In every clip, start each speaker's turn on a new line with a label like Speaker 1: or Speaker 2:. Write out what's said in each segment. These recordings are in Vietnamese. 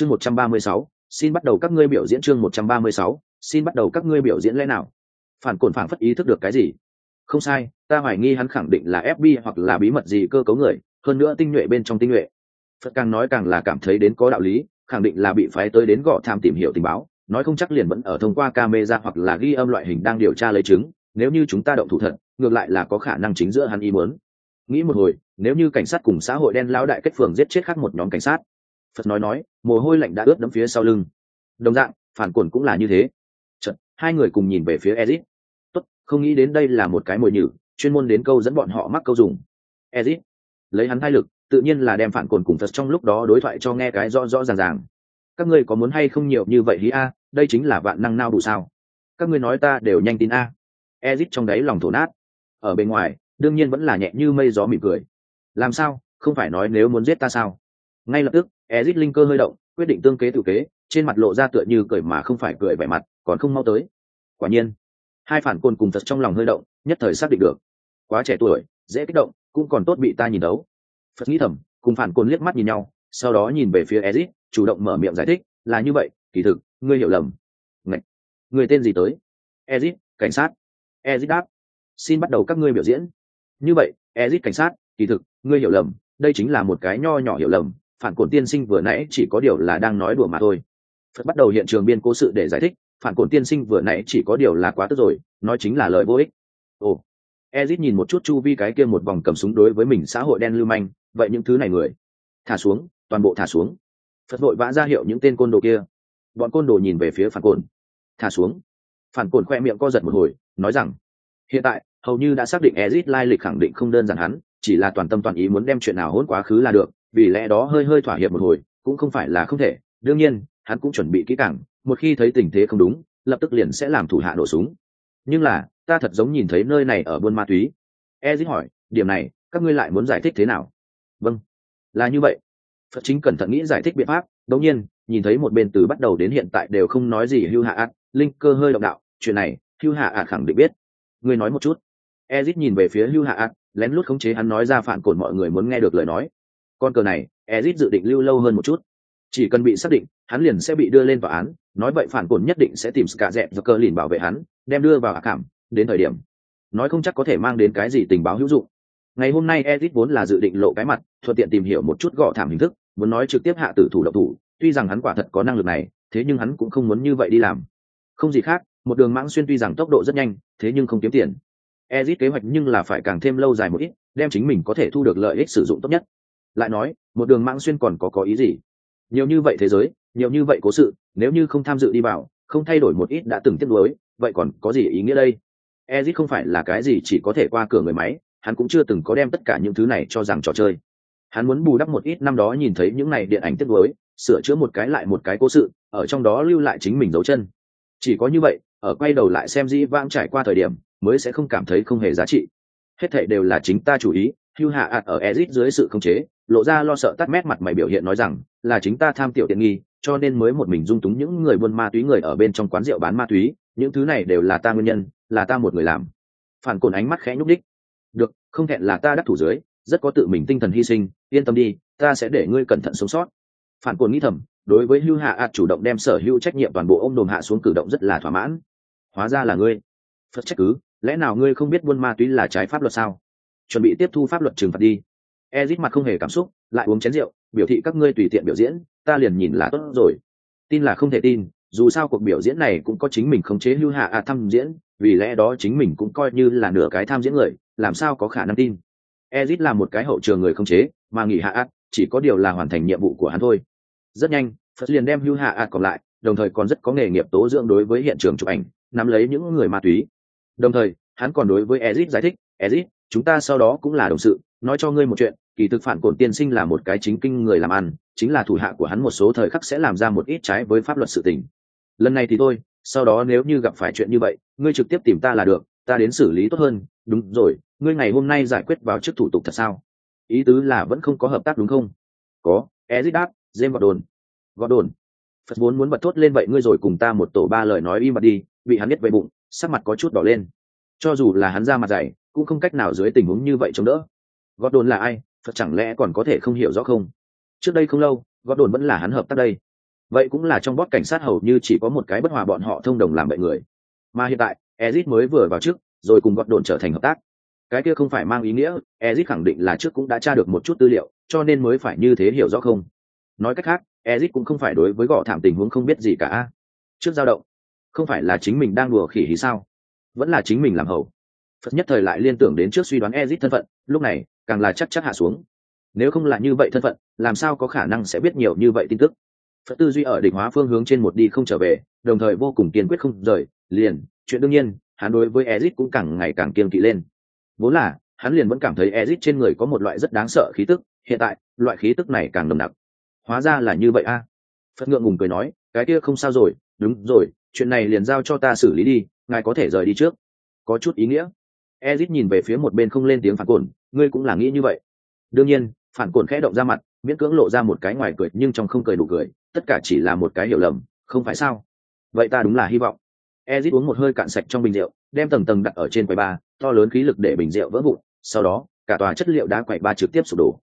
Speaker 1: chương một trăm ba mươi sáu, xin bắt đầu các ngươi biểu diễn chương một trăm ba mươi sáu, xin bắt đầu các ngươi biểu diễn lẽ nào? Phản cồn phản phất ý thức được cái gì? Không sai, ta hoài nghi hắn khẳng định là fb hoặc là bí mật gì cơ cấu người, hơn nữa tinh nhuệ bên trong tinh nhuệ. Phật càng nói càng là cảm thấy đến có đạo lý, khẳng định là bị phái tới đến gõ tham tìm hiểu tình báo, nói không chắc liền vẫn ở thông qua camera hoặc là ghi âm loại hình đang điều tra lấy chứng, nếu như chúng ta động thủ thật, ngược lại là có khả năng chính giữa hắn ý muốn. Nghĩ một hồi, nếu như cảnh sát cùng xã hội đen lão đại kết phường giết chết khác một nhóm cảnh sát phật nói nói mồ hôi lạnh đã ướt đẫm phía sau lưng. Đồng dạng phản cồn cũng là như thế. Chật, hai người cùng nhìn về phía ezit. Tốt không nghĩ đến đây là một cái mồi nhử chuyên môn đến câu dẫn bọn họ mắc câu dùng. Ezit lấy hắn thai lực tự nhiên là đem phản cồn cùng phật trong lúc đó đối thoại cho nghe cái rõ rõ ràng ràng. Các ngươi có muốn hay không nhiều như vậy hí a đây chính là vạn năng nao đủ sao? Các ngươi nói ta đều nhanh tin a. Ezit trong đáy lòng thổ nát. Ở bên ngoài đương nhiên vẫn là nhẹ như mây gió mỉm cười. Làm sao? Không phải nói nếu muốn giết ta sao? Ngay lập tức ezit linh cơ hơi động, quyết định tương kế tự kế, trên mặt lộ ra tựa như cười mà không phải cười vẻ mặt, còn không mau tới. Quả nhiên, hai phản côn cùng thật trong lòng hơi động, nhất thời xác định được. Quá trẻ tuổi, dễ kích động, cũng còn tốt bị ta nhìn đấu phật nghĩ thầm, cùng phản côn liếc mắt nhìn nhau, sau đó nhìn về phía ezit chủ động mở miệng giải thích, là như vậy, kỳ thực, ngươi hiểu lầm. Ngạch! người tên gì tới? Ezit cảnh sát. Ezit đáp, xin bắt đầu các ngươi biểu diễn. Như vậy ezit cảnh sát, kỳ thực, ngươi hiểu lầm, đây chính là một cái nho nhỏ hiểu lầm phản cổn tiên sinh vừa nãy chỉ có điều là đang nói đùa mà thôi. Phật bắt đầu hiện trường biên cố sự để giải thích, phản cổn tiên sinh vừa nãy chỉ có điều là quá tức rồi, nói chính là lời vô ích. Ồ, ezit nhìn một chút chu vi cái kia một vòng cầm súng đối với mình xã hội đen lưu manh, vậy những thứ này người, thả xuống, toàn bộ thả xuống. Phật vội vã ra hiệu những tên côn đồ kia. Bọn côn đồ nhìn về phía phản cồn thả xuống. Phản cồn khoe miệng co giật một hồi, nói rằng, hiện tại, hầu như đã xác định ezit lai lịch khẳng định không đơn giản hắn, chỉ là toàn tâm toàn ý muốn đem chuyện nào hỗn quá khứ là được vì lẽ đó hơi hơi thỏa hiệp một hồi, cũng không phải là không thể. Đương nhiên, hắn cũng chuẩn bị kỹ càng, một khi thấy tình thế không đúng, lập tức liền sẽ làm thủ hạ nổ súng. Nhưng là, ta thật giống nhìn thấy nơi này ở buôn ma túy. Ezit hỏi, điểm này, các ngươi lại muốn giải thích thế nào? Vâng là như vậy. Phật chính cẩn thận nghĩ giải thích biện pháp, đống nhiên, nhìn thấy một bên từ bắt đầu đến hiện tại đều không nói gì hưu hạ ạt linh cơ hơi động đạo, chuyện này, hưu hạ ạt khẳng định biết. Ngươi nói một chút. Ezit nhìn về phía hưu hạ ạt lén lút khống chế hắn nói ra phản cồn mọi người muốn nghe được lời nói con cờ này, ezit dự định lưu lâu hơn một chút. Chỉ cần bị xác định, hắn liền sẽ bị đưa lên tòa án, nói vậy phản cồn nhất định sẽ tìm cả dẹp và cờ lìn bảo vệ hắn, đem đưa vào ả cảm, đến thời điểm. Nói không chắc có thể mang đến cái gì tình báo hữu dụng. Ngày hôm nay ezit vốn là dự định lộ cái mặt, thuận tiện tìm hiểu một chút gõ thảm hình thức, muốn nói trực tiếp hạ tử thủ độc thủ, tuy rằng hắn quả thật có năng lực này, thế nhưng hắn cũng không muốn như vậy đi làm. Không gì khác, một đường mãng xuyên tuy rằng tốc độ rất nhanh, thế nhưng không kiếm tiền. Ezit kế hoạch nhưng là phải càng thêm lâu dài một ít, đem chính mình có thể thu được lợi ích sử dụng tốt nhất lại nói, một đường mạng xuyên còn có có ý gì? Nhiều như vậy thế giới, nhiều như vậy cố sự, nếu như không tham dự đi vào, không thay đổi một ít đã từng tiếp nối vậy còn có gì ý nghĩa đây? Ezit không phải là cái gì chỉ có thể qua cửa người máy, hắn cũng chưa từng có đem tất cả những thứ này cho rằng trò chơi. Hắn muốn bù đắp một ít năm đó nhìn thấy những này điện ảnh tiếp nối sửa chữa một cái lại một cái cố sự, ở trong đó lưu lại chính mình dấu chân. Chỉ có như vậy, ở quay đầu lại xem dĩ vãng trải qua thời điểm, mới sẽ không cảm thấy không hề giá trị. Hết thệ đều là chính ta chủ ý hưu hạ ạt ở ezit dưới sự khống chế, lộ ra lo sợ tắt mét mặt mày biểu hiện nói rằng, là chính ta tham tiểu tiện nghi, cho nên mới một mình dung túng những người buôn ma túy người ở bên trong quán rượu bán ma túy, những thứ này đều là ta nguyên nhân, là ta một người làm. Phản cồn ánh mắt khẽ nhúc đích được, không thẹn là ta đắc thủ dưới, rất có tự mình tinh thần hy sinh, yên tâm đi, ta sẽ để ngươi cẩn thận sống sót. Phản cồn nghĩ thầm, đối với hưu hạ ạt chủ động đem sở hữu trách nhiệm toàn bộ ô m đồm hạ xuống cử động rất là thỏa mãn. Hóa ra là ngươi. Phật trách cứ, lẽ nào ngươi không biết buôn ma túy là trái pháp luật sao? Chuẩn bị tiếp thu pháp luật trừng phạt đi. Ezit mặt không hề cảm xúc, lại uống chén rượu, biểu thị các ngươi tùy tiện biểu diễn, ta liền nhìn là tốt rồi. Tin là không thể tin, dù sao cuộc biểu diễn này cũng có chính mình khống chế hưu hạ à thăm diễn, vì lẽ đó chính mình cũng coi như là nửa cái tham diễn người, làm sao có khả năng tin. Ezit là một cái hậu trường người khống chế, mà nghỉ hạ ạt chỉ có điều là hoàn thành nhiệm vụ của hắn thôi. Rất nhanh, phật liền đem hưu hạ ạt còn lại, đồng thời còn rất có nghề nghiệp tố dưỡng đối với hiện trường chụp ảnh, nắm lấy những người ma túy. Đồng thời, hắn còn đối với ezit giải thích, ezit chúng ta sau đó cũng là đồng sự, nói cho ngươi một chuyện, kỳ thực phản cổn tiên sinh là một cái chính kinh người làm ăn, chính là thủ hạ của hắn một số thời khắc sẽ làm ra một ít trái với pháp luật sự tình. Lần này thì thôi, sau đó nếu như gặp phải chuyện như vậy, ngươi trực tiếp tìm ta là được, ta đến xử lý tốt hơn. Đúng rồi, ngươi ngày hôm nay giải quyết vào chức thủ tục thật sao? Ý tứ là vẫn không có hợp tác đúng không? Có ezit đáp, james gọt đồn gọt đồn phật vốn muốn bật thốt lên vậy ngươi rồi cùng ta một tổ ba lời nói im bặt đi, bị hắn biết về bụng, sắc mặt có chút đỏ lên. Cho dù là hắn ra mặt dày cũng không cách nào dưới tình huống như vậy chống đỡ. Gót đồn là ai? Phật chẳng lẽ còn có thể không hiểu rõ không? Trước đây không lâu gót đồn vẫn là hắn hợp tác đây. Vậy cũng là trong bót cảnh sát hầu như chỉ có một cái bất hòa bọn họ thông đồng làm bậy người. Mà hiện tại, ezit mới vừa vào trước, rồi cùng gọt đồn trở thành hợp tác. Cái kia không phải mang ý nghĩa, ezit khẳng định là trước cũng đã tra được một chút tư liệu, cho nên mới phải như thế hiểu rõ không? Nói cách khác, ezit cũng không phải đối với gõ thảm tình huống không biết gì cả. Trước dao động, không phải là chính mình đang đùa khỉ hí sao? Vẫn là chính mình làm hầu phật nhất thời lại liên tưởng đến trước suy đoán ezit thân phận, lúc này, càng là chắc chắc hạ xuống. Nếu không là như vậy thân phận, làm sao có khả năng sẽ biết nhiều như vậy tin tức? Phật tư duy ở đỉnh hóa phương hướng trên một đi không trở về, đồng thời vô cùng kiên quyết không rời, liền, chuyện đương nhiên, hắn đối với ezit cũng càng ngày càng kiên kỵ lên. Vốn là, hắn liền vẫn cảm thấy ezit trên người có một loại rất đáng sợ khí tức, hiện tại, loại khí tức này càng nồng nặc. Hóa ra là như vậy a. Phật ngượng ngùng cười nói, cái kia không sao rồi, đúng rồi, chuyện này liền giao cho ta xử lý đi, ngài có thể rời đi trước. Có chút ý nghĩa ezit nhìn về phía một bên không lên tiếng phản cồn ngươi cũng là nghĩ như vậy. Đương nhiên phản cồn khẽ động ra mặt miễn cưỡng lộ ra một cái ngoài cười nhưng trong không cười đủ cười tất cả chỉ là một cái hiểu lầm không phải sao? Vậy ta đúng là hy vọng. Ezit uống một hơi cạn sạch trong bình rượu đem tầng tầng đặt ở trên quầy ba to lớn khí lực để bình rượu vỡ vụn sau đó cả tòa chất liệu đá quầy ba trực tiếp sụp đổ.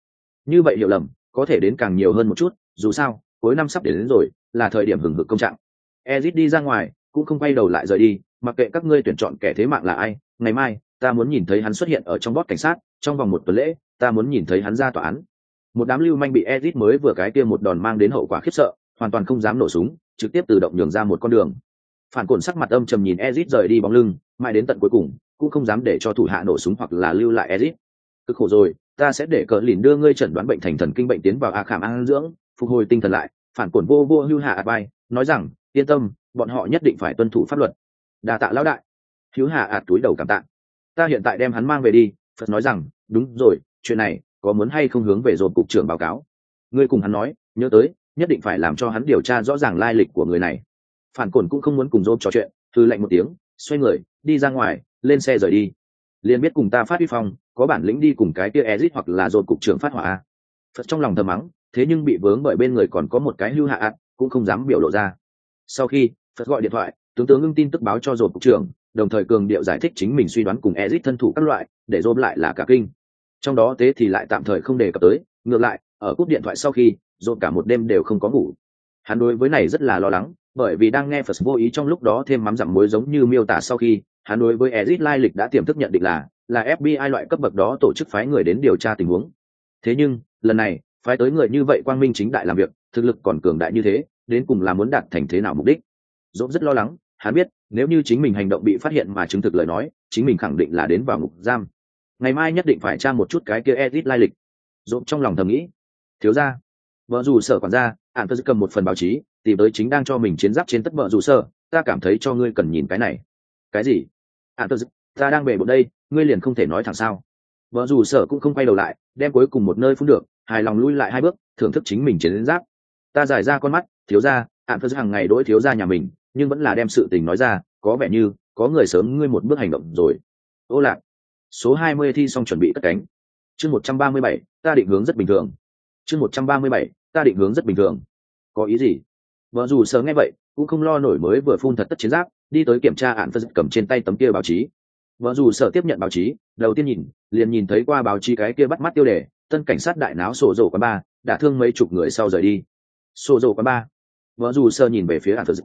Speaker 1: Như vậy hiểu lầm có thể đến càng nhiều hơn một chút dù sao cuối năm sắp đến, đến rồi là thời điểm hừng hực công trạng. Ezit đi ra ngoài cũng không quay đầu lại rời đi mặc kệ các ngươi tuyển chọn kẻ thế mạng là ai ngày mai ta muốn nhìn thấy hắn xuất hiện ở trong bót cảnh sát, trong vòng một tuần lễ, ta muốn nhìn thấy hắn ra tòa án. Một đám lưu manh bị edit mới vừa cái kia một đòn mang đến hậu quả khiếp sợ, hoàn toàn không dám nổ súng, trực tiếp tự động nhường ra một con đường. Phản cồn sắc mặt âm trầm nhìn ezit rời đi bóng lưng, mãi đến tận cuối cùng, cũng không dám để cho thủ hạ nổ súng hoặc là lưu lại ezit cực khổ rồi, ta sẽ để cờ lìn đưa ngươi chẩn đoán bệnh thành thần kinh bệnh tiến vào a khảm an dưỡng, phục hồi tinh thần lại, phản cồn vô vô hưu hạ bay nói rằng, yên tâm, bọn họ nhất định phải tuân thủ pháp luật. Đà tạ lão đại. Hữu hạ ạt túi đầu cảm tạ ta hiện tại đem hắn mang về đi, phật nói rằng, đúng rồi, chuyện này, có muốn hay không hướng về dồn cục trưởng báo cáo? Ngươi cùng hắn nói, nhớ tới, nhất định phải làm cho hắn điều tra rõ ràng lai lịch của người này. Phản cồn cũng không muốn cùng dồn trò chuyện thư lệnh một tiếng, xoay người, đi ra ngoài, lên xe rời đi. Liền biết cùng ta phát huy phong, có bản lĩnh đi cùng cái kia ezit hoặc là dồn cục trưởng phát hỏa. Phật trong lòng thầm mắng, thế nhưng bị vướng bởi bên người còn có một cái hưu hạ ạt cũng không dám biểu lộ ra. Sau khi, phật gọi điện thoại, tướng tướng ngưng tin tức báo cho dồn cục trưởng đồng thời cường điệu giải thích chính mình suy đoán cùng Ezic thân thủ các loại, để dồn lại là cả kinh. Trong đó tế thì lại tạm thời không đề cập tới, ngược lại, ở cúp điện thoại sau khi, dồn cả một đêm đều không có ngủ. Hắn đối với này rất là lo lắng, bởi vì đang nghe phật vô ý trong lúc đó thêm mắm dặm muối giống như miêu tả sau khi, hắn đối với Ezic lai lịch đã tiềm thức nhận định là là fbi loại cấp bậc đó tổ chức phái người đến điều tra tình huống. Thế nhưng, lần này, phái tới người như vậy quang minh chính đại làm việc, thực lực còn cường đại như thế, đến cùng là muốn đạt thành thế nào mục đích? Dốt rất lo lắng hắn biết, nếu như chính mình hành động bị phát hiện mà chứng thực lời nói, chính mình khẳng định là đến vào ngục giam. Ngày mai nhất định phải tra một chút cái kia edit lai lịch. Dốt trong lòng thầm nghĩ. Thiếu ra vợ dù sở quản gia ạn thơ cầm một phần báo chí, tìm tới chính đang cho mình chiến giáp trên tất vợ dù sở, ta cảm thấy cho ngươi cần nhìn cái này. Cái gì? Ạn thơ ta đang về bộ đây, ngươi liền không thể nói thẳng sao? Vợ dù sở cũng không quay đầu lại, đem cuối cùng một nơi phun được, hài lòng lui lại hai bước, thưởng thức chính mình chiến giáp. Ta giải ra con mắt, thiếu ra ạn thơ hàng ngày đỗi thiếu ra nhà mình nhưng vẫn là đem sự tình nói ra, có vẻ như có người sớm ngươi một bước hành động rồi. Ô lạc, số hai mươi thi xong chuẩn bị cất cánh. Chương một trăm ba mươi bảy, ta định hướng rất bình thường. Chương một trăm ba mươi bảy, ta định hướng rất bình thường. Có ý gì? Vợ dù sớm nghe vậy, cũng không lo nổi mới vừa phun thật tất chiến giáp, đi tới kiểm tra hạn phân cầm trên tay tấm kia báo chí. Vợ dù sở tiếp nhận báo chí, đầu tiên nhìn, liền nhìn thấy qua báo chí cái kia bắt mắt tiêu đề, tân cảnh sát đại náo sổ rổ quán ba, đã thương mấy chục người sau rời đi. Sổ rổ quán ba. Vợ dù sơ nhìn về phía hạn phân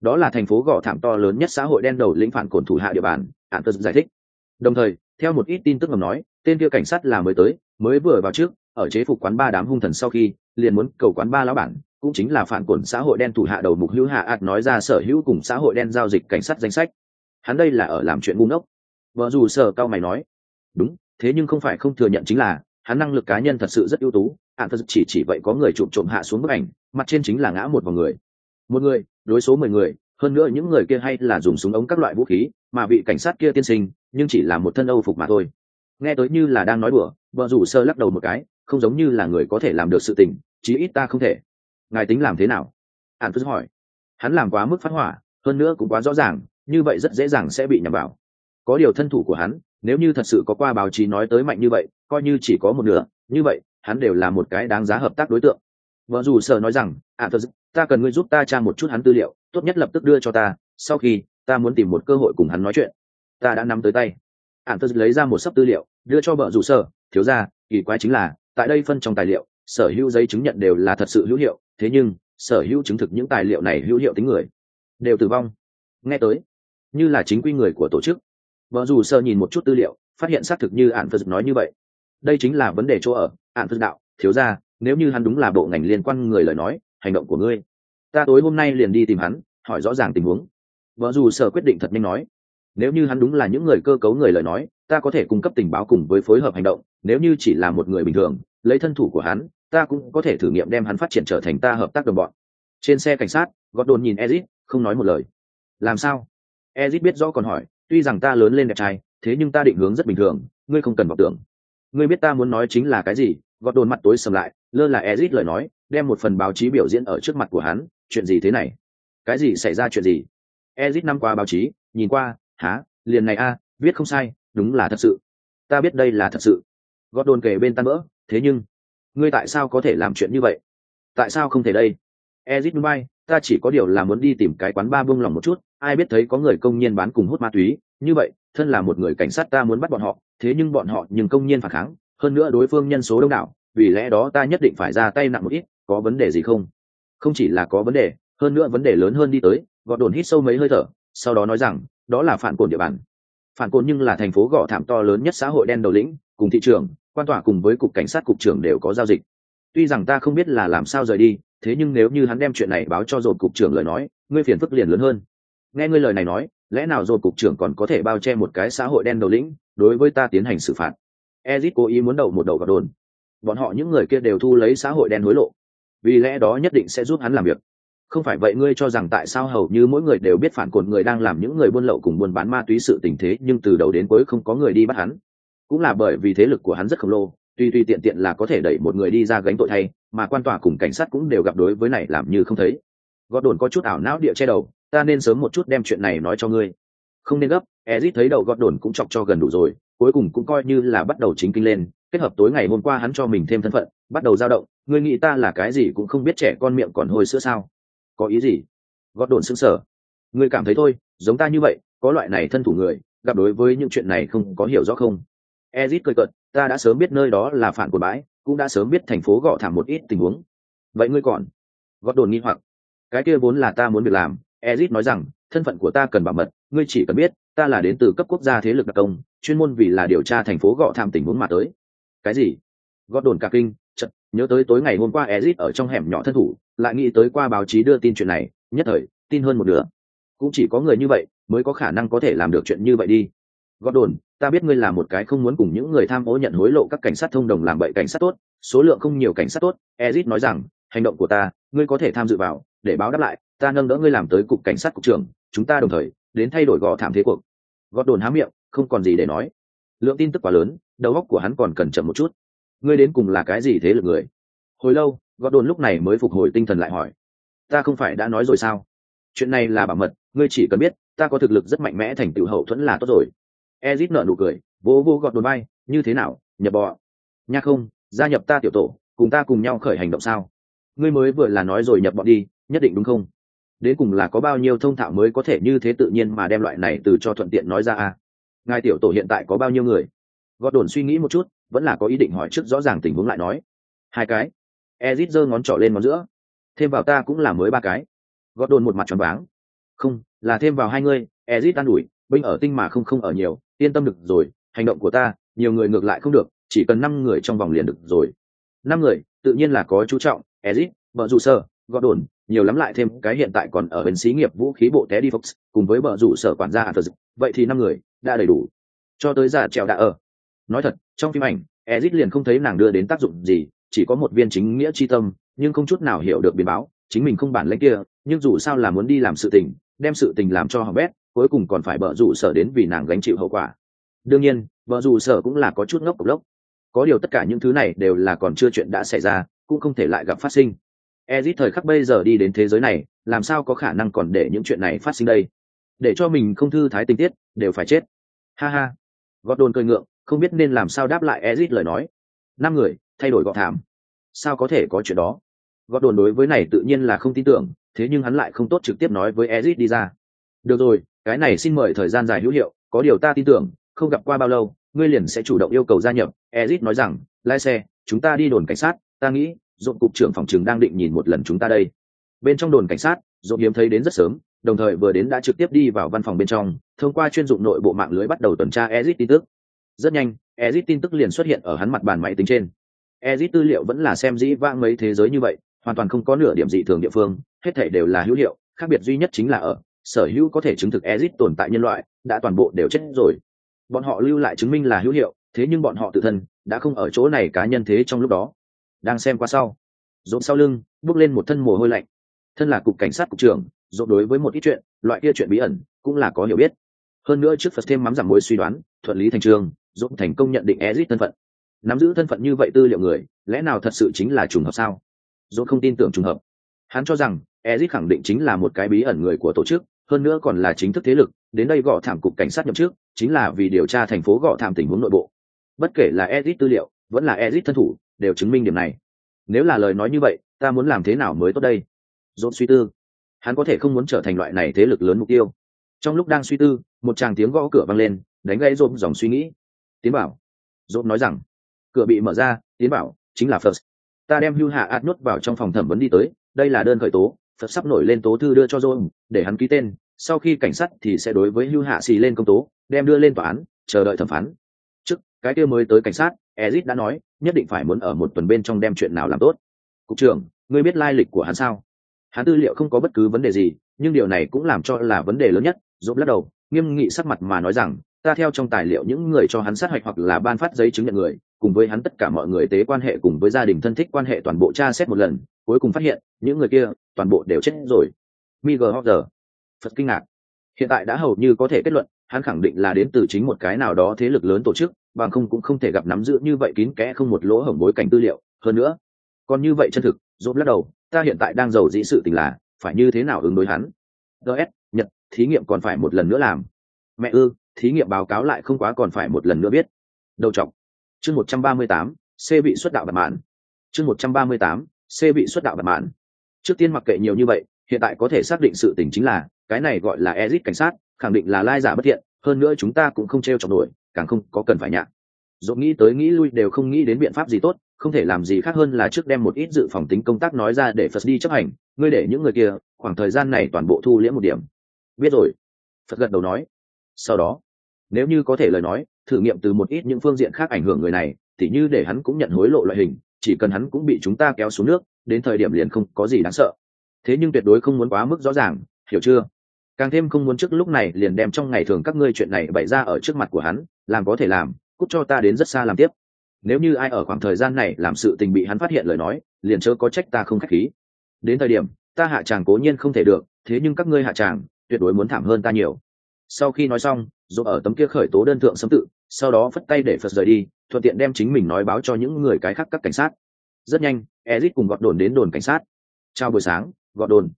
Speaker 1: đó là thành phố gò thảm to lớn nhất xã hội đen đầu lĩnh phản cổn thủ hạ địa bàn ạn tơ giải thích. Đồng thời, theo một ít tin tức ngầm nói, tên kia cảnh sát là mới tới, mới vừa vào trước, ở chế phục quán ba đám hung thần sau khi, liền muốn cầu quán ba lão bản, cũng chính là phản cổn xã hội đen thủ hạ đầu mục hữu hạ ạt nói ra sở hữu cùng xã hội đen giao dịch cảnh sát danh sách. Hắn đây là ở làm chuyện ngu ngốc. Vợ dù sở cao mày nói, đúng, thế nhưng không phải không thừa nhận chính là, hắn năng lực cá nhân thật sự rất ưu tú ạn thật chỉ chỉ vậy có người trộm trộm hạ xuống bức ảnh, mặt trên chính là ngã một vào người. Một người đối số mười người, hơn nữa những người kia hay là dùng súng ống các loại vũ khí, mà bị cảnh sát kia tiên sinh, nhưng chỉ là một thân âu phục mà thôi. Nghe tới như là đang nói đùa, vợ rủ sơ lắc đầu một cái, không giống như là người có thể làm được sự tình, chí ít ta không thể. Ngài tính làm thế nào? Ạn phước hỏi. Hắn làm quá mức phát hỏa, hơn nữa cũng quá rõ ràng, như vậy rất dễ dàng sẽ bị nhầm vào. Có điều thân thủ của hắn, nếu như thật sự có qua báo chí nói tới mạnh như vậy, coi như chỉ có một nửa, như vậy, hắn đều là một cái đáng giá hợp tác đối tượng. Vợ dù sợ nói rằng ạn phước ta cần ngươi giúp ta tra một chút hắn tư liệu, tốt nhất lập tức đưa cho ta, sau khi ta muốn tìm một cơ hội cùng hắn nói chuyện. Ta đã nắm tới tay. Ạn tớ lấy ra một sấp tư liệu, đưa cho vợ rủ sở. Thiếu ra kỳ quái chính là, tại đây phân trong tài liệu, sở hữu giấy chứng nhận đều là thật sự hữu hiệu, thế nhưng, sở hữu chứng thực những tài liệu này hữu hiệu tính người, đều tử vong. Nghe tới, như là chính quy người của tổ chức vợ dù sơ nhìn một chút tư liệu, phát hiện xác thực như ạn phật nói như vậy. Đây chính là vấn đề chỗ ở. Ạn phật đạo, thiếu ra nếu như hắn đúng là bộ ngành liên quan người lời nói hành động của ngươi. Ta tối hôm nay liền đi tìm hắn, hỏi rõ ràng tình huống. Vợ dù sở quyết định thật nhanh nói. Nếu như hắn đúng là những người cơ cấu người lời nói, ta có thể cung cấp tình báo cùng với phối hợp hành động, nếu như chỉ là một người bình thường, lấy thân thủ của hắn, ta cũng có thể thử nghiệm đem hắn phát triển trở thành ta hợp tác đồng bọn. Trên xe cảnh sát gọt đồn nhìn ezit, không nói một lời. Làm sao? Ezit biết rõ còn hỏi, tuy rằng ta lớn lên đẹp trai, thế nhưng ta định hướng rất bình thường, ngươi không cần vọng tưởng. Ngươi biết ta muốn nói chính là cái gì? Gọt đồn mặt tối sầm lại, lơ là ezit lời nói đem một phần báo chí biểu diễn ở trước mặt của hắn, chuyện gì thế này? Cái gì xảy ra chuyện gì? Ezit năm qua báo chí, nhìn qua há liền này a, viết không sai, đúng là thật sự. Ta biết đây là thật sự. Gót đồn kể bên tan vỡ, thế nhưng, ngươi tại sao có thể làm chuyện như vậy? Tại sao không thể đây? Ezit núi bay ta chỉ có điều là muốn đi tìm cái quán ba bưng lòng một chút, ai biết thấy có người công nhân bán cùng hút ma túy. Như vậy, thân là một người cảnh sát ta muốn bắt bọn họ, thế nhưng bọn họ nhưng công nhân phản kháng. Hơn nữa đối phương nhân số đông đảo, vì lẽ đó ta nhất định phải ra tay nặng một ít có vấn đề gì không? Không chỉ là có vấn đề, hơn nữa vấn đề lớn hơn đi tới, gọt đồn hít sâu mấy hơi thở, sau đó nói rằng, đó là phản cồn địa bàn. Phản cồn nhưng là thành phố gọ thảm to lớn nhất xã hội đen đầu lĩnh, cùng thị trường, quan tỏa cùng với cục cảnh sát cục trưởng đều có giao dịch. Tuy rằng ta không biết là làm sao rời đi, thế nhưng nếu như hắn đem chuyện này báo cho dồn cục trưởng lời nói, ngươi phiền phức liền lớn hơn. Nghe ngươi lời này nói, lẽ nào dồn cục trưởng còn có thể bao che một cái xã hội đen đầu lĩnh, đối với ta tiến hành xử phạt? Ezit cố ý muốn đầu một đầu vào đồn. Bọn họ những người kia đều thu lấy xã hội đen hối lộ vì lẽ đó nhất định sẽ giúp hắn làm việc. Không phải vậy ngươi cho rằng tại sao hầu như mỗi người đều biết phản cồn người đang làm những người buôn lậu cùng buôn bán ma túy sự tình thế, nhưng từ đầu đến cuối không có người đi bắt hắn. Cũng là bởi vì thế lực của hắn rất khổng lồ, tuy tuy tiện tiện là có thể đẩy một người đi ra gánh tội thay, mà quan tòa cùng cảnh sát cũng đều gặp đối với này làm như không thấy. Gót đồn có chút ảo não địa che đầu, ta nên sớm một chút đem chuyện này nói cho ngươi. Không nên gấp, ezit thấy đầu gót đồn cũng chọc cho gần đủ rồi, cuối cùng cũng coi như là bắt đầu chính kinh lên, kết hợp tối ngày hôm qua hắn cho mình thêm thân phận, bắt đầu dao động ngươi nghĩ ta là cái gì cũng không biết trẻ con miệng còn hôi sữa sao? Có ý gì? Gót đồn xứng sở ngươi cảm thấy thôi, giống ta như vậy, có loại này thân thủ người, gặp đối với những chuyện này không có hiểu rõ không? Ezit cười cợt, ta đã sớm biết nơi đó là phản của bãi, cũng đã sớm biết thành phố gọ thảm một ít tình huống. Vậy ngươi còn? Gót đồn nghi hoặc. Cái kia vốn là ta muốn việc làm, ezit nói rằng, thân phận của ta cần bảo mật, ngươi chỉ cần biết, ta là đến từ cấp quốc gia thế lực đặc công, chuyên môn vì là điều tra thành phố gọ thảm tình huống mà tới. Cái gì? Gót đồn cả kinh nhớ tới tối ngày hôm qua ezit ở trong hẻm nhỏ thân thủ, lại nghĩ tới qua báo chí đưa tin chuyện này, nhất thời, tin hơn một nửa. Cũng chỉ có người như vậy mới có khả năng có thể làm được chuyện như vậy đi. Gót đồn ta biết ngươi là một cái không muốn cùng những người tham ô nhận hối lộ các cảnh sát thông đồng làm bậy cảnh sát tốt, số lượng không nhiều cảnh sát tốt, ezit nói rằng, hành động của ta, ngươi có thể tham dự vào, để báo đáp lại, ta nâng đỡ ngươi làm tới cục cảnh sát cục trưởng, chúng ta đồng thời, đến thay đổi gò thảm thế cuộc. Gót đồn há miệng, không còn gì để nói. Lượng tin tức quá lớn, đầu óc của hắn còn cần chậm một chút ngươi đến cùng là cái gì thế lực người? Hồi lâu gót đồn lúc này mới phục hồi tinh thần lại hỏi. Ta không phải đã nói rồi sao? Chuyện này là bảo mật, ngươi chỉ cần biết, ta có thực lực rất mạnh mẽ thành tựu hậu thuẫn là tốt rồi. Ezit nở nụ cười vô vô gọt đồn bay như thế nào? Nhập bọ. Nha không, gia nhập ta tiểu tổ, cùng ta cùng nhau khởi hành động sao? Ngươi mới vừa là nói rồi nhập bọn đi, nhất định đúng không? Đến cùng là có bao nhiêu thông thạo mới có thể như thế tự nhiên mà đem loại này từ cho thuận tiện nói ra à? Ngài tiểu tổ hiện tại có bao nhiêu người? Gọt đồn suy nghĩ một chút, vẫn là có ý định hỏi trước rõ ràng tình huống lại nói. Hai cái. Ezit giơ ngón trỏ lên ngón giữa. Thêm vào ta cũng là mới ba cái. Gọt đồn một mặt tròn váng. Không, là thêm vào hai ngươi ezit an ủi, binh ở tinh mà không không ở nhiều, yên tâm được rồi, hành động của ta, nhiều người ngược lại không được, chỉ cần năm người trong vòng liền được rồi. Năm người, tự nhiên là có chú trọng, ezit vợ rủ sơ gọt đồn nhiều lắm lại thêm cái hiện tại còn ở bên xí nghiệp vũ khí bộ té đi fox, cùng với vợ rủ sở quản gia vậy thì năm người, đã đầy đủ. Cho tới giả trèo đã ở nói thật, trong phim ảnh, ezit liền không thấy nàng đưa đến tác dụng gì, chỉ có một viên chính nghĩa chi tâm, nhưng không chút nào hiểu được biến báo, chính mình không bản lãnh kia, nhưng dù sao là muốn đi làm sự tình, đem sự tình làm cho họ bét, cuối cùng còn phải bợ rủ sở đến vì nàng gánh chịu hậu quả. Đương nhiên, bợ rủ sở cũng là có chút ngốc cộc lốc. Có điều tất cả những thứ này đều là còn chưa chuyện đã xảy ra, cũng không thể lại gặp phát sinh. Ezit thời khắc bây giờ đi đến thế giới này, làm sao có khả năng còn để những chuyện này phát sinh đây? Để cho mình không thư thái tình tiết, đều phải chết. Ha ha. Gót đồn cười ngượng không biết nên làm sao đáp lại ezit lời nói. Năm người, thay đổi gọt thảm. Sao có thể có chuyện đó? Gọt đồn đối với này tự nhiên là không tin tưởng, thế nhưng hắn lại không tốt trực tiếp nói với ezit đi ra. Được rồi, cái này xin mời thời gian dài hữu hiệu, có điều ta tin tưởng, không gặp qua bao lâu, ngươi liền sẽ chủ động yêu cầu gia nhập. Ezit nói rằng, lái xe, chúng ta đi đồn cảnh sát, ta nghĩ dụng cục trưởng phòng trường đang định nhìn một lần chúng ta đây. Bên trong đồn cảnh sát dồn hiếm thấy đến rất sớm, đồng thời vừa đến đã trực tiếp đi vào văn phòng bên trong, thông qua chuyên dụng nội bộ mạng lưới bắt đầu tuần tra ezit tin tức rất nhanh, ezit tin tức liền xuất hiện ở hắn mặt bàn máy tính trên. Ezit tư liệu vẫn là xem dĩ vãng mấy thế giới như vậy, hoàn toàn không có nửa điểm dị thường địa phương, hết thể đều là hữu hiệu, khác biệt duy nhất chính là ở, sở hữu có thể chứng thực ezit tồn tại nhân loại, đã toàn bộ đều chết rồi. Bọn họ lưu lại chứng minh là hữu hiệu, thế nhưng bọn họ tự thân đã không ở chỗ này cá nhân thế trong lúc đó. Đang xem qua sau dồn sau lưng bước lên một thân mồ hôi lạnh. Thân là cục cảnh sát cục trưởng dồn đối với một ít chuyện, loại kia chuyện bí ẩn cũng là có hiểu biết. Hơn nữa trước phật thêm mắm giảm mối suy đoán, thuận lý thành trường dũng thành công nhận định ezit thân phận. Nắm giữ thân phận như vậy tư liệu người, lẽ nào thật sự chính là trùng hợp sao? Dồn không tin tưởng trùng hợp. Hắn cho rằng, ezit khẳng định chính là một cái bí ẩn người của tổ chức, hơn nữa còn là chính thức thế lực, đến đây gõ thảm cục cảnh sát nhậm trước chính là vì điều tra thành phố gõ thảm tình huống nội bộ. Bất kể là ezit tư liệu, vẫn là ezit thân thủ, đều chứng minh điểm này. Nếu là lời nói như vậy, ta muốn làm thế nào mới tốt đây? Dồn suy tư. Hắn có thể không muốn trở thành loại này thế lực lớn mục tiêu. Trong lúc đang suy tư, một tràng tiếng gõ cửa vang lên, đánh gãy dồn dòng suy nghĩ tiến bảo. Dốt nói rằng, cửa bị mở ra, tiến bảo, chính là first ta đem hưu hạ ạt nhốt vào trong phòng thẩm vấn đi tới, đây là đơn khởi tố, phật sắp nổi lên tố thư đưa cho dồn để hắn ký tên, sau khi cảnh sát thì sẽ đối với hưu hạ xì lên công tố, đem đưa lên tòa án, chờ đợi thẩm phán. Trước, cái kia mới tới cảnh sát, ezit đã nói, nhất định phải muốn ở một tuần bên trong đem chuyện nào làm tốt. Cục trưởng, ngươi biết lai lịch của hắn sao? Hắn tư liệu không có bất cứ vấn đề gì, nhưng điều này cũng làm cho là vấn đề lớn nhất dũng lắc đầu, nghiêm nghị sắc mặt mà nói rằng ta theo trong tài liệu những người cho hắn sát hạch hoặc là ban phát giấy chứng nhận người cùng với hắn tất cả mọi người tế quan hệ cùng với gia đình thân thích quan hệ toàn bộ tra xét một lần cuối cùng phát hiện những người kia toàn bộ đều chết rồi Miguel Hopper. Phật kinh ngạc. Hiện tại đã hầu như có thể kết luận, hắn khẳng định là đến từ chính một cái nào đó thế lực lớn tổ chức, bằng không cũng không thể gặp nắm giữ như vậy kín kẽ không một lỗ hổng bối cảnh tư liệu. Hơn nữa, còn như vậy chân thực, dốt lắc đầu, ta hiện tại đang giàu dĩ sự tình là, phải như thế nào ứng đối hắn. DS, Nhật, thí nghiệm còn phải một lần nữa làm. Mẹ ư, thí nghiệm báo cáo lại không quá còn phải một lần nữa biết. Đầu trọng. Chương 138, C bị xuất đạo bản mạn. Chương 138, C bị xuất đạo bản mạn. Trước tiên mặc kệ nhiều như vậy, hiện tại có thể xác định sự tình chính là cái này gọi là Ezic cảnh sát, khẳng định là lai giả bất thiện, hơn nữa chúng ta cũng không treo chọc nổi, càng không có cần phải nhạ. Dũng nghĩ tới nghĩ lui đều không nghĩ đến biện pháp gì tốt, không thể làm gì khác hơn là trước đem một ít dự phòng tính công tác nói ra để Phật đi chấp hành, ngươi để những người kia, khoảng thời gian này toàn bộ thu liễm một điểm. Biết rồi. Phật gật đầu nói. Sau đó, nếu như có thể lời nói, thử nghiệm từ một ít những phương diện khác ảnh hưởng người này, thì như để hắn cũng nhận hối lộ loại hình, chỉ cần hắn cũng bị chúng ta kéo xuống nước, đến thời điểm liền không có gì đáng sợ. Thế nhưng tuyệt đối không muốn quá mức rõ ràng hiểu chưa? Càng thêm không muốn trước lúc này liền đem trong ngày thường các ngươi chuyện này bày ra ở trước mặt của hắn làm có thể làm cút cho ta đến rất xa làm tiếp. Nếu như ai ở khoảng thời gian này làm sự tình bị hắn phát hiện lời nói liền chớ có trách ta không khách khí. Đến thời điểm ta hạ tràng cố nhiên không thể được thế nhưng các ngươi hạ tràng tuyệt đối muốn thảm hơn ta nhiều sau khi nói xong dù ở tấm kia khởi tố đơn thượng xâm tự, sau đó phất tay để phật rời đi, thuận tiện đem chính mình nói báo cho những người cái khác các cảnh sát. Rất nhanh, ezit cùng gọt đồn đến đồn cảnh sát. Chào buổi sáng gọt đồn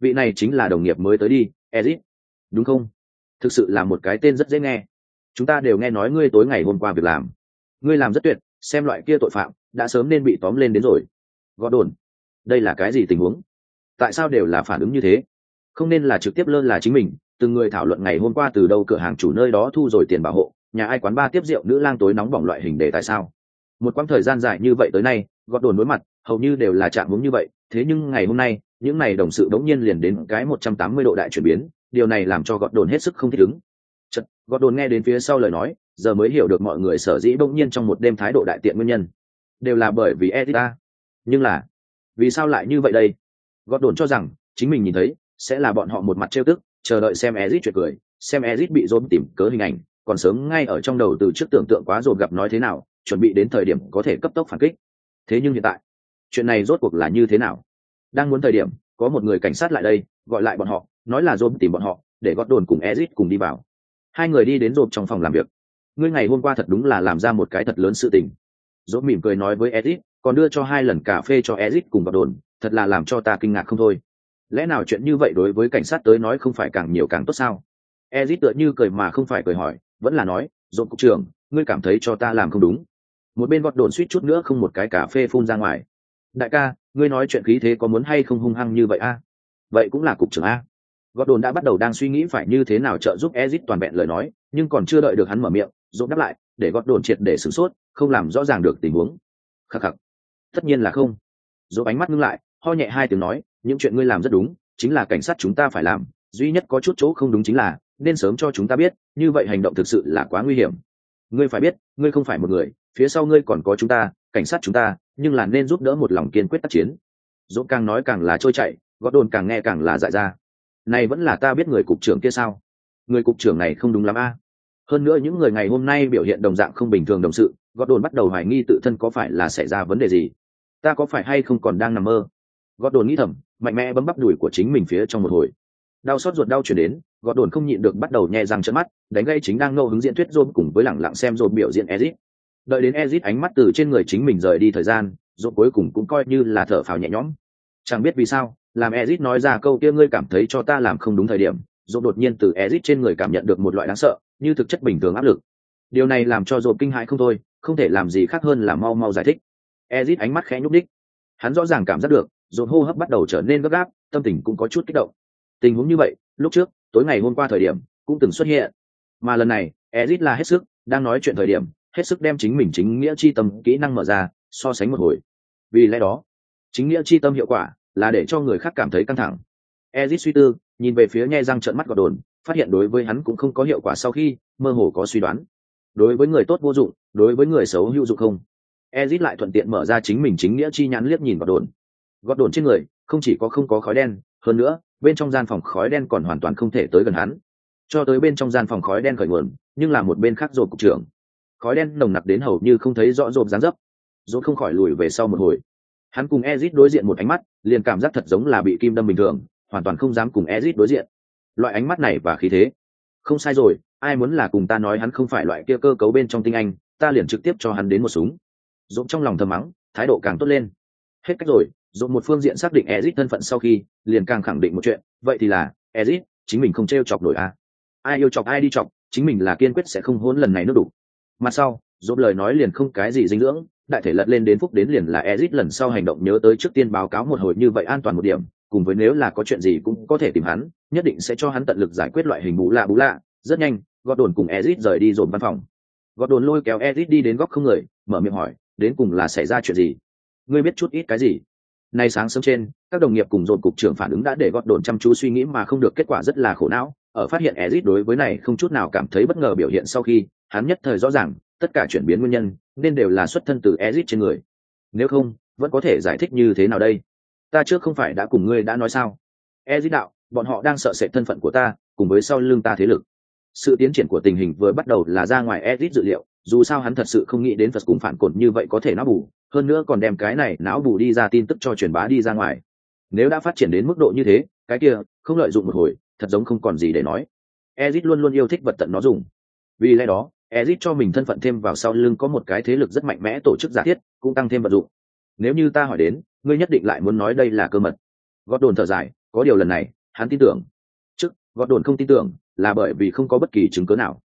Speaker 1: vị này chính là đồng nghiệp mới tới đi, ezit. Đúng không? Thực sự là một cái tên rất dễ nghe. Chúng ta đều nghe nói ngươi tối ngày hôm qua việc làm. Ngươi làm rất tuyệt, xem loại kia tội phạm, đã sớm nên bị tóm lên đến rồi. Gọt đồn đây là cái gì tình huống? Tại sao đều là phản ứng như thế? Không nên là trực tiếp lơ là chính mình từng người thảo luận ngày hôm qua từ đâu cửa hàng chủ nơi đó thu rồi tiền bảo hộ nhà ai quán ba tiếp rượu nữ lang tối nóng bỏng loại hình để tại sao? Một quãng thời gian dài như vậy tới nay gọt đồn đối mặt hầu như đều là trạng hướng như vậy thế nhưng ngày hôm nay những này đồng sự đống nhiên liền đến cái một trăm tám mươi độ đại chuyển biến điều này làm cho gọt đồn hết sức không thích ứng. Chật, gọt đồn nghe đến phía sau lời nói giờ mới hiểu được mọi người sở dĩ bỗng nhiên trong một đêm thái độ đại tiện nguyên nhân. Đều là bởi vì edita. Nhưng là vì sao lại như vậy đây? Gọt đồn cho rằng chính mình nhìn thấy sẽ là bọn họ một mặt trêu tức chờ đợi xem ezit chuyện cười, xem ezit bị dồn tìm cớ hình ảnh, còn sớm ngay ở trong đầu từ trước tưởng tượng quá dồn gặp nói thế nào, chuẩn bị đến thời điểm có thể cấp tốc phản kích. Thế nhưng hiện tại, chuyện này rốt cuộc là như thế nào? Đang muốn thời điểm, có một người cảnh sát lại đây, gọi lại bọn họ, nói là dồn tìm bọn họ, để gót đồn cùng ezit cùng đi vào. Hai người đi đến rộp trong phòng làm việc. Ngươi ngày hôm qua thật đúng là làm ra một cái thật lớn sự tình. Dốt mỉm cười nói với ezit còn đưa cho hai lần cà phê cho ezit cùng gót đồn, thật là làm cho ta kinh ngạc không thôi lẽ nào chuyện như vậy đối với cảnh sát tới nói không phải càng nhiều càng tốt sao? Ezit tựa như cười mà không phải cười hỏi, vẫn là nói dồn cục trưởng, ngươi cảm thấy cho ta làm không đúng. Một bên gọt đồn suýt chút nữa không một cái cà phê phun ra ngoài. Đại ca, ngươi nói chuyện khí thế có muốn hay không hung hăng như vậy a? Vậy cũng là cục trưởng a. Gọt đồn đã bắt đầu đang suy nghĩ phải như thế nào trợ giúp ezit toàn vẹn lời nói, nhưng còn chưa đợi được hắn mở miệng dồn đáp lại, để gọt đồn triệt để sửng sốt, không làm rõ ràng được tình huống. Khắc khắc, tất nhiên là không. Dỗ ánh mắt ngưng lại, ho nhẹ hai tiếng nói những chuyện ngươi làm rất đúng, chính là cảnh sát chúng ta phải làm, duy nhất có chút chỗ không đúng chính là, nên sớm cho chúng ta biết, như vậy hành động thực sự là quá nguy hiểm. Ngươi phải biết, ngươi không phải một người, phía sau ngươi còn có chúng ta, cảnh sát chúng ta, nhưng là nên giúp đỡ một lòng kiên quyết tác chiến. Dỗ càng nói càng là trôi chạy gót đồn càng nghe càng là dại ra. Này vẫn là ta biết người cục trưởng kia sao? Người cục trưởng này không đúng lắm a. Hơn nữa những người ngày hôm nay biểu hiện đồng dạng không bình thường đồng sự, gót đồn bắt đầu hoài nghi tự thân có phải là xảy ra vấn đề gì. Ta có phải hay không còn đang nằm mơ? Gót đồn nghĩ thầm mạnh mẽ bấm bắp đùi của chính mình phía trong một hồi. Đau xót ruột đau chuyển đến, gọt đồn không nhịn được bắt đầu nhẹ răng trận mắt, đánh gây chính đang ngâu hứng diễn thuyết dôm cùng với lẳng lặng xem dôm biểu diễn ezit. Đợi đến ezit ánh mắt từ trên người chính mình rời đi thời gian dôm cuối cùng cũng coi như là thở phào nhẹ nhõm. Chẳng biết vì sao, làm ezit nói ra câu kia ngươi cảm thấy cho ta làm không đúng thời điểm dôm đột nhiên từ ezit trên người cảm nhận được một loại đáng sợ, như thực chất bình thường áp lực. Điều này làm cho dôm kinh hãi không thôi, không thể làm gì khác hơn là mau mau giải thích. Ezit ánh mắt khẽ nhúc đích hắn rõ ràng cảm giác được dồn hô hấp bắt đầu trở nên gấp gáp, tâm tình cũng có chút kích động. Tình huống như vậy, lúc trước, tối ngày hôm qua thời điểm, cũng từng xuất hiện. Mà lần này, ezit là hết sức, đang nói chuyện thời điểm, hết sức đem chính mình chính nghĩa chi tâm, kỹ năng mở ra, so sánh một hồi. Vì lẽ đó, chính nghĩa chi tâm hiệu quả là để cho người khác cảm thấy căng thẳng. Ezit suy tư, nhìn về phía nhe răng trợn mắt gọt đồn, phát hiện đối với hắn cũng không có hiệu quả sau khi, mơ hồ có suy đoán. Đối với người tốt vô dụng, đối với người xấu hữu dụng không? Ezit lại thuận tiện mở ra chính mình chính nghĩa chi nhãn liếc nhìn gọt đồn gọt đồn trên người, không chỉ có không có khói đen, hơn nữa, bên trong gian phòng khói đen còn hoàn toàn không thể tới gần hắn. Cho tới bên trong gian phòng khói đen khởi nguồn, nhưng là một bên khác rộp cục trưởng. Khói đen nồng nặc đến hầu như không thấy rõ rộp dán dấp. Rộp không khỏi lùi về sau một hồi. Hắn cùng ezit đối diện một ánh mắt, liền cảm giác thật giống là bị kim đâm bình thường, hoàn toàn không dám cùng ezit đối diện. Loại ánh mắt này và khí thế. Không sai rồi, ai muốn là cùng ta nói hắn không phải loại kia cơ cấu bên trong tinh anh, ta liền trực tiếp cho hắn đến một súng. Rộp trong lòng thầm mắng, thái độ càng tốt lên. Hết cách rồi dồn một phương diện xác định ezit thân phận sau khi, liền càng khẳng định một chuyện, vậy thì là, ezit, chính mình không t chọc nổi à. ai yêu chọc ai đi chọc, chính mình là kiên quyết sẽ không hôn lần này nước đủ. Mặt sau dồn lời nói liền không cái gì dinh dưỡng, đại thể lật lên đến phúc đến liền là ezit lần sau hành động nhớ tới trước tiên báo cáo một hồi như vậy an toàn một điểm, cùng với nếu là có chuyện gì cũng có thể tìm hắn, nhất định sẽ cho hắn tận lực giải quyết loại hình bú lạ bú lạ. Rất nhanh gọt đồn cùng ezit rời đi dồn văn phòng. Gọt đồn lôi kéo ezit đi đến góc không người, mở miệng hỏi, đến cùng là xảy ra chuyện gì? Ngươi biết chút ít cái gì? Nay sáng sớm trên, các đồng nghiệp cùng dồn cục trưởng phản ứng đã để gọt đồn chăm chú suy nghĩ mà không được kết quả rất là khổ não. Ở phát hiện ezit đối với này không chút nào cảm thấy bất ngờ biểu hiện sau khi, hắn nhất thời rõ ràng, tất cả chuyển biến nguyên nhân, nên đều là xuất thân từ ezit trên người. Nếu không, vẫn có thể giải thích như thế nào đây? Ta trước không phải đã cùng ngươi đã nói sao? Ezit đạo, bọn họ đang sợ sệt thân phận của ta, cùng với sau lưng ta thế lực. Sự tiến triển của tình hình vừa bắt đầu là ra ngoài ezit dự liệu, dù sao hắn thật sự không nghĩ đến phật cùng phản cột như vậy có thể nó bù hơn nữa còn đem cái này não bù đi ra tin tức cho truyền bá đi ra ngoài. Nếu đã phát triển đến mức độ như thế, cái kia, không lợi dụng một hồi, thật giống không còn gì để nói. Ezit luôn luôn yêu thích vật tận nó dùng. Vì lẽ đó, ezit cho mình thân phận thêm vào sau lưng có một cái thế lực rất mạnh mẽ tổ chức giả thiết, cũng tăng thêm vật dụng. Nếu như ta hỏi đến, ngươi nhất định lại muốn nói đây là cơ mật. Gót đồn thở dài, có điều lần này, hắn tin tưởng. Trước gót đồn không tin tưởng, là bởi vì không có bất kỳ chứng cớ nào.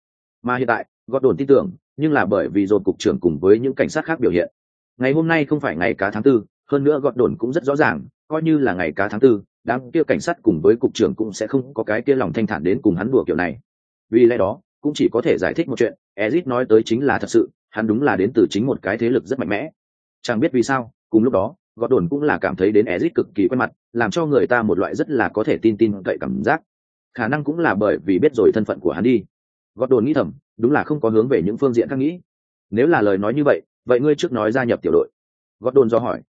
Speaker 1: Mà hiện tại gót đồn tin tưởng, nhưng là bởi vì dồn cục trưởng cùng với những cảnh sát khác biểu hiện ngày hôm nay không phải ngày cá tháng tư, hơn nữa Gọt đồn cũng rất rõ ràng, coi như là ngày cá tháng tư, đám kia cảnh sát cùng với cục trưởng cũng sẽ không có cái kia lòng thanh thản đến cùng hắn đùa kiểu này. Vì lẽ đó, cũng chỉ có thể giải thích một chuyện ezit nói tới chính là thật sự, hắn đúng là đến từ chính một cái thế lực rất mạnh mẽ. Chẳng biết vì sao, cùng lúc đó, gọt đồn cũng là cảm thấy đến ezit cực kỳ quen mặt, làm cho người ta một loại rất là có thể tin tin cậy cảm giác. Khả năng cũng là bởi vì biết rồi thân phận của hắn đi. Gọt đồn nghĩ thầm, đúng là không có hướng về những phương diện khác nghĩ. Nếu là lời nói như vậy vậy ngươi trước nói gia nhập tiểu đội. Gót đồn do hỏi.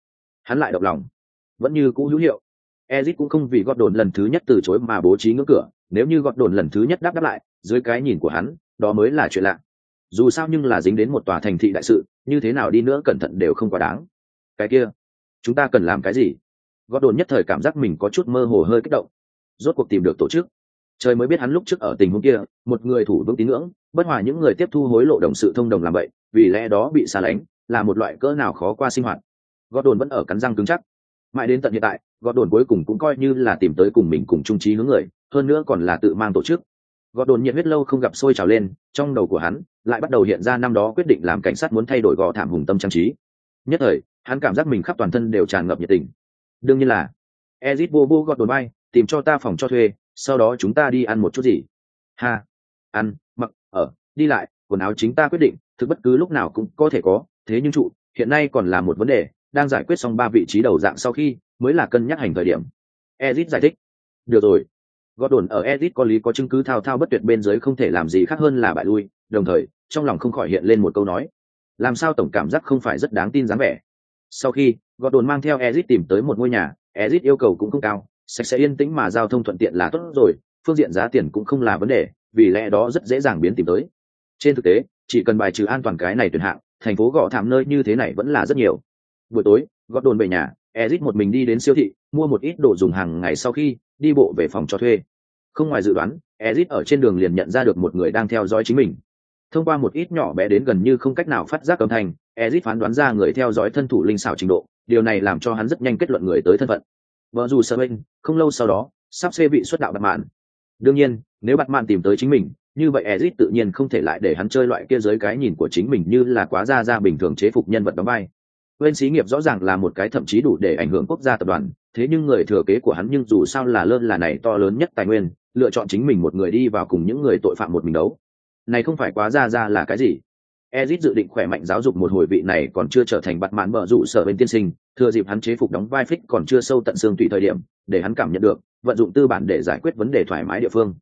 Speaker 1: Hắn lại độc lòng. Vẫn như cũ hữu hiệu. Ezit cũng không vì gót đồn lần thứ nhất từ chối mà bố trí ngưỡng cửa. Nếu như gót đồn lần thứ nhất đáp đáp lại, dưới cái nhìn của hắn, đó mới là chuyện lạ. Dù sao nhưng là dính đến một tòa thành thị đại sự, như thế nào đi nữa cẩn thận đều không quá đáng. Cái kia, chúng ta cần làm cái gì? Gót đồn nhất thời cảm giác mình có chút mơ hồ hơi kích động. Rốt cuộc tìm được tổ chức. Trời mới biết hắn lúc trước ở tình huống kia, một người thủ vững tín ngưỡng, bất hòa những người tiếp thu hối lộ đồng sự thông đồng làm vậy vì lẽ đó bị xa lánh, là một loại cỡ nào khó qua sinh hoạt. Gót đồn vẫn ở cắn răng cứng chắc. Mãi đến tận hiện tại gót đồn cuối cùng cũng coi như là tìm tới cùng mình cùng trung trí hướng người, hơn nữa còn là tự mang tổ chức. Gót đồn nhiệt huyết lâu không gặp sôi trào lên, trong đầu của hắn lại bắt đầu hiện ra năm đó quyết định làm cảnh sát muốn thay đổi gò thảm hùng tâm trang trí. Nhất thời, hắn cảm giác mình khắp toàn thân đều tràn ngập nhiệt tình. Đương nhiên là, ezit vô vô gót đồn bay, tìm cho ta phòng cho thuê, sau đó chúng ta đi ăn một chút gì. Ha, ăn, mặc, ở, đi lại, quần áo chính ta quyết định thực bất cứ lúc nào cũng có thể có, thế nhưng trụ, hiện nay còn là một vấn đề, đang giải quyết xong ba vị trí đầu dạng sau khi mới là cân nhắc hành thời điểm. Ezit giải thích. Được rồi. Gordon ở ezit có lý có chứng cứ thao thao bất tuyệt bên dưới không thể làm gì khác hơn là bại lui, đồng thời, trong lòng không khỏi hiện lên một câu nói. Làm sao tổng cảm giác không phải rất đáng tin dáng vẻ? Sau khi, gordon mang theo ezit tìm tới một ngôi nhà, ezit yêu cầu cũng không cao, sạch sẽ yên tĩnh mà giao thông thuận tiện là tốt rồi, phương diện giá tiền cũng không là vấn đề, vì lẽ đó rất dễ dàng biến tìm tới. Trên thực tế chỉ cần bài trừ an toàn cái này tuyệt hạng, thành phố gõ thảm nơi như thế này vẫn là rất nhiều. Buổi tối, gót đồn về nhà, ezit một mình đi đến siêu thị, mua một ít đồ dùng hàng ngày sau khi đi bộ về phòng cho thuê. Không ngoài dự đoán, ezit ở trên đường liền nhận ra được một người đang theo dõi chính mình. Thông qua một ít nhỏ bé đến gần như không cách nào phát giác âm thanh, ezit phán đoán ra người theo dõi thân thủ linh xảo trình độ, điều này làm cho hắn rất nhanh kết luận người tới thân phận. Vợ dù sợ bênh không lâu sau đó, sắp xê bị xuất đạo bặt mạn đương nhiên, nếu bặt mạn tìm tới chính mình như vậy ezit tự nhiên không thể lại để hắn chơi loại kia dưới cái nhìn của chính mình như là quá ra ra bình thường chế phục nhân vật đóng vai. Bên xí nghiệp rõ ràng là một cái thậm chí đủ để ảnh hưởng quốc gia tập đoàn thế nhưng người thừa kế của hắn nhưng dù sao là lơn là này to lớn nhất tài nguyên lựa chọn chính mình một người đi vào cùng những người tội phạm một mình đấu. Này không phải quá ra ra là cái gì? Ezit dự định khỏe mạnh giáo dục một hồi vị này còn chưa trở thành bắt mãn bở dụ sở bên tiên sinh, thừa dịp hắn chế phục đóng vai phích còn chưa sâu tận xương tùy thời điểm, để hắn cảm nhận được, vận dụng tư bản để giải quyết vấn đề thoải mái địa phương.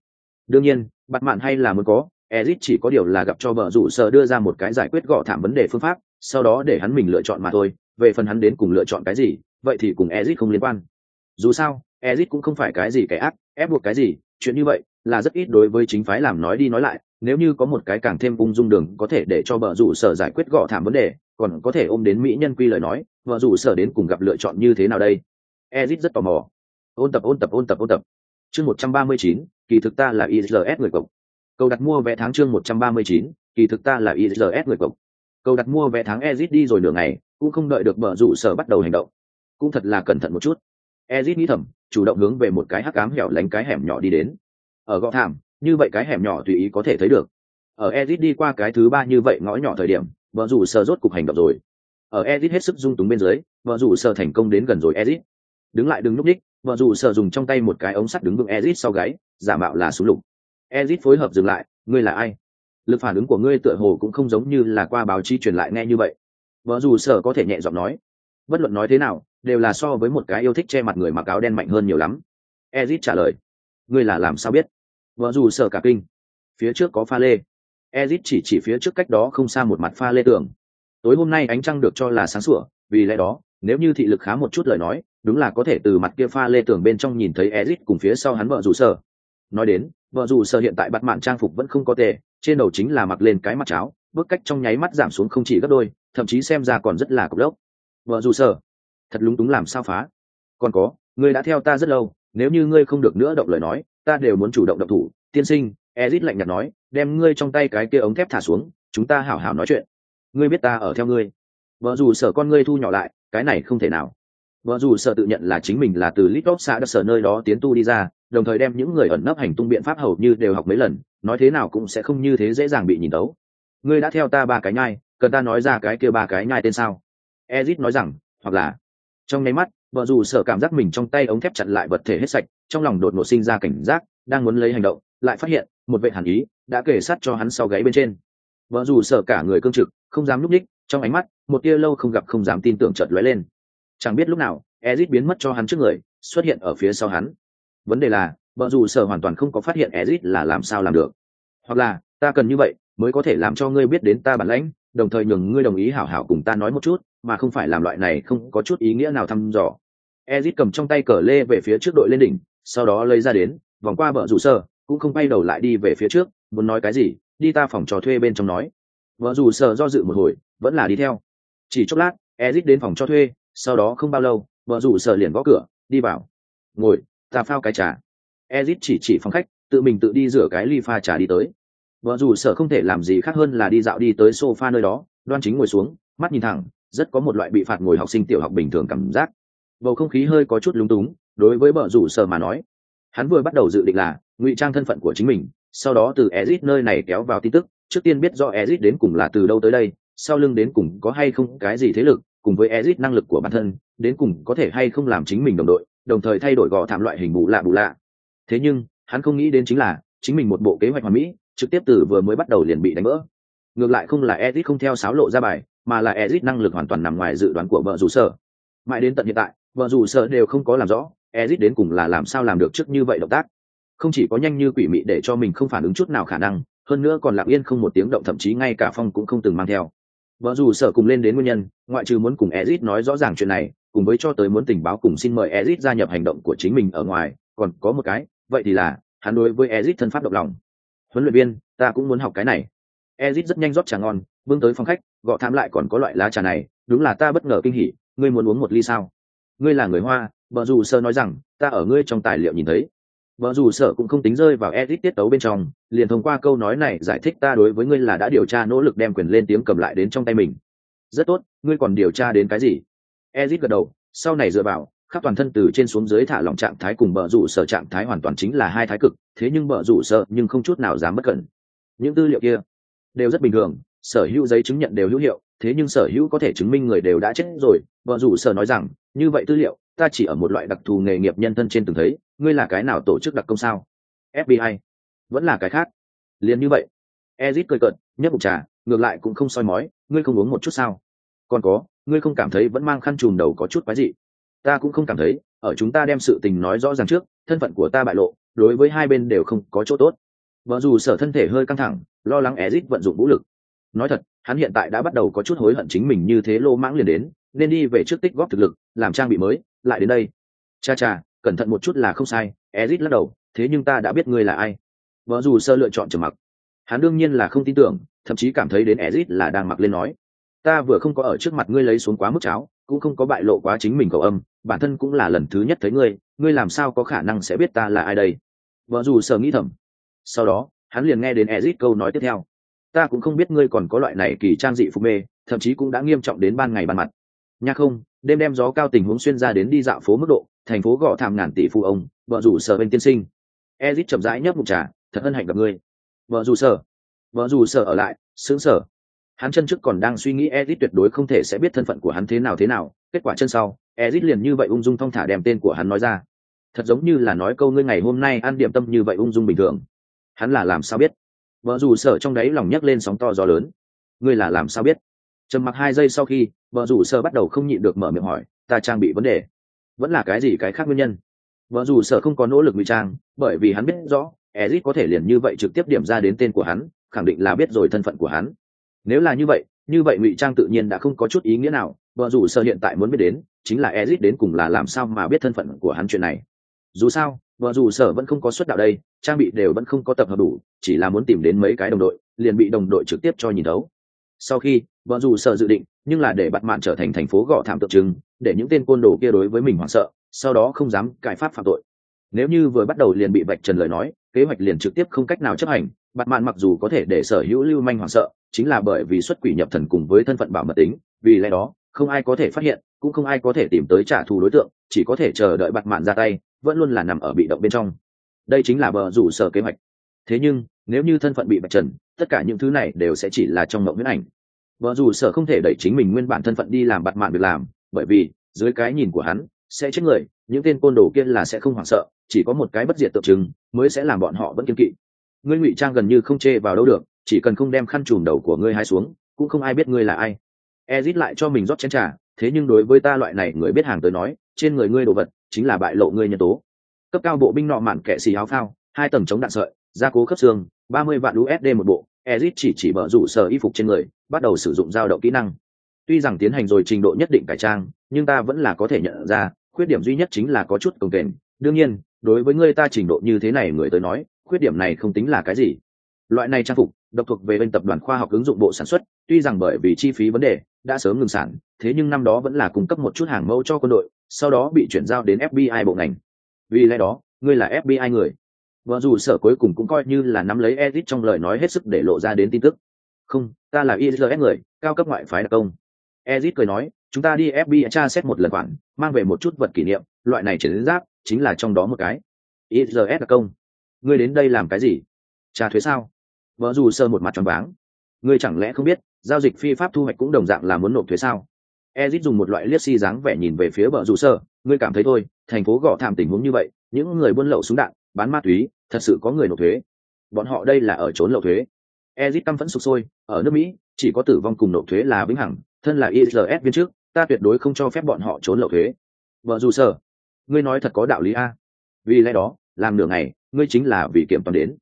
Speaker 1: Đương nhiên, bặt mạn hay là muốn có, Ezit chỉ có điều là gặp cho vợ rủ sở đưa ra một cái giải quyết gõ thảm vấn đề phương pháp, sau đó để hắn mình lựa chọn mà thôi, về phần hắn đến cùng lựa chọn cái gì, vậy thì cùng Ezit không liên quan. Dù sao, Ezit cũng không phải cái gì kẻ ác, ép buộc cái gì, chuyện như vậy là rất ít đối với chính phái làm nói đi nói lại, nếu như có một cái càng thêm ung dung đường có thể để cho vợ rủ sở giải quyết gõ thảm vấn đề còn có thể ôm đến mỹ nhân quy lời nói vợ rủ sở đến cùng gặp lựa chọn như thế nào đây? Ezit rất tò mò. Ôn tập ôn tập ôn tập ôn tập. Chương một trăm ba mươi chín kỳ thực ta là ISS người cộng cầu đặt mua vé tháng chương một trăm ba mươi chín, kỳ thực ta là ISS người cộng cầu đặt mua vé tháng ezit đi rồi nửa ngày, cũng không đợi được vợ rủ sở bắt đầu hành động. Cũng thật là cẩn thận một chút. Ezit nghĩ thầm, chủ động hướng về một cái hắc ám hẻo lánh cái hẻm nhỏ đi đến. Ở gõ thảm, như vậy cái hẻm nhỏ tùy ý có thể thấy được. Ở ezit đi qua cái thứ ba như vậy ngõ nhỏ thời điểm vợ rủ sở rốt cục hành động rồi. Ở ezit hết sức dung túng bên dưới vợ rủ sở thành công đến gần rồi ezit. Đứng lại đừng lúc ních vợ dù sợ dùng trong tay một cái ống sắt đứng vững ezit sau gáy, giả mạo là súng lục. Ezit phối hợp dừng lại, ngươi là ai? Lực phản ứng của ngươi tựa hồ cũng không giống như là qua báo chí truyền lại nghe như vậy. Vợ dù sợ có thể nhẹ giọng nói, bất luận nói thế nào, đều là so với một cái yêu thích che mặt người mặc áo đen mạnh hơn nhiều lắm. Ezit trả lời, ngươi là làm sao biết? Vợ dù sợ cả kinh, phía trước có pha lê. Ezit chỉ chỉ phía trước cách đó không xa một mặt pha lê tường. Tối hôm nay ánh trăng được cho là sáng sủa, vì lẽ đó, nếu như thị lực khá một chút lời nói đúng là có thể từ mặt kia pha lê tường bên trong nhìn thấy Ezic cùng phía sau hắn vợ dù sợ nói đến, vợ dù sợ hiện tại bắt mạn trang phục vẫn không có tệ, trên đầu chính là mặc lên cái mặt cháo, bước cách trong nháy mắt giảm xuống không chỉ gấp đôi, thậm chí xem ra còn rất là cục lốc. Vợ dù sợ thật lúng túng làm sao phá? Còn có, ngươi đã theo ta rất lâu, nếu như ngươi không được nữa động lời nói, ta đều muốn chủ động động thủ. Tiên sinh, Ezic lạnh nhạt nói, đem ngươi trong tay cái kia ống thép thả xuống, chúng ta hảo hảo nói chuyện. Ngươi biết ta ở theo ngươi. Vợ dù sở con ngươi thu nhỏ lại, cái này không thể nào vợ dù sợ tự nhận là chính mình là từ litop xã đã sở nơi đó tiến tu đi ra, đồng thời đem những người ẩn nấp hành tung biện pháp hầu như đều học mấy lần, nói thế nào cũng sẽ không như thế dễ dàng bị nhìn tấu. Ngươi đã theo ta ba cái nhai, cần ta nói ra cái kia ba cái nhai tên sao? Ezit nói rằng, hoặc là. Trong nháy mắt, vợ dù sợ cảm giác mình trong tay ống thép chặn lại vật thể hết sạch, trong lòng đột ngột sinh ra cảnh giác, đang muốn lấy hành động, lại phát hiện, một vệ hàn ý đã kể sát cho hắn sau gáy bên trên. Vợ dù sợ cả người cương trực, không dám núp ních trong ánh mắt, một tia lâu không gặp không dám tin tưởng chợt lóe lên chẳng biết lúc nào, ezit biến mất cho hắn trước người, xuất hiện ở phía sau hắn. Vấn đề là vợ dù sở hoàn toàn không có phát hiện ezit là làm sao làm được. Hoặc là, ta cần như vậy, mới có thể làm cho ngươi biết đến ta bản lãnh, đồng thời nhường ngươi đồng ý hảo hảo cùng ta nói một chút, mà không phải làm loại này không có chút ý nghĩa nào thăm dò. Ezit cầm trong tay cờ lê về phía trước đội lên đỉnh, sau đó lấy ra đến, vòng qua vợ rủ sơ cũng không bay đầu lại đi về phía trước, muốn nói cái gì, đi ta phòng trò thuê bên trong nói. Vợ rủ sơ do dự một hồi, vẫn là đi theo. Chỉ chốc lát, ezit đến phòng cho thuê sau đó không bao lâu, vợ rủ sở liền gõ cửa, đi vào. Ngồi, ta phao cái trà. Ezit chỉ chỉ phòng khách, tự mình tự đi rửa cái ly pha trà đi tới. Vợ rủ sở không thể làm gì khác hơn là đi dạo đi tới sofa nơi đó, đoan chính ngồi xuống, mắt nhìn thẳng, rất có một loại bị phạt ngồi học sinh tiểu học bình thường cảm giác. Bầu không khí hơi có chút lúng túng, đối với vợ rủ sở mà nói, hắn vừa bắt đầu dự định là ngụy trang thân phận của chính mình, sau đó từ ezit nơi này kéo vào tin tức, trước tiên biết do ezit đến cùng là từ đâu tới đây, sau lưng đến cùng có hay không cái gì thế lực cùng với Ezic năng lực của bản thân, đến cùng có thể hay không làm chính mình đồng đội, đồng thời thay đổi gò thảm loại hình bù lạ bù lạ. Thế nhưng, hắn không nghĩ đến chính là, chính mình một bộ kế hoạch hoàn mỹ, trực tiếp từ vừa mới bắt đầu liền bị đánh vỡ. Ngược lại không là Ezic không theo sáo lộ ra bài, mà là Ezic năng lực hoàn toàn nằm ngoài dự đoán của vợ rủ sở mãi đến tận hiện tại, vợ rủ sở đều không có làm rõ, Ezic đến cùng là làm sao làm được trước như vậy động tác. Không chỉ có nhanh như quỷ mị để cho mình không phản ứng chút nào khả năng, hơn nữa còn lặng yên không một tiếng động, thậm chí ngay cả phong cũng không từng mang theo vợ dù sở cùng lên đến nguyên nhân, ngoại trừ muốn cùng ezit nói rõ ràng chuyện này, cùng với cho tới muốn tình báo cùng xin mời ezit gia nhập hành động của chính mình ở ngoài, còn có một cái, vậy thì là, hắn đối với ezit thân pháp động lòng. Huấn luyện viên, ta cũng muốn học cái này. Ezit rất nhanh rót trà ngon vương tới phòng khách, gọ thám lại còn có loại lá trà này, đúng là ta bất ngờ kinh hỉ, ngươi muốn uống một ly sao? Ngươi là người hoa, vợ dù sơ nói rằng, ta ở ngươi trong tài liệu nhìn thấy vợ dù sợ cũng không tính rơi vào edit tiết tấu bên trong, liền thông qua câu nói này giải thích ta đối với ngươi là đã điều tra nỗ lực đem quyền lên tiếng cầm lại đến trong tay mình. Rất tốt, ngươi còn điều tra đến cái gì? Edit gật đầu, sau này dựa vào, khắp toàn thân từ trên xuống dưới thả lỏng trạng thái cùng bờ rủ sở trạng thái hoàn toàn chính là hai thái cực, thế nhưng bờ rủ sợ nhưng không chút nào dám bất cẩn. Những tư liệu kia đều rất bình thường, sở hữu giấy chứng nhận đều hữu hiệu, thế nhưng sở hữu có thể chứng minh người đều đã chết rồi. Vợ rủ sở nói rằng như vậy tư liệu, ta chỉ ở một loại đặc thù nghề nghiệp nhân thân trên từng thấy, ngươi là cái nào tổ chức đặc công sao? Fbi vẫn là cái khác. Liền như vậy. Ezit cười cợt, nhấp bụng trà, ngược lại cũng không soi mói, ngươi không uống một chút sao? Còn có, ngươi không cảm thấy vẫn mang khăn trùm đầu có chút quái dị? Ta cũng không cảm thấy, ở chúng ta đem sự tình nói rõ ràng trước, thân phận của ta bại lộ, đối với hai bên đều không có chỗ tốt. Vợ dù sở thân thể hơi căng thẳng, lo lắng ezit vận dụng vũ lực. Nói thật, hắn hiện tại đã bắt đầu có chút hối hận chính mình như thế lô mãng liền đến nên đi về trước tích góp thực lực, làm trang bị mới, lại đến đây. Cha cha, cẩn thận một chút là không sai, ezit lắc đầu, thế nhưng ta đã biết ngươi là ai. Vợ dù sơ lựa chọn trầm mặc. Hắn đương nhiên là không tin tưởng, thậm chí cảm thấy đến ezit là đang mặc lên nói. Ta vừa không có ở trước mặt ngươi lấy xuống quá mức cháo, cũng không có bại lộ quá chính mình cầu âm, bản thân cũng là lần thứ nhất thấy ngươi ngươi làm sao có khả năng sẽ biết ta là ai đây? Vợ dù sơ nghĩ thầm. Sau đó, hắn liền nghe đến ezit câu nói tiếp theo. Ta cũng không biết ngươi còn có loại này kỳ trang dị phục mê, thậm chí cũng đã nghiêm trọng đến ban ngày ban mặt nha không, đêm đem gió cao tình huống xuyên ra đến đi dạo phố mức độ, thành phố gõ thảm ngàn tỷ phu ông, vợ rủ sở bên tiên sinh. Ezit chậm rãi nhấp một trà, thật hân hạnh gặp ngươi vợ rủ sở. Vợ rủ sở ở lại sướng sở hắn chân trước còn đang suy nghĩ ezit tuyệt đối không thể sẽ biết thân phận của hắn thế nào thế nào, kết quả chân sau, ezit liền như vậy ung dung thong thả đem tên của hắn nói ra. Thật giống như là nói câu ngươi ngày hôm nay ăn điểm tâm như vậy ung dung bình thường. Hắn là làm sao biết? Vợ rủ sở trong đáy lòng nhấc lên sóng to gió lớn. Ngươi là làm sao biết? Trầm mặc hai giây sau khi, vợ rủ sở bắt đầu không nhịn được mở miệng hỏi, ta trang bị vấn đề. Vẫn là cái gì cái khác nguyên nhân? Vợ rủ sở không có nỗ lực ngụy trang, bởi vì hắn biết rõ ezit có thể liền như vậy trực tiếp điểm ra đến tên của hắn, khẳng định là biết rồi thân phận của hắn. Nếu là như vậy như vậy ngụy trang tự nhiên đã không có chút ý nghĩa nào. Vợ rủ sở hiện tại muốn biết đến, chính là ezit đến cùng là làm sao mà biết thân phận của hắn chuyện này. Dù sao, vợ rủ sở vẫn không có xuất đạo đây, trang bị đều vẫn không có tập hợp đủ, chỉ là muốn tìm đến mấy cái đồng đội, liền bị đồng đội trực tiếp cho nhìn đấu sau khi vợ dù sợ dự định, nhưng là để bặt mạn trở thành thành phố gõ thảm tượng trưng, để những tên côn đồ kia đối với mình hoảng sợ, sau đó không dám cải pháp phạm tội. Nếu như vừa bắt đầu liền bị vạch trần lời nói, kế hoạch liền trực tiếp không cách nào chấp hành bặt mạn mặc dù có thể để sở hữu lưu manh hoảng sợ, chính là bởi vì xuất quỷ nhập thần cùng với thân phận bảo mật tính, vì lẽ đó, không ai có thể phát hiện, cũng không ai có thể tìm tới trả thù đối tượng, chỉ có thể chờ đợi bặt mạn ra tay, vẫn luôn là nằm ở bị động bên trong. Đây chính là bờ rủ sở kế hoạch. Thế nhưng, nếu như thân phận bị bạch trần, tất cả những thứ này đều sẽ chỉ là trong mộng huyễn ảnh vợ dù sở không thể đẩy chính mình nguyên bản thân phận đi làm bặt mạng việc làm, bởi vì, dưới cái nhìn của hắn, sẽ chết người, những tên côn đồ kia là sẽ không hoảng sợ, chỉ có một cái bất diệt tượng trưng, mới sẽ làm bọn họ vẫn kiên kỵ. Ngươi ngụy trang gần như không chê vào đâu được, chỉ cần không đem khăn trùm đầu của ngươi hai xuống, cũng không ai biết ngươi là ai. Ezit lại cho mình rót chén trà, thế nhưng đối với ta loại này người biết hàng tới nói, trên người ngươi đồ vật, chính là bại lộ ngươi nhân tố. Cấp cao bộ binh nọ mạn kệ xì áo phao, hai tầng chống đạn sợi, gia cố khớp xương, ba mươi vạn usd một bộ ezit chỉ chỉ bờ rủ sở y phục trên người, bắt đầu sử dụng dao động kỹ năng. Tuy rằng tiến hành rồi trình độ nhất định cải trang, nhưng ta vẫn là có thể nhận ra, khuyết điểm duy nhất chính là có chút cồng kềnh. Đương nhiên, đối với người ta trình độ như thế này người tới nói, khuyết điểm này không tính là cái gì. Loại này trang phục, độc thuộc về bên tập đoàn khoa học ứng dụng bộ sản xuất, tuy rằng bởi vì chi phí vấn đề, đã sớm ngừng sản, thế nhưng năm đó vẫn là cung cấp một chút hàng mẫu cho quân đội, sau đó bị chuyển giao đến fbi bộ ngành. Vì lẽ đó, ngươi là fbi người vợ dù sở cuối cùng cũng coi như là nắm lấy edit trong lời nói hết sức để lộ ra đến tin tức. Không, ta là isls người, cao cấp ngoại phái đặc công. Edit cười nói, chúng ta đi fbi tra xét một lần khoản, mang về một chút vật kỷ niệm, loại này triển giáp chính là trong đó một cái. Isls đặc công. Ngươi đến đây làm cái gì? Trả thuế sao? Vợ dù sơ một mặt tròn váng. Ngươi chẳng lẽ không biết, giao dịch phi pháp thu hoạch cũng đồng dạng là muốn nộp thuế sao? Ezit dùng một loại liếc si dáng vẻ nhìn về phía vợ dù sơ ngươi cảm thấy thôi, thành phố gõ thảm tình huống như vậy, những người buôn lậu súng đạn bán ma túy, thật sự có người nộp thuế. Bọn họ đây là ở trốn lậu thuế. Ezit căm phẫn sụp sôi, ở nước mỹ, chỉ có tử vong cùng nộp thuế là vĩnh hằng, thân là isls viên trước, ta tuyệt đối không cho phép bọn họ trốn lậu thuế. Vợ dù sở ngươi nói thật có đạo lý a. Vì lẽ đó, làm nửa ngày, ngươi chính là vì kiểm toán đến.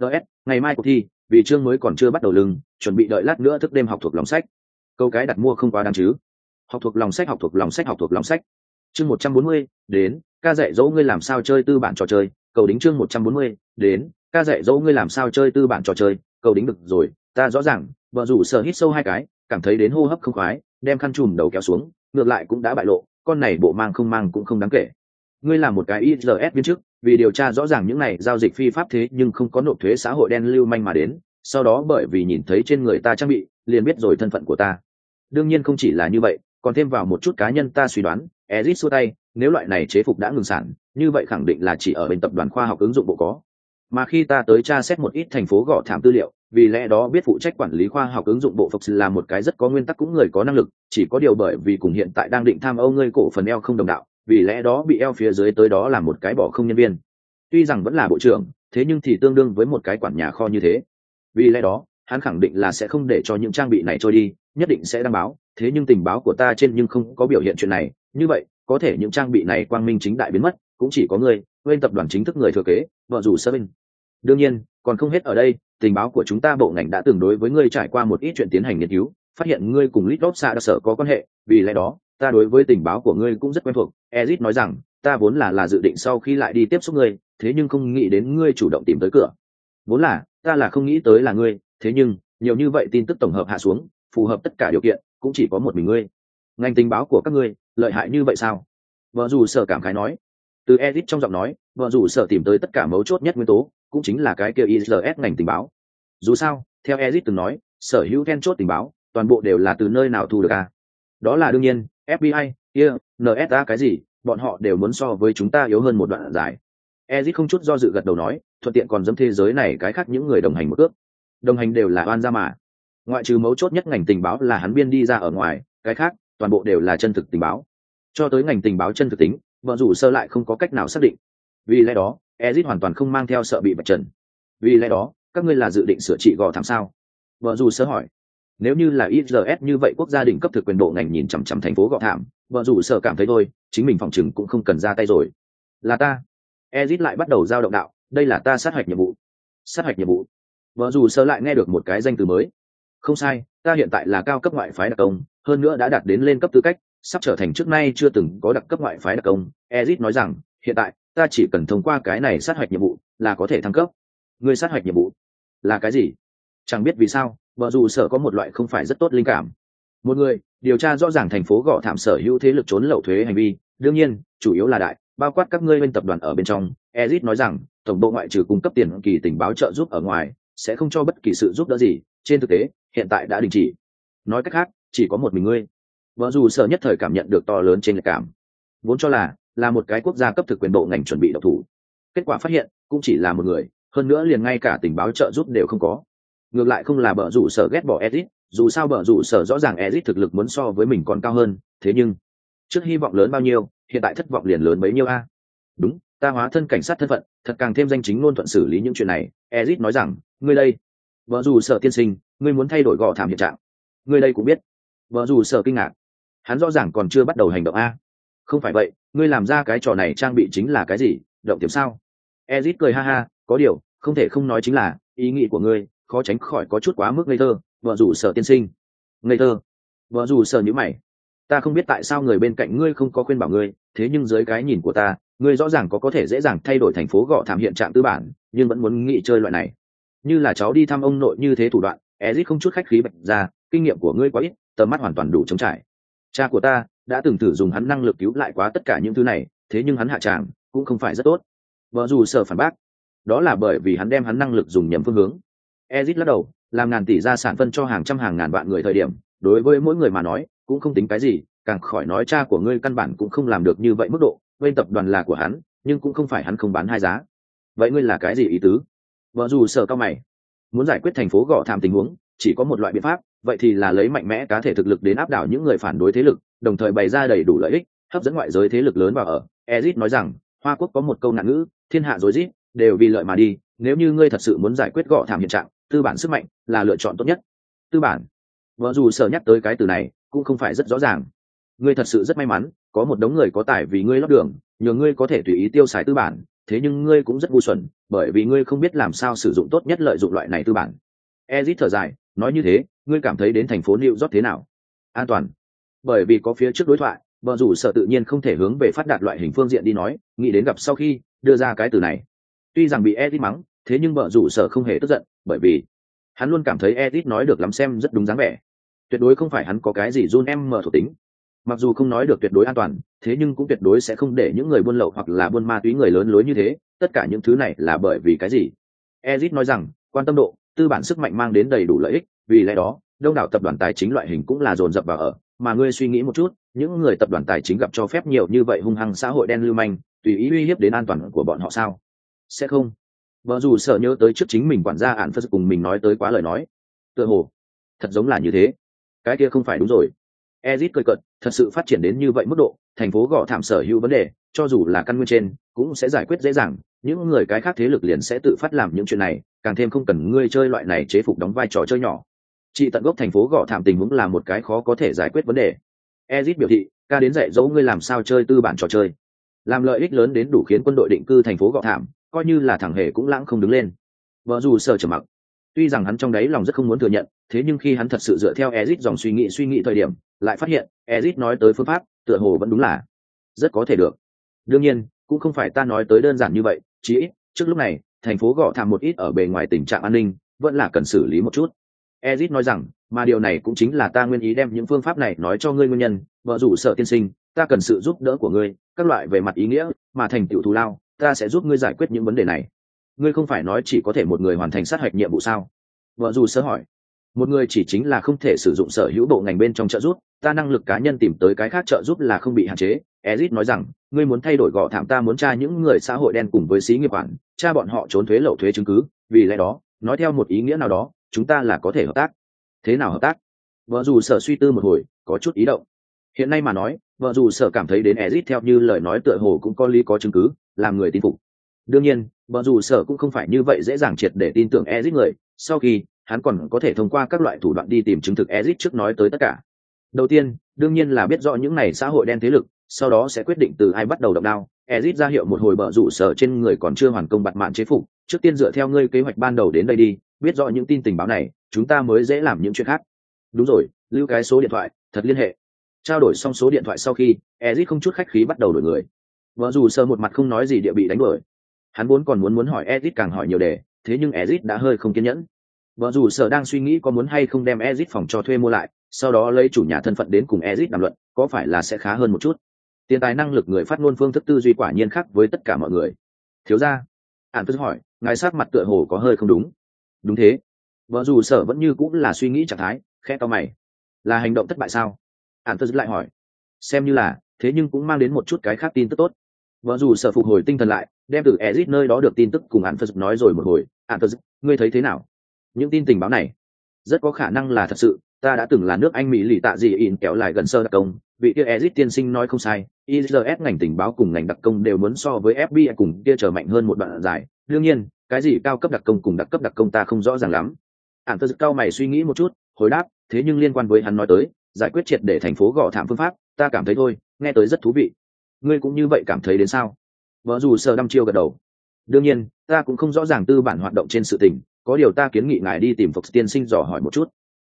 Speaker 1: Ts ngày mai cuộc thi, vì chương mới còn chưa bắt đầu lưng, chuẩn bị đợi lát nữa thức đêm học thuộc lòng sách. Câu cái đặt mua không quá đáng chứ. Học thuộc lòng sách, học thuộc lòng sách, học thuộc lòng sách. Chương một trăm bốn mươi, đến, ca dạy dỗ ngươi làm sao chơi tư bản trò chơi cầu đính chương một trăm bốn mươi, đến, ca dạy dỗ ngươi làm sao chơi tư bản trò chơi, cầu đính được rồi, ta rõ ràng, vợ rủ sợ hít sâu hai cái, cảm thấy đến hô hấp không khoái, đem khăn chùm đầu kéo xuống, ngược lại cũng đã bại lộ, con này bộ mang không mang cũng không đáng kể. Ngươi là một cái IRS viên chức, vì điều tra rõ ràng những này giao dịch phi pháp thế nhưng không có nộp thuế xã hội đen lưu manh mà đến, sau đó bởi vì nhìn thấy trên người ta trang bị, liền biết rồi thân phận của ta. Đương nhiên không chỉ là như vậy còn thêm vào một chút cá nhân ta suy đoán, ezit xua tay, nếu loại này chế phục đã ngừng sản, như vậy khẳng định là chỉ ở bên tập đoàn khoa học ứng dụng bộ có. Mà khi ta tới tra xét một ít thành phố gõ thảm tư liệu, vì lẽ đó biết phụ trách quản lý khoa học ứng dụng bộ phật là một cái rất có nguyên tắc cũng người có năng lực, chỉ có điều bởi vì cùng hiện tại đang định tham âu ngươi cổ phần eo không đồng đạo, vì lẽ đó bị eo phía dưới tới đó là một cái bỏ không nhân viên. Tuy rằng vẫn là bộ trưởng, thế nhưng thì tương đương với một cái quản nhà kho như thế. Vì lẽ đó, hắn khẳng định là sẽ không để cho những trang bị này trôi đi nhất định sẽ đăng báo, thế nhưng tình báo của ta trên nhưng không có biểu hiện chuyện này, như vậy, có thể những trang bị này quang minh chính đại biến mất, cũng chỉ có ngươi bên tập đoàn chính thức người thừa kế, vợ dù sơ binh đương nhiên, còn không hết ở đây, tình báo của chúng ta bộ ngành đã tương đối với ngươi trải qua một ít chuyện tiến hành nghiên cứu, phát hiện ngươi cùng lít lót xa đã sở có quan hệ, vì lẽ đó, ta đối với tình báo của ngươi cũng rất quen thuộc. Ezit nói rằng, ta vốn là là dự định sau khi lại đi tiếp xúc ngươi, thế nhưng không nghĩ đến ngươi chủ động tìm tới cửa. Vốn là, ta là không nghĩ tới là ngươi, thế nhưng, nhiều như vậy tin tức tổng hợp hạ xuống phù hợp tất cả điều kiện, cũng chỉ có một mình ngươi. Ngành tình báo của các ngươi, lợi hại như vậy sao? Vợ dù sở cảm khái nói. Từ edit trong giọng nói, vợ dù sở tìm tới tất cả mấu chốt nhất nguyên tố, cũng chính là cái kia isls ngành tình báo. Dù sao, theo edit từng nói, sở hữu then chốt tình báo, toàn bộ đều là từ nơi nào thu được à? đó là đương nhiên fbi kia nsa cái gì, bọn họ đều muốn so với chúng ta yếu hơn một đoạn dài. Ezit không chút do dự gật đầu nói, thuận tiện còn dẫm thế giới này cái khác những người đồng hành một ước. Đồng hành đều là oan ra mà ngoại trừ mấu chốt nhất ngành tình báo là hắn biên đi ra ở ngoài, cái khác, toàn bộ đều là chân thực tình báo. Cho tới ngành tình báo chân thực tính, vợ rủ sơ lại không có cách nào xác định. Vì lẽ đó, ezit hoàn toàn không mang theo sợ bị bạch trần. Vì lẽ đó, các ngươi là dự định sửa trị gò thảm sao? Vợ rủ sơ hỏi. Nếu như là IRS như vậy, quốc gia đỉnh cấp thực quyền độ ngành nhìn chằm chằm thành phố gò thảm, vợ rủ sơ cảm thấy thôi, chính mình phòng chừng cũng không cần ra tay rồi. Là ta. Ezit lại bắt đầu giao động đạo, đây là ta sát hạch nhiệm vụ. Sát hạch nhiệm vụ. Vợ rủ sơ lại nghe được một cái danh từ mới không sai, ta hiện tại là cao cấp ngoại phái đặc công, hơn nữa đã đạt đến lên cấp tư cách, sắp trở thành trước nay chưa từng có đặc cấp ngoại phái đặc công. Ezit nói rằng, hiện tại, ta chỉ cần thông qua cái này sát hạch nhiệm vụ là có thể thăng cấp. Người sát hạch nhiệm vụ là cái gì? Chẳng biết vì sao, vợ dù sở có một loại không phải rất tốt linh cảm. Một người, điều tra rõ ràng thành phố gõ thảm sở hữu thế lực trốn lậu thuế hành vi. Đương nhiên, chủ yếu là đại, bao quát các ngươi bên tập đoàn ở bên trong. Ezit nói rằng, tổng bộ ngoại trừ cung cấp tiền kỳ tình báo trợ giúp ở ngoài, sẽ không cho bất kỳ sự giúp đỡ gì trên thực tế, hiện tại đã đình chỉ. Nói cách khác, chỉ có một mình ngươi. Vợ dù sợ nhất thời cảm nhận được to lớn trên lệch cảm. Vốn cho là là một cái quốc gia cấp thực quyền bộ ngành chuẩn bị độc thủ. Kết quả phát hiện, cũng chỉ là một người, hơn nữa liền ngay cả tình báo trợ giúp đều không có. Ngược lại không là bờ rủ sở ghét bỏ edit dù sao bờ rủ sở rõ ràng edit thực lực muốn so với mình còn cao hơn, thế nhưng, trước hy vọng lớn bao nhiêu, hiện tại thất vọng liền lớn bấy nhiêu a. Đúng, ta hóa thân cảnh sát thân phận, thật càng thêm danh chính ngôn thuận xử lý những chuyện này. Ezit nói rằng, ngươi đây vợ dù sở tiên sinh, ngươi muốn thay đổi gò thảm hiện trạng. Ngươi đây cũng biết. Vợ dù sở kinh ngạc. Hắn rõ ràng còn chưa bắt đầu hành động a. Không phải vậy, ngươi làm ra cái trò này trang bị chính là cái gì? Động tiềm sao? Ezit cười ha ha, có điều, không thể không nói chính là, ý nghĩ của ngươi, khó tránh khỏi có chút quá mức ngây thơ, vợ rủ sở tiên sinh. Ngây thơ. Vợ rủ sở nhữ mày. Ta không biết tại sao người bên cạnh ngươi không có khuyên bảo ngươi, thế nhưng dưới cái nhìn của ta, ngươi rõ ràng có có thể dễ dàng thay đổi thành phố gõ thảm hiện trạng tư bản, nhưng vẫn muốn nghĩ chơi loại này như là cháu đi thăm ông nội như thế thủ đoạn ezit không chút khách khí bạch ra, kinh nghiệm của ngươi quá ít, tầm mắt hoàn toàn đủ chống trải. Cha của ta đã từng thử dùng hắn năng lực cứu lại quá tất cả những thứ này, thế nhưng hắn hạ tràng cũng không phải rất tốt. Vợ dù sợ phản bác, đó là bởi vì hắn đem hắn năng lực dùng nhầm phương hướng. Ezit lắc đầu, làm ngàn tỷ gia sản phân cho hàng trăm hàng ngàn vạn người thời điểm, đối với mỗi người mà nói, cũng không tính cái gì, càng khỏi nói cha của ngươi căn bản cũng không làm được như vậy mức độ, bên tập đoàn là của hắn, nhưng cũng không phải hắn không bán hai giá. Vậy ngươi là cái gì ý tứ? Vợ dù sở cao mày. Muốn giải quyết thành phố gõ thảm tình huống, chỉ có một loại biện pháp, vậy thì là lấy mạnh mẽ cá thể thực lực đến áp đảo những người phản đối thế lực, đồng thời bày ra đầy đủ lợi ích, hấp dẫn ngoại giới thế lực lớn vào ở. Ezit nói rằng, hoa quốc có một câu nạn ngữ, thiên hạ dối rít, đều vì lợi mà đi, nếu như ngươi thật sự muốn giải quyết gõ thảm hiện trạng, tư bản sức mạnh là lựa chọn tốt nhất. Tư bản. Vợ dù sở nhắc tới cái từ này, cũng không phải rất rõ ràng. Ngươi thật sự rất may mắn, có một đống người có tài vì ngươi lót đường, nhờ ngươi có thể tùy ý tiêu xài tư bản thế nhưng ngươi cũng rất ngu xuẩn, bởi vì ngươi không biết làm sao sử dụng tốt nhất lợi dụng loại này tư bản. Ezit thở dài, nói như thế, ngươi cảm thấy đến thành phố new york thế nào? An toàn. Bởi vì có phía trước đối thoại, vợ rủ sợ tự nhiên không thể hướng về phát đạt loại hình phương diện đi nói, nghĩ đến gặp sau khi, đưa ra cái từ này. Tuy rằng bị edit mắng, thế nhưng vợ rủ sợ không hề tức giận, bởi vì hắn luôn cảm thấy edit nói được lắm xem rất đúng dáng vẻ. Tuyệt đối không phải hắn có cái gì run em mở thuộc tính mặc dù không nói được tuyệt đối an toàn, thế nhưng cũng tuyệt đối sẽ không để những người buôn lậu hoặc là buôn ma túy người lớn lối như thế, tất cả những thứ này là bởi vì cái gì? Ezit nói rằng, quan tâm độ, tư bản sức mạnh mang đến đầy đủ lợi ích, vì lẽ đó, đông đảo tập đoàn tài chính loại hình cũng là dồn dập vào ở. Mà ngươi suy nghĩ một chút, những người tập đoàn tài chính gặp cho phép nhiều như vậy hung hăng xã hội đen lưu manh, tùy ý uy hiếp đến an toàn của bọn họ sao? Sẽ không. Vợ dù sợ nhớ tới trước chính mình quản gia ạn phật cùng mình nói tới quá lời nói. Tựa hồ, thật giống là như thế. Cái kia không phải đúng rồi ezit cười cợt, thật sự phát triển đến như vậy mức độ thành phố gọ thảm sở hữu vấn đề cho dù là căn nguyên trên cũng sẽ giải quyết dễ dàng. Những người cái khác thế lực liền sẽ tự phát làm những chuyện này càng thêm không cần ngươi chơi loại này chế phục đóng vai trò chơi nhỏ. Chỉ tận gốc thành phố gọ thảm tình huống là một cái khó có thể giải quyết vấn đề. Ezit biểu thị ca đến dạy dỗ ngươi làm sao chơi tư bản trò chơi. Làm lợi ích lớn đến đủ khiến quân đội định cư thành phố gọ thảm coi như là thằng hề cũng lãng không đứng lên. Vợ dù sở trầm mặc. Tuy rằng hắn trong đáy lòng rất không muốn thừa nhận thế nhưng khi hắn thật sự dựa theo Ezic dòng suy nghĩ suy nghĩ thời điểm lại phát hiện ezit nói tới phương pháp, tựa hồ vẫn đúng là rất có thể được. Đương nhiên, cũng không phải ta nói tới đơn giản như vậy, chí ít, trước lúc này, thành phố gọ thảm một ít ở bề ngoài tình trạng an ninh, vẫn là cần xử lý một chút. Ezit nói rằng, mà điều này cũng chính là ta nguyên ý đem những phương pháp này nói cho ngươi nguyên nhân, vợ rủ sợ tiên sinh, ta cần sự giúp đỡ của ngươi, các loại về mặt ý nghĩa, mà thành tựu thù lao, ta sẽ giúp ngươi giải quyết những vấn đề này. Ngươi không phải nói chỉ có thể một người hoàn thành sát hạch nhiệm vụ sao? Vợ dù sơ hỏi một người chỉ chính là không thể sử dụng sở hữu bộ ngành bên trong trợ giúp, ta năng lực cá nhân tìm tới cái khác trợ giúp là không bị hạn chế. Ezit nói rằng, ngươi muốn thay đổi gọ thảm ta muốn tra những người xã hội đen cùng với xí nghiệp quản cha bọn họ trốn thuế lậu thuế chứng cứ, vì lẽ đó, nói theo một ý nghĩa nào đó, chúng ta là có thể hợp tác. Thế nào hợp tác? Vợ dù sở suy tư một hồi, có chút ý động. Hiện nay mà nói, vợ dù sở cảm thấy đến ezit theo như lời nói tựa hồ cũng có lý có chứng cứ, làm người tin phục. Đương nhiên, vợ dù sở cũng không phải như vậy dễ dàng triệt để tin tưởng ezit người. Sau khi hắn còn có thể thông qua các loại thủ đoạn đi tìm chứng thực Ezic trước nói tới tất cả. Đầu tiên, đương nhiên là biết rõ những này xã hội đen thế lực, sau đó sẽ quyết định từ ai bắt đầu động đao. Ezic ra hiệu một hồi bợ rủ sở trên người còn chưa hoàn công bạt mạng chế phục, trước tiên dựa theo ngươi kế hoạch ban đầu đến đây đi, biết rõ những tin tình báo này, chúng ta mới dễ làm những chuyện khác. Đúng rồi, lưu cái số điện thoại, thật liên hệ. Trao đổi xong số điện thoại sau khi Ezic không chút khách khí bắt đầu đổi người. Bợ rủ sơ một mặt không nói gì địa bị đánh đuổi. Hắn vốn còn muốn muốn hỏi Ezic càng hỏi nhiều đề, thế nhưng Ezic đã hơi không kiên nhẫn vợ dù sở đang suy nghĩ có muốn hay không đem ezit phòng cho thuê mua lại, sau đó lấy chủ nhà thân phận đến cùng ezit đàm luận, có phải là sẽ khá hơn một chút? Tiền tài năng lực người phát ngôn phương thức tư duy quả nhiên khác với tất cả mọi người. Thiếu ra ạn tức hỏi, ngài sát mặt tựa hồ có hơi không đúng. Đúng thế. Vợ dù sở vẫn như cũng là suy nghĩ trạng thái khe to mày. Là hành động thất bại sao? Ạn tớ lại hỏi. Xem như là, thế nhưng cũng mang đến một chút cái khác tin tức tốt. Vợ dù sở phục hồi tinh thần lại, đem từ ezit nơi đó được tin tức cùng ạn tớ nói rồi một hồi. Ạn tớ ngươi thấy thế nào? Những tin tình báo này, rất có khả năng là thật sự. Ta đã từng là nước anh mỹ lì tạ gì in kéo lại gần sơ đặc công. Vị kia ezit tiên sinh nói không sai is ngành tình báo cùng ngành đặc công đều muốn so với fbi cùng kia trở mạnh hơn một đoạn dài. Đương nhiên, cái gì cao cấp đặc công cùng đặc cấp đặc công ta không rõ ràng lắm. Ạn tớ cao mày suy nghĩ một chút, hồi đáp, thế nhưng liên quan với hắn nói tới, giải quyết triệt để thành phố gõ thảm phương pháp, ta cảm thấy thôi, nghe tới rất thú vị. Ngươi cũng như vậy cảm thấy đến sao? Vợ dù sợ đăm chiêu gật đầu. Đương nhiên, ta cũng không rõ ràng tư bản hoạt động trên sự tình có điều ta kiến nghị ngài đi tìm phục tiên sinh dò hỏi một chút.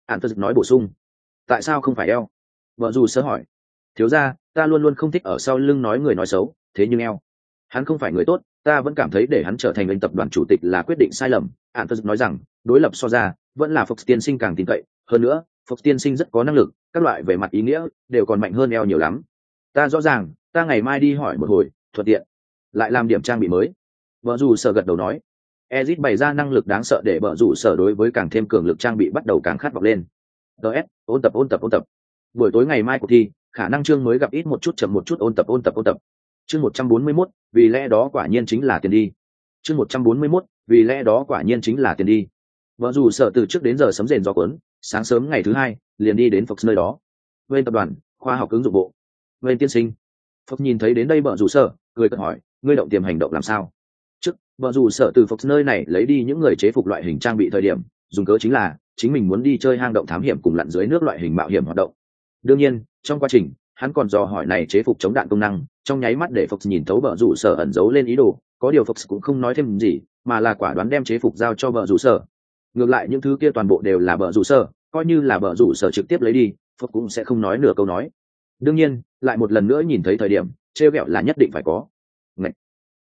Speaker 1: Ạn phật nói bổ sung. Tại sao không phải eo? Vợ dù sơ hỏi. Thiếu ra ta luôn luôn không thích ở sau lưng nói người nói xấu, thế nhưng eo. Hắn không phải người tốt, ta vẫn cảm thấy để hắn trở thành lãnh tập đoàn chủ tịch là quyết định sai lầm. Ạn phật nói rằng, đối lập so ra, vẫn là phục tiên sinh càng tin cậy. Hơn nữa phục tiên sinh rất có năng lực, các loại về mặt ý nghĩa đều còn mạnh hơn eo nhiều lắm. Ta rõ ràng, ta ngày mai đi hỏi một hồi, thuận tiện. Lại làm điểm trang bị mới. Vợ dù sợ gật đầu nói ezit bày ra năng lực đáng sợ để vợ dù sở đối với càng thêm cường lực trang bị bắt đầu càng khát vọng lên DS, ôn tập ôn tập ôn tập buổi tối ngày mai cuộc thi khả năng chương mới gặp ít một chút chậm một chút ôn tập ôn tập ôn tập chương một trăm bốn mươi 141, vì lẽ đó quả nhiên chính là tiền đi chương một trăm bốn mươi 141, vì lẽ đó quả nhiên chính là tiền đi vợ dù sở từ trước đến giờ sấm rền do cuốn sáng sớm ngày thứ hai liền đi đến Fox nơi đó. Bên tập đoàn, khoa học ứng dụng bộ. Bên tiên sinh. Fox nhìn thấy đến đây bợ rủ sở, cười cợt hỏi, ngươi động tiềm hành động làm sao? Trước, rủ sở từ Fox nơi này lấy đi những người chế phục loại hình trang bị thời điểm, dùng cớ chính là chính mình muốn đi chơi hang động thám hiểm cùng lặn dưới nước loại hình mạo hiểm hoạt động. Đương nhiên, trong quá trình, hắn còn dò hỏi này chế phục chống đạn công năng, trong nháy mắt để Fox nhìn thấu bờ rủ sở ẩn giấu lên ý đồ, có điều Fox cũng không nói thêm gì, mà là quả đoán đem chế phục giao cho bờ rủ sở. Ngược lại những thứ kia toàn bộ đều là bờ rủ sở, coi như là bờ rủ sở trực tiếp lấy đi, Fox cũng sẽ không nói nửa câu nói. Đương nhiên, lại một lần nữa nhìn thấy thời điểm, trêu ghẹo là nhất định phải có. Ngậy.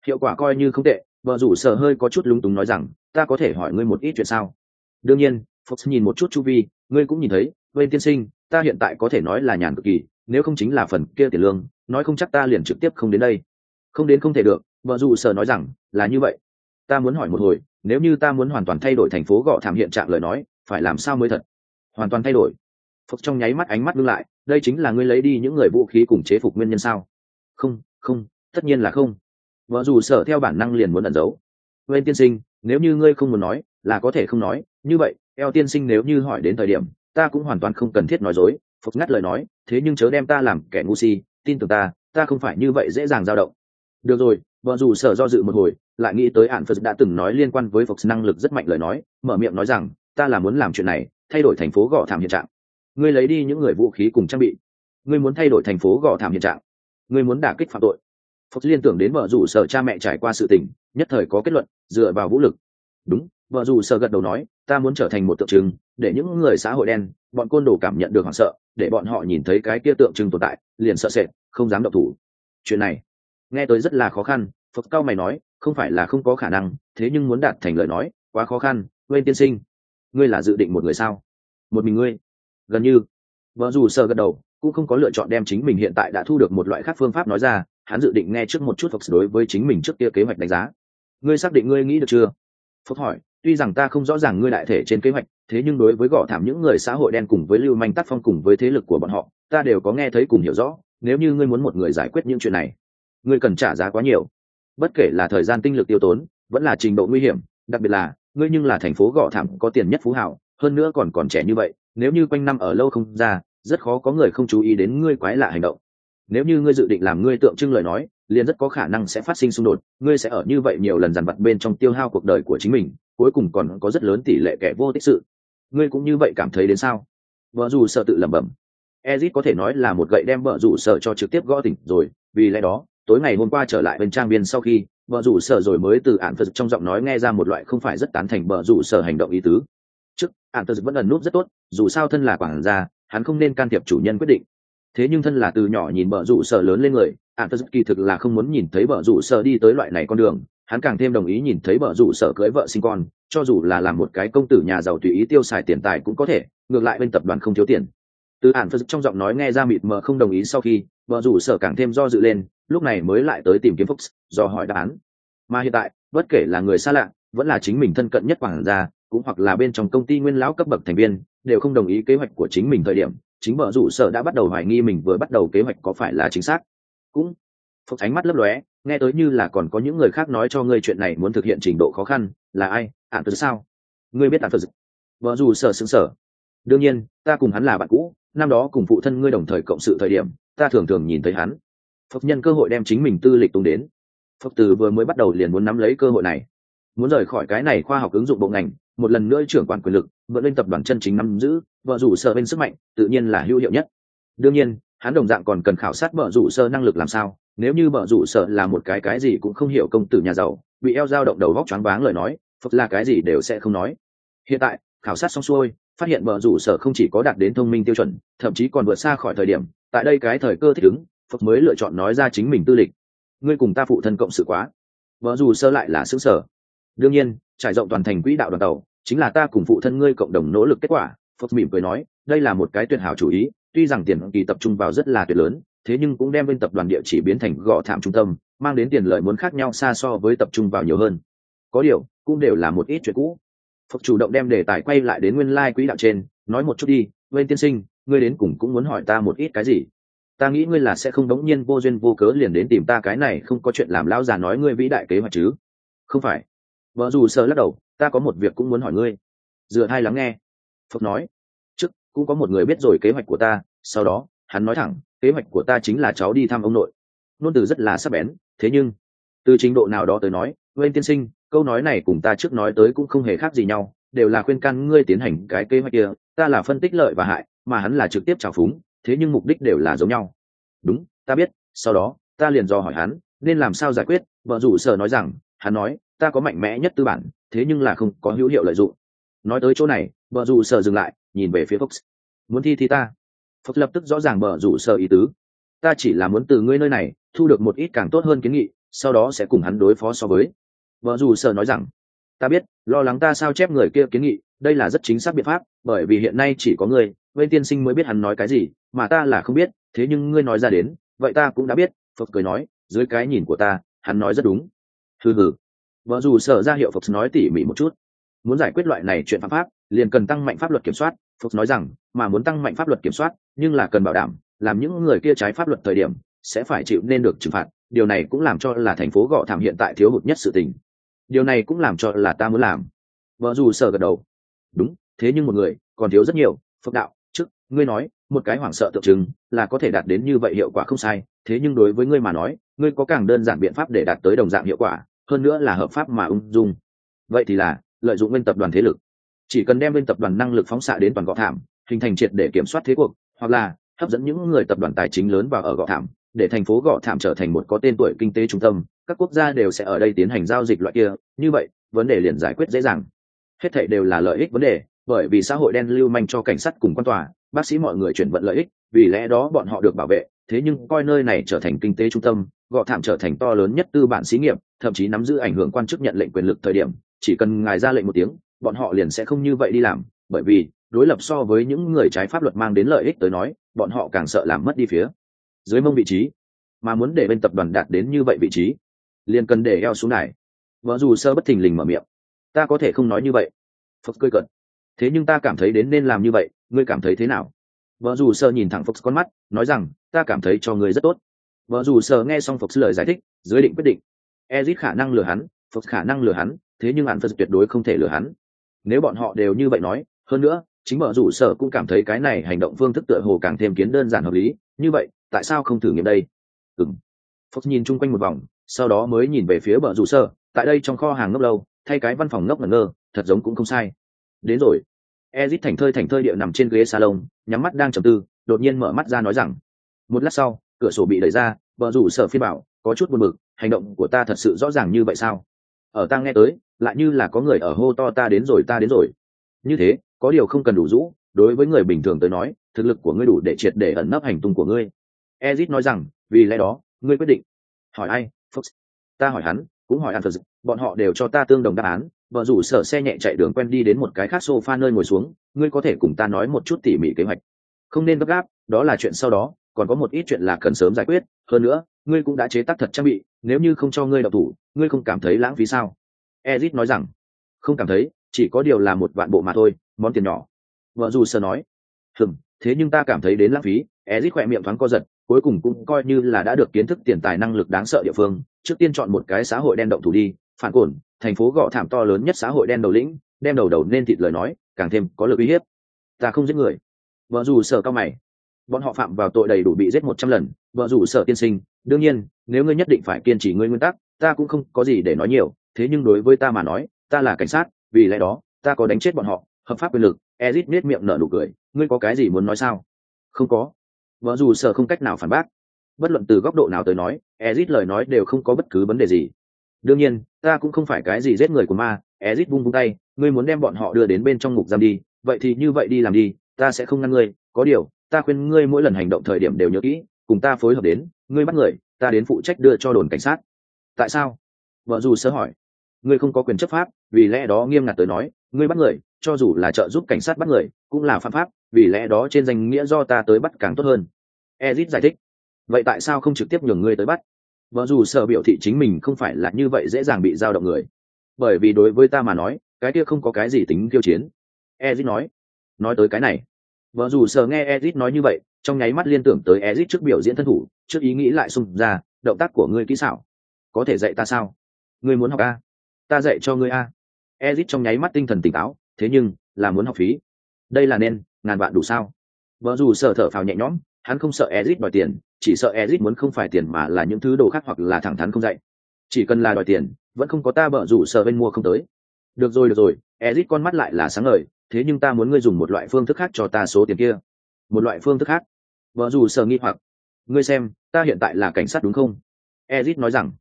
Speaker 1: Hiệu quả coi như không tệ, bờ rủ sở hơi có chút lúng túng nói rằng, ta có thể hỏi ngươi một ít chuyện sao? Đương nhiên, Fox nhìn một chút chu vi, ngươi cũng nhìn thấy, bên tiên sinh, ta hiện tại có thể nói là nhàn cực kỳ, nếu không chính là phần kia tiền lương, nói không chắc ta liền trực tiếp không đến đây. Không đến không thể được. Vợ rủ sở nói rằng là như vậy. Ta muốn hỏi một hồi nếu như ta muốn hoàn toàn thay đổi thành phố gọ thảm hiện trạng lời nói phải làm sao mới thật? Hoàn toàn thay đổi. Phục trong nháy mắt ánh mắt ngưng lại đây chính là ngươi lấy đi những người vũ khí cùng chế phục nguyên nhân sao? Không không tất nhiên là không vợ dù sở theo bản năng liền muốn ẩn giấu. Quên tiên sinh, nếu như ngươi không muốn nói, là có thể không nói. Như vậy, eo tiên sinh nếu như hỏi đến thời điểm, ta cũng hoàn toàn không cần thiết nói dối. Phục ngắt lời nói, thế nhưng chớ đem ta làm kẻ ngu si. Tin tưởng ta ta không phải như vậy dễ dàng dao động. Được rồi, vợ dù sở do dự một hồi, lại nghĩ tới ạn phật đã từng nói liên quan với phục năng lực rất mạnh lời nói, mở miệng nói rằng, ta là muốn làm chuyện này, thay đổi thành phố gõ thảm hiện trạng. Ngươi lấy đi những người vũ khí cùng trang bị. Ngươi muốn thay đổi thành phố gò thảm hiện trạng. Ngươi muốn đả kích phạm tội. Phật liên tưởng đến vợ rủ sở cha mẹ trải qua sự tình, nhất thời có kết luận, dựa vào vũ lực. Đúng, vợ rủ sở gật đầu nói, ta muốn trở thành một tượng trưng, để những người xã hội đen, bọn côn đồ cảm nhận được hoảng sợ, để bọn họ nhìn thấy cái kia tượng trưng tồn tại, liền sợ sệt, không dám động thủ. Chuyện này, nghe tới rất là khó khăn phật cao mày nói, không phải là không có khả năng, thế nhưng muốn đạt thành lời nói, quá khó khăn quên tiên sinh. Ngươi là dự định một người sao? Một mình ngươi. Gần như, vợ dù sợ gật đầu, cũng không có lựa chọn đem chính mình hiện tại đã thu được một loại khác phương pháp nói ra hắn dự định nghe trước một chút phật đối với chính mình trước kia kế hoạch đánh giá. Ngươi xác định ngươi nghĩ được chưa? Phật hỏi, tuy rằng ta không rõ ràng ngươi đại thể trên kế hoạch, thế nhưng đối với gõ thảm những người xã hội đen cùng với lưu manh tác phong cùng với thế lực của bọn họ, ta đều có nghe thấy cùng hiểu rõ, nếu như ngươi muốn một người giải quyết những chuyện này, ngươi cần trả giá quá nhiều. Bất kể là thời gian tinh lực tiêu tốn, vẫn là trình độ nguy hiểm, đặc biệt là, ngươi nhưng là thành phố gõ thảm có tiền nhất phú hảo hơn nữa còn còn trẻ như vậy, nếu như quanh năm ở lâu không ra, rất khó có người không chú ý đến ngươi quái lạ hành động nếu như ngươi dự định làm ngươi tượng trưng lời nói, liền rất có khả năng sẽ phát sinh xung đột. Ngươi sẽ ở như vậy nhiều lần dằn vặt bên trong tiêu hao cuộc đời của chính mình, cuối cùng còn có rất lớn tỷ lệ kẻ vô tích sự. Ngươi cũng như vậy cảm thấy đến sao? Vợ dù sợ tự lẩm bẩm. Ezit có thể nói là một gậy đem vợ dù sợ cho trực tiếp gõ tỉnh rồi, vì lẽ đó, tối ngày hôm qua trở lại bên trang viên sau khi, vợ rủ sở rồi mới từ ạn phật trong giọng nói nghe ra một loại không phải rất tán thành vợ rủ sở hành động ý tứ. Trước, ạn phật vẫn ẩn nút rất tốt, dù sao thân là quản gia, hắn không nên can thiệp chủ nhân quyết định thế nhưng thân là từ nhỏ nhìn bờ rủ sở lớn lên người ạn phật kỳ thực là không muốn nhìn thấy bờ rủ sở đi tới loại này con đường. Hắn càng thêm đồng ý nhìn thấy bờ rủ sở cưới vợ sinh con cho dù là làm một cái công tử nhà giàu tùy ý tiêu xài tiền tài cũng có thể ngược lại bên tập đoàn không thiếu tiền. Từ ạn phật trong giọng nói nghe ra mịt mờ không đồng ý sau khi vợ rủ sở càng thêm do dự lên lúc này mới lại tới tìm kiếm Fox, do hỏi đáp án. Mà hiện tại, bất kể là người xa lạ, vẫn là chính mình thân cận nhất quảng gia, cũng hoặc là bên trong công ty nguyên lão cấp bậc thành viên, đều không đồng ý kế hoạch của chính mình thời điểm, chính vợ rủ sở đã bắt đầu hoài nghi mình vừa bắt đầu kế hoạch có phải là chính xác. Cũng, Fox ánh mắt lấp lóe, nghe tới như là còn có những người khác nói cho ngươi chuyện này muốn thực hiện trình độ khó khăn, là ai? ạn từ sao? Ngươi biết ạn từ? Vợ rủ sở xứng sở. Đương nhiên, ta cùng hắn là bạn cũ, năm đó cùng phụ thân ngươi đồng thời cộng sự thời điểm, ta thường thường nhìn thấy hắn phật nhân cơ hội đem chính mình tư lịch tung đến phật từ vừa mới bắt đầu liền muốn nắm lấy cơ hội này muốn rời khỏi cái này khoa học ứng dụng bộ ngành một lần nữa trưởng quản quyền lực vượt lên tập đoàn chân chính nắm giữ vợ rủ sơ bên sức mạnh, tự nhiên là hữu hiệu nhất. Đương nhiên, hắn đồng dạng còn cần khảo sát vợ rủ sơ năng lực làm sao, nếu như vợ rủ sơ là một cái cái gì cũng không hiểu công tử nhà giàu, bị eo dao động đầu vóc choáng váng lời nói phật là cái gì đều sẽ không nói. Hiện tại, khảo sát xong xuôi, phát hiện vợ rủ sở không chỉ có đạt đến thông minh tiêu chuẩn, thậm chí còn vượt xa khỏi thời điểm, tại đây cái thời cơ thích ứng phật mới lựa chọn nói ra chính mình tư lịch. Ngươi cùng ta phụ thân cộng sự quá. Vợ dù sơ lại là xứng sở đương nhiên, trải rộng toàn thành quỹ đạo đoàn tàu, chính là ta cùng phụ thân ngươi cộng đồng nỗ lực kết quả phật mỉm cười nói, đây là một cái tuyệt hảo chủ ý, tuy rằng tiền kỳ tập trung vào rất là tuyệt lớn, thế nhưng cũng đem bên tập đoàn địa chỉ biến thành gõ thảm trung tâm, mang đến tiền lợi muốn khác nhau xa so với tập trung vào nhiều hơn. Có điều, cũng đều là một ít chuyện cũ. Phật chủ động đem đề tài quay lại đến nguyên lai quỹ đạo trên, nói một chút đi bên tiên sinh, ngươi đến cùng cũng muốn hỏi ta một ít cái gì? Ta nghĩ ngươi là sẽ không đống nhiên vô duyên vô cớ liền đến tìm ta cái này không có chuyện làm lão già nói ngươi vĩ đại kế hoạch chứ? Không phải. Vợ dù sợ lắc đầu, ta có một việc cũng muốn hỏi ngươi. Dựa hai lắng nghe phật nói, trước, cũng có một người biết rồi kế hoạch của ta, sau đó, hắn nói thẳng, kế hoạch của ta chính là cháu đi thăm ông nội. Nôn từ rất là sắc bén, thế nhưng, từ trình độ nào đó tới nói, nguyên tiên sinh, câu nói này cùng ta trước nói tới cũng không hề khác gì nhau, đều là khuyên can ngươi tiến hành cái kế hoạch kia, ta là phân tích lợi và hại, mà hắn là trực tiếp trào phúng, thế nhưng mục đích đều là giống nhau. Đúng, ta biết, sau đó, ta liền do hỏi hắn, nên làm sao giải quyết? Vợ rủ sở nói rằng, hắn nói, ta có mạnh mẽ nhất tư bản, thế nhưng là không có hữu hiệu lợi dụng nói tới chỗ này vợ rủ sợ dừng lại, nhìn về phía fox. Muốn thi thì ta. Fox lập tức rõ ràng vợ rủ sợ ý tứ. Ta chỉ là muốn từ ngươi nơi này, thu được một ít càng tốt hơn kiến nghị, sau đó sẽ cùng hắn đối phó so với. Vợ rủ sợ nói rằng, ta biết, lo lắng ta sao chép người kia kiến nghị, đây là rất chính xác biện pháp, bởi vì hiện nay chỉ có ngươi bên tiên sinh mới biết hắn nói cái gì, mà ta là không biết, thế nhưng ngươi nói ra đến, vậy ta cũng đã biết phật cười nói, dưới cái nhìn của ta, hắn nói rất đúng. Hừ hừ. Vợ dù sợ ra hiệu phật nói tỉ mỉ một chút muốn giải quyết loại này chuyện phạm pháp, liền cần tăng mạnh pháp luật kiểm soát. Phật nói rằng, mà muốn tăng mạnh pháp luật kiểm soát, nhưng là cần bảo đảm, làm những người kia trái pháp luật thời điểm, sẽ phải chịu nên được trừng phạt. Điều này cũng làm cho là thành phố gọ thảm hiện tại thiếu hụt nhất sự tình. Điều này cũng làm cho là ta muốn làm. Vợ dù sợ gật đầu. Đúng, thế nhưng một người, còn thiếu rất nhiều. Phật đạo, trước, ngươi nói, một cái hoảng sợ tượng trưng là có thể đạt đến như vậy hiệu quả không sai. Thế nhưng đối với ngươi mà nói, ngươi có càng đơn giản biện pháp để đạt tới đồng dạng hiệu quả, hơn nữa là hợp pháp mà ung dung. Vậy thì là lợi dụng bên tập đoàn thế lực. Chỉ cần đem bên tập đoàn năng lực phóng xạ đến toàn gọ thảm, hình thành triệt để kiểm soát thế cuộc, hoặc là hấp dẫn những người tập đoàn tài chính lớn vào ở gọ thảm, để thành phố gọ thảm trở thành một có tên tuổi kinh tế trung tâm, các quốc gia đều sẽ ở đây tiến hành giao dịch loại kia. Như vậy, vấn đề liền giải quyết dễ dàng. Hết thảy đều là lợi ích vấn đề, bởi vì xã hội đen lưu manh cho cảnh sát cùng quan tòa, bác sĩ mọi người chuyển vận lợi ích, vì lẽ đó bọn họ được bảo vệ. Thế nhưng coi nơi này trở thành kinh tế trung tâm, gọ thảm trở thành to lớn nhất tư bản xí nghiệp, thậm chí nắm giữ ảnh hưởng quan chức nhận lệnh quyền lực thời điểm chỉ cần ngài ra lệnh một tiếng, bọn họ liền sẽ không như vậy đi làm, bởi vì, đối lập so với những người trái pháp luật mang đến lợi ích tới nói, bọn họ càng sợ làm mất đi phía dưới mông vị trí. Mà muốn để bên tập đoàn đạt đến như vậy vị trí, liền cần để eo xuống này. Vợ dù sơ bất thình lình mở miệng. Ta có thể không nói như vậy. Phật cười cận thế nhưng ta cảm thấy đến nên làm như vậy, ngươi cảm thấy thế nào? Vợ dù sơ nhìn thẳng phật con mắt, nói rằng, ta cảm thấy cho ngươi rất tốt. Vợ dù sơ nghe xong phật lời giải thích, dưới định quyết định. Ezit khả năng lừa hắn phật khả năng lừa hắn thế nhưng hắn phật tuyệt đối không thể lừa hắn. Nếu bọn họ đều như vậy nói, hơn nữa, chính vợ rủ sở cũng cảm thấy cái này hành động phương thức tựa hồ càng thêm kiến đơn giản hợp lý. Như vậy, tại sao không thử nghiệm đây? Ừng phúc nhìn chung quanh một vòng, sau đó mới nhìn về phía bờ rủ sở. Tại đây trong kho hàng ngốc lâu, thay cái văn phòng ngốc ngẩn ngơ, thật giống cũng không sai. Đến rồi. Ezit thành thơi thành thơi địa nằm trên ghế salon, nhắm mắt đang trầm tư, đột nhiên mở mắt ra nói rằng, một lát sau, cửa sổ bị đẩy ra, bờ rủ sở phiên bảo, có chút buồn bực, hành động của ta thật sự rõ ràng như vậy sao? Ở ta nghe tới lại như là có người ở hô to ta đến rồi ta đến rồi. Như thế có điều không cần đủ rũ đối với người bình thường tới nói thực lực của ngươi đủ để triệt để ẩn nấp hành tung của ngươi. Ezit nói rằng vì lẽ đó ngươi quyết định. Hỏi ai? Fox. ta hỏi hắn cũng hỏi Anthony, bọn họ đều cho ta tương đồng đáp án. Vợ rủ sở xe nhẹ chạy đường quen đi đến một cái khác sofa nơi ngồi xuống ngươi có thể cùng ta nói một chút tỉ mỉ kế hoạch. Không nên gấp gáp đó là chuyện sau đó còn có một ít chuyện là cần sớm giải quyết. Hơn nữa ngươi cũng đã chế tác thật trang bị nếu như không cho ngươi đọc thủ ngươi không cảm thấy lãng phí sao? Ezit nói rằng, không cảm thấy, chỉ có điều là một vạn bộ mà thôi, món tiền nhỏ. Vợ dù sơ nói, hừm, thế nhưng ta cảm thấy đến lãng phí. Ezit khỏe miệng thoáng co giật, cuối cùng cũng coi như là đã được kiến thức tiền tài năng lực đáng sợ địa phương, trước tiên chọn một cái xã hội đen động thủ đi, phản cổn, thành phố gọ thảm to lớn nhất xã hội đen đầu lĩnh, đem đầu đầu nên thịt lời nói, càng thêm có lực uy hiếp. Ta không giết người. Vợ dù sợ cao mày. Bọn họ phạm vào tội đầy đủ bị giết một trăm lần. Vợ dù sợ tiên sinh, đương nhiên, nếu ngươi nhất định phải kiên trì ngươi nguyên tắc ta cũng không có gì để nói nhiều, thế nhưng đối với ta mà nói, ta là cảnh sát, vì lẽ đó, ta có đánh chết bọn họ, hợp pháp quyền lực, ezit nết miệng nở nụ cười, ngươi có cái gì muốn nói sao? Không có. Vợ dù sợ không cách nào phản bác. Bất luận từ góc độ nào tới nói, ezit lời nói đều không có bất cứ vấn đề gì. Đương nhiên, ta cũng không phải cái gì giết người của ma, ezit vung vung tay, ngươi muốn đem bọn họ đưa đến bên trong ngục giam đi, vậy thì như vậy đi làm đi, ta sẽ không ngăn ngươi, có điều, ta khuyên ngươi mỗi lần hành động thời điểm đều nhớ kỹ, cùng ta phối hợp đến, ngươi bắt người, ta đến phụ trách đưa cho đồn cảnh sát tại sao? Vợ dù sơ hỏi. Ngươi không có quyền chấp pháp, vì lẽ đó nghiêm ngặt tới nói, ngươi bắt người, cho dù là trợ giúp cảnh sát bắt người, cũng là phạm pháp, vì lẽ đó trên danh nghĩa do ta tới bắt càng tốt hơn. Ezit giải thích. Vậy tại sao không trực tiếp nhường ngươi tới bắt? Vợ dù sơ biểu thị chính mình không phải là như vậy dễ dàng bị giao động người. Bởi vì đối với ta mà nói, cái kia không có cái gì tính kiêu chiến. Ezit nói. Nói tới cái này. Vợ dù sơ nghe ezit nói như vậy, trong nháy mắt liên tưởng tới ezit trước biểu diễn thân thủ, trước ý nghĩ lại xung ra, động tác của ngươi kỹ xảo có thể dạy ta sao? Ngươi muốn học a? Ta dạy cho ngươi a. Ezit trong nháy mắt tinh thần tỉnh táo, thế nhưng là muốn học phí. Đây là nên, ngàn vạn đủ sao? Vợ dù sợ thở phào nhẹ nhõm, hắn không sợ ezit đòi tiền, chỉ sợ ezit muốn không phải tiền mà là những thứ đồ khác hoặc là thẳng thắn không dạy. Chỉ cần là đòi tiền, vẫn không có ta bợ rủ sợ bên mua không tới. Được rồi được rồi, ezit con mắt lại là sáng ngời, thế nhưng ta muốn ngươi dùng một loại phương thức khác cho ta số tiền kia. Một loại phương thức khác? Vợ dù sợ nghi hoặc. Ngươi xem, ta hiện tại là cảnh sát đúng không? Ezit nói rằng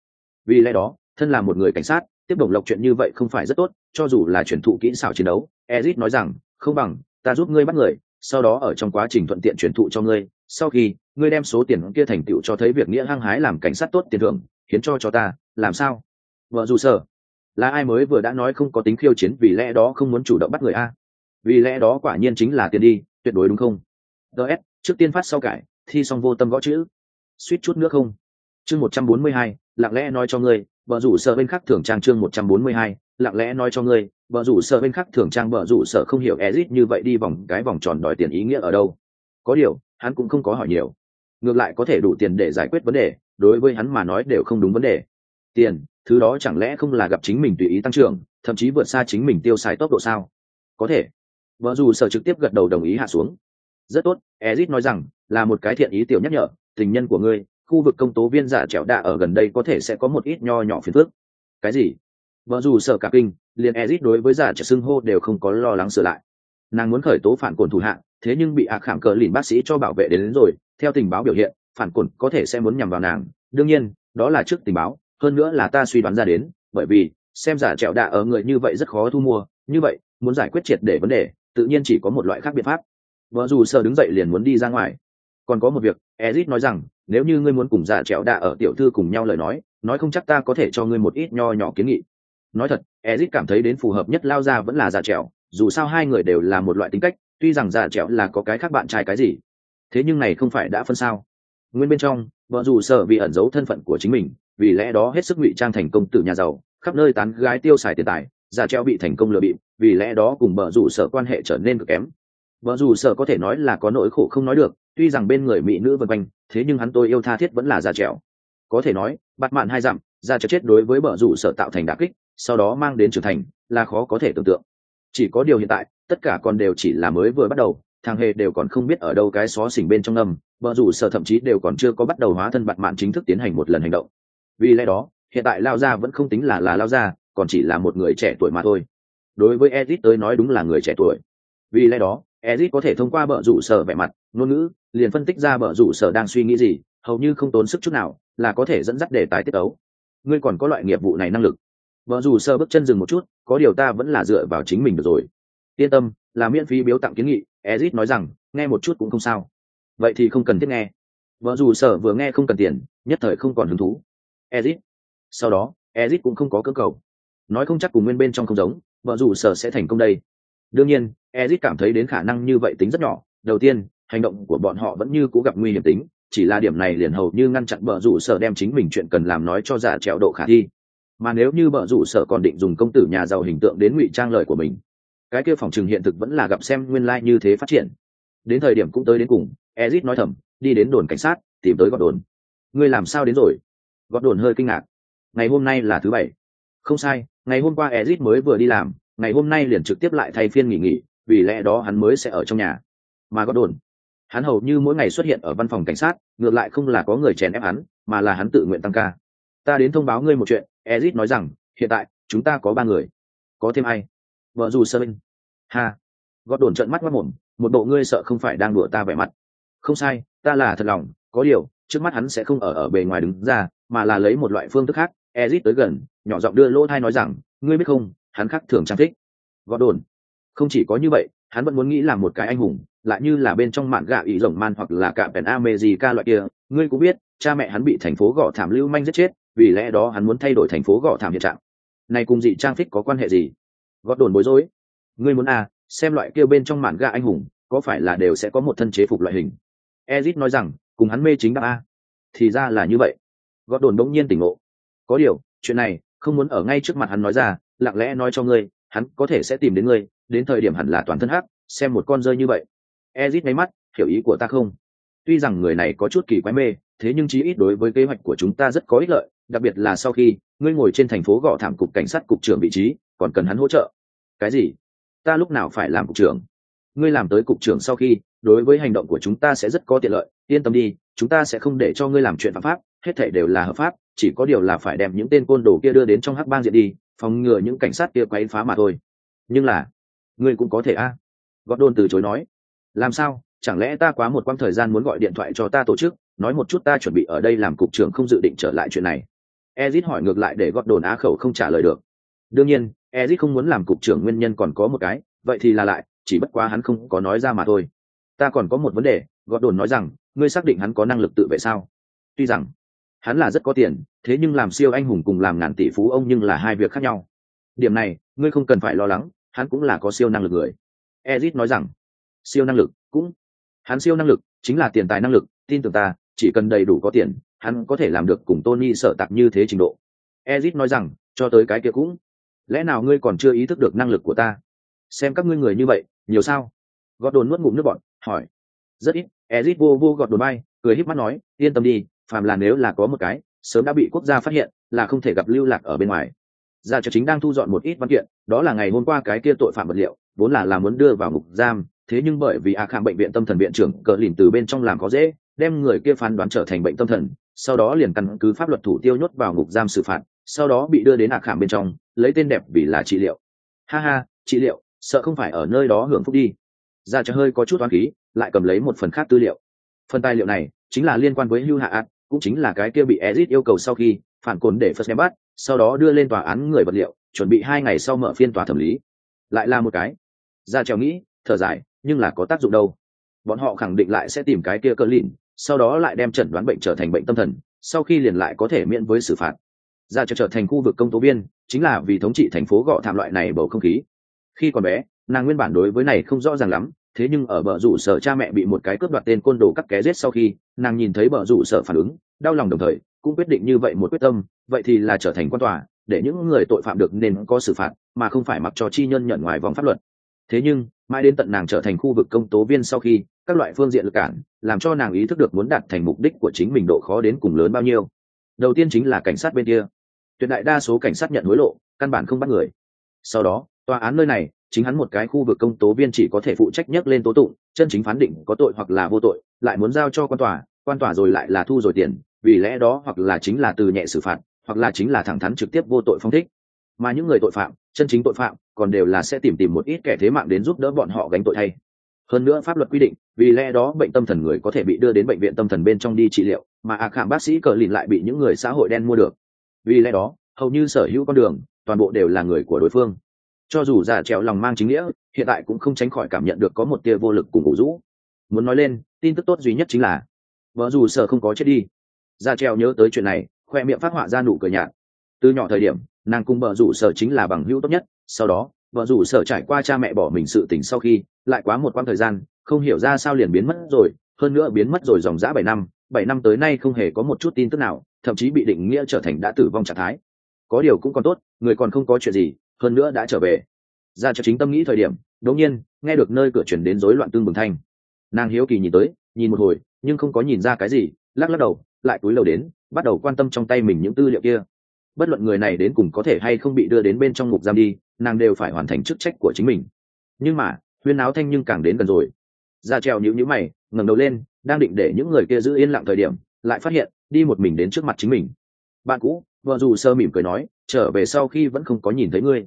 Speaker 1: vì lẽ đó, thân là một người cảnh sát, tiếp đồng lộc chuyện như vậy không phải rất tốt, cho dù là chuyển thụ kỹ xảo chiến đấu, ezit nói rằng, không bằng, ta giúp ngươi bắt người, sau đó ở trong quá trình thuận tiện chuyển thụ cho ngươi, sau khi ngươi đem số tiền kia thành tựu cho thấy việc nghĩa hăng hái làm cảnh sát tốt tiền thưởng, khiến cho cho ta, làm sao? Vợ dù sở là ai mới vừa đã nói không có tính khiêu chiến, vì lẽ đó không muốn chủ động bắt người a? Vì lẽ đó quả nhiên chính là tiền đi, tuyệt đối đúng không? Ts trước tiên phát sau cải, thi xong vô tâm gõ chữ. Suýt chút nữa không. Chương một trăm bốn mươi hai lặng lẽ nói cho ngươi vợ rủ sợ bên khác thưởng trang chương một trăm bốn mươi hai, lặng lẽ nói cho ngươi vợ rủ sợ bên khác thưởng trang vợ rủ sợ không hiểu ezit như vậy đi vòng cái vòng tròn đòi tiền ý nghĩa ở đâu. Có điều, hắn cũng không có hỏi nhiều. Ngược lại có thể đủ tiền để giải quyết vấn đề, đối với hắn mà nói đều không đúng vấn đề. Tiền, thứ đó chẳng lẽ không là gặp chính mình tùy ý tăng trưởng, thậm chí vượt xa chính mình tiêu xài tốc độ sao? Có thể. Vợ dù sở trực tiếp gật đầu đồng ý hạ xuống. Rất tốt ezit nói rằng, là một cái thiện ý tiểu nhắc nhở, tình nhân của ngươi khu vực công tố viên giả trẻo đạ ở gần đây có thể sẽ có một ít nho nhỏ phiền phức. Cái gì? Vợ dù sở cả kinh liền ezit đối với giả trẻ xưng hô đều không có lo lắng sửa lại. Nàng muốn khởi tố phản cồn thủ hạng thế nhưng bị ạ khảm cờ lìn bác sĩ cho bảo vệ đến, đến rồi. Theo tình báo biểu hiện phản cồn có thể sẽ muốn nhằm vào nàng. Đương nhiên đó là trước tình báo hơn nữa là ta suy đoán ra đến bởi vì xem giả trẹo đạ ở người như vậy rất khó thu mua. Như vậy muốn giải quyết triệt để vấn đề tự nhiên chỉ có một loại khác biện pháp. Vợ dù sợ đứng dậy liền muốn đi ra ngoài. Còn có một việc ezit nói rằng nếu như ngươi muốn cùng dạ trẹo đạ ở tiểu thư cùng nhau lời nói nói không chắc ta có thể cho ngươi một ít nho nhỏ kiến nghị. Nói thật ezit cảm thấy đến phù hợp nhất lao ra vẫn là dạ trẹo dù sao hai người đều là một loại tính cách, tuy rằng dạ trẹo là có cái khác bạn trai cái gì, thế nhưng này không phải đã phân sao. Nguyên bên trong, vợ dù sợ vì ẩn giấu thân phận của chính mình, vì lẽ đó hết sức ngụy trang thành công từ nhà giàu, khắp nơi tán gái tiêu xài tiền tài giả treo bị thành công lừa bịp, vì lẽ đó cùng vợ dù sợ quan hệ trở nên cực kém. Vợ dù sợ có thể nói là có nỗi khổ không nói được tuy rằng bên người mỹ nữ vân quanh, thế nhưng hắn tôi yêu tha thiết vẫn là già trèo có thể nói bạt mạn hai dặm, ra cho chết đối với bờ rủ sợ tạo thành đà kích, sau đó mang đến trưởng thành, là khó có thể tưởng tượng. Chỉ có điều hiện tại, tất cả còn đều chỉ là mới vừa bắt đầu, thằng hề đều còn không biết ở đâu cái xó xỉnh bên trong âm, bờ rủ sợ thậm chí đều còn chưa có bắt đầu hóa thân bạt mạn chính thức tiến hành một lần hành động. Vì lẽ đó, hiện tại lao gia vẫn không tính là là lao gia, còn chỉ là một người trẻ tuổi mà thôi. Đối với ezit tới nói đúng là người trẻ tuổi. Vì lẽ đó ezit có thể thông qua bờ rủ sở vẻ mặt, ngôn ngữ liền phân tích ra bờ rủ sở đang suy nghĩ gì, hầu như không tốn sức chút nào, là có thể dẫn dắt đề tài tiết ấu ngươi còn có loại nghiệp vụ này năng lực. Vợ dù sơ bước chân dừng một chút, có điều ta vẫn là dựa vào chính mình được rồi. Yên tâm, là miễn phí biếu tặng kiến nghị, ezit nói rằng, nghe một chút cũng không sao. Vậy thì không cần thiết nghe. Vợ dù sở vừa nghe không cần tiền, nhất thời không còn hứng thú. Ezit. Sau đó, ezit cũng không có cơ cầu. Nói không chắc cùng nguyên bên trong không giống vợ dù sở sẽ thành công đây. Đương nhiên, ezit cảm thấy đến khả năng như vậy tính rất nhỏ. Đầu tiên hành động của bọn họ vẫn như cũ gặp nguy hiểm tính, chỉ là điểm này liền hầu như ngăn chặn bờ rủ sở đem chính mình chuyện cần làm nói cho giả trèo độ khả thi. Mà nếu như bờ rủ sở còn định dùng công tử nhà giàu hình tượng đến ngụy trang lời của mình, cái kia phòng trừng hiện thực vẫn là gặp xem nguyên lai như thế phát triển. Đến thời điểm cũng tới đến cùng, ezit nói thầm, đi đến đồn cảnh sát, tìm tới gọt đồn ngươi làm sao đến rồi? Gọt đồn hơi kinh ngạc. Ngày hôm nay là thứ bảy. Không sai, ngày hôm qua ezit mới vừa đi làm, ngày hôm nay liền trực tiếp lại thay phiên nghỉ nghỉ, vì lẽ đó hắn mới sẽ ở trong nhà. Mà gọt đồn hắn hầu như mỗi ngày xuất hiện ở văn phòng cảnh sát, ngược lại không là có người chèn ép hắn, mà là hắn tự nguyện tăng ca. Ta đến thông báo ngươi một chuyện, ezit nói rằng, hiện tại, chúng ta có ba người. Có thêm ai? Vợ dù sơ minh ha. Gót đồn trận mắt mất mồm, một bộ ngươi sợ không phải đang đùa ta vẻ mặt. Không sai, ta là thật lòng, có điều, trước mắt hắn sẽ không ở ở bề ngoài đứng ra, mà là lấy một loại phương thức khác. Ezit tới gần, nhỏ giọng đưa lỗ thai nói rằng, ngươi biết không, hắn khác thường trang thích. Gót đồn. Không chỉ có như vậy hắn vẫn muốn nghĩ là một cái anh hùng, lại như là bên trong mạn gạ ý rồng man hoặc là cả pèn ca loại kia. Ngươi cũng biết, cha mẹ hắn bị thành phố gõ thảm lưu manh giết chết, vì lẽ đó hắn muốn thay đổi thành phố gõ thảm hiện trạng. Này cùng dị trang phích có quan hệ gì? Gót đồn bối rối. Ngươi muốn à xem loại kia bên trong mạn gạ anh hùng, có phải là đều sẽ có một thân chế phục loại hình? Ezit nói rằng, cùng hắn mê chính đáp a. Thì ra là như vậy. Gót đồn bỗng nhiên tỉnh ngộ. Có điều, chuyện này, không muốn ở ngay trước mặt hắn nói ra, lặng lẽ nói cho ngươi, hắn có thể sẽ tìm đến ngươi đến thời điểm hẳn là toàn thân hắc, xem một con rơi như vậy. Ezit nháy mắt, hiểu ý của ta không? Tuy rằng người này có chút kỳ quái mê, thế nhưng chí ít đối với kế hoạch của chúng ta rất có ích lợi, đặc biệt là sau khi ngươi ngồi trên thành phố gõ thảm cục cảnh sát cục trưởng vị trí, còn cần hắn hỗ trợ. Cái gì? Ta lúc nào phải làm cục trưởng? Ngươi làm tới cục trưởng sau khi, đối với hành động của chúng ta sẽ rất có tiện lợi, yên tâm đi, chúng ta sẽ không để cho ngươi làm chuyện phạm pháp, hết thể đều là hợp pháp, chỉ có điều là phải đem những tên côn đồ kia đưa đến trong hắc bang diện đi, phòng ngừa những cảnh sát kia quấy phá mà thôi. Nhưng là ngươi cũng có thể a. À. gót đôn từ chối nói. Làm sao? Chẳng lẽ ta quá một quãng thời gian muốn gọi điện thoại cho ta tổ chức, nói một chút ta chuẩn bị ở đây làm cục trưởng không dự định trở lại chuyện này. Ezit hỏi ngược lại để gót đồn á khẩu không trả lời được. Đương nhiên, ezit không muốn làm cục trưởng nguyên nhân còn có một cái, vậy thì là lại, chỉ bất quá hắn không có nói ra mà thôi. Ta còn có một vấn đề gót đồn nói rằng, ngươi xác định hắn có năng lực tự vệ sao? Tuy rằng, hắn là rất có tiền, thế nhưng làm siêu anh hùng cùng làm ngàn tỷ phú ông nhưng là hai việc khác nhau. Điểm này, ngươi không cần phải lo lắng hắn cũng là có siêu năng lực người. Ezit nói rằng, siêu năng lực cũng, hắn siêu năng lực chính là tiền tài năng lực, tin tưởng ta, chỉ cần đầy đủ có tiền, hắn có thể làm được cùng tony sợ tặc như thế trình độ. Ezit nói rằng, cho tới cái kia cũng, lẽ nào ngươi còn chưa ý thức được năng lực của ta? Xem các ngươi người như vậy, nhiều sao? Gọt đồn nuốt ngụm nước bọn hỏi. Rất ít, ezit vô vô gọt đồn bay, cười híp mắt nói, yên tâm đi, phàm là nếu là có một cái, sớm đã bị quốc gia phát hiện, là không thể gặp lưu lạc ở bên ngoài gia cho chính đang thu dọn một ít văn kiện, đó là ngày hôm qua cái kia tội phạm vật liệu, vốn là làm muốn đưa vào ngục giam, thế nhưng bởi vì a khảm bệnh viện tâm thần viện trưởng cờ lìn từ bên trong làm có dễ, đem người kia phán đoán trở thành bệnh tâm thần, sau đó liền căn cứ pháp luật thủ tiêu nhốt vào ngục giam xử phạt, sau đó bị đưa đến a khảm bên trong, lấy tên đẹp vì là trị liệu. Ha ha, trị liệu, sợ không phải ở nơi đó hưởng phúc đi. Ra cho hơi có chút oán khí, lại cầm lấy một phần khác tư liệu. Phần tài liệu này chính là liên quan với hưu hạ ạt cũng chính là cái kia bị ezit yêu cầu sau khi phản cồn để phật xem bắt sau đó đưa lên tòa án người vật liệu, chuẩn bị hai ngày sau mở phiên tòa thẩm lý. Lại là một cái. Ra trèo nghĩ, thở dài, nhưng là có tác dụng đâu. Bọn họ khẳng định lại sẽ tìm cái kia cơ lìn sau đó lại đem chẩn đoán bệnh trở thành bệnh tâm thần, sau khi liền lại có thể miễn với xử phạt. Ra trở trở thành khu vực công tố viên, chính là vì thống trị thành phố gọ thảm loại này bầu không khí. Khi còn bé, nàng nguyên bản đối với này không rõ ràng lắm, thế nhưng ở bờ rủ sở cha mẹ bị một cái cướp đoạt tên côn đồ cắt ké giết sau khi, nàng nhìn thấy bờ rủ sở phản ứng, đau lòng đồng thời cũng quyết định như vậy một quyết tâm, vậy thì là trở thành quan tòa, để những người tội phạm được nên có xử phạt, mà không phải mặc cho chi nhân nhận ngoài vòng pháp luật. Thế nhưng, mãi đến tận nàng trở thành khu vực công tố viên sau khi, các loại phương diện lực cản, làm cho nàng ý thức được muốn đạt thành mục đích của chính mình độ khó đến cùng lớn bao nhiêu. Đầu tiên chính là cảnh sát bên kia. Tuyệt đại đa số cảnh sát nhận hối lộ, căn bản không bắt người. Sau đó, tòa án nơi này, chính hắn một cái khu vực công tố viên chỉ có thể phụ trách nhất lên tố tụng, chân chính phán định có tội hoặc là vô tội, lại muốn giao cho quan tòa quan tòa rồi lại là thu rồi tiền vì lẽ đó hoặc là chính là từ nhẹ xử phạt, hoặc là chính là thẳng thắn trực tiếp vô tội phong thích. Mà những người tội phạm, chân chính tội phạm, còn đều là sẽ tìm tìm một ít kẻ thế mạng đến giúp đỡ bọn họ gánh tội thay. Hơn nữa pháp luật quy định, vì lẽ đó bệnh tâm thần người có thể bị đưa đến bệnh viện tâm thần bên trong đi trị liệu, mà ạc khảm bác sĩ cờ lìn lại bị những người xã hội đen mua được. Vì lẽ đó, hầu như sở hữu con đường, toàn bộ đều là người của đối phương. Cho dù giả trèo lòng mang chính nghĩa, hiện tại cũng không tránh khỏi cảm nhận được có một tia vô lực cùng ủ rũ. Muốn nói lên, tin tức tốt duy nhất chính là, vợ dù sợ không có chết đi. Gia treo nhớ tới chuyện này, khoe miệng phát họa ra nụ cười nhạt. Từ nhỏ thời điểm, nàng cùng vợ rủ sở chính là bằng hữu tốt nhất, sau đó, vợ rủ sở trải qua cha mẹ bỏ mình sự tình sau khi, lại quá một quãng thời gian, không hiểu ra sao liền biến mất rồi, hơn nữa biến mất rồi dòng dã bảy năm bảy năm tới nay không hề có một chút tin tức nào, thậm chí bị định nghĩa trở thành đã tử vong trạng thái. Có điều cũng còn tốt, người còn không có chuyện gì, hơn nữa đã trở về. Ra cho chính tâm nghĩ thời điểm, đột nhiên, nghe được nơi cửa chuyển đến rối loạn tương bừng thanh. Nàng hiếu kỳ nhìn tới, nhìn một hồi, nhưng không có nhìn ra cái gì, lắc lắc đầu lại túi lầu đến, bắt đầu quan tâm trong tay mình những tư liệu kia. Bất luận người này đến cùng có thể hay không bị đưa đến bên trong ngục giam đi, nàng đều phải hoàn thành chức trách của chính mình. Nhưng mà, huyên áo thanh nhưng càng đến gần rồi. Ra treo nhữ nhữ mày, ngẩng đầu lên, đang định để những người kia giữ yên lặng thời điểm, lại phát hiện, đi một mình đến trước mặt chính mình. Bạn cũ, vợ dù sơ mỉm cười nói, trở về sau khi vẫn không có nhìn thấy ngươi.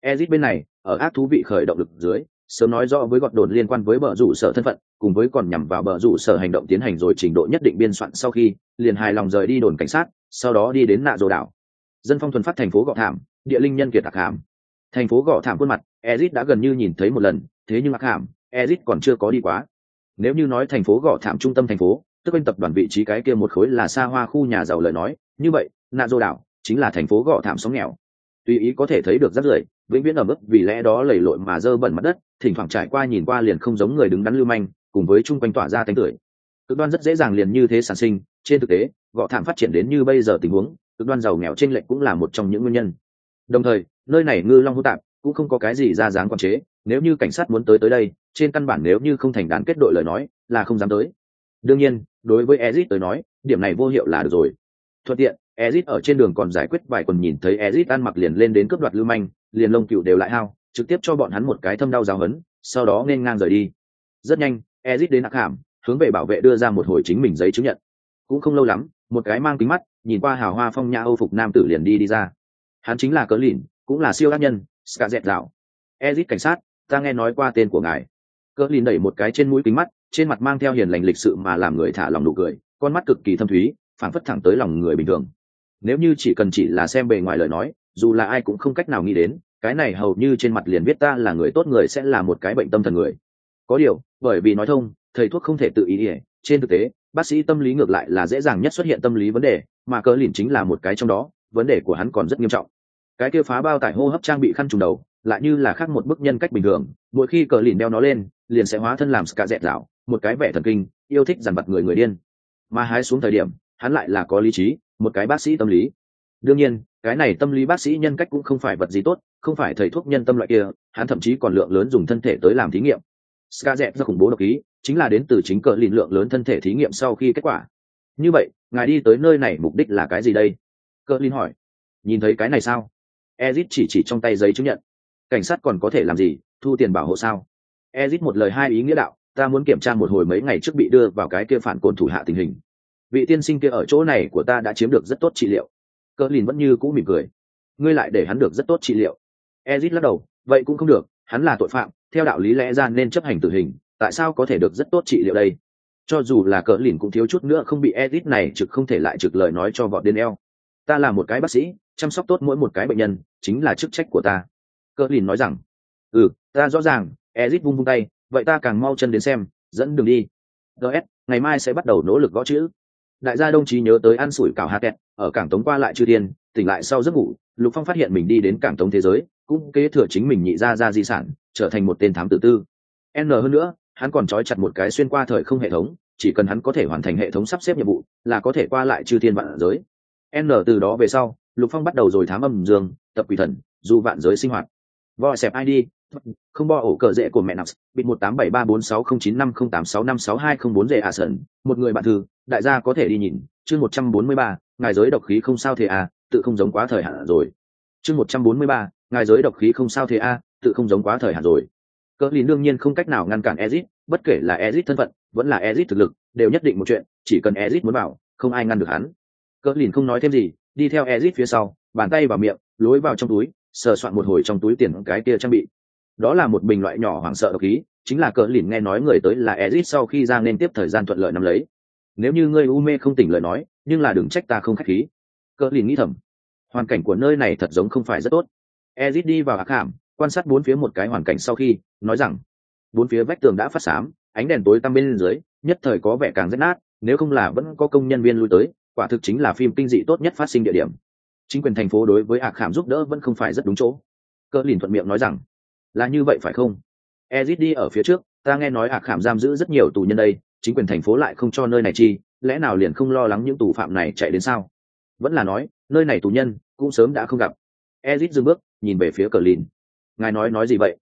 Speaker 1: Ezit bên này, ở ác thú vị khởi động lực dưới sớm nói rõ với gọt đồn liên quan với bờ rủ sở thân phận, cùng với còn nhằm vào bờ rủ sở hành động tiến hành rồi trình độ nhất định biên soạn sau khi, liền hài lòng rời đi đồn cảnh sát, sau đó đi đến nạ rồ đảo. Dân phong thuần phát thành phố gọ thảm, địa linh nhân kiệt đặc hàm. Thành phố gọ thảm khuôn mặt, ezit đã gần như nhìn thấy một lần, thế nhưng ạc hàm, ezit còn chưa có đi quá. Nếu như nói thành phố gọ thảm trung tâm thành phố, tức anh tập đoàn vị trí cái kia một khối là xa hoa khu nhà giàu lời nói, như vậy, nạ rồ đảo chính là thành phố gọ thảm sóng nghèo. Tùy ý có thể thấy được rất rưởi vĩnh viễn ở mức vì lẽ đó lầy lội mà dơ bẩn mặt đất, thỉnh thoảng trải qua nhìn qua liền không giống người đứng đắn lưu manh, cùng với chung quanh tỏa ra tánh tưởi. Cực đoan rất dễ dàng liền như thế sản sinh, trên thực tế, gọ thảm phát triển đến như bây giờ tình huống, cực đoan giàu nghèo trinh lệch cũng là một trong những nguyên nhân. Đồng thời, nơi này ngư long hô tạp cũng không có cái gì ra dáng quản chế, nếu như cảnh sát muốn tới tới đây, trên căn bản nếu như không thành đán kết đội lời nói, là không dám tới. Đương nhiên, đối với ezit tới nói, điểm này vô hiệu là được rồi. Thuận tiện ezit ở trên đường còn giải quyết vài quần nhìn thấy ezit ăn mặc liền lên đến cướp đoạt lưu manh liền lông cựu đều lại hao, trực tiếp cho bọn hắn một cái thâm đau giáo hấn, sau đó nên ngang rời đi. Rất nhanh, ezit đến ác hàm hướng về bảo vệ đưa ra một hồi chính mình giấy chứng nhận. Cũng không lâu lắm, một cái mang kính mắt, nhìn qua hào hoa phong nhã âu phục nam tử liền đi đi ra. Hắn chính là cớ lìn, cũng là siêu tác nhân ska dẹt dạo. Ezit cảnh sát, ta nghe nói qua tên của ngài. Cớ lìn đẩy một cái trên mũi kính mắt, trên mặt mang theo hiền lành lịch sự mà làm người thả lòng nụ cười, con mắt cực kỳ thâm thúy, phảng phất thẳng tới lòng người bình thường. Nếu như chỉ cần chỉ là xem bề ngoài lời nói dù là ai cũng không cách nào nghĩ đến, cái này hầu như trên mặt liền biết ta là người tốt người sẽ là một cái bệnh tâm thần người. Có điều, bởi vì nói thông, thầy thuốc không thể tự ý ỉa trên thực tế, bác sĩ tâm lý ngược lại là dễ dàng nhất xuất hiện tâm lý vấn đề, mà cỡ lìn chính là một cái trong đó, vấn đề của hắn còn rất nghiêm trọng. Cái kia phá bao tải hô hấp trang bị khăn trùng đầu, lại như là khác một bức nhân cách bình thường, mỗi khi cờ lìn đeo nó lên, liền sẽ hóa thân làm ska dẹt dạo một cái vẻ thần kinh, yêu thích dằn vặt người người điên. Mà hái xuống thời điểm, hắn lại là có lý trí, một cái bác sĩ tâm lý đương nhiên, cái này tâm lý bác sĩ nhân cách cũng không phải vật gì tốt, không phải thầy thuốc nhân tâm loại kia, hắn thậm chí còn lượng lớn dùng thân thể tới làm thí nghiệm. Ska do khủng bố độc ý, chính là đến từ chính cờ lìn lượng lớn thân thể thí nghiệm sau khi kết quả. Như vậy, ngài đi tới nơi này mục đích là cái gì đây? Cờ lìn hỏi. Nhìn thấy cái này sao? Ezit chỉ chỉ trong tay giấy chứng nhận. Cảnh sát còn có thể làm gì? Thu tiền bảo hộ sao? Ezit một lời hai ý nghĩa đạo, ta muốn kiểm tra một hồi mấy ngày trước bị đưa vào cái kia phản côn thủ hạ tình hình. Vị tiên sinh kia ở chỗ này của ta đã chiếm được rất tốt trị liệu. Cơ lìn vẫn như cũ mỉm cười. Ngươi lại để hắn được rất tốt trị liệu. Ezit lắc đầu, vậy cũng không được, hắn là tội phạm, theo đạo lý lẽ ra nên chấp hành tử hình, tại sao có thể được rất tốt trị liệu đây? Cho dù là cỡ lìn cũng thiếu chút nữa không bị ezit này trực không thể lại trực lời nói cho vọt đến eo ta là một cái bác sĩ, chăm sóc tốt mỗi một cái bệnh nhân, chính là chức trách của ta. Cỡ lìn nói rằng ừ ta rõ ràng, ezit vung vung tay, vậy ta càng mau chân đến xem, dẫn đường đi. Ts ngày mai sẽ bắt đầu nỗ lực gõ chữ. Đại gia đồng chí nhớ tới ăn sủi cảo hạt kẹt ở cảng tống qua lại chư thiên, tỉnh lại sau giấc ngủ, lục phong phát hiện mình đi đến cảng tống thế giới, cũng kế thừa chính mình nhị ra ra di sản, trở thành một tên thám tử tư. N hơn nữa, hắn còn trói chặt một cái xuyên qua thời không hệ thống, chỉ cần hắn có thể hoàn thành hệ thống sắp xếp nhiệm vụ, là có thể qua lại chư thiên vạn giới. N từ đó về sau, lục phong bắt đầu rồi thám âm dương, tập quỷ thần dù vạn giới sinh hoạt. Voi xẹp id không bo ổ cờ rễ của mẹ nặng bịt một tám bảy ba bốn sáu không chín năm không tám sáu năm sáu hai không bốn rễ à sần. Một người bạn thư, đại gia có thể đi nhìn. Chương một trăm bốn mươi ba, ngài giới độc khí không sao thế à tự không giống quá thời hạn rồi. Chương một trăm bốn mươi ba, ngài giới độc khí không sao thế à tự không giống quá thời hạn rồi. Cỡ lìn đương nhiên không cách nào ngăn cản ezit bất kể là ezit thân phận, vẫn là ezit thực lực, đều nhất định một chuyện, chỉ cần ezit muốn bảo, không ai ngăn được hắn. Cỡ lìn không nói thêm gì, đi theo ezit phía sau, bàn tay vào miệng, lối vào trong túi, sờ soạn một hồi trong túi tiền cái kia trang bị đó là một bình loại nhỏ hoảng sợ độc khí, chính là cỡ lìn nghe nói người tới là ezit sau khi ra nên tiếp thời gian thuận lợi nắm lấy. Nếu như ngươi u mê không tỉnh lời nói, nhưng là đừng trách ta không khách khí. Cỡ lìn nghĩ thầm, hoàn cảnh của nơi này thật giống không phải rất tốt. Ezit đi vào ác hàm quan sát bốn phía một cái hoàn cảnh sau khi, nói rằng, bốn phía vách tường đã phát xám ánh đèn tối tăm bên dưới, nhất thời có vẻ càng rách nát, nếu không là vẫn có công nhân viên lui tới, quả thực chính là phim kinh dị tốt nhất phát sinh địa điểm. Chính quyền thành phố đối với ạc khảm giúp đỡ vẫn không phải rất đúng chỗ. Cơ lìn thuận miệng nói rằng là như vậy phải không? Ezid đi ở phía trước, ta nghe nói ạc khảm giam giữ rất nhiều tù nhân đây, chính quyền thành phố lại không cho nơi này chi, lẽ nào liền không lo lắng những tù phạm này chạy đến sao? Vẫn là nói, nơi này tù nhân cũng sớm đã không gặp. Ezit dừng bước, nhìn về phía cờ lìn ngài nói nói gì vậy?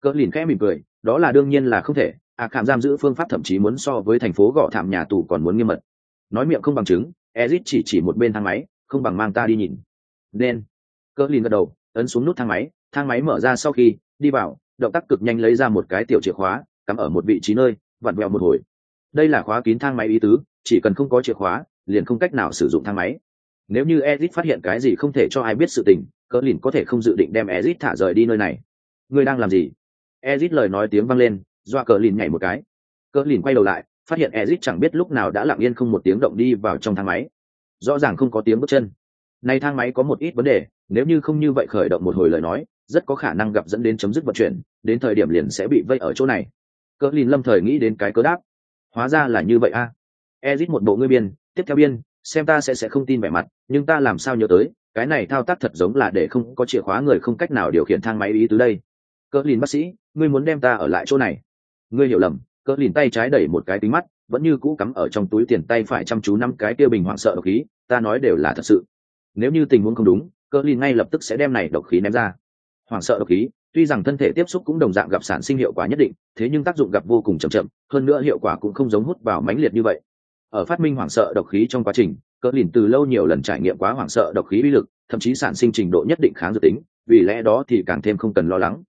Speaker 1: Cờ lìn khẽ mỉm cười, đó là đương nhiên là không thể ạ khảm giam giữ phương pháp thậm chí muốn so với thành phố gõ thảm nhà tù còn muốn nghiêm mật. Nói miệng không bằng chứng ezid chỉ chỉ một bên thang máy, không bằng mang ta đi nhìn. Nên cờ lìn gật đầu, ấn xuống nút thang máy thang máy mở ra sau khi đi vào, động tác cực nhanh lấy ra một cái tiểu chìa khóa, cắm ở một vị trí nơi, vặn vẹo một hồi. Đây là khóa kín thang máy ý tứ, chỉ cần không có chìa khóa, liền không cách nào sử dụng thang máy. Nếu như ezit phát hiện cái gì không thể cho ai biết sự tình, cỡ lìn có thể không dự định đem ezit thả rời đi nơi này. Ngươi đang làm gì? Ezit lời nói tiếng vang lên, doa cỡ lìn nhảy một cái. Cỡ lìn quay đầu lại, phát hiện ezit chẳng biết lúc nào đã lặng yên không một tiếng động đi vào trong thang máy. Rõ ràng không có tiếng bước chân. Nay thang máy có một ít vấn đề, nếu như không như vậy khởi động một hồi lời nói rất có khả năng gặp dẫn đến chấm dứt vận chuyển, đến thời điểm liền sẽ bị vây ở chỗ này. Cỡ lìn lâm thời nghĩ đến cái cớ đáp. Hóa ra là như vậy a. À. ezit một bộ ngươi biên, tiếp theo biên, xem ta sẽ sẽ không tin vẻ mặt, nhưng ta làm sao nhớ tới, cái này thao tác thật giống là để không có chìa khóa người không cách nào điều khiển thang máy ý từ đây. Cỡ lìn bác sĩ, ngươi muốn đem ta ở lại chỗ này. Ngươi hiểu lầm, cỡ lìn tay trái đẩy một cái tính mắt, vẫn như cũ cắm ở trong túi tiền tay phải chăm chú năm cái kia bình hoảng sợ độc khí, ta nói đều là thật sự. Nếu như tình huống không đúng, cỡ lìn ngay lập tức sẽ đem này độc khí ném ra hoảng sợ độc khí, tuy rằng thân thể tiếp xúc cũng đồng dạng gặp sản sinh hiệu quả nhất định, thế nhưng tác dụng gặp vô cùng chậm chậm, hơn nữa hiệu quả cũng không giống hút vào mãnh liệt như vậy. Ở phát minh hoảng sợ độc khí trong quá trình, cỡ lìn từ lâu nhiều lần trải nghiệm quá hoảng sợ độc khí uy lực, thậm chí sản sinh trình độ nhất định kháng dự tính, vì lẽ đó thì càng thêm không cần lo lắng.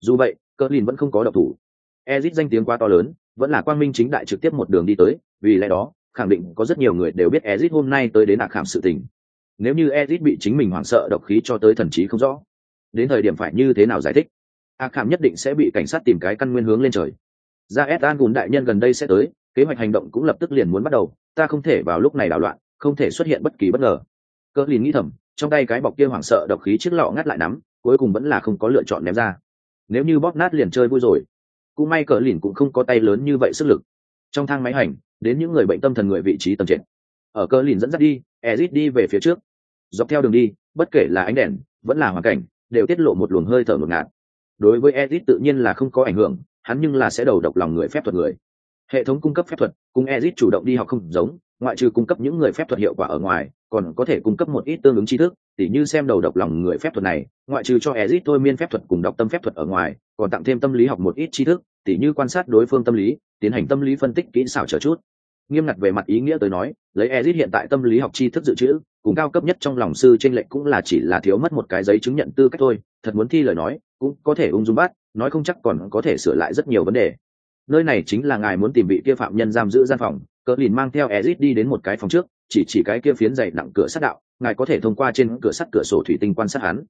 Speaker 1: Dù vậy, cỡ lìn vẫn không có độc thủ. Ezit danh tiếng quá to lớn, vẫn là quang minh chính đại trực tiếp một đường đi tới, vì lẽ đó, khẳng định có rất nhiều người đều biết ezit hôm nay tới đến ạc khảm sự tình. Nếu như ezit bị chính mình hoảng sợ độc khí cho tới thần trí không rõ đến thời điểm phải như thế nào giải thích? A khảm nhất định sẽ bị cảnh sát tìm cái căn nguyên hướng lên trời. Ra s an gùn đại nhân gần đây sẽ tới, kế hoạch hành động cũng lập tức liền muốn bắt đầu, ta không thể vào lúc này đảo loạn, không thể xuất hiện bất kỳ bất ngờ. Cỡ lìn nghĩ thầm, trong tay cái bọc kia hoảng sợ độc khí chiếc lọ ngắt lại nắm, cuối cùng vẫn là không có lựa chọn ném ra. Nếu như bóp nát liền chơi vui rồi. Cũng may cỡ lìn cũng không có tay lớn như vậy sức lực. Trong thang máy hành, đến những người bệnh tâm thần người vị trí tầm trệt. Ở cỡ lìn dẫn dắt đi, ezit đi về phía trước. Dọc theo đường đi, bất kể là ánh đèn, vẫn là hoàn cảnh đều tiết lộ một luồng hơi thở ngột ngạt. Đối với ezit tự nhiên là không có ảnh hưởng, hắn nhưng là sẽ đầu độc lòng người phép thuật người. Hệ thống cung cấp phép thuật, cùng ezit chủ động đi học không giống, ngoại trừ cung cấp những người phép thuật hiệu quả ở ngoài, còn có thể cung cấp một ít tương ứng tri thức, tỉ như xem đầu độc lòng người phép thuật này, ngoại trừ cho ezit thôi miên phép thuật cùng đọc tâm phép thuật ở ngoài, còn tặng thêm tâm lý học một ít tri thức, tỉ như quan sát đối phương tâm lý, tiến hành tâm lý phân tích kỹ xảo chờ chút nghiêm ngặt về mặt ý nghĩa tới nói, lấy ezit hiện tại tâm lý học tri thức dự trữ, cùng cao cấp nhất trong lòng sư trên lệnh cũng là chỉ là thiếu mất một cái giấy chứng nhận tư cách thôi, thật muốn thi lời nói, cũng có thể ung dung bắt, nói không chắc còn có thể sửa lại rất nhiều vấn đề. Nơi này chính là ngài muốn tìm vị kia phạm nhân giam giữ gian phòng, cỡ lìn mang theo ezit đi đến một cái phòng trước, chỉ chỉ cái kia phiến dày nặng cửa sắt đạo, ngài có thể thông qua trên cửa sắt cửa sổ thủy tinh quan sát hắn.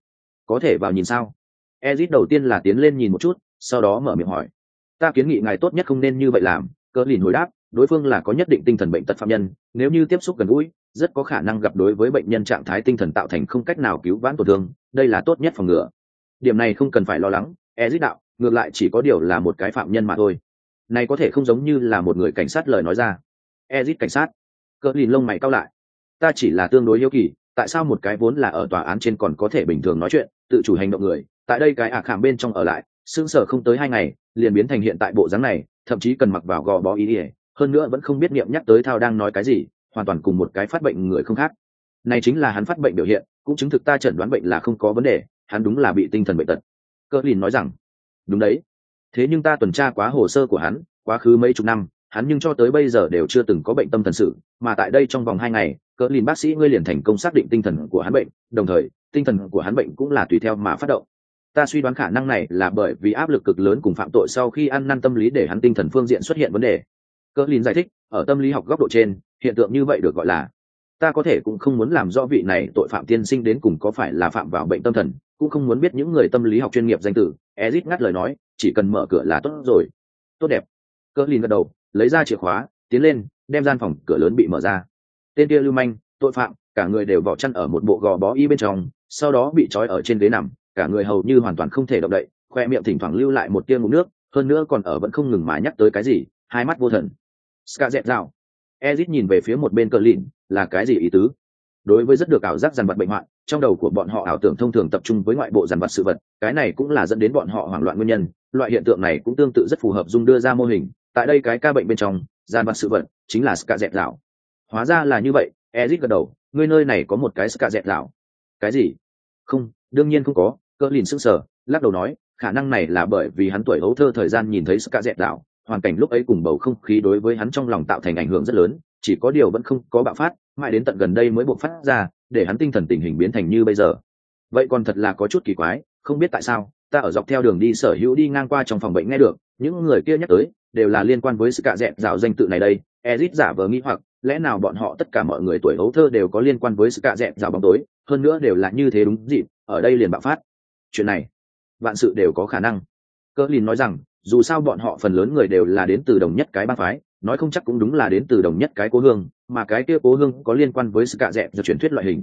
Speaker 1: Có thể vào nhìn sao? Ezit đầu tiên là tiến lên nhìn một chút, sau đó mở miệng hỏi. Ta kiến nghị ngài tốt nhất không nên như vậy làm, cỡ lìn hồi đáp đối phương là có nhất định tinh thần bệnh tật phạm nhân, nếu như tiếp xúc gần gũi, rất có khả năng gặp đối với bệnh nhân trạng thái tinh thần tạo thành không cách nào cứu vãn tổn thương, đây là tốt nhất phòng ngừa. Điểm này không cần phải lo lắng e dít đạo, ngược lại chỉ có điều là một cái phạm nhân mà thôi. Này có thể không giống như là một người cảnh sát lời nói ra. E dít cảnh sát. Cỡ lìn lông mày cao lại. Ta chỉ là tương đối yêu kỳ, tại sao một cái vốn là ở tòa án trên còn có thể bình thường nói chuyện, tự chủ hành động người, tại đây cái ả khảm bên trong ở lại xương sở không tới hai ngày, liền biến thành hiện tại bộ dáng này, thậm chí cần mặc vào gò bó ý ỉa hơn nữa vẫn không biết niệm nhắc tới thao đang nói cái gì, hoàn toàn cùng một cái phát bệnh người không khác. Này chính là hắn phát bệnh biểu hiện, cũng chứng thực ta chẩn đoán bệnh là không có vấn đề, hắn đúng là bị tinh thần bệnh tật. Cơ lìn nói rằng, đúng đấy. Thế nhưng ta tuần tra quá hồ sơ của hắn, quá khứ mấy chục năm, hắn nhưng cho tới bây giờ đều chưa từng có bệnh tâm thần sự, mà tại đây trong vòng hai ngày cỡ lìn bác sĩ ngươi liền thành công xác định tinh thần của hắn bệnh, đồng thời, tinh thần của hắn bệnh cũng là tùy theo mà phát động. Ta suy đoán khả năng này là bởi vì áp lực cực lớn cùng phạm tội sau khi ăn năn tâm lý để hắn tinh thần phương diện xuất hiện vấn đề cỡ lìn giải thích, ở tâm lý học góc độ trên, hiện tượng như vậy được gọi là, ta có thể cũng không muốn làm rõ vị này tội phạm tiên sinh đến cùng có phải là phạm vào bệnh tâm thần, cũng không muốn biết những người tâm lý học chuyên nghiệp danh từ ezit ngắt lời nói, chỉ cần mở cửa là tốt rồi. Tốt đẹp. Cỡ lìn gật đầu, lấy ra chìa khóa, tiến lên, đem gian phòng cửa lớn bị mở ra. Tên kia lưu manh, tội phạm, cả người đều vỏ chăn ở một bộ gò bó y bên trong, sau đó bị trói ở trên ghế nằm, cả người hầu như hoàn toàn không thể động đậy, khoe miệng thỉnh thoảng lưu lại một tia ngụm nước, hơn nữa còn ở vẫn không ngừng mà nhắc tới cái gì, hai mắt vô thần ska dẹp rào ezit nhìn về phía một bên cờ lìn là cái gì ý tứ? Đối với rất được ảo giác dằn vật bệnh hoạn, trong đầu của bọn họ ảo tưởng thông thường tập trung với ngoại bộ dằn vật sự vật, cái này cũng là dẫn đến bọn họ hoảng loạn nguyên nhân. Loại hiện tượng này cũng tương tự rất phù hợp dung đưa ra mô hình. Tại đây cái ca bệnh bên trong giàn vật sự vật chính là ska dẹp rào hóa ra là như vậy, ezit gật đầu, ngươi nơi này có một cái ska dẹp rào cái gì? Không, đương nhiên không có. Cỡ lìn sững sờ, lắc đầu nói, khả năng này là bởi vì hắn tuổi hấu thơ thời gian nhìn thấy ska dẹp đảo hoàn cảnh lúc ấy cùng bầu không khí đối với hắn trong lòng tạo thành ảnh hưởng rất lớn, chỉ có điều vẫn không có bạo phát, mãi đến tận gần đây mới buộc phát ra, để hắn tinh thần tình hình biến thành như bây giờ. Vậy còn thật là có chút kỳ quái, không biết tại sao, ta ở dọc theo đường đi sở hữu đi ngang qua trong phòng bệnh nghe được, những người kia nhắc tới, đều là liên quan với sự cạ dẹp rào danh tự này đây, ezit giả vờ nghĩ hoặc, lẽ nào bọn họ tất cả mọi người tuổi hấu thơ đều có liên quan với sự cạ dẹp rào bóng tối, hơn nữa đều là như thế đúng dịp, ở đây liền bạo phát. Chuyện này, vạn sự đều có khả năng. Cơ lìn nói rằng dù sao bọn họ phần lớn người đều là đến từ đồng nhất cái bang phái, nói không chắc cũng đúng là đến từ đồng nhất cái cố hương, mà cái kia cố hương có liên quan với sự cạ dẹp và truyền thuyết loại hình.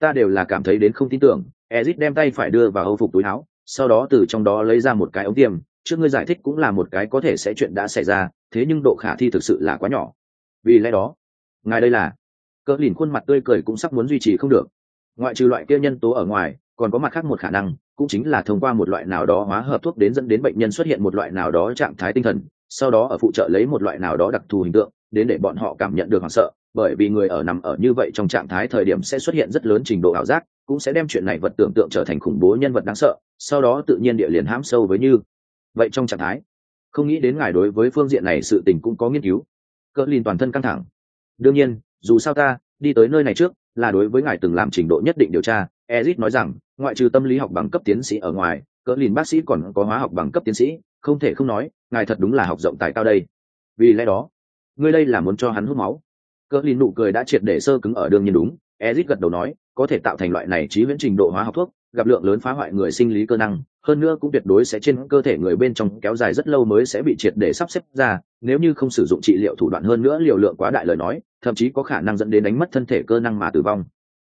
Speaker 1: Ta đều là cảm thấy đến không tin tưởng, ezit đem tay phải đưa vào hâu phục túi áo, sau đó từ trong đó lấy ra một cái ống tiêm trước ngươi giải thích cũng là một cái có thể sẽ chuyện đã xảy ra, thế nhưng độ khả thi thực sự là quá nhỏ. Vì lẽ đó, ngài đây là, cỡ lìn khuôn mặt tươi cười cũng sắp muốn duy trì không được. Ngoại trừ loại kia nhân tố ở ngoài, còn có mặt khác một khả năng cũng chính là thông qua một loại nào đó hóa hợp thuốc đến dẫn đến bệnh nhân xuất hiện một loại nào đó trạng thái tinh thần, sau đó ở phụ trợ lấy một loại nào đó đặc thù hình tượng, đến để bọn họ cảm nhận được hoảng sợ, bởi vì người ở nằm ở như vậy trong trạng thái thời điểm sẽ xuất hiện rất lớn trình độ ảo giác, cũng sẽ đem chuyện này vật tưởng tượng trở thành khủng bố nhân vật đáng sợ, sau đó tự nhiên địa liền hãm sâu với như vậy trong trạng thái. Không nghĩ đến ngài đối với phương diện này sự tình cũng có nghiên cứu. Cỡ lìn toàn thân căng thẳng. Đương nhiên, dù sao ta, đi tới nơi này trước, là đối với ngài từng làm trình độ nhất định điều tra ezit nói rằng, ngoại trừ tâm lý học bằng cấp tiến sĩ ở ngoài, cỡ lìn bác sĩ còn có hóa học bằng cấp tiến sĩ, không thể không nói, ngài thật đúng là học rộng tài cao đây. Vì lẽ đó, ngươi đây là muốn cho hắn hút máu. Cỡ lìn nụ cười đã triệt để sơ cứng ở đường nhiên đúng, ezit gật đầu nói, có thể tạo thành loại này trí viễn trình độ hóa học thuốc, gặp lượng lớn phá hoại người sinh lý cơ năng, hơn nữa cũng tuyệt đối sẽ trên cơ thể người bên trong kéo dài rất lâu mới sẽ bị triệt để sắp xếp ra, nếu như không sử dụng trị liệu thủ đoạn hơn nữa liều lượng quá đại lời nói, thậm chí có khả năng dẫn đến đánh mất thân thể cơ năng mà tử vong.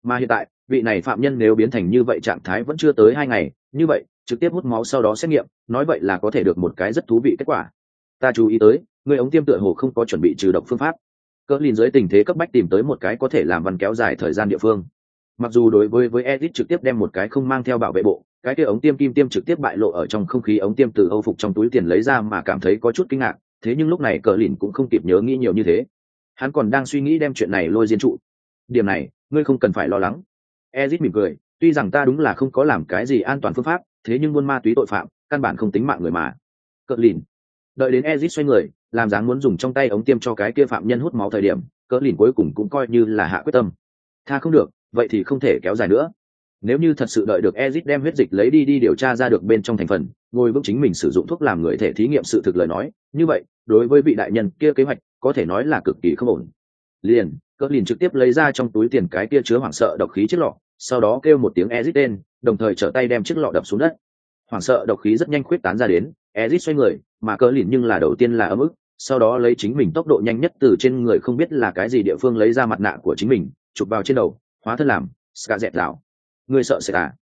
Speaker 1: Mà hiện tại vị này phạm nhân nếu biến thành như vậy trạng thái vẫn chưa tới hai ngày, như vậy, trực tiếp hút máu sau đó xét nghiệm, nói vậy là có thể được một cái rất thú vị kết quả. Ta chú ý tới, người ống tiêm tựa hồ không có chuẩn bị trừ độc phương pháp. Cỡ lìn dưới tình thế cấp bách tìm tới một cái có thể làm văn kéo dài thời gian địa phương. Mặc dù đối với với edit trực tiếp đem một cái không mang theo bảo vệ bộ, cái kia ống tiêm kim tiêm trực tiếp bại lộ ở trong không khí ống tiêm từ âu phục trong túi tiền lấy ra mà cảm thấy có chút kinh ngạc, thế nhưng lúc này cờ lìn cũng không kịp nhớ nghĩ nhiều như thế. Hắn còn đang suy nghĩ đem chuyện này lôi diên trụ. Điểm này, ngươi không cần phải lo lắng ezit mỉm cười, tuy rằng ta đúng là không có làm cái gì an toàn phương pháp, thế nhưng buôn ma túy tội phạm, căn bản không tính mạng người mà. Cợt lìn. Đợi đến ezit xoay người, làm dáng muốn dùng trong tay ống tiêm cho cái kia phạm nhân hút máu thời điểm cỡ lìn cuối cùng cũng coi như là hạ quyết tâm. Tha không được, vậy thì không thể kéo dài nữa. Nếu như thật sự đợi được ezit đem huyết dịch lấy đi đi điều tra ra được bên trong thành phần, ngồi vững chính mình sử dụng thuốc làm người thể thí nghiệm sự thực lời nói, như vậy, đối với vị đại nhân kia kế hoạch, có thể nói là cực kỳ không ổn liền, cỡ lìn trực tiếp lấy ra trong túi tiền cái kia chứa hoảng sợ độc khí chiếc lọ, sau đó kêu một tiếng ezit tên, đồng thời trở tay đem chiếc lọ đập xuống đất. Hoảng sợ độc khí rất nhanh khuyết tán ra đến ezit xoay người, mà cỡ lìn nhưng là đầu tiên là ấm ức, sau đó lấy chính mình tốc độ nhanh nhất từ trên người không biết là cái gì địa phương lấy ra mặt nạ của chính mình, chụp vào trên đầu, hóa thân làm ska dẹp rào người sợ sẽ à?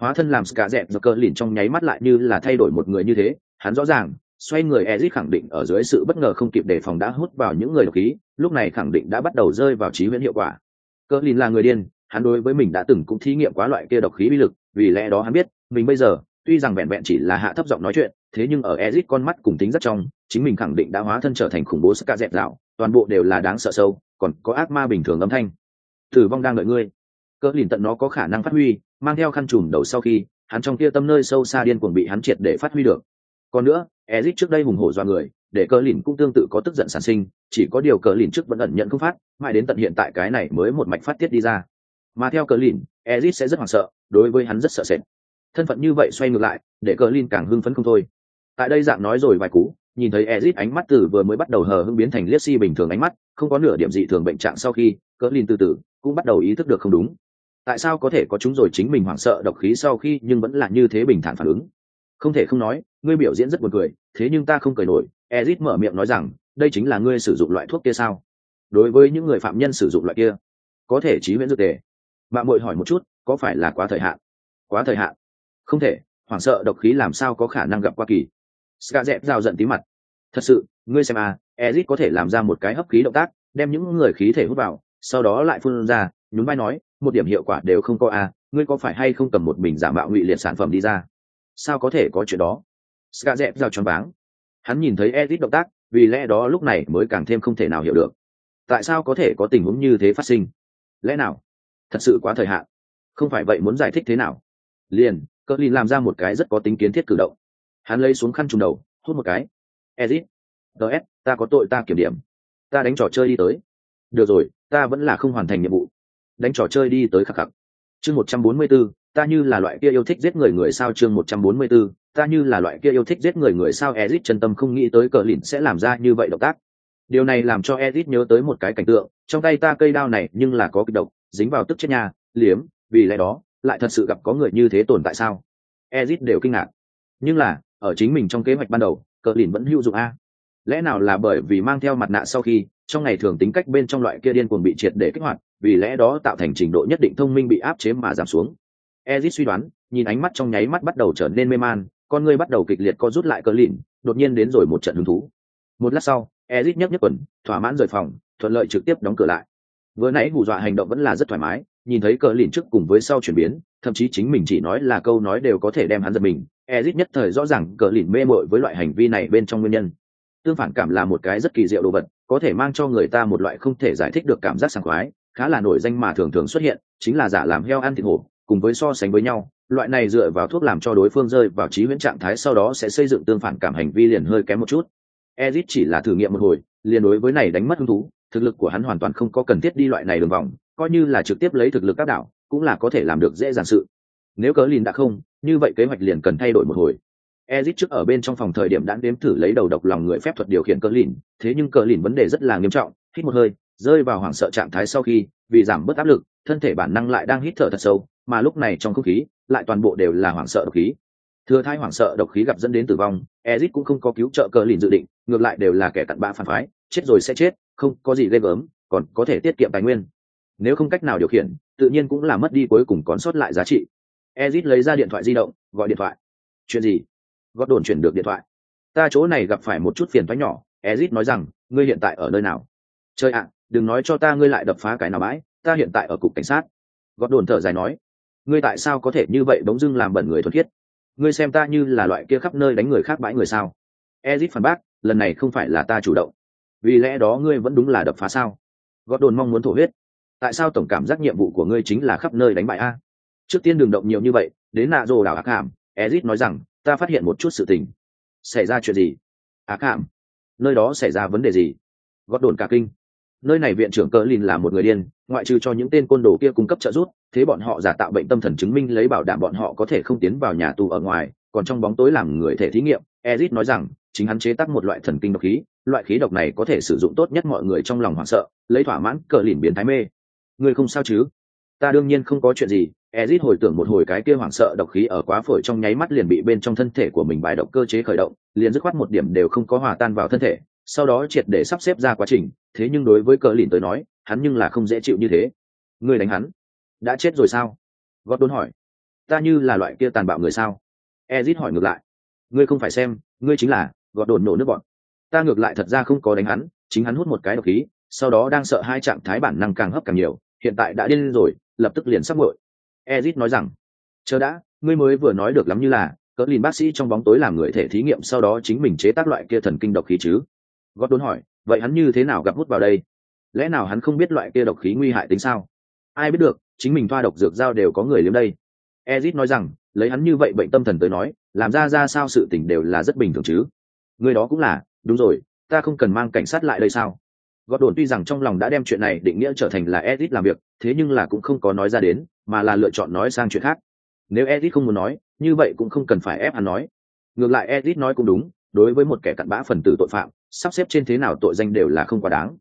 Speaker 1: Hóa thân làm ska dẹp và cỡ lìn trong nháy mắt lại như là thay đổi một người như thế, hắn rõ ràng xoay người Ezic khẳng định ở dưới sự bất ngờ không kịp đề phòng đã hút vào những người độc khí, lúc này khẳng định đã bắt đầu rơi vào trí huyễn hiệu quả. Cơ Lin là người điên, hắn đối với mình đã từng cũng thí nghiệm quá loại kia độc khí uy lực, vì lẽ đó hắn biết, mình bây giờ, tuy rằng vẹn vẹn chỉ là hạ thấp giọng nói chuyện, thế nhưng ở Ezic con mắt cùng tính rất trong, chính mình khẳng định đã hóa thân trở thành khủng bố ska dẹp dạo, toàn bộ đều là đáng sợ sâu, còn có ác ma bình thường âm thanh. Tử vong đang đợi ngươi. Cơ Lin tận nó có khả năng phát huy, mang theo khăn trùm đầu sau khi, hắn trong kia tâm nơi sâu xa điên cuồng bị hắn triệt để phát huy được. Còn nữa, Ezic trước đây hùng hổ do người, để cờ lìn cũng tương tự có tức giận sản sinh, chỉ có điều cờ lìn trước vẫn ẩn nhận không phát, mãi đến tận hiện tại cái này mới một mạch phát tiết đi ra. Mà theo cờ lìn, Ezic sẽ rất hoảng sợ, đối với hắn rất sợ sệt. Thân phận như vậy xoay ngược lại, để cờ lìn càng hưng phấn không thôi. Tại đây dạng nói rồi vài cú, nhìn thấy Ezic ánh mắt từ vừa mới bắt đầu hờ hững biến thành liếc si bình thường ánh mắt, không có nửa điểm dị thường bệnh trạng sau khi, cờ lìn từ từ cũng bắt đầu ý thức được không đúng. Tại sao có thể có chúng rồi chính mình hoảng sợ độc khí sau khi nhưng vẫn là như thế bình thản phản ứng? Không thể không nói, ngươi biểu diễn rất buồn cười, thế nhưng ta không cười nổi. Ezit mở miệng nói rằng, đây chính là ngươi sử dụng loại thuốc kia sao? Đối với những người phạm nhân sử dụng loại kia, có thể trí miễn dược tề. Bạn bội hỏi một chút, có phải là quá thời hạn? Quá thời hạn. Không thể, hoảng sợ độc khí làm sao có khả năng gặp qua kỳ. Ska dẹp rào giận tí mặt. Thật sự, ngươi xem à ezit có thể làm ra một cái hấp khí động tác, đem những người khí thể hút vào, sau đó lại phun ra, nhún vai nói, một điểm hiệu quả đều không có à ngươi có phải hay không cầm một bình giả mạo ngụy liệt sản phẩm đi ra? Sao có thể có chuyện đó? Ska dẹp giao choáng váng. Hắn nhìn thấy edit động tác, vì lẽ đó lúc này mới càng thêm không thể nào hiểu được. Tại sao có thể có tình huống như thế phát sinh? Lẽ nào? Thật sự quá thời hạn. Không phải vậy muốn giải thích thế nào? Liền cỡ lin làm ra một cái rất có tính kiến thiết cử động. Hắn lấy xuống khăn trùng đầu, hút một cái. Edit ts ta có tội ta kiểm điểm. Ta đánh trò chơi đi tới. Được rồi, ta vẫn là không hoàn thành nhiệm vụ. Đánh trò chơi đi tới khắc khắc. Chương một trăm bốn mươi bốn ta như là loại kia yêu thích giết người người sao chương 144, ta như là loại kia yêu thích giết người người sao Ezic chân tâm không nghĩ tới cờ lìn sẽ làm ra như vậy động tác. Điều này làm cho Ezic nhớ tới một cái cảnh tượng, trong tay ta cây đao này nhưng là có kịch độc, dính vào tức chết nhà, liếm, vì lẽ đó, lại thật sự gặp có người như thế tồn tại sao? Ezic đều kinh ngạc. Nhưng là, ở chính mình trong kế hoạch ban đầu, cờ lìn vẫn hữu dụng a. Lẽ nào là bởi vì mang theo mặt nạ sau khi, trong ngày thường tính cách bên trong loại kia điên cuồng bị triệt để kích hoạt, vì lẽ đó tạo thành trình độ nhất định thông minh bị áp chế mà giảm xuống ezit suy đoán, nhìn ánh mắt trong nháy mắt bắt đầu trở nên mê man, con ngươi bắt đầu kịch liệt co rút lại cờ lìn đột nhiên đến rồi một trận hứng thú. Một lát sau, ezit nhấc nhấc quần, thỏa mãn rời phòng, thuận lợi trực tiếp đóng cửa lại. Vừa nãy hù dọa hành động vẫn là rất thoải mái, nhìn thấy cờ lìn trước cùng với sau chuyển biến, thậm chí chính mình chỉ nói là câu nói đều có thể đem hắn giật mình. Ezit nhất thời rõ ràng cờ lìn mê mội với loại hành vi này bên trong nguyên nhân. Tương phản cảm là một cái rất kỳ diệu đồ vật, có thể mang cho người ta một loại không thể giải thích được cảm giác sảng khoái, khá là nổi danh mà thường thường xuất hiện, chính là giả làm heo ăn thịt hổ cùng với so sánh với nhau, loại này dựa vào thuốc làm cho đối phương rơi vào trí huyễn trạng thái sau đó sẽ xây dựng tương phản cảm hành vi liền hơi kém một chút. Ezit chỉ là thử nghiệm một hồi, liền đối với này đánh mất hứng thú, thực lực của hắn hoàn toàn không có cần thiết đi loại này đường vòng, coi như là trực tiếp lấy thực lực các đảo, cũng là có thể làm được dễ dàng sự. Nếu cớ lìn đã không, như vậy kế hoạch liền cần thay đổi một hồi. Ezit trước ở bên trong phòng thời điểm đã đếm thử lấy đầu độc lòng người phép thuật điều khiển cớ lìn thế nhưng cớ lìn vấn đề rất là nghiêm trọng, hít một hơi, rơi vào hoảng sợ trạng thái sau khi, vì giảm bớt áp lực, thân thể bản năng lại đang hít thở thật sâu mà lúc này trong không khí lại toàn bộ đều là hoảng sợ độc khí. Thừa thai hoảng sợ độc khí gặp dẫn đến tử vong ezit cũng không có cứu trợ cờ lìn dự định, ngược lại đều là kẻ cặn bã phản phái, chết rồi sẽ chết, không có gì ghê gớm, còn có thể tiết kiệm tài nguyên. Nếu không cách nào điều khiển, tự nhiên cũng là mất đi cuối cùng còn sót lại giá trị. Ezit lấy ra điện thoại di động, gọi điện thoại. Chuyện gì? Gót đồn chuyển được điện thoại. Ta chỗ này gặp phải một chút phiền thoái nhỏ. Ezit nói rằng, ngươi hiện tại ở nơi nào? Chơi ạ, đừng nói cho ta ngươi lại đập phá cái nào bãi, ta hiện tại ở cục cảnh sát. Gót đồn thở dài nói ngươi tại sao có thể như vậy bỗng dưng làm bẩn người thuần khiết? Ngươi xem ta như là loại kia khắp nơi đánh người khác bãi người sao? Ezit phản bác, lần này không phải là ta chủ động. Vì lẽ đó ngươi vẫn đúng là đập phá sao? Gót đồn mong muốn thổ huyết. Tại sao tổng cảm giác nhiệm vụ của ngươi chính là khắp nơi đánh bại a? Trước tiên đường động nhiều như vậy, đến nạ rồ đảo ác hàm ezit nói rằng, ta phát hiện một chút sự tình. Xảy ra chuyện gì? Ác hàm nơi đó xảy ra vấn đề gì? Gót đồn cả kinh nơi này viện trưởng cờ lìn là một người điên, ngoại trừ cho những tên côn đồ kia cung cấp trợ giúp, thế bọn họ giả tạo bệnh tâm thần chứng minh lấy bảo đảm bọn họ có thể không tiến vào nhà tù ở ngoài, còn trong bóng tối làm người thể thí nghiệm. Ezit nói rằng, chính hắn chế tác một loại thần kinh độc khí, loại khí độc này có thể sử dụng tốt nhất mọi người trong lòng hoảng sợ, lấy thỏa mãn cờ lìn biến thái mê. Người không sao chứ? Ta đương nhiên không có chuyện gì, ezit hồi tưởng một hồi cái kia hoảng sợ độc khí ở quá phổi trong nháy mắt liền bị bên trong thân thể của mình bài động cơ chế khởi động, liền dứt khoát một điểm đều không có hòa tan vào thân thể sau đó triệt để sắp xếp ra quá trình, thế nhưng đối với cờ lìn tới nói, hắn nhưng là không dễ chịu như thế. Người đánh hắn, đã chết rồi sao? Gót đốn hỏi. Ta như là loại kia tàn bạo người sao? Ezit hỏi ngược lại. Ngươi không phải xem, ngươi chính là gọt đồn nổ nước bọn. Ta ngược lại thật ra không có đánh hắn, chính hắn hút một cái độc khí, sau đó đang sợ hai trạng thái bản năng càng hấp càng nhiều, hiện tại đã điên rồi, lập tức liền sắp ngội ezit nói rằng, chờ đã, ngươi mới vừa nói được lắm như là cỡ lìn bác sĩ trong bóng tối làm người thể thí nghiệm, sau đó chính mình chế tác loại kia thần kinh độc khí chứ gót đốn hỏi, vậy hắn như thế nào gặp hút vào đây? Lẽ nào hắn không biết loại kia độc khí nguy hại tính sao? Ai biết được, chính mình thoa độc dược dao đều có người liếm đây. Ezit nói rằng, lấy hắn như vậy bệnh tâm thần tới nói, làm ra ra sao sự tình đều là rất bình thường chứ. Người đó cũng là, đúng rồi, ta không cần mang cảnh sát lại đây sao? Gót đồn tuy rằng trong lòng đã đem chuyện này định nghĩa trở thành là ezit làm việc, thế nhưng là cũng không có nói ra đến, mà là lựa chọn nói sang chuyện khác. Nếu ezit không muốn nói, như vậy cũng không cần phải ép hắn nói. Ngược lại ezit nói cũng đúng đối với một kẻ cặn bã phần tử tội phạm, sắp xếp trên thế nào tội danh đều là không quá đáng.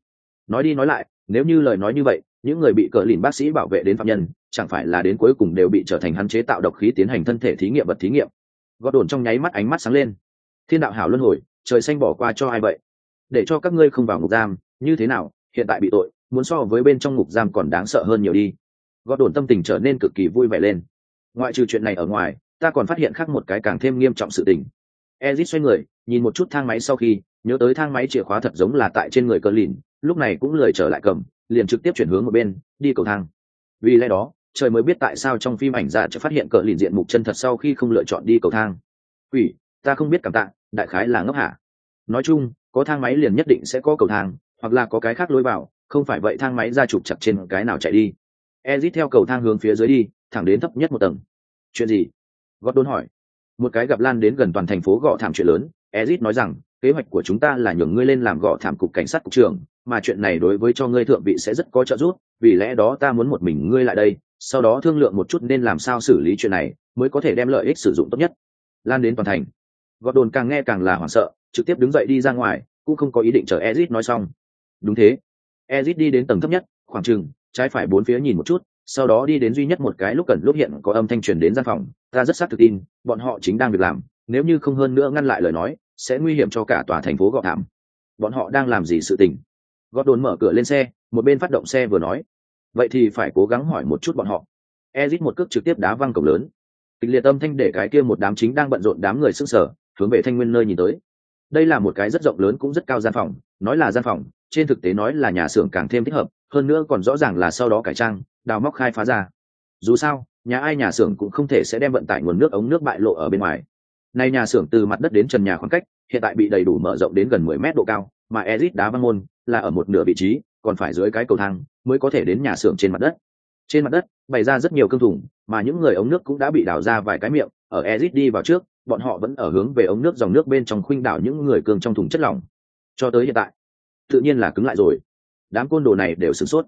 Speaker 1: Nói đi nói lại, nếu như lời nói như vậy, những người bị cờ lìn bác sĩ bảo vệ đến phạm nhân, chẳng phải là đến cuối cùng đều bị trở thành hắn chế tạo độc khí tiến hành thân thể thí nghiệm vật thí nghiệm. Gót đồn trong nháy mắt ánh mắt sáng lên. Thiên đạo hảo luân hồi, trời xanh bỏ qua cho ai vậy? Để cho các ngươi không vào ngục giam, như thế nào, hiện tại bị tội, muốn so với bên trong ngục giam còn đáng sợ hơn nhiều đi. Gót đồn tâm tình trở nên cực kỳ vui vẻ lên. Ngoại trừ chuyện này ở ngoài, ta còn phát hiện khác một cái càng thêm nghiêm trọng sự tình ezit xoay người, nhìn một chút thang máy sau khi, nhớ tới thang máy chìa khóa thật giống là tại trên người cờ lìn, lúc này cũng lười trở lại cầm, liền trực tiếp chuyển hướng một bên, đi cầu thang. Vì lẽ đó, trời mới biết tại sao trong phim ảnh giả จะ phát hiện cờ lìn diện mục chân thật sau khi không lựa chọn đi cầu thang. Quỷ, ta không biết cảm tạ, đại khái là ngốc hả? Nói chung, có thang máy liền nhất định sẽ có cầu thang, hoặc là có cái khác lối vào, không phải vậy thang máy ra chụp chặt trên cái nào chạy đi. Ezit theo cầu thang hướng phía dưới đi, thẳng đến thấp nhất một tầng. Chuyện gì? Gót đôn hỏi một cái gặp lan đến gần toàn thành phố gõ thảm chuyện lớn, ezit nói rằng, kế hoạch của chúng ta là nhường ngươi lên làm gõ thảm cục cảnh sát cục trưởng, mà chuyện này đối với cho ngươi thượng vị sẽ rất có trợ giúp, vì lẽ đó ta muốn một mình ngươi lại đây, sau đó thương lượng một chút nên làm sao xử lý chuyện này, mới có thể đem lợi ích sử dụng tốt nhất. Lan đến toàn thành. Gọt đồn càng nghe càng là hoảng sợ, trực tiếp đứng dậy đi ra ngoài, cũng không có ý định chờ ezit nói xong. Đúng thế. Ezit đi đến tầng thấp nhất, khoảng chừng, trái phải bốn phía nhìn một chút, sau đó đi đến duy nhất một cái lúc cần lúc hiện có âm thanh truyền đến gian phòng ta rất xác thực tin, bọn họ chính đang việc làm, nếu như không hơn nữa ngăn lại lời nói, sẽ nguy hiểm cho cả tòa thành phố gọt thảm bọn họ đang làm gì sự tình? Gót đồn mở cửa lên xe, một bên phát động xe vừa nói. Vậy thì phải cố gắng hỏi một chút bọn họ. Ezit một cước trực tiếp đá văng cổng lớn. Kịch liệt âm thanh để cái kia một đám chính đang bận rộn đám người sức sở hướng về thanh nguyên nơi nhìn tới. Đây là một cái rất rộng lớn cũng rất cao gian phòng, nói là gian phòng, trên thực tế nói là nhà xưởng càng thêm thích hợp, hơn nữa còn rõ ràng là sau đó cải trang, đào móc khai phá ra. Dù sao nhà ai nhà xưởng cũng không thể sẽ đem vận tải nguồn nước ống nước bại lộ ở bên ngoài. Nay nhà xưởng từ mặt đất đến trần nhà khoảng cách, hiện tại bị đầy đủ mở rộng đến gần mười mét độ cao, mà ezit đá văng môn là ở một nửa vị trí, còn phải dưới cái cầu thang mới có thể đến nhà xưởng trên mặt đất. Trên mặt đất, bày ra rất nhiều cương thủng mà những người ống nước cũng đã bị đào ra vài cái miệng, ở ezit đi vào trước, bọn họ vẫn ở hướng về ống nước dòng nước bên trong khuynh đảo những người cương trong thùng chất lỏng. Cho tới hiện tại, tự nhiên là cứng lại rồi. Đám côn đồ này đều sửng sốt.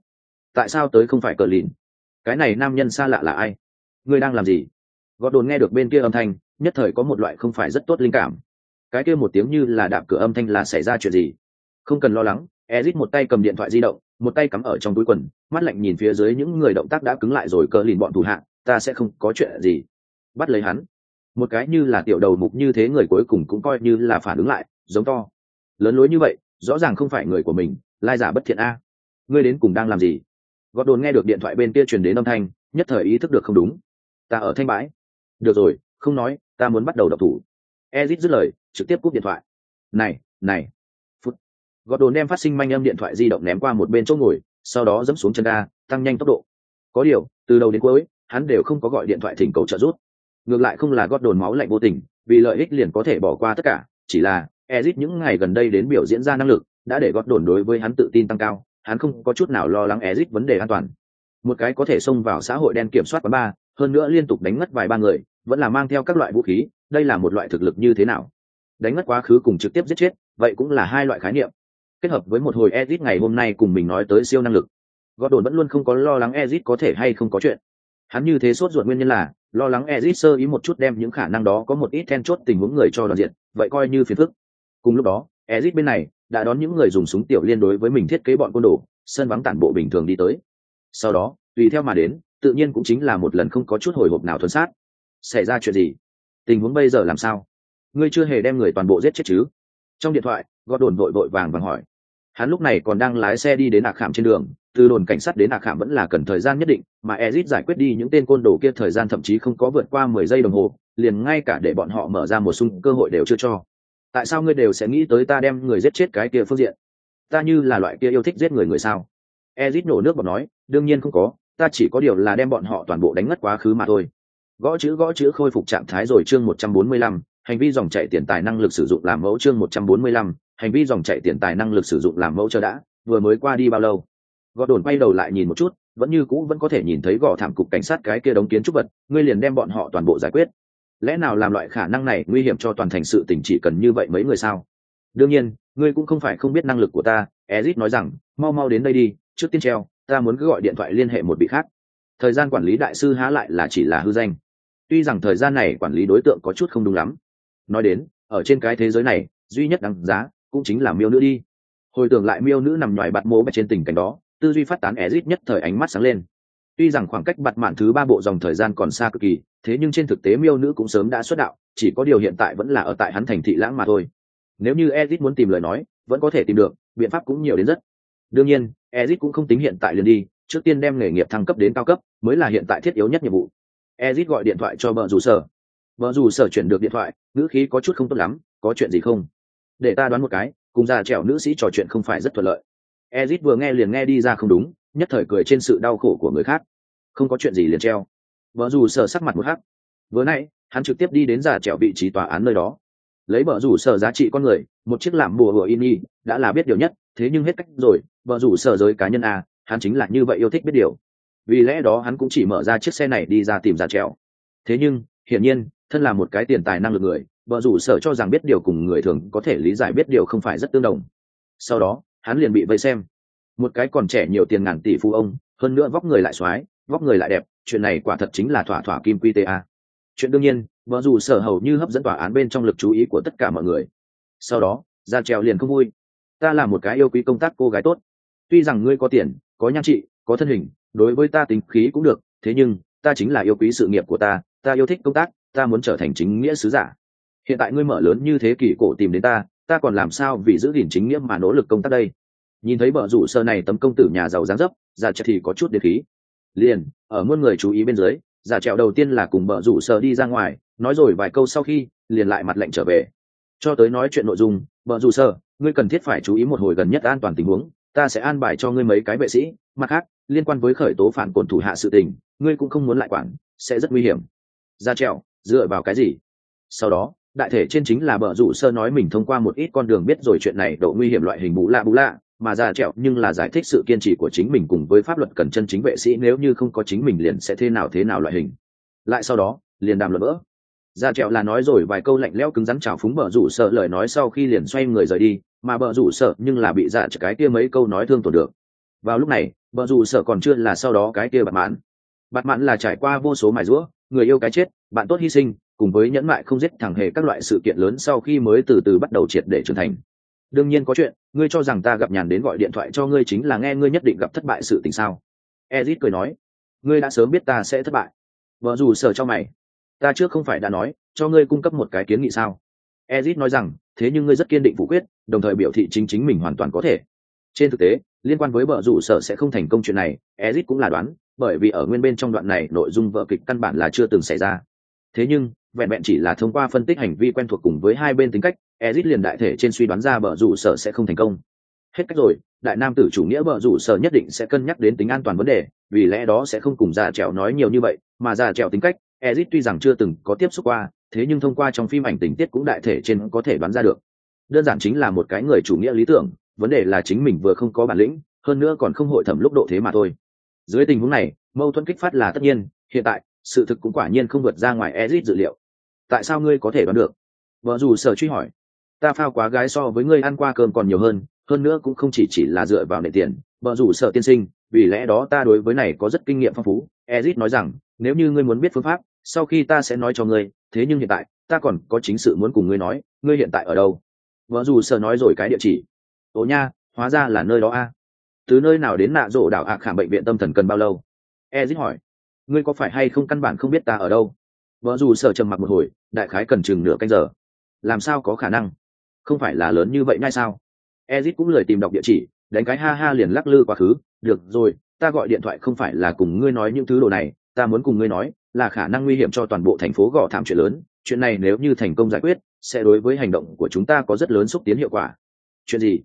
Speaker 1: Tại sao tới không phải cờ lìn? Cái này nam nhân xa lạ là ai? Ngươi đang làm gì? Gọt đồn nghe được bên kia âm thanh, nhất thời có một loại không phải rất tốt linh cảm. Cái kia một tiếng như là đạp cửa âm thanh là xảy ra chuyện gì? Không cần lo lắng, ezit một tay cầm điện thoại di động, một tay cắm ở trong túi quần, mắt lạnh nhìn phía dưới những người động tác đã cứng lại rồi cờ lìn bọn thủ hạ, ta sẽ không có chuyện gì. Bắt lấy hắn. Một cái như là tiểu đầu mục như thế người cuối cùng cũng coi như là phản ứng lại, giống to. Lớn lối như vậy, rõ ràng không phải người của mình, lai giả bất thiện a. Ngươi đến cùng đang làm gì? Gọt đồn nghe được điện thoại bên kia truyền đến âm thanh, nhất thời ý thức được không đúng ta ở thanh bãi. Được rồi, không nói, ta muốn bắt đầu đọc thủ. Ezit dứt lời, trực tiếp cúp điện thoại. Này này. Phút. Gọt đồn đem phát sinh manh âm điện thoại di động ném qua một bên chỗ ngồi, sau đó dẫm xuống chân ga, tăng nhanh tốc độ. Có điều, từ đầu đến cuối, hắn đều không có gọi điện thoại thỉnh cầu trợ giúp. Ngược lại không là gót đồn máu lạnh vô tình, vì lợi ích liền có thể bỏ qua tất cả, chỉ là ezit những ngày gần đây đến biểu diễn ra năng lực, đã để gót đồn đối với hắn tự tin tăng cao, hắn không có chút nào lo lắng ezit vấn đề an toàn. Một cái có thể xông vào xã hội đen kiểm soát quán bar hơn nữa liên tục đánh ngất vài ba người, vẫn là mang theo các loại vũ khí, đây là một loại thực lực như thế nào? Đánh ngất quá khứ cùng trực tiếp giết chết, vậy cũng là hai loại khái niệm. Kết hợp với một hồi ezit ngày hôm nay cùng mình nói tới siêu năng lực. Gót đồn vẫn luôn không có lo lắng ezit có thể hay không có chuyện. Hắn như thế sốt ruột nguyên nhân là, lo lắng ezit sơ ý một chút đem những khả năng đó có một ít then chốt tình huống người cho đoàn diện, vậy coi như phiền phức. Cùng lúc đó, ezit bên này đã đón những người dùng súng tiểu liên đối với mình thiết kế bọn côn đồ, sân vắng tản bộ bình thường đi tới. Sau đó, tùy theo mà đến tự nhiên cũng chính là một lần không có chút hồi hộp nào thuần sát. Xảy ra chuyện gì? Tình huống bây giờ làm sao? Ngươi chưa hề đem người toàn bộ giết chết chứ? Trong điện thoại gọt đồn vội vội vàng vàng hỏi. Hắn lúc này còn đang lái xe đi đến ạc khảm trên đường, từ đồn cảnh sát đến ạc khảm vẫn là cần thời gian nhất định, mà ezit giải quyết đi những tên côn đồ kia thời gian thậm chí không có vượt qua mười giây đồng hồ, liền ngay cả để bọn họ mở ra một xung cơ hội đều chưa cho. Tại sao ngươi đều sẽ nghĩ tới ta đem người giết chết cái kia phương diện? Ta như là loại kia yêu thích giết người người sao? Ezit nổ nước bọt nói, đương nhiên không có ta chỉ có điều là đem bọn họ toàn bộ đánh ngất quá khứ mà thôi. Gõ chữ gõ chữ khôi phục trạng thái rồi chương một trăm bốn mươi lăm, hành vi dòng chạy tiền tài năng lực sử dụng làm mẫu chương một trăm bốn mươi lăm, hành vi dòng chạy tiền tài năng lực sử dụng làm mẫu chờ đã, vừa mới qua đi bao lâu? Gõ đồn quay đầu lại nhìn một chút, vẫn như cũ vẫn có thể nhìn thấy gõ thảm cục cảnh sát cái kia đống kiến trúc vật, ngươi liền đem bọn họ toàn bộ giải quyết. Lẽ nào làm loại khả năng này nguy hiểm cho toàn thành sự tình chỉ cần như vậy mấy người sao? Đương nhiên, ngươi cũng không phải không biết năng lực của ta, ezit nói rằng, mau mau đến đây đi, trước tiên treo ta muốn cứ gọi điện thoại liên hệ một vị khác. Thời gian quản lý đại sư há lại là chỉ là hư danh. Tuy rằng thời gian này quản lý đối tượng có chút không đúng lắm. Nói đến, ở trên cái thế giới này, duy nhất đáng giá cũng chính là miêu nữ đi. Hồi tưởng lại miêu nữ nằm ngoài bạt mố trên tình cảnh đó, tư duy phát tán ezit nhất thời ánh mắt sáng lên. Tuy rằng khoảng cách bặt mạn thứ ba bộ dòng thời gian còn xa cực kỳ, thế nhưng trên thực tế miêu nữ cũng sớm đã xuất đạo, chỉ có điều hiện tại vẫn là ở tại hắn thành thị lãng mà thôi. Nếu như ezit muốn tìm lời nói, vẫn có thể tìm được, biện pháp cũng nhiều đến rất đương nhiên ezit cũng không tính hiện tại liền đi, trước tiên đem nghề nghiệp thăng cấp đến cao cấp, mới là hiện tại thiết yếu nhất nhiệm vụ. Ezit gọi điện thoại cho vợ dù sở. Vợ dù sở chuyển được điện thoại, ngữ khí có chút không tốt lắm, có chuyện gì không? Để ta đoán một cái, cùng già trẻo nữ sĩ trò chuyện không phải rất thuận lợi. Ezit vừa nghe liền nghe đi ra không đúng, nhất thời cười trên sự đau khổ của người khác. Không có chuyện gì liền treo. Vợ dù sở sắc mặt một hắc. Vừa nãy, hắn trực tiếp đi đến già trẻo vị trí tòa án nơi đó lấy vợ rủ sở giá trị con người, một chiếc làm bùa hùa in y đã là biết điều nhất, thế nhưng hết cách rồi vợ rủ sở giới cá nhân a, hắn chính là như vậy yêu thích biết điều. Vì lẽ đó hắn cũng chỉ mở ra chiếc xe này đi ra tìm giả trèo. Thế nhưng, hiển nhiên, thân là một cái tiền tài năng lực người vợ rủ sở cho rằng biết điều cùng người thường có thể lý giải biết điều không phải rất tương đồng. Sau đó, hắn liền bị vây xem. Một cái còn trẻ nhiều tiền ngàn tỷ phú ông, hơn nữa vóc người lại x vóc người lại đẹp, chuyện này quả thật chính là thỏa thỏa kim quy ta chuyện đương nhiên vợ dù sở hầu như hấp dẫn tòa án bên trong lực chú ý của tất cả mọi người. Sau đó ra trèo liền không vui. Ta là một cái yêu quý công tác cô gái tốt. Tuy rằng ngươi có tiền, có nhan trị, có thân hình, đối với ta tính khí cũng được, thế nhưng, ta chính là yêu quý sự nghiệp của ta ta yêu thích công tác, ta muốn trở thành chính nghĩa sứ giả. Hiện tại ngươi mở lớn như thế kỷ cổ tìm đến ta ta còn làm sao vì giữ gìn chính nghĩa mà nỗ lực công tác đây? Nhìn thấy vợ rủ sơ này tấm công tử nhà giàu dáng dấp già trẻ thì có chút điện khí liền, ở muôn người chú ý bên dưới giả trèo đầu tiên là cùng bờ rủ sơ đi ra ngoài, nói rồi vài câu sau khi, liền lại mặt lệnh trở về. Cho tới nói chuyện nội dung bờ rủ sơ ngươi cần thiết phải chú ý một hồi gần nhất an toàn tình huống, ta sẽ an bài cho ngươi mấy cái vệ sĩ. Mặt khác, liên quan với khởi tố phản cồn thủ hạ sự tình, ngươi cũng không muốn lại quản, sẽ rất nguy hiểm. Ra trèo, dựa vào cái gì? Sau đó, đại thể trên chính là bờ rủ sơ nói mình thông qua một ít con đường biết rồi chuyện này độ nguy hiểm loại hình bú lạ bú lạ mà ra trẹo nhưng là giải thích sự kiên trì của chính mình cùng với pháp luật cần chân chính vệ sĩ, nếu như không có chính mình liền sẽ thế nào thế nào loại hình. Lại sau đó, liền đàm luận vỡ ra trẹo là nói rồi vài câu lạnh lẽo cứng rắn chào phúng bờ rủ sợ lời nói sau khi liền xoay người rời đi, mà bờ rủ sợ nhưng là bị dạ cái kia mấy câu nói thương tổn được. Vào lúc này bờ rủ sợ còn chưa là sau đó cái kia bạt mãn bạt mãn là trải qua vô số mài rũa, người yêu cái chết, bạn tốt hy sinh, cùng với nhẫn mại không giết thẳng hề các loại sự kiện lớn sau khi mới từ từ bắt đầu triệt để trưởng thành đương nhiên có chuyện, ngươi cho rằng ta gặp nhàn đến gọi điện thoại cho ngươi chính là nghe ngươi nhất định gặp thất bại sự tình sao? Ezit cười nói, ngươi đã sớm biết ta sẽ thất bại. Vợ dù sở cho mày, ta trước không phải đã nói, cho ngươi cung cấp một cái kiến nghị sao? Ezit nói rằng, thế nhưng ngươi rất kiên định phủ quyết, đồng thời biểu thị chính chính mình hoàn toàn có thể. Trên thực tế, liên quan với vợ rủ sở sẽ không thành công chuyện này, ezit cũng là đoán, bởi vì ở nguyên bên trong đoạn này nội dung vợ kịch căn bản là chưa từng xảy ra. Thế nhưng, vẹn vẹn chỉ là thông qua phân tích hành vi quen thuộc cùng với hai bên tính cách ezit liền đại thể trên suy đoán ra bờ rủ sở sẽ không thành công. Hết cách rồi, đại nam tử chủ nghĩa bờ rủ sở nhất định sẽ cân nhắc đến tính an toàn vấn đề, vì lẽ đó sẽ không cùng già trèo nói nhiều như vậy, mà già trèo tính cách, ezit tuy rằng chưa từng có tiếp xúc qua, thế nhưng thông qua trong phim ảnh tình tiết cũng đại thể trên có thể đoán ra được. Đơn giản chính là một cái người chủ nghĩa lý tưởng, vấn đề là chính mình vừa không có bản lĩnh, hơn nữa còn không hội thẩm lúc độ thế mà thôi. Dưới tình huống này, mâu thuẫn kích phát là tất nhiên, hiện tại, sự thực cũng quả nhiên không vượt ra ngoài ezit dự liệu. Tại sao ngươi có thể đoán được? Vợ dù sở truy hỏi ta phao quá gái so với ngươi ăn qua cơm còn nhiều hơn hơn nữa cũng không chỉ chỉ là dựa vào nệ tiền, vợ dù sợ tiên sinh, vì lẽ đó ta đối với này có rất kinh nghiệm phong phú. Ezit nói rằng, nếu như ngươi muốn biết phương pháp, sau khi ta sẽ nói cho ngươi, thế nhưng hiện tại, ta còn có chính sự muốn cùng ngươi nói, ngươi hiện tại ở đâu? Vợ dù sợ nói rồi cái địa chỉ. Ồ nha, hóa ra là nơi đó a. Từ nơi nào đến nạ rổ đảo ạ khảm bệnh viện tâm thần cần bao lâu? Ezit hỏi. Ngươi có phải hay không căn bản không biết ta ở đâu? Vợ dù sợ trầm mặc một hồi, đại khái cần chừng nửa canh giờ. Làm sao có khả năng? Không phải là lớn như vậy ngay sao? Ezit cũng lười tìm đọc địa chỉ, đánh cái ha ha liền lắc lư quá khứ. Được rồi, ta gọi điện thoại không phải là cùng ngươi nói những thứ đồ này, ta muốn cùng ngươi nói là khả năng nguy hiểm cho toàn bộ thành phố gò thảm chuyện lớn. Chuyện này nếu như thành công giải quyết, sẽ đối với hành động của chúng ta có rất lớn xúc tiến hiệu quả. Chuyện gì?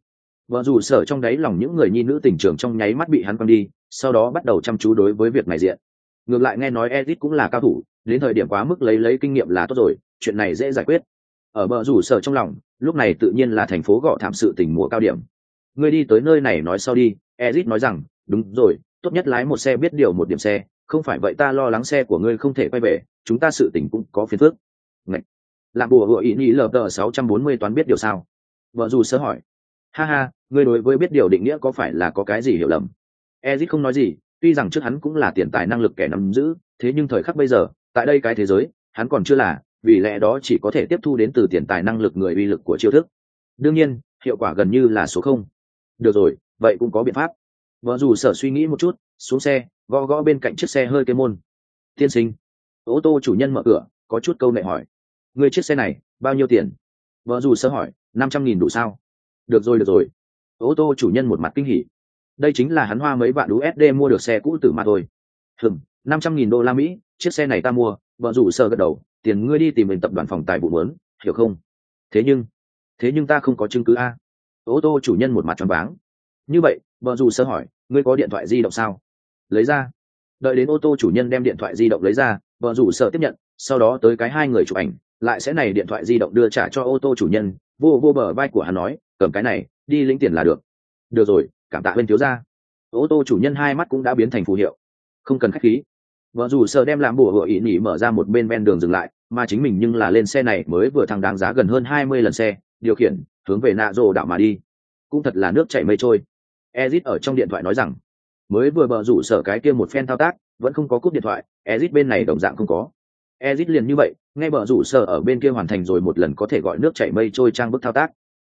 Speaker 1: Vợ dù sở trong đáy lòng những người nhi nữ tình trường trong nháy mắt bị hắn quăng đi, sau đó bắt đầu chăm chú đối với việc này diện. Ngược lại nghe nói edit cũng là cao thủ, đến thời điểm quá mức lấy lấy kinh nghiệm là tốt rồi, chuyện này dễ giải quyết ở bờ rủ sở trong lòng, lúc này tự nhiên là thành phố gõ thảm sự tình mùa cao điểm. Ngươi đi tới nơi này nói sau đi, ezit nói rằng, đúng rồi, tốt nhất lái một xe biết điều một điểm xe, không phải vậy ta lo lắng xe của ngươi không thể quay về, chúng ta sự tình cũng có phiền phức. Ngậy! làm bùa hựa ý nghĩ lờ tờ sáu trăm bốn mươi toán biết điều sao? Vợ dù sơ hỏi. Ha ha, ngươi đối với biết điều định nghĩa có phải là có cái gì hiểu lầm? Ezit không nói gì, tuy rằng trước hắn cũng là tiền tài năng lực kẻ nắm giữ, thế nhưng thời khắc bây giờ, tại đây cái thế giới, hắn còn chưa là vì lẽ đó chỉ có thể tiếp thu đến từ tiền tài năng lực người uy lực của chiêu thức. Đương nhiên, hiệu quả gần như là số không. Được rồi, vậy cũng có biện pháp. Vợ dù sở suy nghĩ một chút, xuống xe, gõ gõ bên cạnh chiếc xe hơi kê môn. Tiên sinh. Ô tô chủ nhân mở cửa, có chút câu nệ hỏi. Người chiếc xe này, bao nhiêu tiền? Vợ dù sơ hỏi. Năm trăm nghìn đủ sao? Được rồi được rồi. Ô tô chủ nhân một mặt kinh hỉ. Đây chính là hắn hoa mấy vạn usd mua được xe cũ tử mà thôi. Hừm, năm trăm nghìn đô la mỹ, chiếc xe này ta mua. Vợ rủ sơ gật đầu tiền ngươi đi tìm mình tập đoàn phòng tài vụ muốn, hiểu không? Thế nhưng thế nhưng ta không có chứng cứ a. Ô tô chủ nhân một mặt tròn váng. Như vậy vợ rủ sơ hỏi, ngươi có điện thoại di động sao? Lấy ra. Đợi đến ô tô chủ nhân đem điện thoại di động lấy ra vợ rủ sợ tiếp nhận, sau đó tới cái hai người chụp ảnh, lại sẽ này điện thoại di động đưa trả cho ô tô chủ nhân, vô vô bờ vai của hắn nói, cầm cái này, đi lĩnh tiền là được. Được rồi, cảm tạ bên thiếu gia. Ô tô chủ nhân hai mắt cũng đã biến thành phù hiệu. Không cần khách khí vợ dù sợ đem làm bùa hựa ý nhỉ mở ra một bên ven đường dừng lại, mà chính mình nhưng là lên xe này mới vừa thăng đáng giá gần hơn hai mươi lần xe, điều khiển, hướng về nạ rồ đạo mà đi. Cũng thật là nước chảy mây trôi. Ezit ở trong điện thoại nói rằng, mới vừa bờ rủ sở cái kia một phen thao tác, vẫn không có cúp điện thoại, ezit bên này đồng dạng không có. Ezit liền như vậy ngay bờ rủ sở ở bên kia hoàn thành rồi một lần có thể gọi nước chảy mây trôi trang bức thao tác.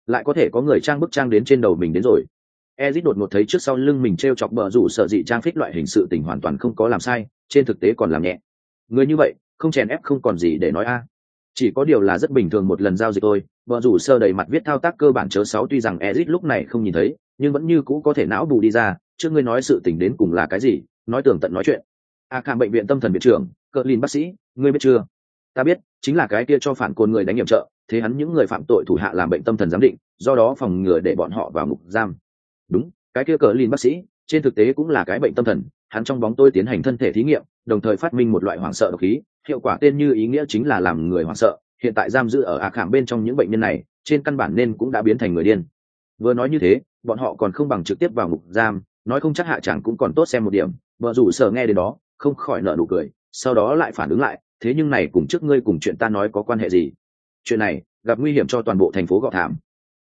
Speaker 1: Lại có thể có người trang bức trang đến trên đầu mình đến rồi ezit đột ngột thấy trước sau lưng mình treo chọc bờ rủ sợ dị trang phích loại hình sự tình hoàn toàn không có làm sai trên thực tế còn làm nhẹ. Người như vậy không chèn ép không còn gì để nói a. Chỉ có điều là rất bình thường một lần giao dịch thôi Bờ rủ sơ đầy mặt viết thao tác cơ bản chớ sáu tuy rằng ezit lúc này không nhìn thấy nhưng vẫn như cũ có thể não bù đi ra trước ngươi nói sự tình đến cùng là cái gì nói tường tận nói chuyện. A à, khảm bệnh viện tâm thần viện trưởng cỡ lin bác sĩ ngươi biết chưa? Ta biết chính là cái kia cho phản côn người đánh nhiệm trợ thế hắn những người phạm tội thủ hạ làm bệnh tâm thần giám định do đó phòng ngừa để bọn họ vào ngục giam đúng, cái kia cờ lin bác sĩ, trên thực tế cũng là cái bệnh tâm thần, hắn trong bóng tôi tiến hành thân thể thí nghiệm, đồng thời phát minh một loại hoảng sợ độc khí, hiệu quả tên như ý nghĩa chính là làm người hoảng sợ, hiện tại giam giữ ở ạ khảm bên trong những bệnh nhân này, trên căn bản nên cũng đã biến thành người điên. Vừa nói như thế, bọn họ còn không bằng trực tiếp vào ngục giam, nói không chắc hạ chẳng cũng còn tốt xem một điểm vợ rủ sở nghe đến đó, không khỏi nợ nụ cười, sau đó lại phản ứng lại, thế nhưng này cùng trước ngươi cùng chuyện ta nói có quan hệ gì? Chuyện này, gặp nguy hiểm cho toàn bộ thành phố gọ thảm.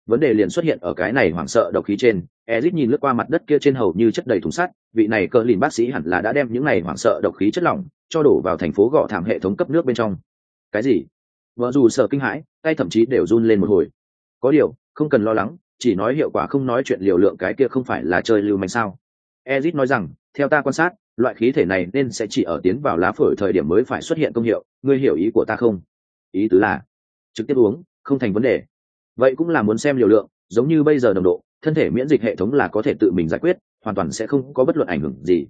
Speaker 1: Vấn đề liền xuất hiện ở cái này hoảng sợ độc khí trên Ezic nhìn lướt qua mặt đất kia trên hầu như chất đầy thùng sắt, vị này cỡ lìn bác sĩ hẳn là đã đem những này hoảng sợ độc khí chất lỏng cho đổ vào thành phố gọ thảm hệ thống cấp nước bên trong. Cái gì? Vợ dù sợ kinh hãi, tay thậm chí đều run lên một hồi. Có điều, không cần lo lắng, chỉ nói hiệu quả không nói chuyện liều lượng cái kia không phải là chơi lưu manh sao. Ezic nói rằng, theo ta quan sát, loại khí thể này nên sẽ chỉ ở tiến vào lá phổi thời điểm mới phải xuất hiện công hiệu, ngươi hiểu ý của ta không? Ý tứ là, trực tiếp uống, không thành vấn đề. Vậy cũng là muốn xem liều lượng, giống như bây giờ đồng độ thân thể miễn dịch hệ thống là có thể tự mình giải quyết, hoàn toàn sẽ không có bất luận ảnh hưởng gì.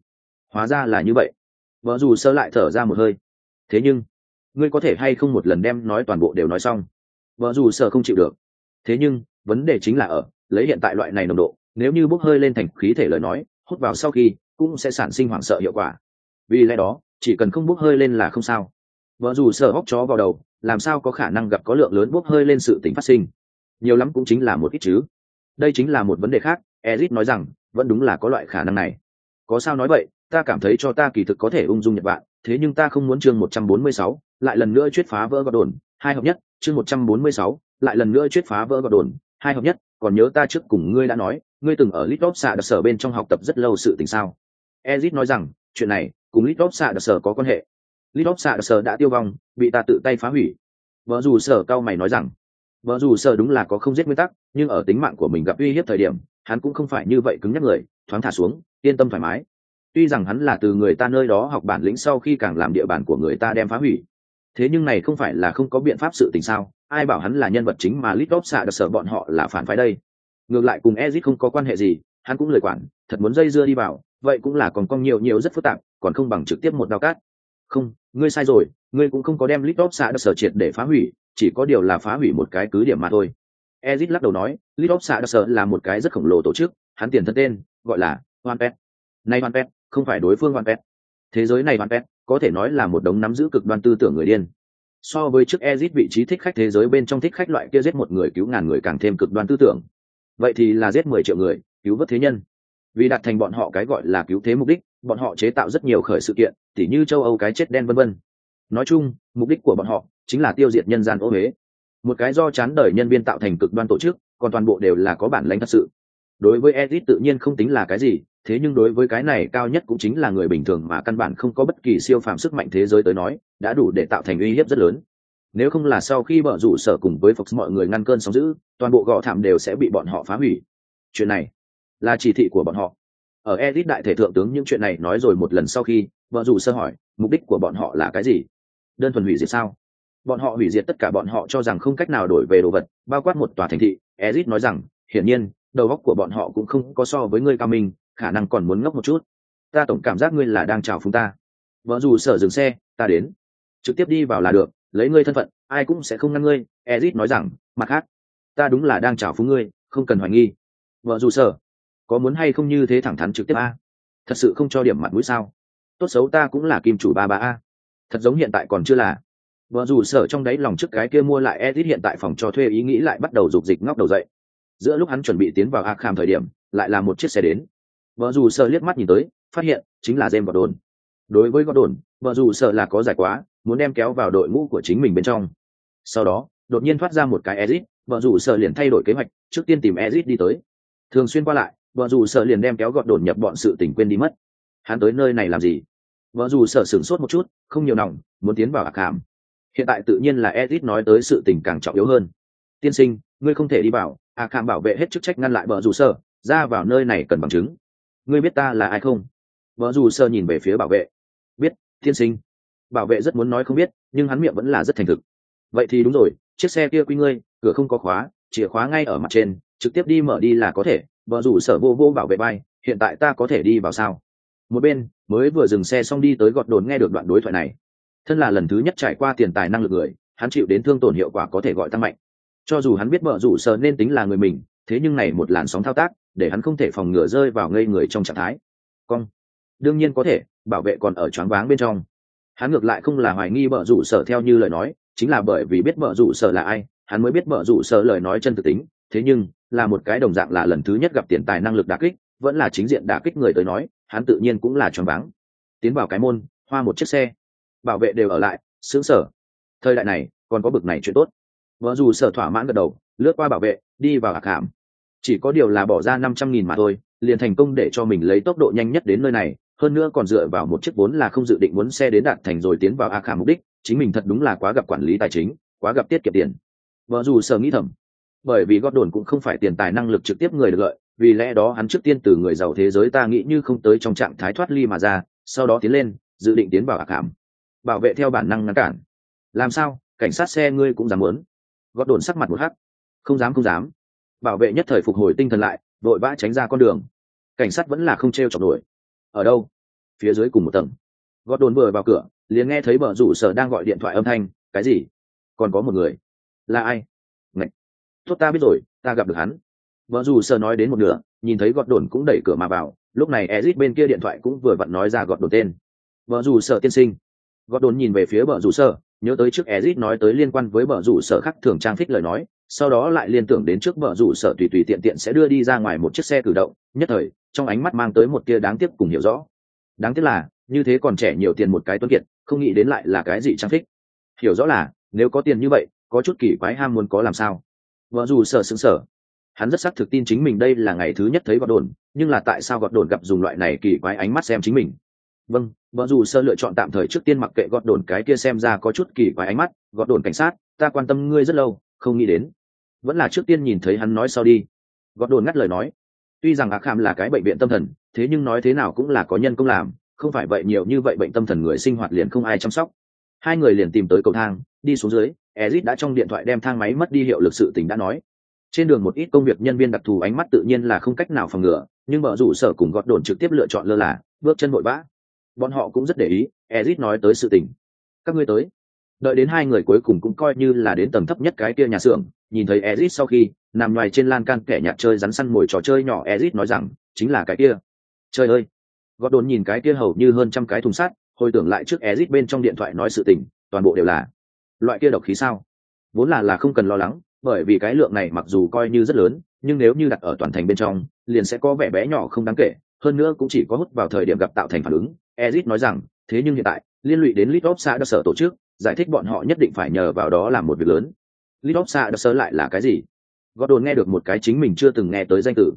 Speaker 1: Hóa ra là như vậy. Vợ dù sơ lại thở ra một hơi. Thế nhưng, ngươi có thể hay không một lần đem nói toàn bộ đều nói xong? Vợ dù sơ không chịu được. Thế nhưng, vấn đề chính là ở, lấy hiện tại loại này nồng độ, nếu như bốc hơi lên thành khí thể lời nói, hút vào sau khi, cũng sẽ sản sinh hoảng sợ hiệu quả. Vì lẽ đó, chỉ cần không bốc hơi lên là không sao. Vợ dù sợ hóc chó vào đầu, làm sao có khả năng gặp có lượng lớn bốc hơi lên sự tính phát sinh? Nhiều lắm cũng chính là một ít chứ đây chính là một vấn đề khác ezit nói rằng, vẫn đúng là có loại khả năng này. Có sao nói vậy, ta cảm thấy cho ta kỳ thực có thể ung dung nhật bạn thế nhưng ta không muốn chương một trăm bốn mươi sáu, lại lần nữa chuyết phá vỡ gọt đồn hai hợp nhất, chương một trăm bốn mươi sáu, lại lần nữa chuyết phá vỡ gọt đồn hai hợp nhất, còn nhớ ta trước cùng ngươi đã nói, ngươi từng ở litop xạ đặc sở bên trong học tập rất lâu sự tình sao? Ezit nói rằng, chuyện này, cùng litop xạ đặc sở có quan hệ. Litop xạ đặc sở đã tiêu vong, bị ta tự tay phá hủy. Vợ dù sở cao mày nói rằng vợ dù sợ đúng là có không giết nguyên tắc, nhưng ở tính mạng của mình gặp uy hiếp thời điểm, hắn cũng không phải như vậy cứng nhắc người, thoáng thả xuống, yên tâm thoải mái. Tuy rằng hắn là từ người ta nơi đó học bản lĩnh sau khi càng làm địa bàn của người ta đem phá hủy. Thế nhưng này không phải là không có biện pháp sự tình sao? Ai bảo hắn là nhân vật chính mà lít đóp xạ đặc sở bọn họ là phản phái đây? Ngược lại cùng ezit không có quan hệ gì, hắn cũng lời quản, thật muốn dây dưa đi vào, vậy cũng là còn cong nhiều nhiều rất phức tạp, còn không bằng trực tiếp một đao cát không ngươi sai rồi, ngươi cũng không có đem Litop xạ đặc sở triệt để phá hủy, chỉ có điều là phá hủy một cái cứ điểm mà thôi. Ezit lắc đầu nói Litop xạ đặc sở là một cái rất khổng lồ tổ chức, hắn tiền thân tên, gọi là hoan pet. Nay hoan pet, không phải đối phương hoan pet. Thế giới này hoan pet, có thể nói là một đống nắm giữ cực đoan tư tưởng người điên. So với trước Ezit vị trí thích khách thế giới bên trong thích khách loại kia giết một người cứu ngàn người càng thêm cực đoan tư tưởng. Vậy thì là giết mười triệu người, cứu vớt thế nhân. Vì đạt thành bọn họ cái gọi là cứu thế mục đích bọn họ chế tạo rất nhiều khởi sự kiện, tỉ như châu âu cái chết đen vân vân. Nói chung, mục đích của bọn họ chính là tiêu diệt nhân gian ô huế. Một cái do chán đời nhân viên tạo thành cực đoan tổ chức, còn toàn bộ đều là có bản lãnh thật sự. Đối với edit tự nhiên không tính là cái gì, thế nhưng đối với cái này cao nhất cũng chính là người bình thường mà căn bản không có bất kỳ siêu phàm sức mạnh thế giới tới nói, đã đủ để tạo thành uy hiếp rất lớn. Nếu không là sau khi bở rủ sở cùng với fox mọi người ngăn cơn sóng giữ toàn bộ gò thảm đều sẽ bị bọn họ phá hủy. Chuyện này là chỉ thị của bọn họ ở edit đại thể thượng tướng những chuyện này nói rồi một lần sau khi, vợ dù sơ hỏi, mục đích của bọn họ là cái gì? Đơn thuần hủy diệt sao? Bọn họ hủy diệt tất cả bọn họ cho rằng không cách nào đổi về đồ vật, bao quát một tòa thành thị. Edit nói rằng, hiển nhiên, đầu óc của bọn họ cũng không có so với ngươi cao minh, khả năng còn muốn ngốc một chút. Ta tổng cảm giác ngươi là đang chào phúng ta. Vợ dù sở dừng xe, ta đến. Trực tiếp đi vào là được, lấy ngươi thân phận, ai cũng sẽ không ngăn ngươi. Ezit nói rằng, mặt khác, ta đúng là đang chào phúng ngươi, không cần hoài nghi. Vợ dù sở có muốn hay không như thế thẳng thắn trực tiếp a? Thật sự không cho điểm mặt mũi sao? Tốt xấu ta cũng là kim chủ ba ba a. Thật giống hiện tại còn chưa là. Vợ dù sở trong đáy lòng trước cái kia mua lại edit hiện tại phòng cho thuê ý nghĩ lại bắt đầu rục dịch ngóc đầu dậy. Giữa lúc hắn chuẩn bị tiến vào a kham thời điểm, lại là một chiếc xe đến. Vợ dù sở liếc mắt nhìn tới, phát hiện chính là jem gọt đồn đối với gọt đồn vợ dù sở là có giải quá, muốn đem kéo vào đội ngũ của chính mình bên trong. Sau đó, đột nhiên thoát ra một cái ezit vợ dù sở liền thay đổi kế hoạch, trước tiên tìm ezit đi tới. Thường xuyên qua lại vợ dù sợ liền đem kéo gọt đồn nhập bọn sự tình quên đi mất. Hắn tới nơi này làm gì? Vợ dù sợ sửng sốt một chút, không nhiều nòng, muốn tiến vào ạc hàm hiện tại tự nhiên là edit nói tới sự tình càng trọng yếu hơn. Tiên sinh, ngươi không thể đi vào ạc hàm bảo vệ hết chức trách ngăn lại vợ dù sợ, ra vào nơi này cần bằng chứng. Ngươi biết ta là ai không? Vợ dù sơ nhìn về phía bảo vệ. Biết thiên sinh. Bảo vệ rất muốn nói không biết, nhưng hắn miệng vẫn là rất thành thực. Vậy thì đúng rồi, chiếc xe kia quy ngươi, cửa không có khóa, chìa khóa ngay ở mặt trên, trực tiếp đi mở đi là có thể vợ rủ sở vô vô bảo vệ bay hiện tại ta có thể đi vào sao? Một bên, mới vừa dừng xe xong đi tới gọt đồn nghe được đoạn đối thoại này. Thân là lần thứ nhất trải qua tiền tài năng lực người, hắn chịu đến thương tổn hiệu quả có thể gọi tăng mạnh. Cho dù hắn biết vợ rủ sở nên tính là người mình, thế nhưng này một làn sóng thao tác, để hắn không thể phòng ngừa rơi vào ngây người trong trạng thái. Cong. Đương nhiên có thể, bảo vệ còn ở choáng váng bên trong. Hắn ngược lại không là hoài nghi vợ rủ sở theo như lời nói, chính là bởi vì biết vợ rủ sở là ai, hắn mới biết vợ rủ sở lời nói chân thực tính thế nhưng, là một cái đồng dạng là lần thứ nhất gặp tiền tài năng lực đả kích, vẫn là chính diện đả kích người tới nói, hắn tự nhiên cũng là choáng váng. Tiến vào cái môn, hoa một chiếc xe. Bảo vệ đều ở lại xứng sở. Thời đại này, còn có bực này chuyện tốt. Vợ dù sở thỏa mãn gật đầu, lướt qua bảo vệ, đi vào hạc hàm chỉ có điều là bỏ ra năm trăm nghìn mà thôi, liền thành công để cho mình lấy tốc độ nhanh nhất đến nơi này, hơn nữa còn dựa vào một chiếc vốn là không dự định muốn xe đến đạt thành rồi tiến vào a hàm mục đích, chính mình thật đúng là quá gặp quản lý tài chính, quá gặp tiết kiệm tiền. Vợ dù sở nghĩ thầm bởi vì gót đồn cũng không phải tiền tài năng lực trực tiếp người được lợi, vì lẽ đó hắn trước tiên từ người giàu thế giới ta nghĩ như không tới trong trạng thái thoát ly mà ra, sau đó tiến lên, dự định tiến vào ạc hàm bảo vệ theo bản năng ngăn cản. Làm sao? Cảnh sát xe ngươi cũng dám muốn? Gót đồn sắc mặt một hắc. Không dám không dám. Bảo vệ nhất thời phục hồi tinh thần lại, vội vã tránh ra con đường. Cảnh sát vẫn là không t r e o chọc nổi. Ở đâu? Phía dưới cùng một tầng. Gót đồn vừa vào cửa, liền nghe thấy bờ rủ sở đang gọi điện thoại âm thanh. Cái gì? Còn có một người. Là ai? Tốt ta biết rồi, ta gặp được hắn. Vợ dù sờ nói đến một nửa, nhìn thấy gọt đồn cũng đẩy cửa mà vào, lúc này ezit bên kia điện thoại cũng vừa vặn nói ra gọt đồn tên. Vợ dù sở tiên sinh. Gọt đồn nhìn về phía vợ dù sở nhớ tới trước ezit nói tới liên quan với vợ dù sở khắc thường trang thích lời nói, sau đó lại liên tưởng đến trước vợ rủ sở tùy tùy tiện tiện sẽ đưa đi ra ngoài một chiếc xe cử động, nhất thời, trong ánh mắt mang tới một tia đáng tiếc cùng hiểu rõ. Đáng tiếc là, như thế còn trẻ nhiều tiền một cái tuấn kiệt, không nghĩ đến lại là cái gì trang thích hiểu rõ là, nếu có tiền như vậy, có chút kỳ quái ham muốn có làm sao? Vợ dù sở xứng sở hắn rất xác thực tin chính mình đây là ngày thứ nhất thấy gọt đồn, nhưng là tại sao gọt đồn gặp dùng loại này kỳ quái ánh mắt xem chính mình? Vâng vợ dù sơ lựa chọn tạm thời trước tiên mặc kệ gọt đồn cái kia xem ra có chút kỳ quái ánh mắt, gọt đồn cảnh sát, ta quan tâm ngươi rất lâu, không nghĩ đến. Vẫn là trước tiên nhìn thấy hắn nói sau đi. Gọt đồn ngắt lời nói, tuy rằng ác kham là cái bệnh viện tâm thần, thế nhưng nói thế nào cũng là có nhân công làm, không phải vậy nhiều như vậy bệnh tâm thần người sinh hoạt liền không ai chăm sóc. Hai người liền tìm tới cầu thang, đi xuống dưới ezit đã trong điện thoại đem thang máy mất đi hiệu lực sự tình đã nói. Trên đường một ít công việc nhân viên đặc thù ánh mắt tự nhiên là không cách nào phòng ngừa, nhưng mở rủ sở cùng gọt đồn trực tiếp lựa chọn lơ là, bước chân vội vã. Bọn họ cũng rất để ý, ezit nói tới sự tình. Các ngươi tới. Đợi đến hai người cuối cùng cũng coi như là đến tầng thấp nhất cái kia nhà xưởng, nhìn thấy ezit sau khi, nằm ngoài trên lan can kẻ nhạt chơi rắn săn mồi trò chơi nhỏ ezit nói rằng, chính là cái kia. Trời ơi. Gọt đồn nhìn cái kia hầu như hơn trăm cái thùng sắt, hồi tưởng lại trước ezit bên trong điện thoại nói sự tình, toàn bộ đều là loại kia độc khí sao vốn là là không cần lo lắng bởi vì cái lượng này mặc dù coi như rất lớn nhưng nếu như đặt ở toàn thành bên trong liền sẽ có vẻ bé nhỏ không đáng kể hơn nữa cũng chỉ có hút vào thời điểm gặp tạo thành phản ứng ezit nói rằng thế nhưng hiện tại liên lụy đến litop xã đã sở tổ chức giải thích bọn họ nhất định phải nhờ vào đó làm một việc lớn Lidopsa đã sở lại là cái gì? Gordon nghe được một cái chính mình chưa từng nghe tới danh tử,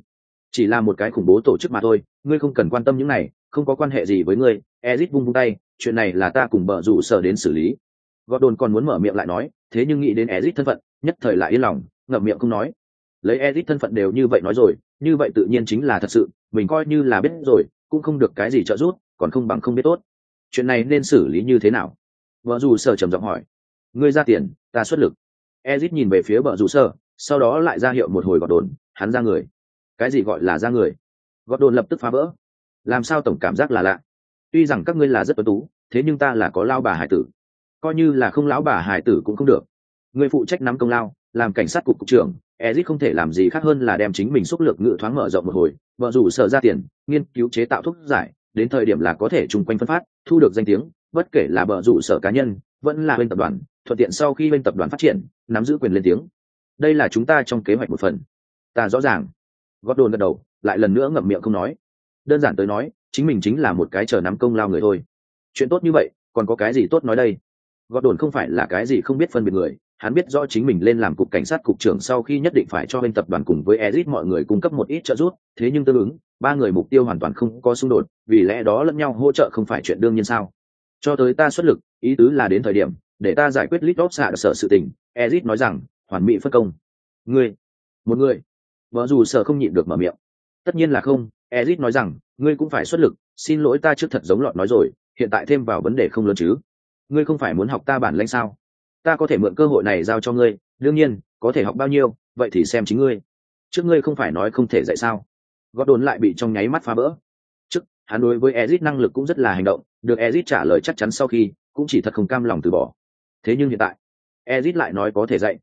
Speaker 1: Chỉ là một cái khủng bố tổ chức mà thôi, ngươi không cần quan tâm những này, không có quan hệ gì với ngươi. Ezit vung vung tay, chuyện này là ta cùng bờ rủ sở đến xử lý. Gordon còn muốn mở miệng lại nói, thế nhưng nghĩ đến Ezit thân phận, nhất thời lại yên lòng, ngậm miệng không nói. Lấy Ezit thân phận đều như vậy nói rồi, như vậy tự nhiên chính là thật sự, mình coi như là biết rồi, cũng không được cái gì trợ giúp, còn không bằng không biết tốt. Chuyện này nên xử lý như thế nào? Vợ dù sở trầm giọng hỏi. Ngươi ra tiền, ta xuất lực ezit nhìn về phía vợ dù sở sau đó lại ra hiệu một hồi gọt đồn hắn ra người cái gì gọi là ra người gọt đồn lập tức phá vỡ làm sao tổng cảm giác là lạ tuy rằng các ngươi là rất tuấn tú thế nhưng ta là có lao bà hải tử coi như là không lão bà hải tử cũng không được. Người phụ trách nắm công lao, làm cảnh sát cục cục trưởng ezit không thể làm gì khác hơn là đem chính mình xúc lược ngự thoáng mở rộng một hồi, vợ rủ sở ra tiền, nghiên cứu chế tạo thuốc giải, đến thời điểm là có thể chung quanh phân phát, thu được danh tiếng, bất kể là bờ rủ sở cá nhân, vẫn là bên tập đoàn, thuận tiện sau khi bên tập đoàn phát triển, nắm giữ quyền lên tiếng. Đây là chúng ta trong kế hoạch một phần. Ta rõ ràng. Gót đồn gật đầu, lại lần nữa ngậm miệng không nói. Đơn giản tới nói, chính mình chính là một cái chờ nắm công lao người thôi. Chuyện tốt như vậy, còn có cái gì tốt nói đây? Gọt đồn không phải là cái gì không biết phân biệt người hắn biết rõ chính mình lên làm cục cảnh sát cục trưởng sau khi nhất định phải cho bên tập đoàn cùng với Ezit mọi người cung cấp một ít trợ giúp, thế nhưng tương ứng, ba người mục tiêu hoàn toàn không có xung đột, vì lẽ đó lẫn nhau hỗ trợ không phải chuyện đương nhiên sao? Cho tới ta xuất lực, ý tứ là đến thời điểm, để ta giải quyết lít đốt xạ sở sự tình ezit nói rằng hoàn mỹ phân công. Ngươi một người? Vợ dù sợ không nhịn được mở miệng. Tất nhiên là không ezit nói rằng ngươi cũng phải xuất lực xin lỗi ta trước thật giống lọt nói rồi hiện tại thêm vào vấn đề không lớn chứ ngươi không phải muốn học ta bản lãnh sao? Ta có thể mượn cơ hội này giao cho ngươi, đương nhiên, có thể học bao nhiêu, vậy thì xem chính ngươi. Trước ngươi không phải nói không thể dạy sao? Gót đồn lại bị trong nháy mắt phá bỡ trước, hắn đối với ezit năng lực cũng rất là hành động, được ezit trả lời chắc chắn sau khi, cũng chỉ thật không cam lòng từ bỏ. Thế nhưng hiện tại ezit lại nói có thể dạy.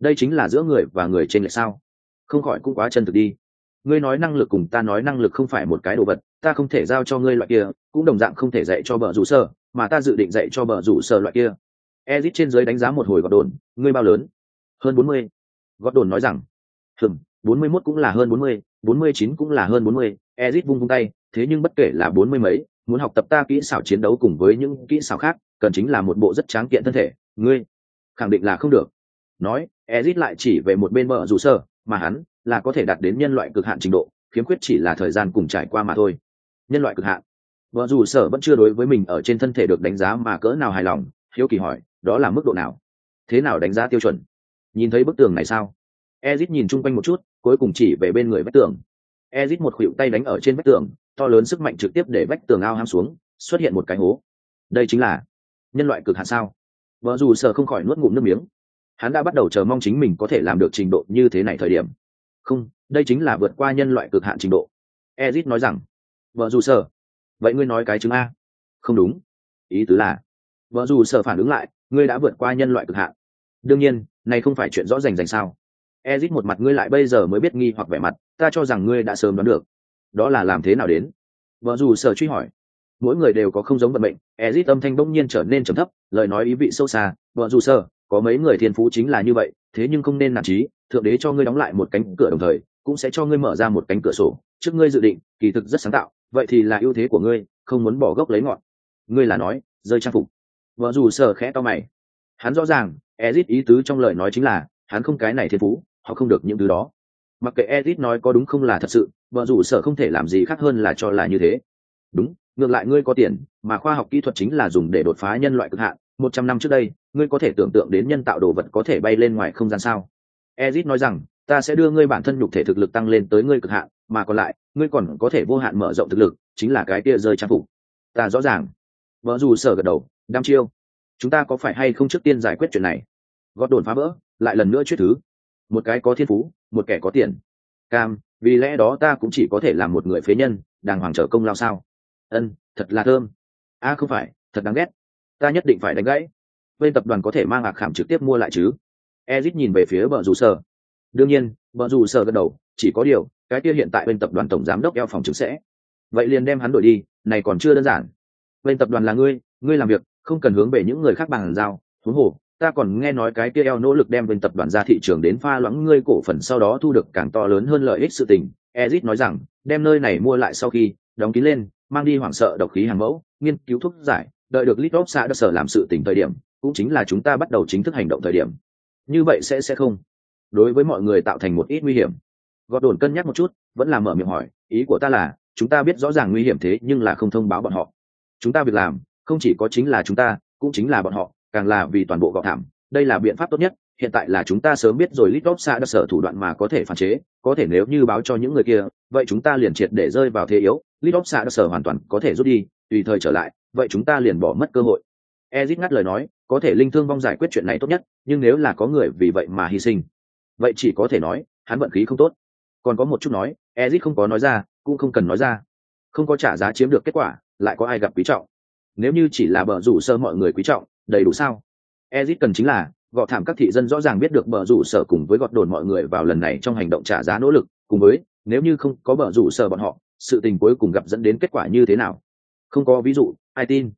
Speaker 1: Đây chính là giữa người và người trên lệch sao? Không khỏi cũng quá chân thực đi. Ngươi nói năng lực cùng ta nói năng lực không phải một cái đồ vật, ta không thể giao cho ngươi loại kia, cũng đồng dạng không thể dạy cho bợ rủ sơ mà ta dự định dạy cho bờ rủ sơ loại kia. Ezit trên dưới đánh giá một hồi gọt đồn, ngươi bao lớn? Hơn bốn mươi. Gọt đồn nói rằng hừng bốn mươi mốt cũng là hơn bốn mươi bốn mươi chín cũng là hơn bốn mươi. Ezit vung vung tay, thế nhưng bất kể là bốn mươi mấy, muốn học tập ta kỹ xảo chiến đấu cùng với những kỹ xảo khác, cần chính là một bộ rất tráng kiện thân thể. Ngươi, khẳng định là không được. Nói, ezit lại chỉ về một bên bờ rủ sơ mà hắn là có thể đạt đến nhân loại cực hạn trình độ, khiếm khuyết chỉ là thời gian cùng trải qua mà thôi. Nhân loại cực hạn vợ dù sở vẫn chưa đối với mình ở trên thân thể được đánh giá mà cỡ nào hài lòng, hiếu kỳ hỏi, đó là mức độ nào? Thế nào đánh giá tiêu chuẩn? Nhìn thấy bức tường này sao? Ezit nhìn chung quanh một chút, cuối cùng chỉ về bên người vách tường. Ezit một khuỵu tay đánh ở trên vách tường, to lớn sức mạnh trực tiếp để vách tường ao ham xuống, xuất hiện một cái hố. Đây chính là nhân loại cực hạn sao? Vợ dù sở không khỏi nuốt ngụm nước miếng. Hắn đã bắt đầu chờ mong chính mình có thể làm được trình độ như thế này thời điểm. Không, đây chính là vượt qua nhân loại cực hạn trình độ. Ezit nói rằng, vợ dù sở vậy ngươi nói cái chứng a? Không đúng. Ý tứ là, vợ dù sợ phản ứng lại, ngươi đã vượt qua nhân loại cực hạn. Đương nhiên, này không phải chuyện rõ rành rành sao? Ezit một mặt ngươi lại bây giờ mới biết nghi hoặc vẻ mặt, ta cho rằng ngươi đã sớm đoán được. Đó là làm thế nào đến? Vợ dù sợ truy hỏi. Mỗi người đều có không giống vận mệnh, ezit âm thanh bỗng nhiên trở nên trầm thấp, lời nói ý vị sâu xa, vợ dù sợ, có mấy người thiên phú chính là như vậy, thế nhưng không nên nản trí, thượng đế cho ngươi đóng lại một cánh cửa đồng thời, cũng sẽ cho ngươi mở ra một cánh cửa sổ, trước ngươi dự định, kỳ thực rất sáng tạo vậy thì là ưu thế của ngươi, không muốn bỏ gốc lấy ngọn. Ngươi là nói, rơi trang phục. Vợ dù sở khẽ to mày. Hắn rõ ràng, ezit ý tứ trong lời nói chính là, hắn không cái này thiên phú, họ không được những thứ đó. Mặc kệ ezit nói có đúng không là thật sự, vợ dù sở không thể làm gì khác hơn là cho là như thế. Đúng, ngược lại ngươi có tiền, mà khoa học kỹ thuật chính là dùng để đột phá nhân loại cực hạn. Một trăm năm trước đây, ngươi có thể tưởng tượng đến nhân tạo đồ vật có thể bay lên ngoài không gian sao? Ezit nói rằng ta sẽ đưa ngươi bản thân nhục thể thực lực tăng lên tới ngươi cực hạn, mà còn lại, ngươi còn có thể vô hạn mở rộng thực lực, chính là cái kia rơi trang phục. Ta rõ ràng. Vợ dù sở gật đầu, đăm chiêu. Chúng ta có phải hay không trước tiên giải quyết chuyện này? Gót đồn phá vỡ, lại lần nữa chuyết thứ. Một cái có thiên phú, một kẻ có tiền. Cam, vì lẽ đó ta cũng chỉ có thể làm một người phế nhân, đàng hoàng trở công lao sao? Ân, thật là thơm. A, không phải, thật đáng ghét. Ta nhất định phải đánh gãy. Bên tập đoàn có thể mang ạc khảm trực tiếp mua lại chứ? Ezit nhìn về phía bờ rủ sở đương nhiên, bọn dù sở gật đầu, chỉ có điều, cái kia hiện tại bên tập đoàn tổng giám đốc eo phòng chứng sẽ. Vậy liền đem hắn đổi đi, này còn chưa đơn giản. Bên tập đoàn là ngươi ngươi làm việc, không cần hướng về những người khác bằng giao thú hồ, ta còn nghe nói cái kia eo nỗ lực đem bên tập đoàn ra thị trường đến pha loãng ngươi cổ phần sau đó thu được càng to lớn hơn lợi ích sự tình. Ezit nói rằng, đem nơi này mua lại sau khi, đóng kín lên, mang đi hoảng sợ độc khí hàng mẫu, nghiên cứu thuốc giải, đợi được litop xã đã sở làm sự tỉnh thời điểm, cũng chính là chúng ta bắt đầu chính thức hành động thời điểm. Như vậy sẽ sẽ không đối với mọi người tạo thành một ít nguy hiểm. Gọt đồn cân nhắc một chút, vẫn là mở miệng hỏi, ý của ta là, chúng ta biết rõ ràng nguy hiểm thế nhưng là không thông báo bọn họ. Chúng ta việc làm, không chỉ có chính là chúng ta, cũng chính là bọn họ, càng là vì toàn bộ gọt thảm. Đây là biện pháp tốt nhất, hiện tại là chúng ta sớm biết rồi litop xa đã sở thủ đoạn mà có thể phản chế, có thể nếu như báo cho những người kia, vậy chúng ta liền triệt để rơi vào thế yếu litop xa đã sở hoàn toàn có thể rút đi, tùy thời trở lại, vậy chúng ta liền bỏ mất cơ hội. Ezit ngắt lời nói, có thể linh thương vong giải quyết chuyện này tốt nhất, nhưng nếu là có người vì vậy mà hy sinh vậy chỉ có thể nói, hắn vận khí không tốt. Còn có một chút nói ezit không có nói ra, cũng không cần nói ra. Không có trả giá chiếm được kết quả, lại có ai gặp quý trọng? Nếu như chỉ là bờ rủ sơ mọi người quý trọng, đầy đủ sao? Ezit cần chính là gọt thảm các thị dân rõ ràng biết được bờ rủ sở cùng với gọt đồn mọi người vào lần này trong hành động trả giá nỗ lực, cùng với, nếu như không có bờ rủ sở bọn họ, sự tình cuối cùng gặp dẫn đến kết quả như thế nào? Không có ví dụ, ai tin?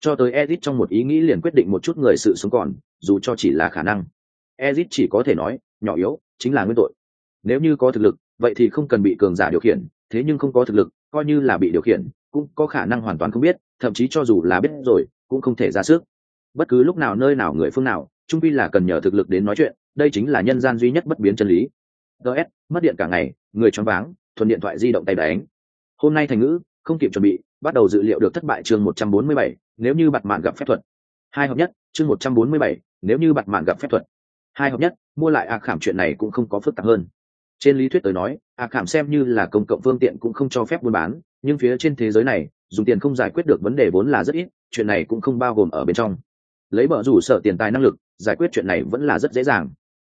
Speaker 1: Cho tới ezit trong một ý nghĩ liền quyết định một chút người sự sống còn, dù cho chỉ là khả năng ezit chỉ có thể nói nhỏ yếu chính là nguyên tội. Nếu như có thực lực vậy thì không cần bị cường giả điều khiển thế nhưng không có thực lực coi như là bị điều khiển cũng có khả năng hoàn toàn không biết thậm chí cho dù là biết rồi cũng không thể ra sức. Bất cứ lúc nào nơi nào người phương nào trung quy là cần nhờ thực lực đến nói chuyện đây chính là nhân gian duy nhất bất biến chân lý. Ts mất điện cả ngày người choáng váng thuần điện thoại di động tay đánh hôm nay thành ngữ không kịp chuẩn bị bắt đầu dự liệu được thất bại chương 147, nếu như bạt mạng gặp phép thuật. Hai hợp nhất chương 147, nếu như bạt mạng gặp phép thuật hai hợp nhất, mua lại a khảm chuyện này cũng không có phức tạp hơn. Trên lý thuyết tới nói, a khảm xem như là công cộng phương tiện cũng không cho phép buôn bán, nhưng phía trên thế giới này, dùng tiền không giải quyết được vấn đề vốn là rất ít, chuyện này cũng không bao gồm ở bên trong. Lấy vợ rủ sợ tiền tài năng lực, giải quyết chuyện này vẫn là rất dễ dàng.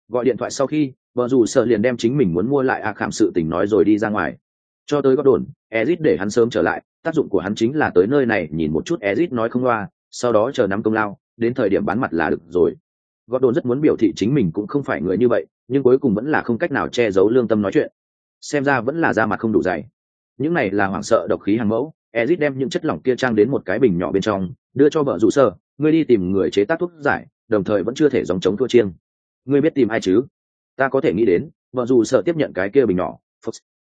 Speaker 1: Gọi điện thoại sau khi vợ rủ sợ liền đem chính mình muốn mua lại a khảm sự tình nói rồi đi ra ngoài. Cho tới gót đồn, ezit để hắn sớm trở lại, tác dụng của hắn chính là tới nơi này nhìn một chút ezit nói không loa, sau đó chờ nắm công lao, đến thời điểm bán mặt là được rồi gót đồn rất muốn biểu thị chính mình cũng không phải người như vậy, nhưng cuối cùng vẫn là không cách nào che giấu lương tâm nói chuyện. Xem ra vẫn là da mặt không đủ dày. Những này là hoảng sợ độc khí hàng mẫu, ezit đem những chất lỏng kia trang đến một cái bình nhỏ bên trong, đưa cho vợ rủ sơ, ngươi đi tìm người chế tác thuốc giải, đồng thời vẫn chưa thể dòng chống thua chiêng. Ngươi biết tìm ai chứ? Ta có thể nghĩ đến. Vợ dù sợ tiếp nhận cái kia bình nhỏ.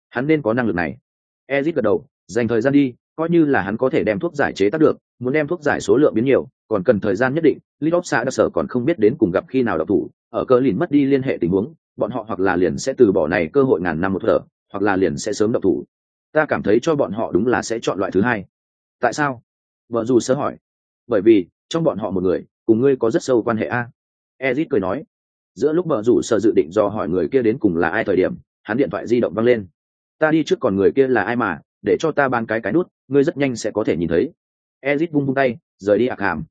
Speaker 1: Hắn nên có năng lực này. Ezit gật đầu, dành thời gian đi coi như là hắn có thể đem thuốc giải chế tác được, muốn đem thuốc giải số lượng biến nhiều, còn cần thời gian nhất định lidop xã đã sở còn không biết đến cùng gặp khi nào độc thủ, ở cơ lìn mất đi liên hệ tình huống, bọn họ hoặc là liền sẽ từ bỏ này cơ hội ngàn năm một thở, hoặc là liền sẽ sớm độc thủ. Ta cảm thấy cho bọn họ đúng là sẽ chọn loại thứ hai. Tại sao? Vợ dù sơ hỏi. Bởi vì, trong bọn họ một người, cùng ngươi có rất sâu quan hệ a. Ezit cười nói. Giữa lúc bờ rủ sở dự định do hỏi người kia đến cùng là ai thời điểm, hắn điện thoại di động văng lên. Ta đi trước còn người kia là ai mà để cho ta ban cái cái nút, ngươi rất nhanh sẽ có thể nhìn thấy. Ezit vung vung tay, rời đi ạc hàm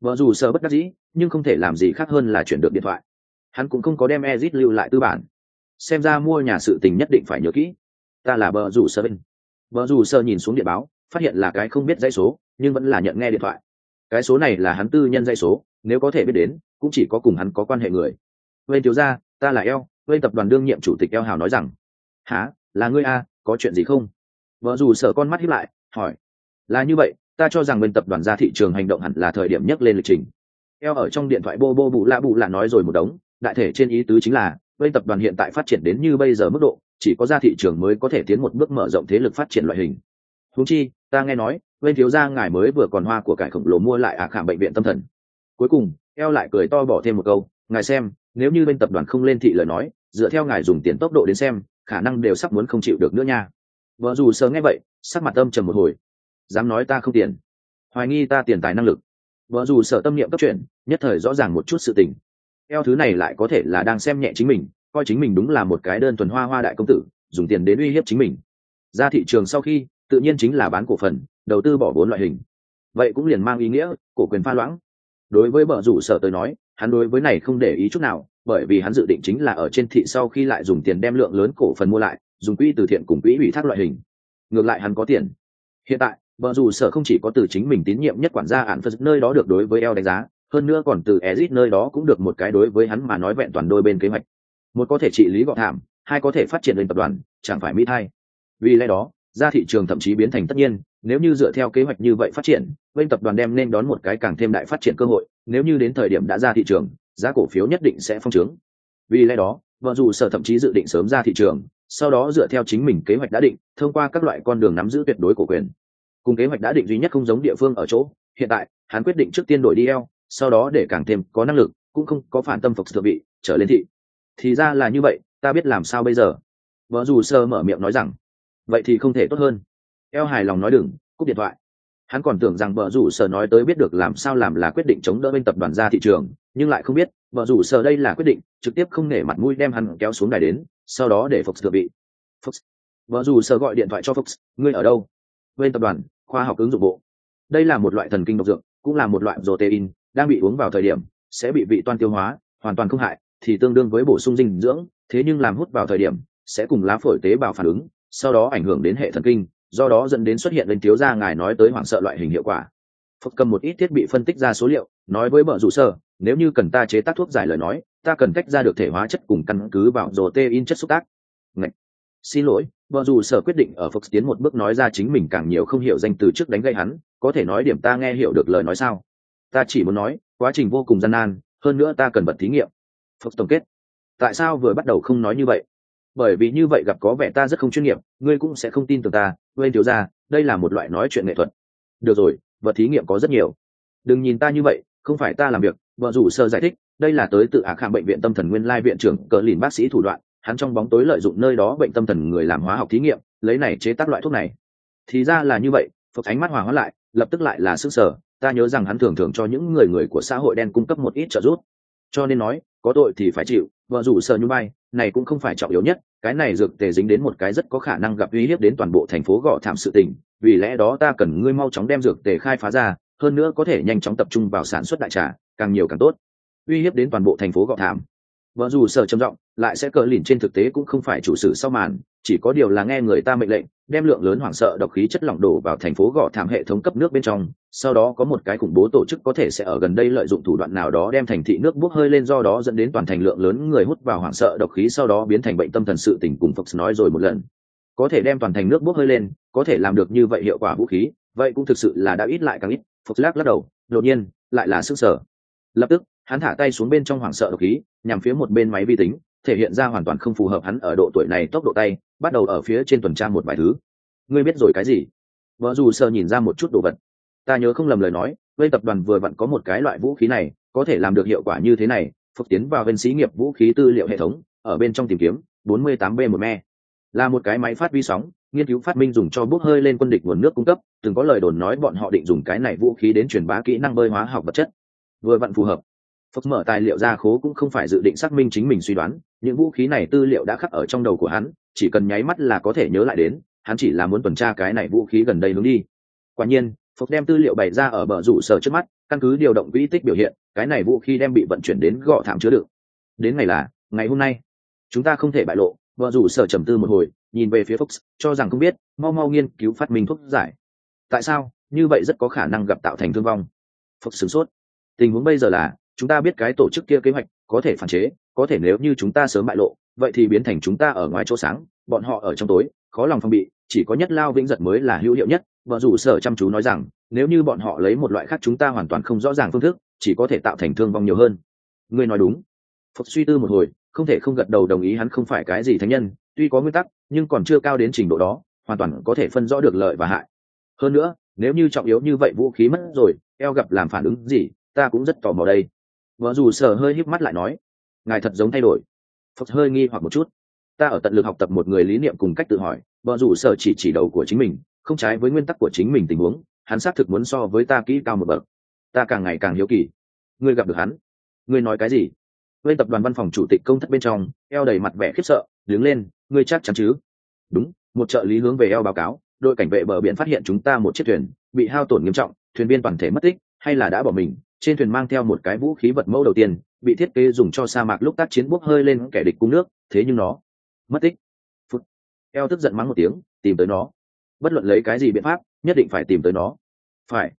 Speaker 1: vợ dù sợ bất đắc dĩ, nhưng không thể làm gì khác hơn là chuyển được điện thoại. Hắn cũng không có đem ezit lưu lại tư bản. Xem ra mua nhà sự tình nhất định phải nhớ kỹ. Ta là vợ dù sợ bên. Vợ dù sợ nhìn xuống điện báo, phát hiện là cái không biết dãy số, nhưng vẫn là nhận nghe điện thoại. Cái số này là hắn tư nhân dãy số, nếu có thể biết đến, cũng chỉ có cùng hắn có quan hệ người. Bên thiếu gia, ta là eo, bên tập đoàn đương nhiệm chủ tịch eo hào nói rằng há là ngươi a có chuyện gì không? Vợ dù sợ con mắt hiếp lại, hỏi, là như vậy, ta cho rằng bên tập đoàn ra thị trường hành động hẳn là thời điểm nhất lên lịch trình. Eo ở trong điện thoại bô bô bụ lạ bụ lạ nói rồi một đống, đại thể trên ý tứ chính là, bên tập đoàn hiện tại phát triển đến như bây giờ mức độ, chỉ có ra thị trường mới có thể tiến một bước mở rộng thế lực phát triển loại hình. Húng chi, ta nghe nói, bên thiếu gia ngài mới vừa còn hoa của cải khổng lồ mua lại ả khảm bệnh viện tâm thần. Cuối cùng, eo lại cười to bỏ thêm một câu, ngài xem, nếu như bên tập đoàn không lên thị lời nói, dựa theo ngài dùng tiền tốc độ đến xem, khả năng đều sắp muốn không chịu được nữa nha vợ dù sờ nghe vậy, sắc mặt âm trầm một hồi. Dám nói ta không tiền. Hoài nghi ta tiền tài năng lực. Vợ dù sợ tâm niệm cấp chuyện nhất thời rõ ràng một chút sự tình. Eo thứ này lại có thể là đang xem nhẹ chính mình, coi chính mình đúng là một cái đơn thuần hoa hoa đại công tử, dùng tiền đến uy hiếp chính mình. Ra thị trường sau khi, tự nhiên chính là bán cổ phần, đầu tư bỏ vốn loại hình. Vậy cũng liền mang ý nghĩa, cổ quyền pha loãng. Đối với bờ rủ sở tới nói, hắn đối với này không để ý chút nào, bởi vì hắn dự định chính là ở trên thị sau khi lại dùng tiền đem lượng lớn cổ phần mua lại dùng quỹ từ thiện cùng quỹ ủy thác loại hình. Ngược lại hắn có tiền. Hiện tại vợ dù sở không chỉ có từ chính mình tín nhiệm nhất quản gia ạn phật nơi đó được đối với eo đánh giá, hơn nữa còn từ ezit nơi đó cũng được một cái đối với hắn mà nói vẹn toàn đôi bên kế hoạch. Một có thể trị lý gọn thảm, hai có thể phát triển lên tập đoàn, chẳng phải mỹ thay. Vì lẽ đó, ra thị trường thậm chí biến thành tất nhiên, nếu như dựa theo kế hoạch như vậy phát triển, bên tập đoàn đem nên đón một cái càng thêm đại phát triển cơ hội, nếu như đến thời điểm đã ra thị trường, giá cổ phiếu nhất định sẽ phong trướng. Vì lẽ đó vợ dù sở thậm chí dự định sớm ra thị trường sau đó dựa theo chính mình kế hoạch đã định, thông qua các loại con đường nắm giữ tuyệt đối của quyền. Cùng kế hoạch đã định duy nhất không giống địa phương ở chỗ, hiện tại, hắn quyết định trước tiên đổi đi eo, sau đó để càng thêm có năng lực, cũng không có phản tâm phục sự vị trở lên thị. Thì ra là như vậy, ta biết làm sao bây giờ. Vợ dù sơ mở miệng nói rằng, vậy thì không thể tốt hơn. Eo hài lòng nói đừng, cúp điện thoại. Hắn còn tưởng rằng vợ rủ sở nói tới biết được làm sao làm là quyết định chống đỡ bên tập đoàn ra thị trường, nhưng lại không biết, vợ rủ sở đây là quyết định, trực tiếp không nể mặt mũi đem hắn kéo xuống đài đến sau đó để Fox thừa bị. Fox. vợ rủ sở gọi điện thoại cho Fox, ngươi ở đâu? Bên tập đoàn, khoa học ứng dụng bộ. Đây là một loại thần kinh độc dược, cũng là một loại protein, đang bị uống vào thời điểm, sẽ bị vị toan tiêu hóa, hoàn toàn không hại, thì tương đương với bổ sung dinh dưỡng, thế nhưng làm hút vào thời điểm, sẽ cùng lá phổi tế bào phản ứng, sau đó ảnh hưởng đến hệ thần kinh, do đó dẫn đến xuất hiện lên thiếu gia ngài nói tới hoảng sợ loại hình hiệu quả. Phật cầm một ít thiết bị phân tích ra số liệu, nói với bờ rủ sơ nếu như cần ta chế tác thuốc giải lời nói, ta cần cách ra được thể hóa chất cùng căn cứ vào rồ tê in chất xúc tác. Ngậy. xin lỗi vợ dù sở quyết định ở Fox tiến một bước nói ra chính mình càng nhiều không hiểu danh từ trước đánh gây hắn, có thể nói điểm ta nghe hiểu được lời nói sao? Ta chỉ muốn nói, quá trình vô cùng gian nan, hơn nữa ta cần bật thí nghiệm. Fox tổng kết. Tại sao vừa bắt đầu không nói như vậy? Bởi vì như vậy gặp có vẻ ta rất không chuyên nghiệp, ngươi cũng sẽ không tin tưởng ta, quên thiếu ra, đây là một loại nói chuyện nghệ thuật. Được rồi, vật thí nghiệm có rất nhiều. Đừng nhìn ta như vậy không phải ta làm việc, vợ rủ sơ giải thích, đây là tới tự ả khảm bệnh viện tâm thần nguyên lai viện trưởng cờ lìn bác sĩ thủ đoạn, hắn trong bóng tối lợi dụng nơi đó bệnh tâm thần người làm hóa học thí nghiệm, lấy này chế tác loại thuốc này. Thì ra là như vậy phật ánh mắt hòa hóa lại, lập tức lại là sức sở, ta nhớ rằng hắn thường thường cho những người người của xã hội đen cung cấp một ít trợ giúp. Cho nên nói, có tội thì phải chịu, vợ rủ sơ như bay này cũng không phải trọng yếu nhất, cái này dược tề dính đến một cái rất có khả năng gặp uy hiếp đến toàn bộ thành phố gò thảm sự tình, vì lẽ đó ta cần ngươi mau chóng đem dược tề khai phá ra hơn nữa có thể nhanh chóng tập trung vào sản xuất đại trà, càng nhiều càng tốt. Uy hiếp đến toàn bộ thành phố gọ thảm. Vợ dù sở trầm giọng, lại sẽ cờ lìn trên thực tế cũng không phải chủ sử sau màn, chỉ có điều là nghe người ta mệnh lệnh, đem lượng lớn hoảng sợ độc khí chất lỏng đổ vào thành phố gọ thảm hệ thống cấp nước bên trong, sau đó có một cái khủng bố tổ chức có thể sẽ ở gần đây lợi dụng thủ đoạn nào đó đem thành thị nước bốc hơi lên do đó dẫn đến toàn thành lượng lớn người hút vào hoảng sợ độc khí sau đó biến thành bệnh tâm thần sự tình cùng Fox nói rồi một lần. Có thể đem toàn thành nước bốc hơi lên, có thể làm được như vậy hiệu quả vũ khí, vậy cũng thực sự là đã ít lại càng ít phục lắc lắc đầu, đột nhiên, lại là sức sở. Lập tức, hắn thả tay xuống bên trong hoảng sợ độc khí, nhằm phía một bên máy vi tính, thể hiện ra hoàn toàn không phù hợp hắn ở độ tuổi này tốc độ tay, bắt đầu ở phía trên tuần tra một vài thứ. Ngươi biết rồi cái gì? Vợ dù sợ nhìn ra một chút đồ vật. Ta nhớ không lầm lời nói, bên tập đoàn vừa vặn có một cái loại vũ khí này, có thể làm được hiệu quả như thế này, phục tiến vào bên xí nghiệp vũ khí tư liệu hệ thống, ở bên trong tìm kiếm 48 b một me. Là một cái máy phát vi sóng nghiên cứu phát minh dùng cho bốc hơi lên quân địch nguồn nước cung cấp, từng có lời đồn nói bọn họ định dùng cái này vũ khí đến truyền bá kỹ năng bơi hóa học vật chất. Vừa vặn phù hợp. Phật mở tài liệu ra khố cũng không phải dự định xác minh chính mình suy đoán, những vũ khí này tư liệu đã khắc ở trong đầu của hắn, chỉ cần nháy mắt là có thể nhớ lại đến, hắn chỉ là muốn tuần tra cái này vũ khí gần đây hướng đi. Quả nhiên phật đem tư liệu bày ra ở bờ rủ sở trước mắt, căn cứ điều động quỹ tích biểu hiện, cái này vũ khí đem bị vận chuyển đến gọ thảm chứa đựng. Đến ngày là, ngày hôm nay, chúng ta không thể bại lộ vợ rủ sở trầm tư một hồi nhìn về phía fox cho rằng không biết, mau mau nghiên cứu phát minh thuốc giải. Tại sao? Như vậy rất có khả năng gặp tạo thành thương vong. Fox sửng sốt. Tình huống bây giờ là, chúng ta biết cái tổ chức kia kế hoạch có thể phản chế, có thể nếu như chúng ta sớm bại lộ, vậy thì biến thành chúng ta ở ngoài chỗ sáng, bọn họ ở trong tối, khó lòng phòng bị, chỉ có nhất lao vĩnh giật mới là hữu hiệu nhất. Và rủ sở chăm chú nói rằng, nếu như bọn họ lấy một loại khác chúng ta hoàn toàn không rõ ràng phương thức, chỉ có thể tạo thành thương vong nhiều hơn. Ngươi nói đúng. Phật suy tư một hồi, không thể không gật đầu đồng ý hắn không phải cái gì thánh nhân tuy có nguyên tắc, nhưng còn chưa cao đến trình độ đó, hoàn toàn có thể phân rõ được lợi và hại. Hơn nữa, nếu như trọng yếu như vậy vũ khí mất rồi, eo gặp làm phản ứng gì, ta cũng rất tò mò đây. Vợ dù sở hơi híp mắt lại nói, ngài thật giống thay đổi. Phật hơi nghi hoặc một chút. Ta ở tận lực học tập một người lý niệm cùng cách tự hỏi, vợ dù sở chỉ chỉ đầu của chính mình, không trái với nguyên tắc của chính mình tình huống, hắn xác thực muốn so với ta kỹ cao một bậc. Ta càng ngày càng hiếu kỳ. Ngươi gặp được hắn. Ngươi nói cái gì? Bên tập đoàn văn phòng chủ tịch công thất bên trong, eo đầy mặt vẻ khiếp sợ, đứng lên ngươi chắc chắn chứ? Đúng, một trợ lý hướng về eo báo cáo, đội cảnh vệ bờ biển phát hiện chúng ta một chiếc thuyền, bị hao tổn nghiêm trọng, thuyền viên toàn thể mất tích, hay là đã bỏ mình, trên thuyền mang theo một cái vũ khí vật mẫu đầu tiên, bị thiết kế dùng cho sa mạc lúc tác chiến bốc hơi lên kẻ địch cung nước, thế nhưng nó mất tích. Phút. Eo tức giận mắng một tiếng, tìm tới nó. Bất luận lấy cái gì biện pháp, nhất định phải tìm tới nó. Phải.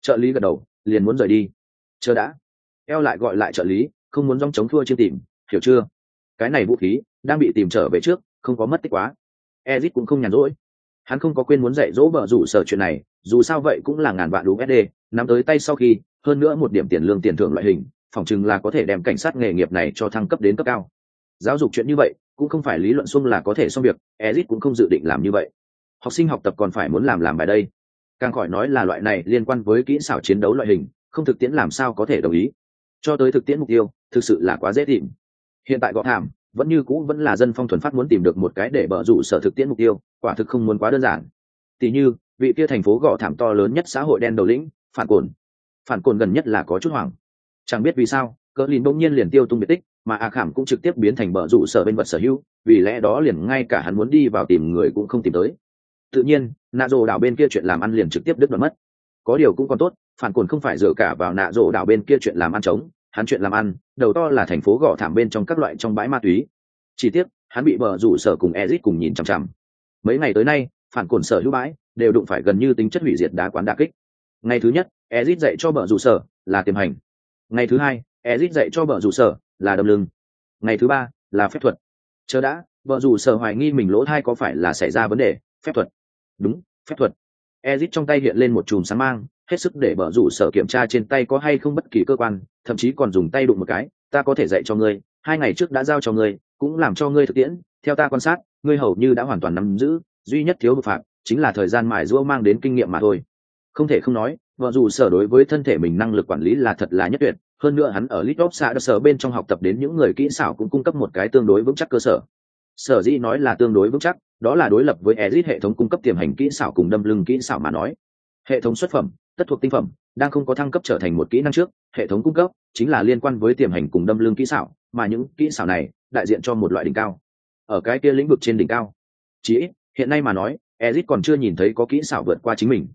Speaker 1: Trợ lý gật đầu, liền muốn rời đi. Chờ đã. Eo lại gọi lại trợ lý, không muốn dòng chống thua chưa tìm, hiểu chưa? Cái này vũ khí đang bị tìm trở về trước không có mất tích quá. Ezit cũng không nhàn rỗi. Hắn không có quên muốn dạy dỗ vợ rủ sở chuyện này, dù sao vậy cũng là ngàn vạn usd nắm tới tay sau khi, hơn nữa một điểm tiền lương tiền thưởng loại hình, phỏng chừng là có thể đem cảnh sát nghề nghiệp này cho thăng cấp đến cấp cao. Giáo dục chuyện như vậy, cũng không phải lý luận xung là có thể xong việc, ezit cũng không dự định làm như vậy. Học sinh học tập còn phải muốn làm làm bài đây. Càng khỏi nói là loại này liên quan với kỹ xảo chiến đấu loại hình, không thực tiễn làm sao có thể đồng ý. Cho tới thực tiễn mục tiêu, thực sự là quá dễ tìm. Hiện tại gõ thảm vẫn như cũ vẫn là dân phong thuần phát muốn tìm được một cái để bờ rủ sở thực tiễn mục tiêu, quả thực không muốn quá đơn giản. Tỷ như, vị kia thành phố gõ thảm to lớn nhất xã hội đen đầu lĩnh, phản cồn. Phản cồn gần nhất là có chút hoảng. Chẳng biết vì sao, cỡ lìn bỗng nhiên liền tiêu tung biệt tích, mà a khảm cũng trực tiếp biến thành bờ rủ sở bên vật sở hữu, vì lẽ đó liền ngay cả hắn muốn đi vào tìm người cũng không tìm tới. Tự nhiên nạ rồ đảo bên kia chuyện làm ăn liền trực tiếp đứt đoạn mất. Có điều cũng còn tốt, phản cồn không phải dựa cả vào nạ rồ đảo bên kia chuyện làm ăn trống hắn chuyện làm ăn, đầu to là thành phố gò thảm bên trong các loại trong bãi ma túy. Chỉ tiếc, hắn bị bờ rủ sở cùng ezit cùng nhìn chằm chằm. Mấy ngày tới nay, phản cồn sở hữu bãi đều đụng phải gần như tính chất hủy diệt đá quán đà kích. Ngày thứ nhất ezit dạy cho bờ rủ sở là tiềm hành. Ngày thứ hai ezit dạy cho bờ rủ sở là đâm lưng. Ngày thứ ba, là phép thuật. Chờ đã vợ rủ sở hoài nghi mình lỗ thai có phải là xảy ra vấn đề phép thuật. Đúng, phép thuật. Ezit trong tay hiện lên một chùm sáng mang hết sức để bờ rủ sở kiểm tra trên tay có hay không bất kỳ cơ quan, thậm chí còn dùng tay đụng một cái, ta có thể dạy cho ngươi, hai ngày trước đã giao cho ngươi, cũng làm cho ngươi thực tiễn, theo ta quan sát, ngươi hầu như đã hoàn toàn nắm giữ, duy nhất thiếu bực phạm chính là thời gian mài giũa mang đến kinh nghiệm mà thôi. Không thể không nói vợ dù sở đối với thân thể mình năng lực quản lý là thật là nhất tuyệt, hơn nữa hắn ở litop xã đã sở bên trong học tập đến những người kỹ xảo cũng cung cấp một cái tương đối vững chắc cơ sở. Sở dĩ nói là tương đối vững chắc, đó là đối lập với ezit hệ thống cung cấp tiềm hành kỹ xảo cùng đâm lưng kỹ xảo mà nói. Hệ thống xuất phẩm tất thuộc tinh phẩm, đang không có thăng cấp trở thành một kỹ năng trước, hệ thống cung cấp chính là liên quan với tiềm hành cùng đâm lương kỹ xảo, mà những kỹ xảo này đại diện cho một loại đỉnh cao. Ở cái kia lĩnh vực trên đỉnh cao, chỉ hiện nay mà nói, ezit còn chưa nhìn thấy có kỹ xảo vượt qua chính mình.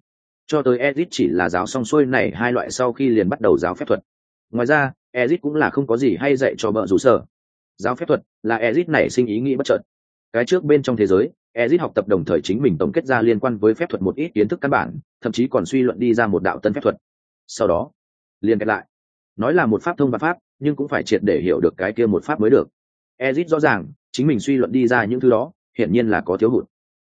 Speaker 1: Cho tới ezit chỉ là giáo song xuôi này hai loại sau khi liền bắt đầu giáo phép thuật. Ngoài ra, ezit cũng là không có gì hay dạy cho vợ rủ sở. Giáo phép thuật là ezit nảy sinh ý nghĩ bất chợt. Cái trước bên trong thế giới ezit học tập đồng thời chính mình tổng kết ra liên quan với phép thuật một ít kiến thức căn bản, thậm chí còn suy luận đi ra một đạo tân phép thuật. Sau đó liên kết lại. Nói là một pháp thông và pháp, nhưng cũng phải triệt để hiểu được cái kia một pháp mới được. Ezit rõ ràng, chính mình suy luận đi ra những thứ đó, hiển nhiên là có thiếu hụt.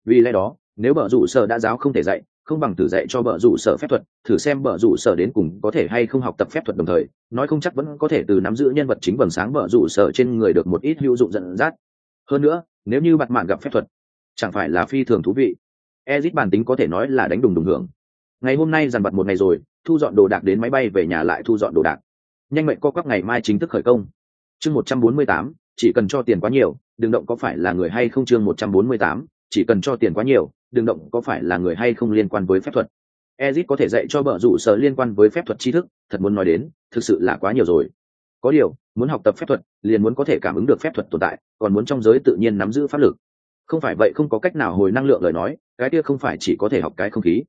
Speaker 1: Vì lẽ đó, nếu bờ rủ sở đã giáo không thể dạy, không bằng thử dạy cho bờ rủ sở phép thuật, thử xem bờ rủ sở đến cùng có thể hay không học tập phép thuật đồng thời, nói không chắc vẫn có thể từ nắm giữ nhân vật chính vầng sáng bờ rủ sở trên người được một ít hữu dụng dẫn dắt. Hơn nữa, nếu như bạn mạn gặp phép thuật chẳng phải là phi thường thú vị. Ezit bản tính có thể nói là đánh đùng đùng hưởng. Ngày hôm nay dằn vặt một ngày rồi, thu dọn đồ đạc đến máy bay về nhà lại thu dọn đồ đạc. Nhanh mệnh co các ngày mai chính thức khởi công. Chương một trăm bốn mươi tám, chỉ cần cho tiền quá nhiều, đừng động có phải là người hay không chương một trăm bốn mươi tám, chỉ cần cho tiền quá nhiều, đừng động có phải là người hay không liên quan với phép thuật. Ezit có thể dạy cho bợ rủ sở liên quan với phép thuật tri thức, thật muốn nói đến, thực sự là quá nhiều rồi. Có điều, muốn học tập phép thuật, liền muốn có thể cảm ứng được phép thuật tồn tại, còn muốn trong giới tự nhiên nắm giữ pháp lực không phải vậy không có cách nào hồi năng lượng lời nói, cái kia không phải chỉ có thể học cái không khí.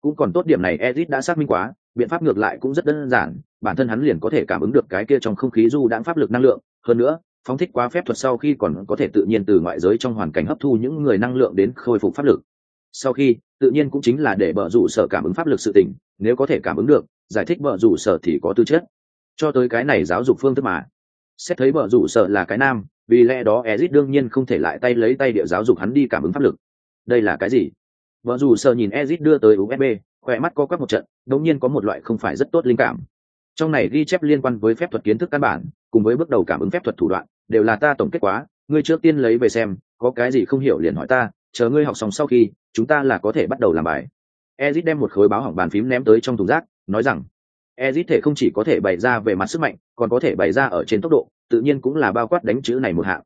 Speaker 1: Cũng còn tốt điểm này ezit đã xác minh quá, biện pháp ngược lại cũng rất đơn giản, bản thân hắn liền có thể cảm ứng được cái kia trong không khí du đãng pháp lực năng lượng. Hơn nữa, phóng thích quá phép thuật sau khi còn có thể tự nhiên từ ngoại giới trong hoàn cảnh hấp thu những người năng lượng đến khôi phục pháp lực. Sau khi, tự nhiên cũng chính là để bờ rủ sở cảm ứng pháp lực sự tỉnh nếu có thể cảm ứng được, giải thích bờ rủ sở thì có tư chất. Cho tới cái này giáo dục phương thức mà. Xét thấy bờ rủ sở là cái nam vì lẽ đó ezit đương nhiên không thể lại tay lấy tay địa giáo dục hắn đi cảm ứng pháp lực. Đây là cái gì? Vợ dù sợ nhìn ezit đưa tới usb khỏe mắt co quắp một trận, đống nhiên có một loại không phải rất tốt linh cảm. Trong này ghi chép liên quan với phép thuật kiến thức căn bản, cùng với bước đầu cảm ứng phép thuật thủ đoạn, đều là ta tổng kết quá, ngươi trước tiên lấy về xem, có cái gì không hiểu liền hỏi ta, chờ ngươi học xong sau khi, chúng ta là có thể bắt đầu làm bài. Ezit đem một khối báo hỏng bàn phím ném tới trong thùng rác, nói rằng, ezit thể không chỉ có thể bày ra về mặt sức mạnh, còn có thể bày ra ở trên tốc độ tự nhiên cũng là bao quát đánh chữ này một hạng.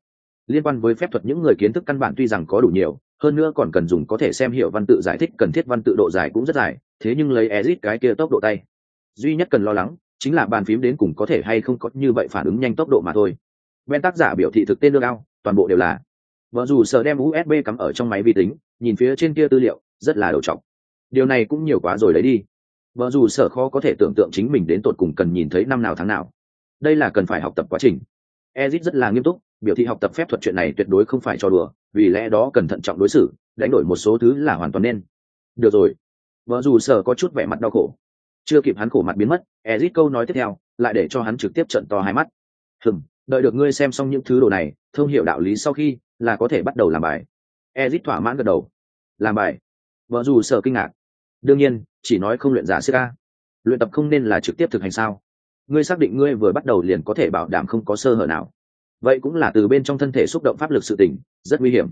Speaker 1: Liên quan với phép thuật, những người kiến thức căn bản tuy rằng có đủ nhiều, hơn nữa còn cần dùng có thể xem hiểu văn tự giải thích, cần thiết văn tự độ dài cũng rất dài, thế nhưng lấy ezit cái kia tốc độ tay. Duy nhất cần lo lắng chính là bàn phím đến cùng có thể hay không có như vậy phản ứng nhanh tốc độ mà thôi. Bên tác giả biểu thị thực tên lương ao, toàn bộ đều là. Vợ dù sợ đem usb cắm ở trong máy vi tính, nhìn phía trên kia tư liệu, rất là đầu trọng điều này cũng nhiều quá rồi lấy đi. Vợ dù sợ khó có thể tưởng tượng chính mình đến tột cùng cần nhìn thấy năm nào tháng nào. Đây là cần phải học tập quá trình ezit rất là nghiêm túc, biểu thị học tập phép thuật chuyện này tuyệt đối không phải cho đùa, vì lẽ đó cần thận trọng đối xử, đánh đổi một số thứ là hoàn toàn nên. Được rồi. Vợ dù sở có chút vẻ mặt đau khổ. Chưa kịp hắn khổ mặt biến mất, ezit câu nói tiếp theo, lại để cho hắn trực tiếp trận to hai mắt. Hừm, đợi được ngươi xem xong những thứ đồ này, thông hiểu đạo lý sau khi, là có thể bắt đầu làm bài. Ezit thỏa mãn gật đầu. Làm bài. Vợ dù sở kinh ngạc. Đương nhiên, chỉ nói không luyện giả ca luyện tập không nên là trực tiếp thực hành sao? Ngươi xác định ngươi vừa bắt đầu liền có thể bảo đảm không có sơ hở nào. Vậy cũng là từ bên trong thân thể xúc động pháp lực sự tình, rất nguy hiểm.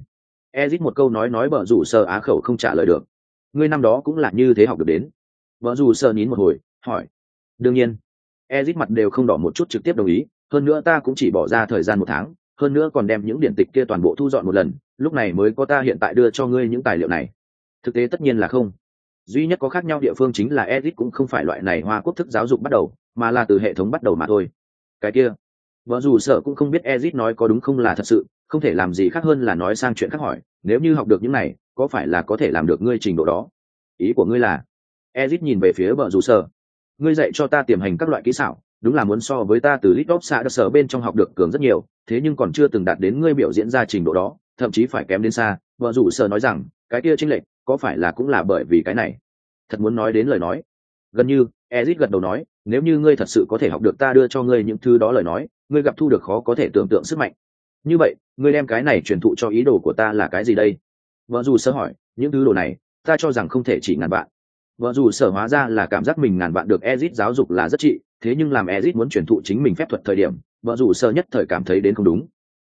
Speaker 1: Ezit một câu nói nói bờ rủ sơ á khẩu không trả lời được. Ngươi năm đó cũng là như thế học được đến. Vợ dù sơ nín một hồi, hỏi. Đương nhiên. Ezit mặt đều không đỏ một chút trực tiếp đồng ý, hơn nữa ta cũng chỉ bỏ ra thời gian một tháng, hơn nữa còn đem những điển tịch kia toàn bộ thu dọn một lần, lúc này mới có ta hiện tại đưa cho ngươi những tài liệu này. Thực tế tất nhiên là không duy nhất có khác nhau địa phương chính là ezit cũng không phải loại này hoa quốc thức giáo dục bắt đầu, mà là từ hệ thống bắt đầu mà thôi. Cái kia, vợ dù sợ cũng không biết ezit nói có đúng không là thật sự, không thể làm gì khác hơn là nói sang chuyện khác hỏi, nếu như học được những này, có phải là có thể làm được ngươi trình độ đó? Ý của ngươi là ezit nhìn về phía vợ dù sợ, ngươi dạy cho ta tiềm hành các loại kỹ xảo, đúng là muốn so với ta từ lit xã xạ đất sở bên trong học được cường rất nhiều, thế nhưng còn chưa từng đạt đến ngươi biểu diễn ra trình độ đó, thậm chí phải kém đến xa. Vợ rủ sở nói rằng, cái kia chính lệch có phải là cũng là bởi vì cái này? Thật muốn nói đến lời nói. Gần như ezit gật đầu nói, nếu như ngươi thật sự có thể học được ta đưa cho ngươi những thứ đó lời nói, ngươi gặp thu được khó có thể tưởng tượng sức mạnh. Như vậy, ngươi đem cái này truyền thụ cho ý đồ của ta là cái gì đây? Vợ dù sơ hỏi, những thứ đồ này, ta cho rằng không thể chỉ ngàn bạn vợ dù sở hóa ra là cảm giác mình ngàn bạn được ezit giáo dục là rất trị, thế nhưng làm ezit muốn truyền thụ chính mình phép thuật thời điểm, vợ dù sơ nhất thời cảm thấy đến không đúng.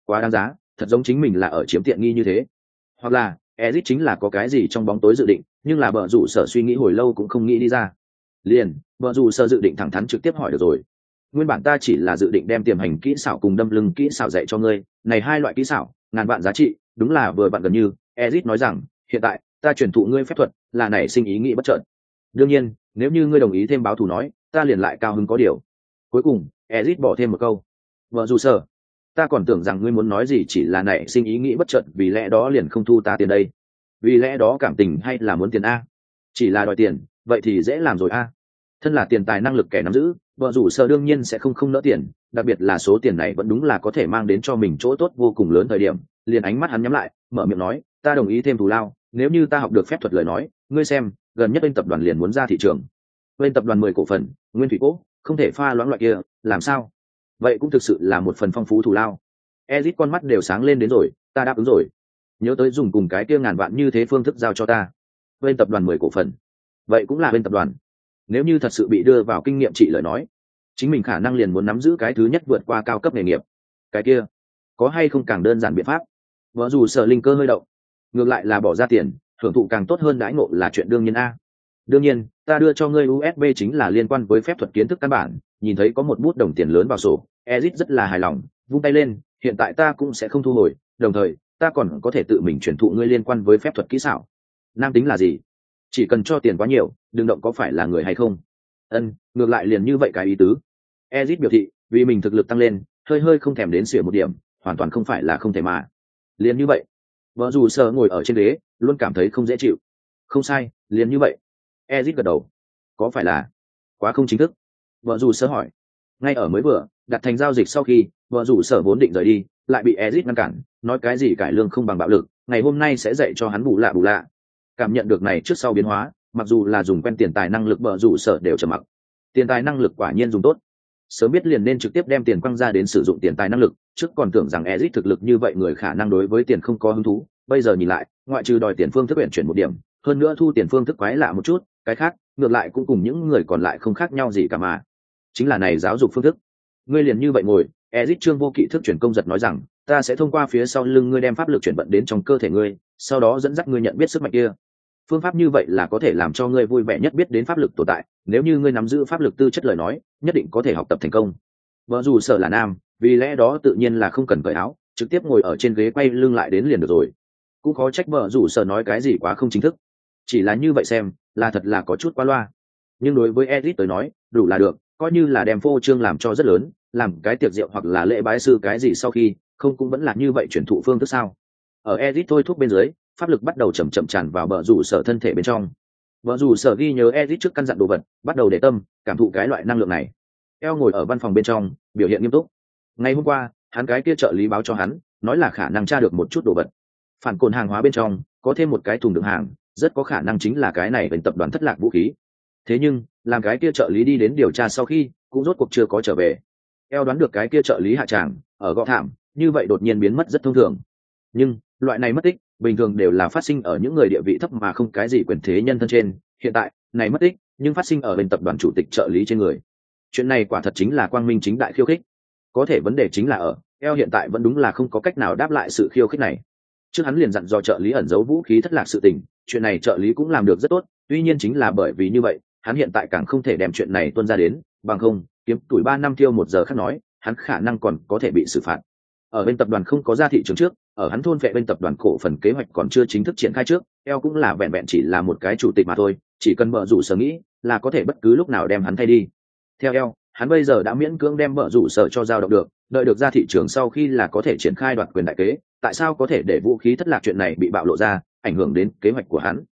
Speaker 1: Quá đáng giá, thật giống chính mình là ở chiếm tiện nghi như thế. Hoặc là Ezic chính là có cái gì trong bóng tối dự định, nhưng là bờ rủ sở suy nghĩ hồi lâu cũng không nghĩ đi ra. Liền bờ rủ sở dự định thẳng thắn trực tiếp hỏi được rồi. Nguyên bản ta chỉ là dự định đem tiềm hành kỹ xảo cùng đâm lưng kỹ xảo dạy cho ngươi, này hai loại kỹ xảo, ngàn vạn giá trị, đúng là vừa bạn gần như. Ezic nói rằng, hiện tại, ta truyền thụ ngươi phép thuật, là nảy sinh ý nghĩ bất chợt. Đương nhiên, nếu như ngươi đồng ý thêm báo thù nói, ta liền lại cao hứng có điều. Cuối cùng Ezic bỏ thêm một câu. Bờ rủ sở ta còn tưởng rằng ngươi muốn nói gì chỉ là nảy sinh ý nghĩ bất chợt, vì lẽ đó liền không thu ta tiền đây. Vì lẽ đó cảm tình hay là muốn tiền a? Chỉ là đòi tiền, vậy thì dễ làm rồi a. Thân là tiền tài năng lực kẻ nắm giữ, vợ rủ sợ đương nhiên sẽ không không nỡ tiền, đặc biệt là số tiền này vẫn đúng là có thể mang đến cho mình chỗ tốt vô cùng lớn thời điểm. Liền ánh mắt hắn nhắm lại, mở miệng nói, ta đồng ý thêm thù lao, nếu như ta học được phép thuật lời nói, ngươi xem, gần nhất bên tập đoàn liền muốn ra thị trường. Bên tập đoàn mười cổ phần, nguyên thủy cố không thể pha loãng loại kia, làm sao? Vậy cũng thực sự là một phần phong phú thù lao. Ezit con mắt đều sáng lên đến rồi, ta đáp ứng rồi. Nhớ tới dùng cùng cái kia ngàn vạn như thế phương thức giao cho ta. Bên tập đoàn mười cổ phần. Vậy cũng là bên tập đoàn. Nếu như thật sự bị đưa vào kinh nghiệm trị lời nói, chính mình khả năng liền muốn nắm giữ cái thứ nhất vượt qua cao cấp nghề nghiệp. Cái kia, có hay không càng đơn giản biện pháp? Vợ dù sợ linh cơ hơi động. Ngược lại là bỏ ra tiền hưởng thụ càng tốt hơn đãi ngộ là chuyện đương nhiên a. Đương nhiên, ta đưa cho ngươi usb chính là liên quan với phép thuật kiến thức căn bản nhìn thấy có một bút đồng tiền lớn vào sổ ezit rất là hài lòng, vung tay lên, hiện tại ta cũng sẽ không thu hồi, đồng thời, ta còn có thể tự mình truyền thụ ngươi liên quan với phép thuật kỹ xảo. Nam tính là gì? Chỉ cần cho tiền quá nhiều, đừng động có phải là người hay không? Ân, ngược lại liền như vậy cái ý tứ. Ezit biểu thị, vì mình thực lực tăng lên, hơi hơi không thèm đến xỉa một điểm, hoàn toàn không phải là không thể mà. Liền như vậy. Vợ dù sợ ngồi ở trên ghế, luôn cảm thấy không dễ chịu. Không sai, liền như vậy. Ezit gật đầu. Có phải là quá không chính thức? Vợ dù sơ hỏi. Ngay ở mới vừa, đặt thành giao dịch sau khi, vợ dù sở vốn định rời đi, lại bị ezit ngăn cản, nói cái gì cải lương không bằng bạo lực, ngày hôm nay sẽ dạy cho hắn bù lạ bù lạ. Cảm nhận được này trước sau biến hóa, mặc dù là dùng quen tiền tài năng lực vợ dù sở đều trầm mặc. Tiền tài năng lực quả nhiên dùng tốt. Sớm biết liền nên trực tiếp đem tiền quăng ra đến sử dụng tiền tài năng lực, trước còn tưởng rằng ezit thực lực như vậy người khả năng đối với tiền không có hứng thú, bây giờ nhìn lại, ngoại trừ đòi tiền phương thức huyện chuyển một điểm, hơn nữa thu tiền phương thức quái lạ một chút, cái khác ngược lại cũng cùng những người còn lại không khác nhau gì cả mà. Chính là này giáo dục phương thức. Ngươi liền như vậy ngồi ezit trương vô kỵ thức chuyển công giật nói rằng, ta sẽ thông qua phía sau lưng ngươi đem pháp lực chuyển vận đến trong cơ thể ngươi, sau đó dẫn dắt ngươi nhận biết sức mạnh kia. Phương pháp như vậy là có thể làm cho ngươi vui vẻ nhất biết đến pháp lực tồn tại, nếu như ngươi nắm giữ pháp lực tư chất lời nói, nhất định có thể học tập thành công. Vợ dù sợ là nam, vì lẽ đó tự nhiên là không cần cởi áo, trực tiếp ngồi ở trên ghế quay lưng lại đến liền được rồi. Cũng khó trách vợ dù sợ nói cái gì quá không chính thức. Chỉ là như vậy xem là thật là có chút quá loa. Nhưng đối với edit tới nói, đủ là được, coi như là đem phô trương làm cho rất lớn, làm cái tiệc rượu hoặc là lễ bái sư cái gì sau khi, không cũng vẫn là như vậy chuyển thụ phương thức sao? Ở edit thôi thúc bên dưới, pháp lực bắt đầu chậm chậm tràn vào bờ rủ sở thân thể bên trong. Vợ dù sở ghi nhớ edit trước căn dặn đồ vật, bắt đầu để tâm, cảm thụ cái loại năng lượng này. Eo ngồi ở văn phòng bên trong, biểu hiện nghiêm túc. Ngày hôm qua, hắn cái kia trợ lý báo cho hắn, nói là khả năng tra được một chút đồ vật. Phản cồn hàng hóa bên trong, có thêm một cái thùng đựng hàng rất có khả năng chính là cái này bên tập đoàn thất lạc vũ khí. Thế nhưng, làm cái kia trợ lý đi đến điều tra sau khi, cũng rốt cuộc chưa có trở về. Eo đoán được cái kia trợ lý hạ tràng, ở gõ thảm, như vậy đột nhiên biến mất rất thông thường. Nhưng, loại này mất tích, bình thường đều là phát sinh ở những người địa vị thấp mà không cái gì quyền thế nhân thân trên. Hiện tại, này mất tích, nhưng phát sinh ở bên tập đoàn chủ tịch trợ lý trên người. Chuyện này quả thật chính là quang minh chính đại khiêu khích. Có thể vấn đề chính là ở, eo hiện tại vẫn đúng là không có cách nào đáp lại sự khiêu khích này. Trước hắn liền dặn do trợ lý ẩn giấu vũ khí thất lạc sự tình chuyện này trợ lý cũng làm được rất tốt, tuy nhiên chính là bởi vì như vậy, hắn hiện tại càng không thể đem chuyện này tuân ra đến, bằng không, kiếm tuổi ba năm tiêu một giờ khác nói, hắn khả năng còn có thể bị xử phạt. Ở bên tập đoàn không có ra thị trường trước, ở hắn thôn vệ bên tập đoàn cổ phần kế hoạch còn chưa chính thức triển khai trước, eo cũng là vẹn vẹn chỉ là một cái chủ tịch mà thôi, chỉ cần mở rủ sở nghĩ là có thể bất cứ lúc nào đem hắn thay đi. Theo eo, hắn bây giờ đã miễn cưỡng đem mở rủ sở cho giao động được, đợi được ra thị trường sau khi là có thể triển khai đoạt quyền đại kế, tại sao có thể để vũ khí thất lạc chuyện này bị bạo lộ ra ảnh hưởng đến kế hoạch của hắn.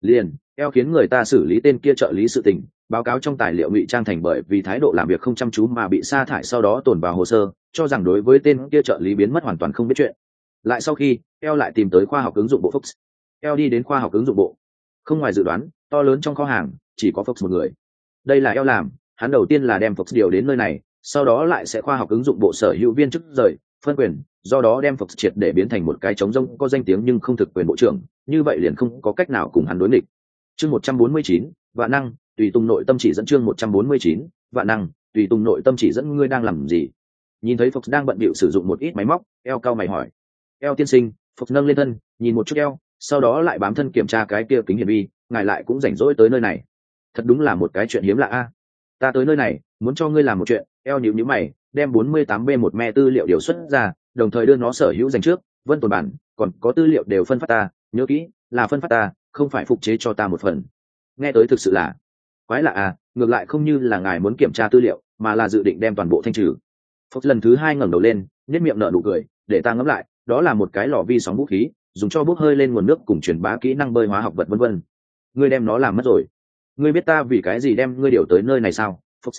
Speaker 1: Liền, eo khiến người ta xử lý tên kia trợ lý sự tình, báo cáo trong tài liệu ngụy trang thành bởi vì thái độ làm việc không chăm chú mà bị sa thải sau đó tồn vào hồ sơ, cho rằng đối với tên kia trợ lý biến mất hoàn toàn không biết chuyện. Lại sau khi, eo lại tìm tới khoa học ứng dụng bộ fox. Eo đi đến khoa học ứng dụng bộ. Không ngoài dự đoán, to lớn trong kho hàng, chỉ có fox một người. Đây là eo làm, hắn đầu tiên là đem fox điều đến nơi này, sau đó lại sẽ khoa học ứng dụng bộ sở hữu viên chức rời phân quyền, do đó đem phục triệt để biến thành một cái trống rông, có danh tiếng nhưng không thực quyền bộ trưởng, như vậy liền không có cách nào cùng hắn đối nghịch. Chương một trăm bốn mươi chín, vạn năng, tùy tùng nội tâm chỉ dẫn chương một trăm bốn mươi chín, vạn năng, tùy tùng nội tâm chỉ dẫn ngươi đang làm gì? Nhìn thấy phục đang bận bịu sử dụng một ít máy móc, eo cao mày hỏi. Eo tiên sinh phục nâng lên thân, nhìn một chút eo, sau đó lại bám thân kiểm tra cái kia kính hiển vi, ngài lại cũng rảnh rỗi tới nơi này. Thật đúng là một cái chuyện hiếm lạ a. Ta tới nơi này, muốn cho ngươi làm một chuyện, eo nhịu nhữ mày đem bốn mươi tám b một me tư liệu điều xuất ra, đồng thời đưa nó sở hữu dành trước, vân tồn bản, còn có tư liệu đều phân phát ta, nhớ kỹ, là phân phát ta, không phải phục chế cho ta một phần. Nghe tới thực sự là quái lạ à ngược lại không như là ngài muốn kiểm tra tư liệu, mà là dự định đem toàn bộ thanh trừ. Phúc lần thứ hai ngẩng đầu lên, nhếch miệng nở nụ cười, để ta ngẫm lại, đó là một cái lò vi sóng vũ khí, dùng cho bốc hơi lên nguồn nước cùng truyền bá kỹ năng bơi hóa học vật vân vân. Ngươi đem nó làm mất rồi. Ngươi biết ta vì cái gì đem ngươi điều tới nơi này sao? Fox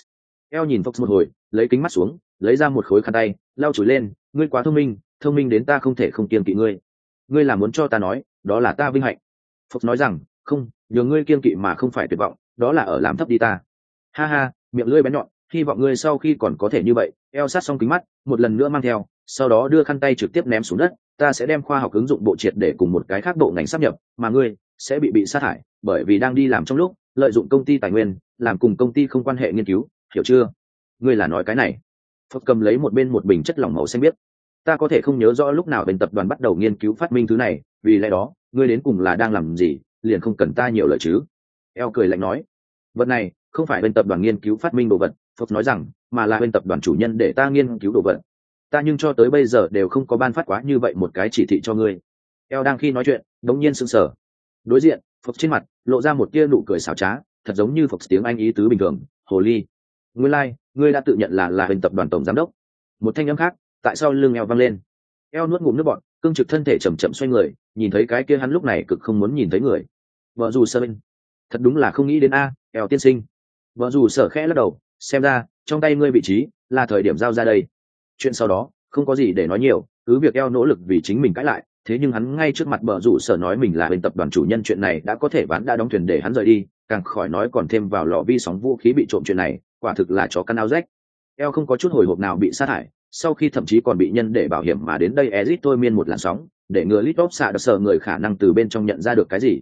Speaker 1: eo nhìn Fox một hồi, lấy kính mắt xuống, lấy ra một khối khăn tay, lau chùi lên, ngươi quá thông minh thông minh đến ta không thể không kiên kỵ ngươi. Ngươi là muốn cho ta nói, đó là ta vinh hạnh. Fox nói rằng, không, nhờ ngươi kiên kỵ mà không phải tuyệt vọng, đó là ở làm thấp đi ta. Ha ha, miệng lưỡi bén nhọn, hy vọng ngươi sau khi còn có thể như vậy. Eo sát xong kính mắt, một lần nữa mang theo, sau đó đưa khăn tay trực tiếp ném xuống đất, ta sẽ đem khoa học ứng dụng bộ triệt để cùng một cái khác bộ ngành sắp nhập, mà ngươi sẽ bị bị sát hại bởi vì đang đi làm trong lúc, lợi dụng công ty tài nguyên, làm cùng công ty không quan hệ nghiên cứu hiểu chưa? Ngươi là nói cái này. Phật cầm lấy một bên một bình chất lỏng màu xanh biết ta có thể không nhớ rõ lúc nào bên tập đoàn bắt đầu nghiên cứu phát minh thứ này, vì lẽ đó, ngươi đến cùng là đang làm gì, liền không cần ta nhiều lời chứ. Eo cười lạnh nói. Vật này, không phải bên tập đoàn nghiên cứu phát minh đồ vật phật nói rằng, mà là bên tập đoàn chủ nhân để ta nghiên cứu đồ vật. Ta nhưng cho tới bây giờ đều không có ban phát quá như vậy một cái chỉ thị cho ngươi. Eo đang khi nói chuyện, đống nhiên sững sờ. Đối diện phật trên mặt, lộ ra một tia nụ cười xảo trá, thật giống như phật tiếng anh ý tứ bình thường, hồ ly nguyên lai、like, ngươi đã tự nhận là là hình tập đoàn tổng giám đốc. Một thanh âm khác tại sao lưng eo văng lên. Eo nuốt ngụm nước bọn cương trực thân thể chầm chậm xoay người nhìn thấy cái kia hắn lúc này cực không muốn nhìn thấy người. Vợ dù sơ bên thật đúng là không nghĩ đến a eo tiên sinh. Vợ dù sở khẽ lắc đầu xem ra trong tay ngươi vị trí là thời điểm giao ra đây. Chuyện sau đó không có gì để nói nhiều cứ việc eo nỗ lực vì chính mình cãi lại thế nhưng hắn ngay trước mặt bờ rủ sở nói mình là bên tập đoàn chủ nhân chuyện này đã có thể bán đã đóng thuyền để hắn rời đi càng khỏi nói còn thêm vào lò vi sóng vũ khí bị trộm chuyện này quả thực là chó căn áo rách. Eo không có chút hồi hộp nào bị sát hại sau khi thậm chí còn bị nhân để bảo hiểm mà đến đây ezit tôi miên một làn sóng, để ngừa lít bóp xạ được sở người khả năng từ bên trong nhận ra được cái gì.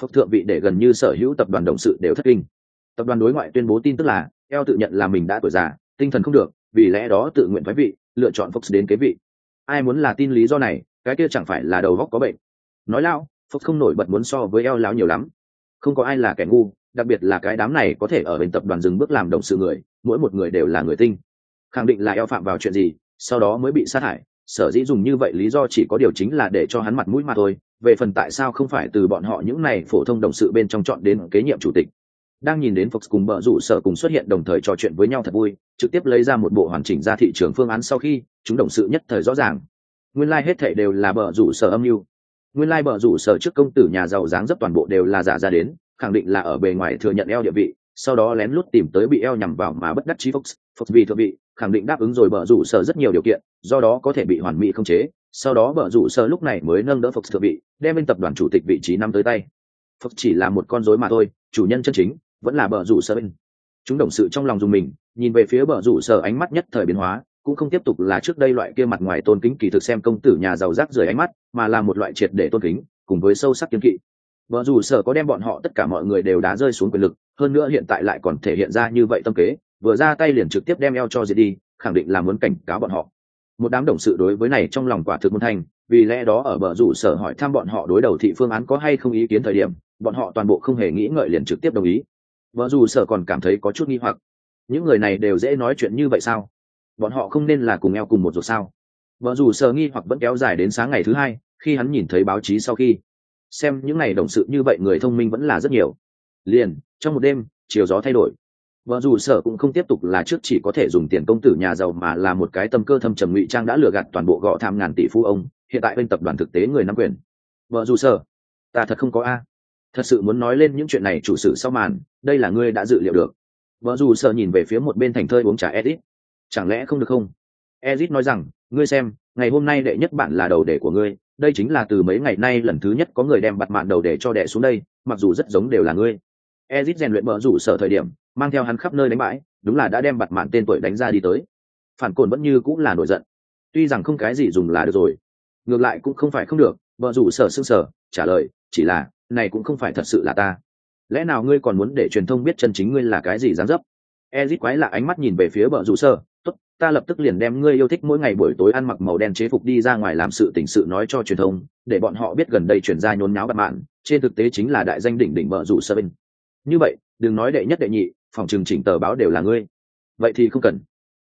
Speaker 1: Phật thượng vị để gần như sở hữu tập đoàn động sự đều thất kinh. Tập đoàn đối ngoại tuyên bố tin tức là, eo tự nhận là mình đã tuổi già, tinh thần không được, vì lẽ đó tự nguyện thoái vị, lựa chọn fox đến kế vị. Ai muốn là tin lý do này, cái kia chẳng phải là đầu góc có bệnh. Nói lão fox không nổi bật muốn so với eo láo nhiều lắm. Không có ai là kẻ ngu đặc biệt là cái đám này có thể ở bên tập đoàn dừng bước làm động sự người mỗi một người đều là người tinh. Khẳng định là eo phạm vào chuyện gì sau đó mới bị sát hại. Sở dĩ dùng như vậy lý do chỉ có điều chính là để cho hắn mặt mũi mà thôi. Về phần tại sao không phải từ bọn họ những này phổ thông đồng sự bên trong chọn đến kế nhiệm chủ tịch. Đang nhìn đến Fox cùng bờ rủ sở cùng xuất hiện đồng thời trò chuyện với nhau thật vui, trực tiếp lấy ra một bộ hoàn chỉnh ra thị trường phương án sau khi, chúng đồng sự nhất thời rõ ràng. Nguyên lai like hết thảy đều là bờ rủ sở âm mưu. Nguyên lai like bờ rủ sở trước công tử nhà giàu dáng dấp toàn bộ đều là giả ra đến, khẳng định là ở bề ngoài thừa nhận eo địa vị, sau đó lén lút tìm tới bị eo nhằm vào mà bất đắc chí Fox, Fox vì thừa vị, khẳng định đáp ứng rồi bở rủ sở rất nhiều điều kiện, do đó có thể bị hoàn mỹ không chế, sau đó bở rủ sở lúc này mới nâng đỡ Fox thừa vị, đem bên tập đoàn chủ tịch vị trí năm tới tay. Fox chỉ là một con rối mà thôi, chủ nhân chân chính vẫn là bở rủ sở bên. Chúng đồng sự trong lòng dùng mình nhìn về phía bờ rủ sở ánh mắt nhất thời biến hóa cũng không tiếp tục là trước đây loại kia mặt ngoài tôn kính kỳ thực xem công tử nhà giàu rác rưởi ánh mắt mà là một loại triệt để tôn kính cùng với sâu sắc kiên kỵ. Bờ rủ sở có đem bọn họ tất cả mọi người đều đá rơi xuống quyền lực, hơn nữa hiện tại lại còn thể hiện ra như vậy tâm kế, vừa ra tay liền trực tiếp đem eo cho diệt đi, khẳng định là muốn cảnh cáo bọn họ. Một đám đồng sự đối với này trong lòng quả thực muốn thành, vì lẽ đó ở bờ rủ sở hỏi thăm bọn họ đối đầu thị phương án có hay không ý kiến thời điểm, bọn họ toàn bộ không hề nghĩ ngợi liền trực tiếp đồng ý. Vợ dù sở còn cảm thấy có chút nghi hoặc. Những người này đều dễ nói chuyện như vậy sao? Bọn họ không nên là cùng eo cùng một ruột sao? Vợ dù sở nghi hoặc vẫn kéo dài đến sáng ngày thứ hai, khi hắn nhìn thấy báo chí sau khi xem những ngày đồng sự như vậy người thông minh vẫn là rất nhiều. Liền, trong một đêm, chiều gió thay đổi. Vợ dù sở cũng không tiếp tục là trước chỉ có thể dùng tiền công tử nhà giàu mà là một cái tâm cơ thâm trầm ngụy trang đã lừa gạt toàn bộ gọ tham ngàn tỷ phú ông, hiện tại bên tập đoàn thực tế người nắm quyền. Vợ dù sở, ta thật không có a. Thật sự muốn nói lên những chuyện này chủ sự sau màn, đây là ngươi đã dự liệu được. Vợ dù sở nhìn về phía một bên thành thơi uống trà edit chẳng lẽ không được không? Edit nói rằng ngươi xem, ngày hôm nay đệ nhất bạn là đầu đề của ngươi, đây chính là từ mấy ngày nay lần thứ nhất có người đem bặt mạn đầu đề cho đệ xuống đây, mặc dù rất giống đều là ngươi. Ezit rèn luyện bờ rủ sở thời điểm, mang theo hắn khắp nơi đánh bãi, đúng là đã đem bặt mạn tên tuổi đánh ra đi tới. Phản cồn vẫn như cũng là nổi giận. Tuy rằng không cái gì dùng là được rồi, ngược lại cũng không phải không được bờ rủ sở xương sở trả lời, chỉ là, này cũng không phải thật sự là ta. Lẽ nào ngươi còn muốn để truyền thông biết chân chính ngươi là cái gì dám dấp? Ezit quái lạ ánh mắt nhìn về phía bờ rủ sở tốt, ta lập tức liền đem ngươi yêu thích mỗi ngày buổi tối ăn mặc màu đen chế phục đi ra ngoài làm sự tình sự nói cho truyền thông, để bọn họ biết gần đây chuyển ra nhốn nháo bặt mạng trên thực tế chính là đại danh đỉnh đỉnh vợ rủ sơ binh như vậy, đừng nói đệ nhất đệ nhị, phòng trừng chỉnh tờ báo đều là ngươi. Vậy thì không cần.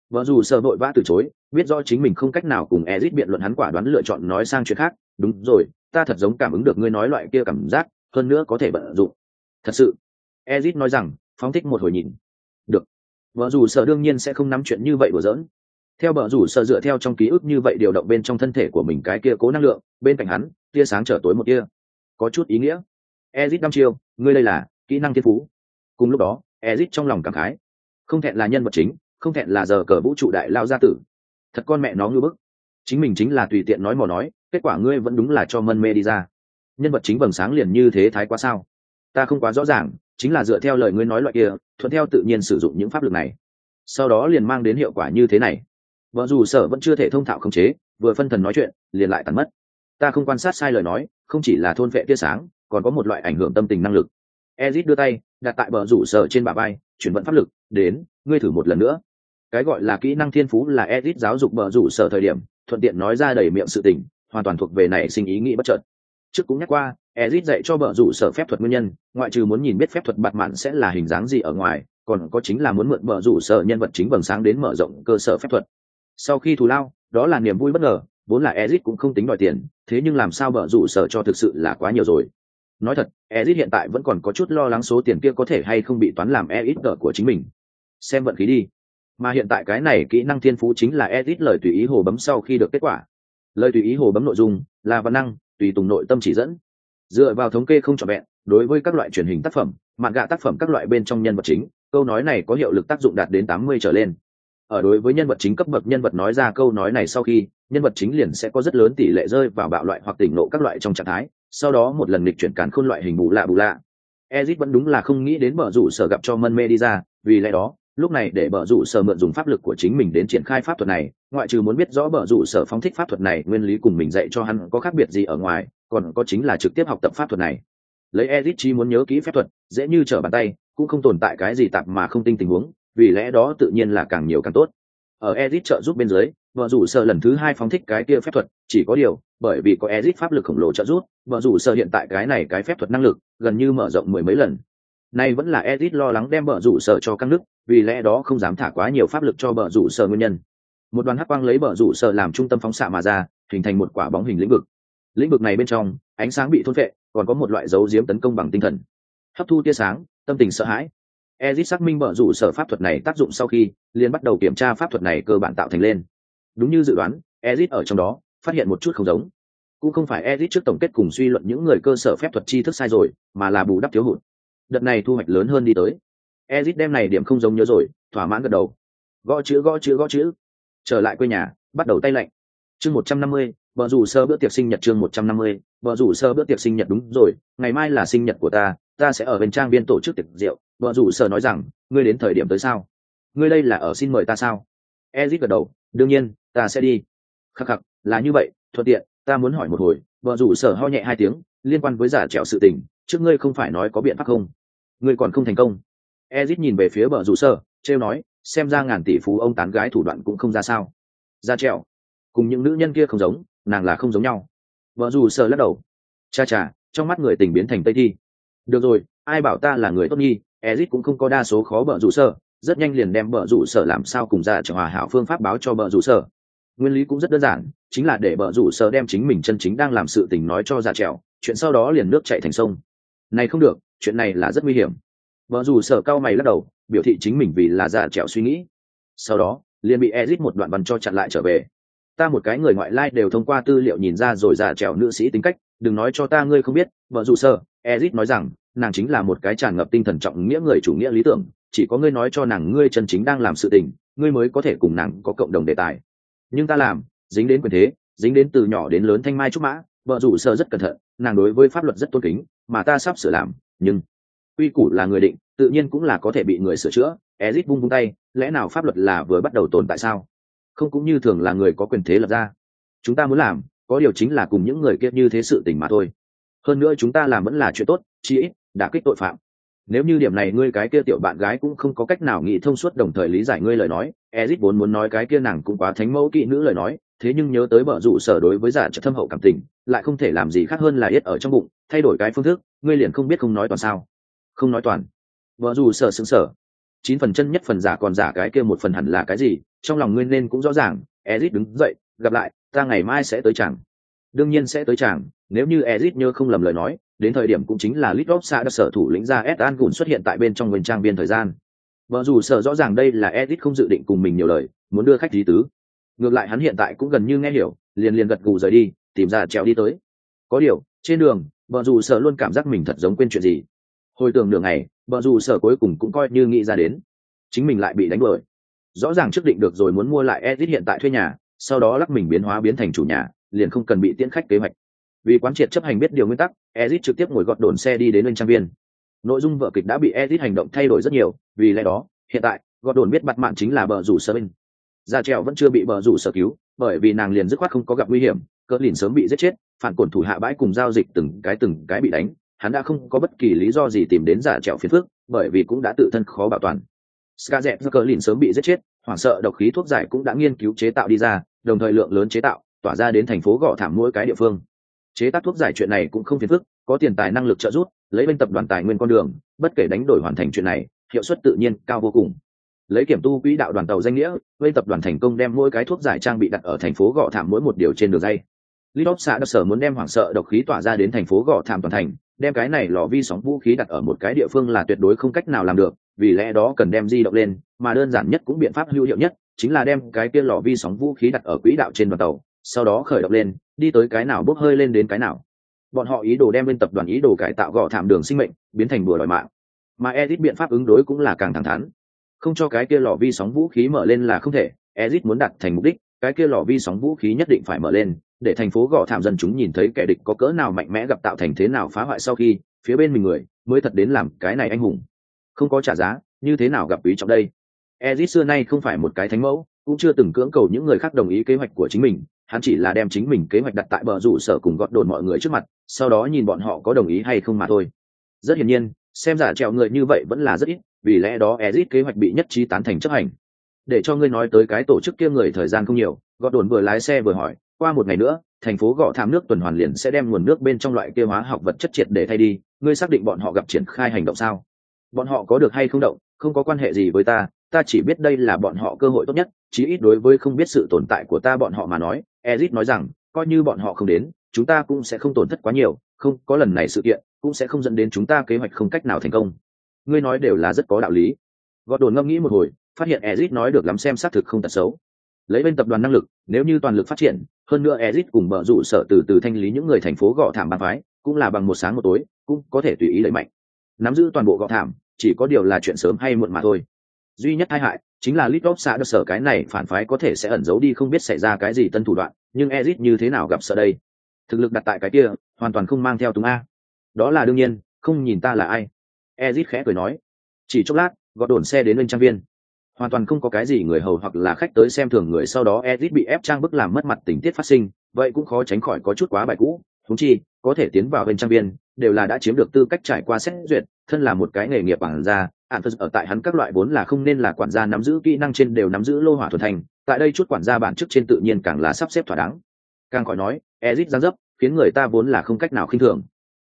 Speaker 1: Vợ dù sợ vội vã từ chối, biết rõ chính mình không cách nào cùng ezit biện luận hắn quả đoán lựa chọn nói sang chuyện khác. Đúng rồi, ta thật giống cảm ứng được ngươi nói loại kia cảm giác, hơn nữa có thể vận dụng. Thật sự? Ezit nói rằng, phóng thích một hồi nhìn. Được vợ rủ sợ đương nhiên sẽ không nắm chuyện như vậy đùa giỡn. Theo vợ rủ sợ dựa theo trong ký ức như vậy điều động bên trong thân thể của mình cái kia cố năng lượng, bên cạnh hắn, tia sáng trở tối một tia. Có chút ý nghĩa. Ezit năm chiêu, ngươi đây là kỹ năng thiên phú. Cùng lúc đó, ezit trong lòng cảm khái. Không thẹn là nhân vật chính, không thẹn là giờ cờ vũ trụ đại lao gia tử. Thật con mẹ nó ngư bức. Chính mình chính là tùy tiện nói mò nói, kết quả ngươi vẫn đúng là cho mân mê đi ra. Nhân vật chính vầng sáng liền như thế thái quá sao? Ta không quá rõ ràng chính là dựa theo lời ngươi nói loại kia, thuận theo tự nhiên sử dụng những pháp lực này. Sau đó liền mang đến hiệu quả như thế này. Vợ dù sở vẫn chưa thể thông thạo khống chế, vừa phân thần nói chuyện, liền lại tàn mất. Ta không quan sát sai lời nói, không chỉ là thôn vệ tia sáng, còn có một loại ảnh hưởng tâm tình năng lực. Ezit đưa tay, đặt tại bờ rủ sở trên bà bay chuyển vận pháp lực, đến, ngươi thử một lần nữa. Cái gọi là kỹ năng thiên phú là ezit giáo dục bờ rủ sở thời điểm, thuận tiện nói ra đầy miệng sự tình, hoàn toàn thuộc về này sinh ý nghĩ bất chợt. Trước cũng nhắc qua ezit dạy cho bợ rủ sở phép thuật nguyên nhân, ngoại trừ muốn nhìn biết phép thuật bạt mạn sẽ là hình dáng gì ở ngoài, còn có chính là muốn mượn bợ rủ sở nhân vật chính vầng sáng đến mở rộng cơ sở phép thuật. Sau khi thù lao, đó là niềm vui bất ngờ, vốn là ezit cũng không tính đòi tiền, thế nhưng làm sao bợ rủ sở cho thực sự là quá nhiều rồi. Nói thật, ezit hiện tại vẫn còn có chút lo lắng số tiền kia có thể hay không bị toán làm Ezit ít của chính mình. Xem vận khí đi. Mà hiện tại cái này kỹ năng thiên phú chính là Ezit lời tùy ý hồ bấm sau khi được kết quả. Lời tùy ý hồ bấm nội dung là văn năng, tùy tùng nội tâm chỉ dẫn dựa vào thống kê không trọn vẹn, đối với các loại truyền hình tác phẩm mạn gạ tác phẩm các loại bên trong nhân vật chính, câu nói này có hiệu lực tác dụng đạt đến tám mươi trở lên. Ở đối với nhân vật chính cấp bậc nhân vật nói ra câu nói này sau khi, nhân vật chính liền sẽ có rất lớn tỷ lệ rơi vào bạo loại hoặc tỉnh nộ các loại trong trạng thái, sau đó một lần lịch chuyển cản khôn loại hình bù lạ bù lạ. Ezit vẫn đúng là không nghĩ đến bờ rủ sở gặp cho mân mê đi ra, vì lẽ đó, lúc này để bờ rủ sở mượn dùng pháp lực của chính mình đến triển khai pháp thuật này, ngoại trừ muốn biết rõ bờ rủ sở phóng thích pháp thuật này, nguyên lý cùng mình dạy cho hắn có khác biệt gì ở ngoài còn có chính là trực tiếp học tập pháp thuật này. Lấy ezit chi muốn nhớ kỹ phép thuật, dễ như trở bàn tay, cũng không tồn tại cái gì tạp mà không tinh tình huống, vì lẽ đó tự nhiên là càng nhiều càng tốt. Ở ezit trợ giúp bên dưới, vợ rủ sợ lần thứ hai phóng thích cái kia phép thuật, chỉ có điều, bởi vì có ezit pháp lực khổng lồ trợ giúp, vợ rủ sợ hiện tại cái này cái phép thuật năng lực, gần như mở rộng mười mấy lần. Nay vẫn là ezit lo lắng đem vợ rủ sợ cho các nước, vì lẽ đó không dám thả quá nhiều pháp lực cho vợ rủ sợ nguyên nhân. Một đoàn hắc quang lấy vợ rủ sợ làm trung tâm phóng xạ mà ra, hình thành một quả bóng hình lĩnh vực lĩnh vực này bên trong, ánh sáng bị thôn vệ còn có một loại dấu diếm tấn công bằng tinh thần. Hấp thu tia sáng, tâm tình sợ hãi. Ezit xác minh mở rủ sở pháp thuật này tác dụng sau khi, liền bắt đầu kiểm tra pháp thuật này cơ bản tạo thành lên. Đúng như dự đoán, ezit ở trong đó, phát hiện một chút không giống. Cũng không phải ezit trước tổng kết cùng suy luận những người cơ sở phép thuật tri thức sai rồi, mà là bù đắp thiếu hụt. Đợt này thu hoạch lớn hơn đi tới. Ezit đem này điểm không giống nhớ rồi, thỏa mãn gật đầu. Gõ chữ gõ chữ gõ chữ. Trở lại quê nhà, bắt đầu tay lạnh chương một trăm năm mươi, vợ rủ sơ bữa tiệc sinh nhật chương một trăm năm mươi, vợ rủ sơ bữa tiệc sinh nhật đúng rồi, ngày mai là sinh nhật của ta ta sẽ ở bên trang viên tổ chức tiệc rượu. Vợ rủ sơ nói rằng, ngươi đến thời điểm tới sao? Ngươi đây là ở xin mời ta sao? Ezit gật đầu, đương nhiên, ta sẽ đi. Khắc khắc, là như vậy, thuận tiện, ta muốn hỏi một hồi, vợ rủ sở ho nhẹ hai tiếng, liên quan với giả trèo sự tình, trước ngươi không phải nói có biện pháp không? Ngươi còn không thành công. Ezit nhìn về phía vợ rủ sở trêu nói, xem ra ngàn tỷ phú ông tán gái thủ đoạn cũng không ra sao. Ra trèo cùng những nữ nhân kia không giống nàng là không giống nhau. Vợ rủ sợ lắc đầu. Cha cha trong mắt người tình biến thành tây thi. Được rồi ai bảo ta là người tốt nhi ezit cũng không có đa số khó vợ rủ sợ, rất nhanh liền đem bờ rủ sở làm sao cùng ra trở hòa hảo phương pháp báo cho bờ rủ sở nguyên lý cũng rất đơn giản chính là để bờ rủ sở đem chính mình chân chính đang làm sự tình nói cho ra trèo chuyện sau đó liền nước chạy thành sông. Này không được chuyện này là rất nguy hiểm. Bờ rủ sở cao mày lắc đầu biểu thị chính mình vì là ra trèo suy nghĩ. Sau đó liền bị ezit một đoạn bắn cho chặn lại trở về ta một cái người ngoại lai đều thông qua tư liệu nhìn ra rồi giả trèo nữ sĩ tính cách, đừng nói cho ta ngươi không biết, vợ dù sơ, ezit nói rằng, nàng chính là một cái tràn ngập tinh thần trọng nghĩa người chủ nghĩa lý tưởng, chỉ có ngươi nói cho nàng ngươi chân chính đang làm sự tình, ngươi mới có thể cùng nàng có cộng đồng đề tài. Nhưng ta làm, dính đến quyền thế, dính đến từ nhỏ đến lớn thanh mai trúc mã, vợ rủ sợ rất cẩn thận, nàng đối với pháp luật rất tôn kính, mà ta sắp sửa làm, nhưng quy củ là người định, tự nhiên cũng là có thể bị người sửa chữa, ezit bung bung tay, lẽ nào pháp luật là vừa bắt đầu tồn tại sao? Không cũng như thường là người có quyền thế lập ra. Chúng ta muốn làm, có điều chính là cùng những người kia như thế sự tình mà thôi. Hơn nữa chúng ta làm vẫn là chuyện tốt, chí ít, đã kích tội phạm. Nếu như điểm này ngươi cái kia tiểu bạn gái cũng không có cách nào nghĩ thông suốt đồng thời lý giải ngươi lời nói ezit vốn muốn nói cái kia nàng cũng quá thánh mẫu kỹ nữ lời nói, thế nhưng nhớ tới bờ rủ sở đối với giả trợ thâm hậu cảm tình, lại không thể làm gì khác hơn là yết ở trong bụng, thay đổi cái phương thức, ngươi liền không biết không nói toàn sao. Không nói toàn. Vợ dù sở xứng sở chín phần chân nhất phần giả còn giả cái kia một phần hẳn là cái gì? Trong lòng ngươi nên cũng rõ ràng ezit đứng dậy gặp lại ta ngày mai sẽ tới chẳng đương nhiên sẽ tới chẳng nếu như ezit nhớ không lầm lời nói đến thời điểm cũng chính là Lidlop đã sở thủ lĩnh ra S An xuất hiện tại bên trong nguyên trang viên thời gian. Vợ dù sở rõ ràng đây là Edit không dự định cùng mình nhiều lời, muốn đưa khách lý tứ. Ngược lại hắn hiện tại cũng gần như nghe hiểu, liền liền gật gù rời đi, tìm ra trèo đi tới. Có điều, trên đường, vợ dù sở luôn cảm giác mình thật giống quên chuyện gì. Hồi tưởng nửa ngày, vợ dù sở cuối cùng cũng coi như nghĩ ra đến. Chính mình lại bị đánh bời. Rõ ràng trước định được rồi muốn mua lại Edit hiện tại thuê nhà, sau đó lắc mình biến hóa biến thành chủ nhà, liền không cần bị tiễn khách kế hoạch. Vì quán triệt chấp hành biết điều nguyên tắc ezit trực tiếp ngồi gọt đồn xe đi đến bên trang viên. Nội dung vở kịch đã bị ezit hành động thay đổi rất nhiều vì lẽ đó hiện tại gọt đồn biết mặt mạn chính là bờ rủ sơ bên. Gia trèo vẫn chưa bị bờ rủ sở cứu bởi vì nàng liền dứt khoát không có gặp nguy hiểm cỡ lìn sớm bị giết chết phản cổn thủ hạ bãi cùng giao dịch từng cái từng cái bị đánh hắn đã không có bất kỳ lý do gì tìm đến giả trèo phiền phước bởi vì cũng đã tự thân khó bảo toàn ska dẹp do cờ lìn sớm bị giết chết hoảng sợ độc khí thuốc giải cũng đã nghiên cứu chế tạo đi ra đồng thời lượng lớn chế tạo tỏa ra đến thành phố gõ thảm mỗi cái địa phương. Chế tác thuốc giải chuyện này cũng không phiền phức có tiền tài năng lực trợ giúp lấy bên tập đoàn tài nguyên con đường bất kể đánh đổi hoàn thành chuyện này hiệu suất tự nhiên cao vô cùng. Lấy kiểm tu quỹ đạo đoàn tàu danh nghĩa bên tập đoàn thành công đem mỗi cái thuốc giải trang bị đặt ở thành phố gò thảm mỗi một điều trên đường dây. Lidop xã đặc sở muốn đem hoảng sợ độc khí tỏa ra đến thành phố gò thảm toàn thành, đem cái này lò vi sóng vũ khí đặt ở một cái địa phương là tuyệt đối không cách nào làm được vì lẽ đó cần đem di động lên, mà đơn giản nhất cũng biện pháp hữu hiệu nhất chính là đem cái kia lò vi sóng vũ khí đặt ở quỹ đạo trên đoàn tàu, sau đó khởi động lên, đi tới cái nào bốc hơi lên đến cái nào. Bọn họ ý đồ đem bên tập đoàn ý đồ cải tạo gõ thảm đường sinh mệnh, biến thành bừa đòi mạng. Mà edit biện pháp ứng đối cũng là càng thẳng thắn. Không cho cái kia lò vi sóng vũ khí mở lên là không thể edit muốn đặt thành mục đích, cái kia lò vi sóng vũ khí nhất định phải mở lên, để thành phố gõ thảm dân chúng nhìn thấy kẻ địch có cỡ nào mạnh mẽ gặp tạo thành thế nào phá hoại sau khi, phía bên mình người mới thật đến làm cái này anh hùng không có trả giá, như thế nào gặp quý trọng đây? Ezit xưa nay không phải một cái thánh mẫu, cũng chưa từng cưỡng cầu những người khác đồng ý kế hoạch của chính mình. Hắn chỉ là đem chính mình kế hoạch đặt tại bờ rủ sở cùng gọt đồn mọi người trước mặt, sau đó nhìn bọn họ có đồng ý hay không mà thôi. Rất hiển nhiên, xem giả trèo người như vậy vẫn là rất ít, vì lẽ đó ezit kế hoạch bị nhất trí tán thành chấp hành. Để cho ngươi nói tới cái tổ chức kia người thời gian không nhiều gọt đồn vừa lái xe vừa hỏi, qua một ngày nữa, thành phố gõ tham nước tuần hoàn liền sẽ đem nguồn nước bên trong loại kia hóa học vật chất triệt để thay đi, ngươi xác định bọn họ gặp triển khai hành động sao? Bọn họ có được hay không động, không có quan hệ gì với ta ta chỉ biết đây là bọn họ cơ hội tốt nhất, chí ít đối với không biết sự tồn tại của ta bọn họ mà nói, ezit nói rằng, coi như bọn họ không đến, chúng ta cũng sẽ không tổn thất quá nhiều, không, có lần này sự kiện, cũng sẽ không dẫn đến chúng ta kế hoạch không cách nào thành công. Ngươi nói đều là rất có đạo lý. Gọt đồn ngâm nghĩ một hồi, phát hiện ezit nói được lắm xem xác thực không tật xấu. Lấy bên tập đoàn năng lực, nếu như toàn lực phát triển, hơn nữa ezit cùng mở rủ sợ từ từ thanh lý những người thành phố gõ thảm bàn phái, cũng là bằng một sáng một tối, cũng có thể tùy ý đẩy mạnh nắm giữ toàn bộ gọ thảm chỉ có điều là chuyện sớm hay muộn mà thôi duy nhất tai hại chính là Litop xã được sở cái này phản phái có thể sẽ ẩn giấu đi không biết xảy ra cái gì tân thủ đoạn, nhưng ezit như thế nào gặp sợ đây? Thực lực đặt tại cái kia, hoàn toàn không mang theo túng a. Đó là đương nhiên, không nhìn ta là ai. ezit khẽ cười nói. Chỉ chốc lát, gọt đồn xe đến bên trang viên. Hoàn toàn không có cái gì người hầu hoặc là khách tới xem thường người sau đó ezit bị ép trang bức làm mất mặt tình tiết phát sinh, vậy cũng khó tránh khỏi có chút quá bài cũ, thúng chi, có thể tiến vào bên trang viên, đều là đã chiếm được tư cách trải qua xét duyệt, thân là một cái nghề nghiệp bằng ra, ạn phật ở tại hắn các loại vốn là không nên là quản gia nắm giữ kỹ năng trên đều nắm giữ lô hỏa thuần thành tại đây chút quản gia bản chức trên tự nhiên càng là sắp xếp thỏa đáng. Càng khỏi nói ezit giáng dấp khiến người ta vốn là không cách nào khinh thường.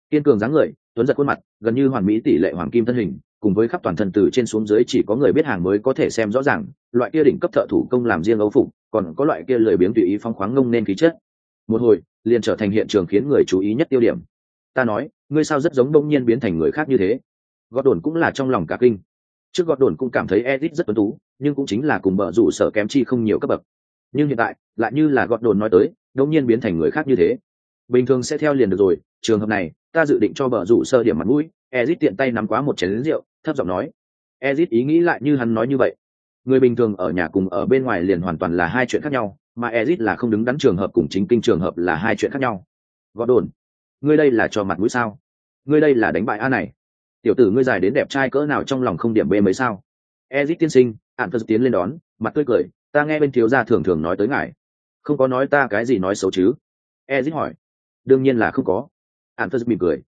Speaker 1: Kiên cường dáng người tuấn giật khuôn mặt gần như hoàn mỹ tỷ lệ hoàng kim thân hình cùng với khắp toàn thân từ trên xuống dưới chỉ có người biết hàng mới có thể xem rõ ràng loại kia đỉnh cấp thợ thủ công làm riêng ấu phục còn có loại kia lười biếng tùy ý phong khoáng ngông nên khí chất. Một hồi liền trở thành hiện trường khiến người chú ý nhất tiêu điểm. Ta nói ngươi sao rất giống đông nhiên biến thành người khác như thế? Gọt đồn cũng là trong lòng cả kinh. Trước gọt đồn cũng cảm thấy edit rất tuấn tú, nhưng cũng chính là cùng bờ rủ sở kém chi không nhiều cấp bậc. Nhưng hiện tại, lại như là gọt đồn nói tới đông nhiên biến thành người khác như thế. Bình thường sẽ theo liền được rồi, trường hợp này, ta dự định cho bờ rủ sơ điểm mặt mũi. Ezit tiện tay nắm quá một chén lính rượu, thấp giọng nói. Ezit ý nghĩ lại như hắn nói như vậy. Người bình thường ở nhà cùng ở bên ngoài liền hoàn toàn là hai chuyện khác nhau, mà ezit là không đứng đắn trường hợp cùng chính kinh trường hợp là hai chuyện khác nhau. Gọt đồn ngươi đây là cho mặt mũi sao? Ngươi đây là đánh bại a này. Tiểu tử ngươi dài đến đẹp trai cỡ nào trong lòng không điểm bê mấy sao? Ezit tiên sinh ạn phật tiến lên đón, mặt tươi cười, ta nghe bên thiếu gia thường thường nói tới ngài. Không có nói ta cái gì nói xấu chứ? Ezit hỏi. Đương nhiên là không có. Ạn phật mỉm cười.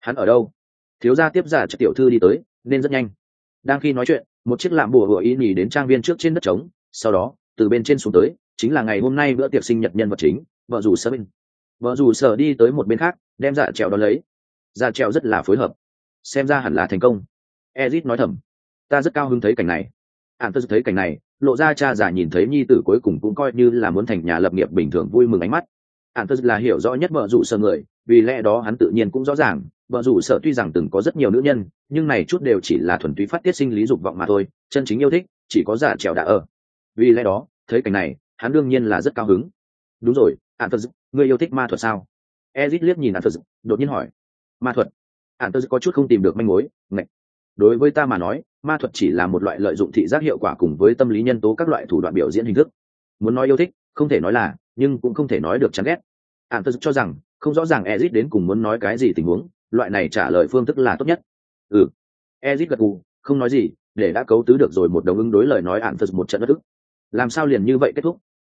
Speaker 1: Hắn ở đâu? Thiếu gia tiếp giả cho tiểu thư đi tới, nên rất nhanh. Đang khi nói chuyện, một chiếc lạm bùa hựa ý nhì đến trang viên trước trên đất trống, sau đó, từ bên trên xuống tới, chính là ngày hôm nay bữa tiệc sinh nhật nhân vật chính, vợ dù sơ bên vợ dù sở đi tới một bên khác, đem dạ trèo đó lấy. Dạ trèo rất là phối hợp. Xem ra hẳn là thành công. Ezit nói thầm. Ta rất cao hứng thấy cảnh này. Ạn tớ thấy cảnh này, lộ ra cha già nhìn thấy nhi tử cuối cùng cũng coi như là muốn thành nhà lập nghiệp bình thường vui mừng ánh mắt. Ạn tớ là hiểu rõ nhất vợ rủ sở người, vì lẽ đó hắn tự nhiên cũng rõ ràng, vợ rủ sở tuy rằng từng có rất nhiều nữ nhân, nhưng này chút đều chỉ là thuần túy phát tiết sinh lý dục vọng mà thôi, chân chính yêu thích, chỉ có giả trèo đã ở. Vì lẽ đó, thấy cảnh này, hắn đương nhiên là rất cao hứng đúng rồi ạn tớ ngươi yêu thích ma thuật sao? Ezit liếc nhìn ạn tớ đột nhiên hỏi. Ma thuật? Ạn tớ có chút không tìm được manh mối, ngạch. Đối với ta mà nói, ma thuật chỉ là một loại lợi dụng thị giác hiệu quả cùng với tâm lý nhân tố các loại thủ đoạn biểu diễn hình thức. Muốn nói yêu thích, không thể nói là, nhưng cũng không thể nói được chán ghét. Ạn tớ cho rằng, không rõ ràng ezit đến cùng muốn nói cái gì tình huống, loại này trả lời phương thức là tốt nhất. Ừ. Ezit gật gù, không nói gì, để đã cấu tứ được rồi một đồng ứng đối lời nói ạn tớ một trận đất ức. Làm sao liền như vậy kết thúc?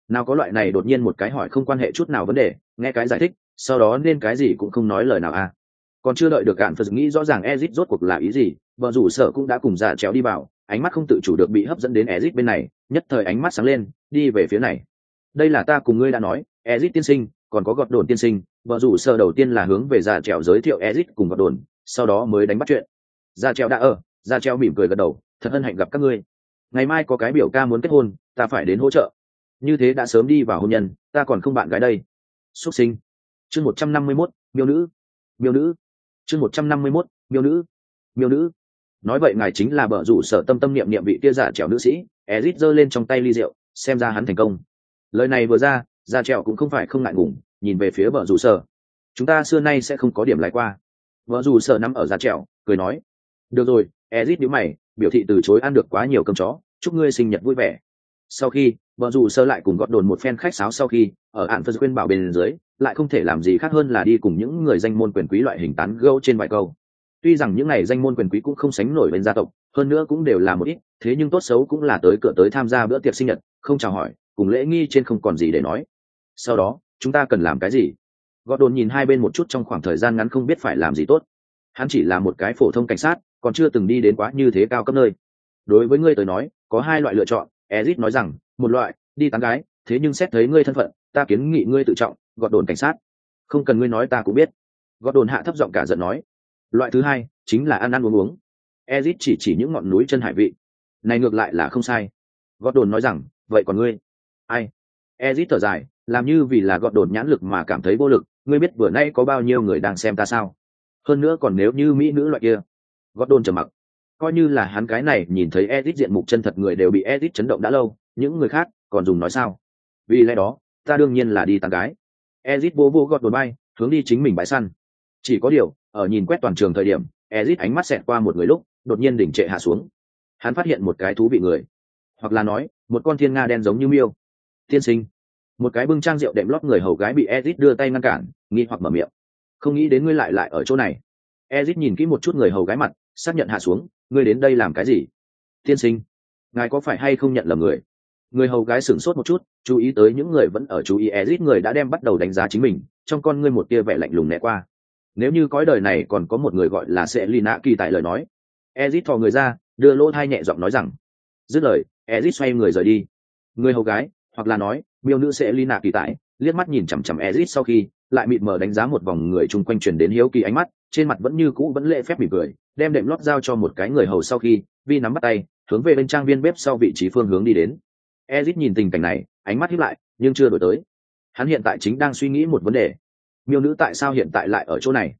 Speaker 1: Nào có loại này đột nhiên một cái hỏi không quan hệ chút nào vấn đề, nghe cái giải thích, sau đó nên cái gì cũng không nói lời nào à. Còn chưa đợi được cạn phật nghĩ rõ ràng ezit rốt cuộc là ý gì, vợ rủ sở cũng đã cùng giả chéo đi vào, ánh mắt không tự chủ được bị hấp dẫn đến ezit bên này, nhất thời ánh mắt sáng lên, đi về phía này. Đây là ta cùng ngươi đã nói, ezit tiên sinh, còn có gọt đồn tiên sinh, vợ rủ sở đầu tiên là hướng về giả trèo giới thiệu ezit cùng gọt đồn, sau đó mới đánh bắt chuyện. Giả trèo đã ở giả trèo mỉm cười gật đầu, thật hân hạnh gặp các ngươi. Ngày mai có cái biểu ca muốn kết hôn, ta phải đến hỗ trợ như thế đã sớm đi vào hôn nhân, ta còn không bạn gái đây. Xuất sinh. Chương một trăm năm mươi mốt, miêu nữ. Miêu nữ. Chương một trăm năm mươi mốt, miêu nữ. Miêu nữ. Nói vậy ngài chính là bờ rủ sở tâm tâm niệm niệm vị kia giả trèo nữ sĩ, ezit giơ lên trong tay ly rượu, xem ra hắn thành công. Lời này vừa ra, giả trèo cũng không phải không ngại ngùng, nhìn về phía bờ rủ sở. Chúng ta xưa nay sẽ không có điểm lại qua. Vợ dù sợ nắm ở giả trèo cười nói. Được rồi, ezit nhíu mày, biểu thị từ chối ăn được quá nhiều cơm chó, chúc ngươi sinh nhật vui vẻ. Sau khi vợ dù sơ lại cùng gọt đồn một phen khách sáo sau khi, ở hạn phân khuyên bảo bên dưới, lại không thể làm gì khác hơn là đi cùng những người danh môn quyền quý loại hình tán gâu trên vài câu. Tuy rằng những ngày danh môn quyền quý cũng không sánh nổi bên gia tộc, hơn nữa cũng đều là một ít, thế nhưng tốt xấu cũng là tới cửa tới tham gia bữa tiệc sinh nhật, không chào hỏi, cùng lễ nghi trên không còn gì để nói. Sau đó, chúng ta cần làm cái gì? Gọt đồn nhìn hai bên một chút trong khoảng thời gian ngắn không biết phải làm gì tốt. Hắn chỉ là một cái phổ thông cảnh sát, còn chưa từng đi đến quá như thế cao cấp nơi. Đối với ngươi tới nói, có hai loại lựa chọn. Ezit nói rằng một loại, đi tán gái, thế nhưng xét thấy ngươi thân phận, ta kiến nghị ngươi tự trọng, gọt đồn cảnh sát. Không cần ngươi nói ta cũng biết. Gọt đồn hạ thấp giọng cả giận nói. Loại thứ hai, chính là ăn ăn uống uống. Ezit chỉ chỉ những ngọn núi chân hải vị. Này ngược lại là không sai. Gọt đồn nói rằng, vậy còn ngươi? Ai? Ezit thở dài, làm như vì là gọt đồn nhãn lực mà cảm thấy vô lực, ngươi biết vừa nay có bao nhiêu người đang xem ta sao? Hơn nữa còn nếu như mỹ nữ loại kia. Gọt đồn trầm mặc coi như là hắn cái này nhìn thấy edit diện mục chân thật người đều bị edit chấn động đã lâu, những người khác còn dùng nói sao? Vì lẽ đó, ta đương nhiên là đi tán gái. Edit vô vô gọt đồn bay, hướng đi chính mình bãi săn. Chỉ có điều, ở nhìn quét toàn trường thời điểm edit ánh mắt xẹt qua một người lúc, đột nhiên đỉnh trệ hạ xuống. Hắn phát hiện một cái thú vị người. Hoặc là nói, một con thiên nga đen giống như miêu. Tiên sinh. Một cái bưng trang rượu đệm lót người hầu gái bị edit đưa tay ngăn cản, nghi hoặc mở miệng. Không nghĩ đến ngươi lại lại ở chỗ này. Ezit nhìn kỹ một chút người hầu gái mặt, xác nhận hạ xuống ngươi đến đây làm cái gì? Tiên sinh, ngài có phải hay không nhận lầm người? Người hầu gái sửng sốt một chút, chú ý tới những người vẫn ở chú ý ezit người đã đem bắt đầu đánh giá chính mình, trong con ngươi một tia vẻ lạnh lùng né qua. Nếu như cõi đời này còn có một người gọi là sẽ lina kỳ tại lời nói, ezit thò người ra, đưa lỗ thai nhẹ giọng nói rằng, dứt lời, ezit xoay người rời đi. Người hầu gái, hoặc là nói, miêu nữ sẽ lina kỳ tại, liếc mắt nhìn chằm chằm ezit sau khi, lại mịt mờ đánh giá một vòng người chung quanh truyền đến hiếu kỳ ánh mắt trên mặt vẫn như cũ vẫn lễ phép mỉm cười đem đệm lót giao cho một cái người hầu sau khi vi nắm bắt tay hướng về bên trang viên bếp sau vị trí phương hướng đi đến. Ezit nhìn tình cảnh này ánh mắt hiếp lại nhưng chưa đổi tới. Hắn hiện tại chính đang suy nghĩ một vấn đề. Miêu nữ tại sao hiện tại lại ở chỗ này?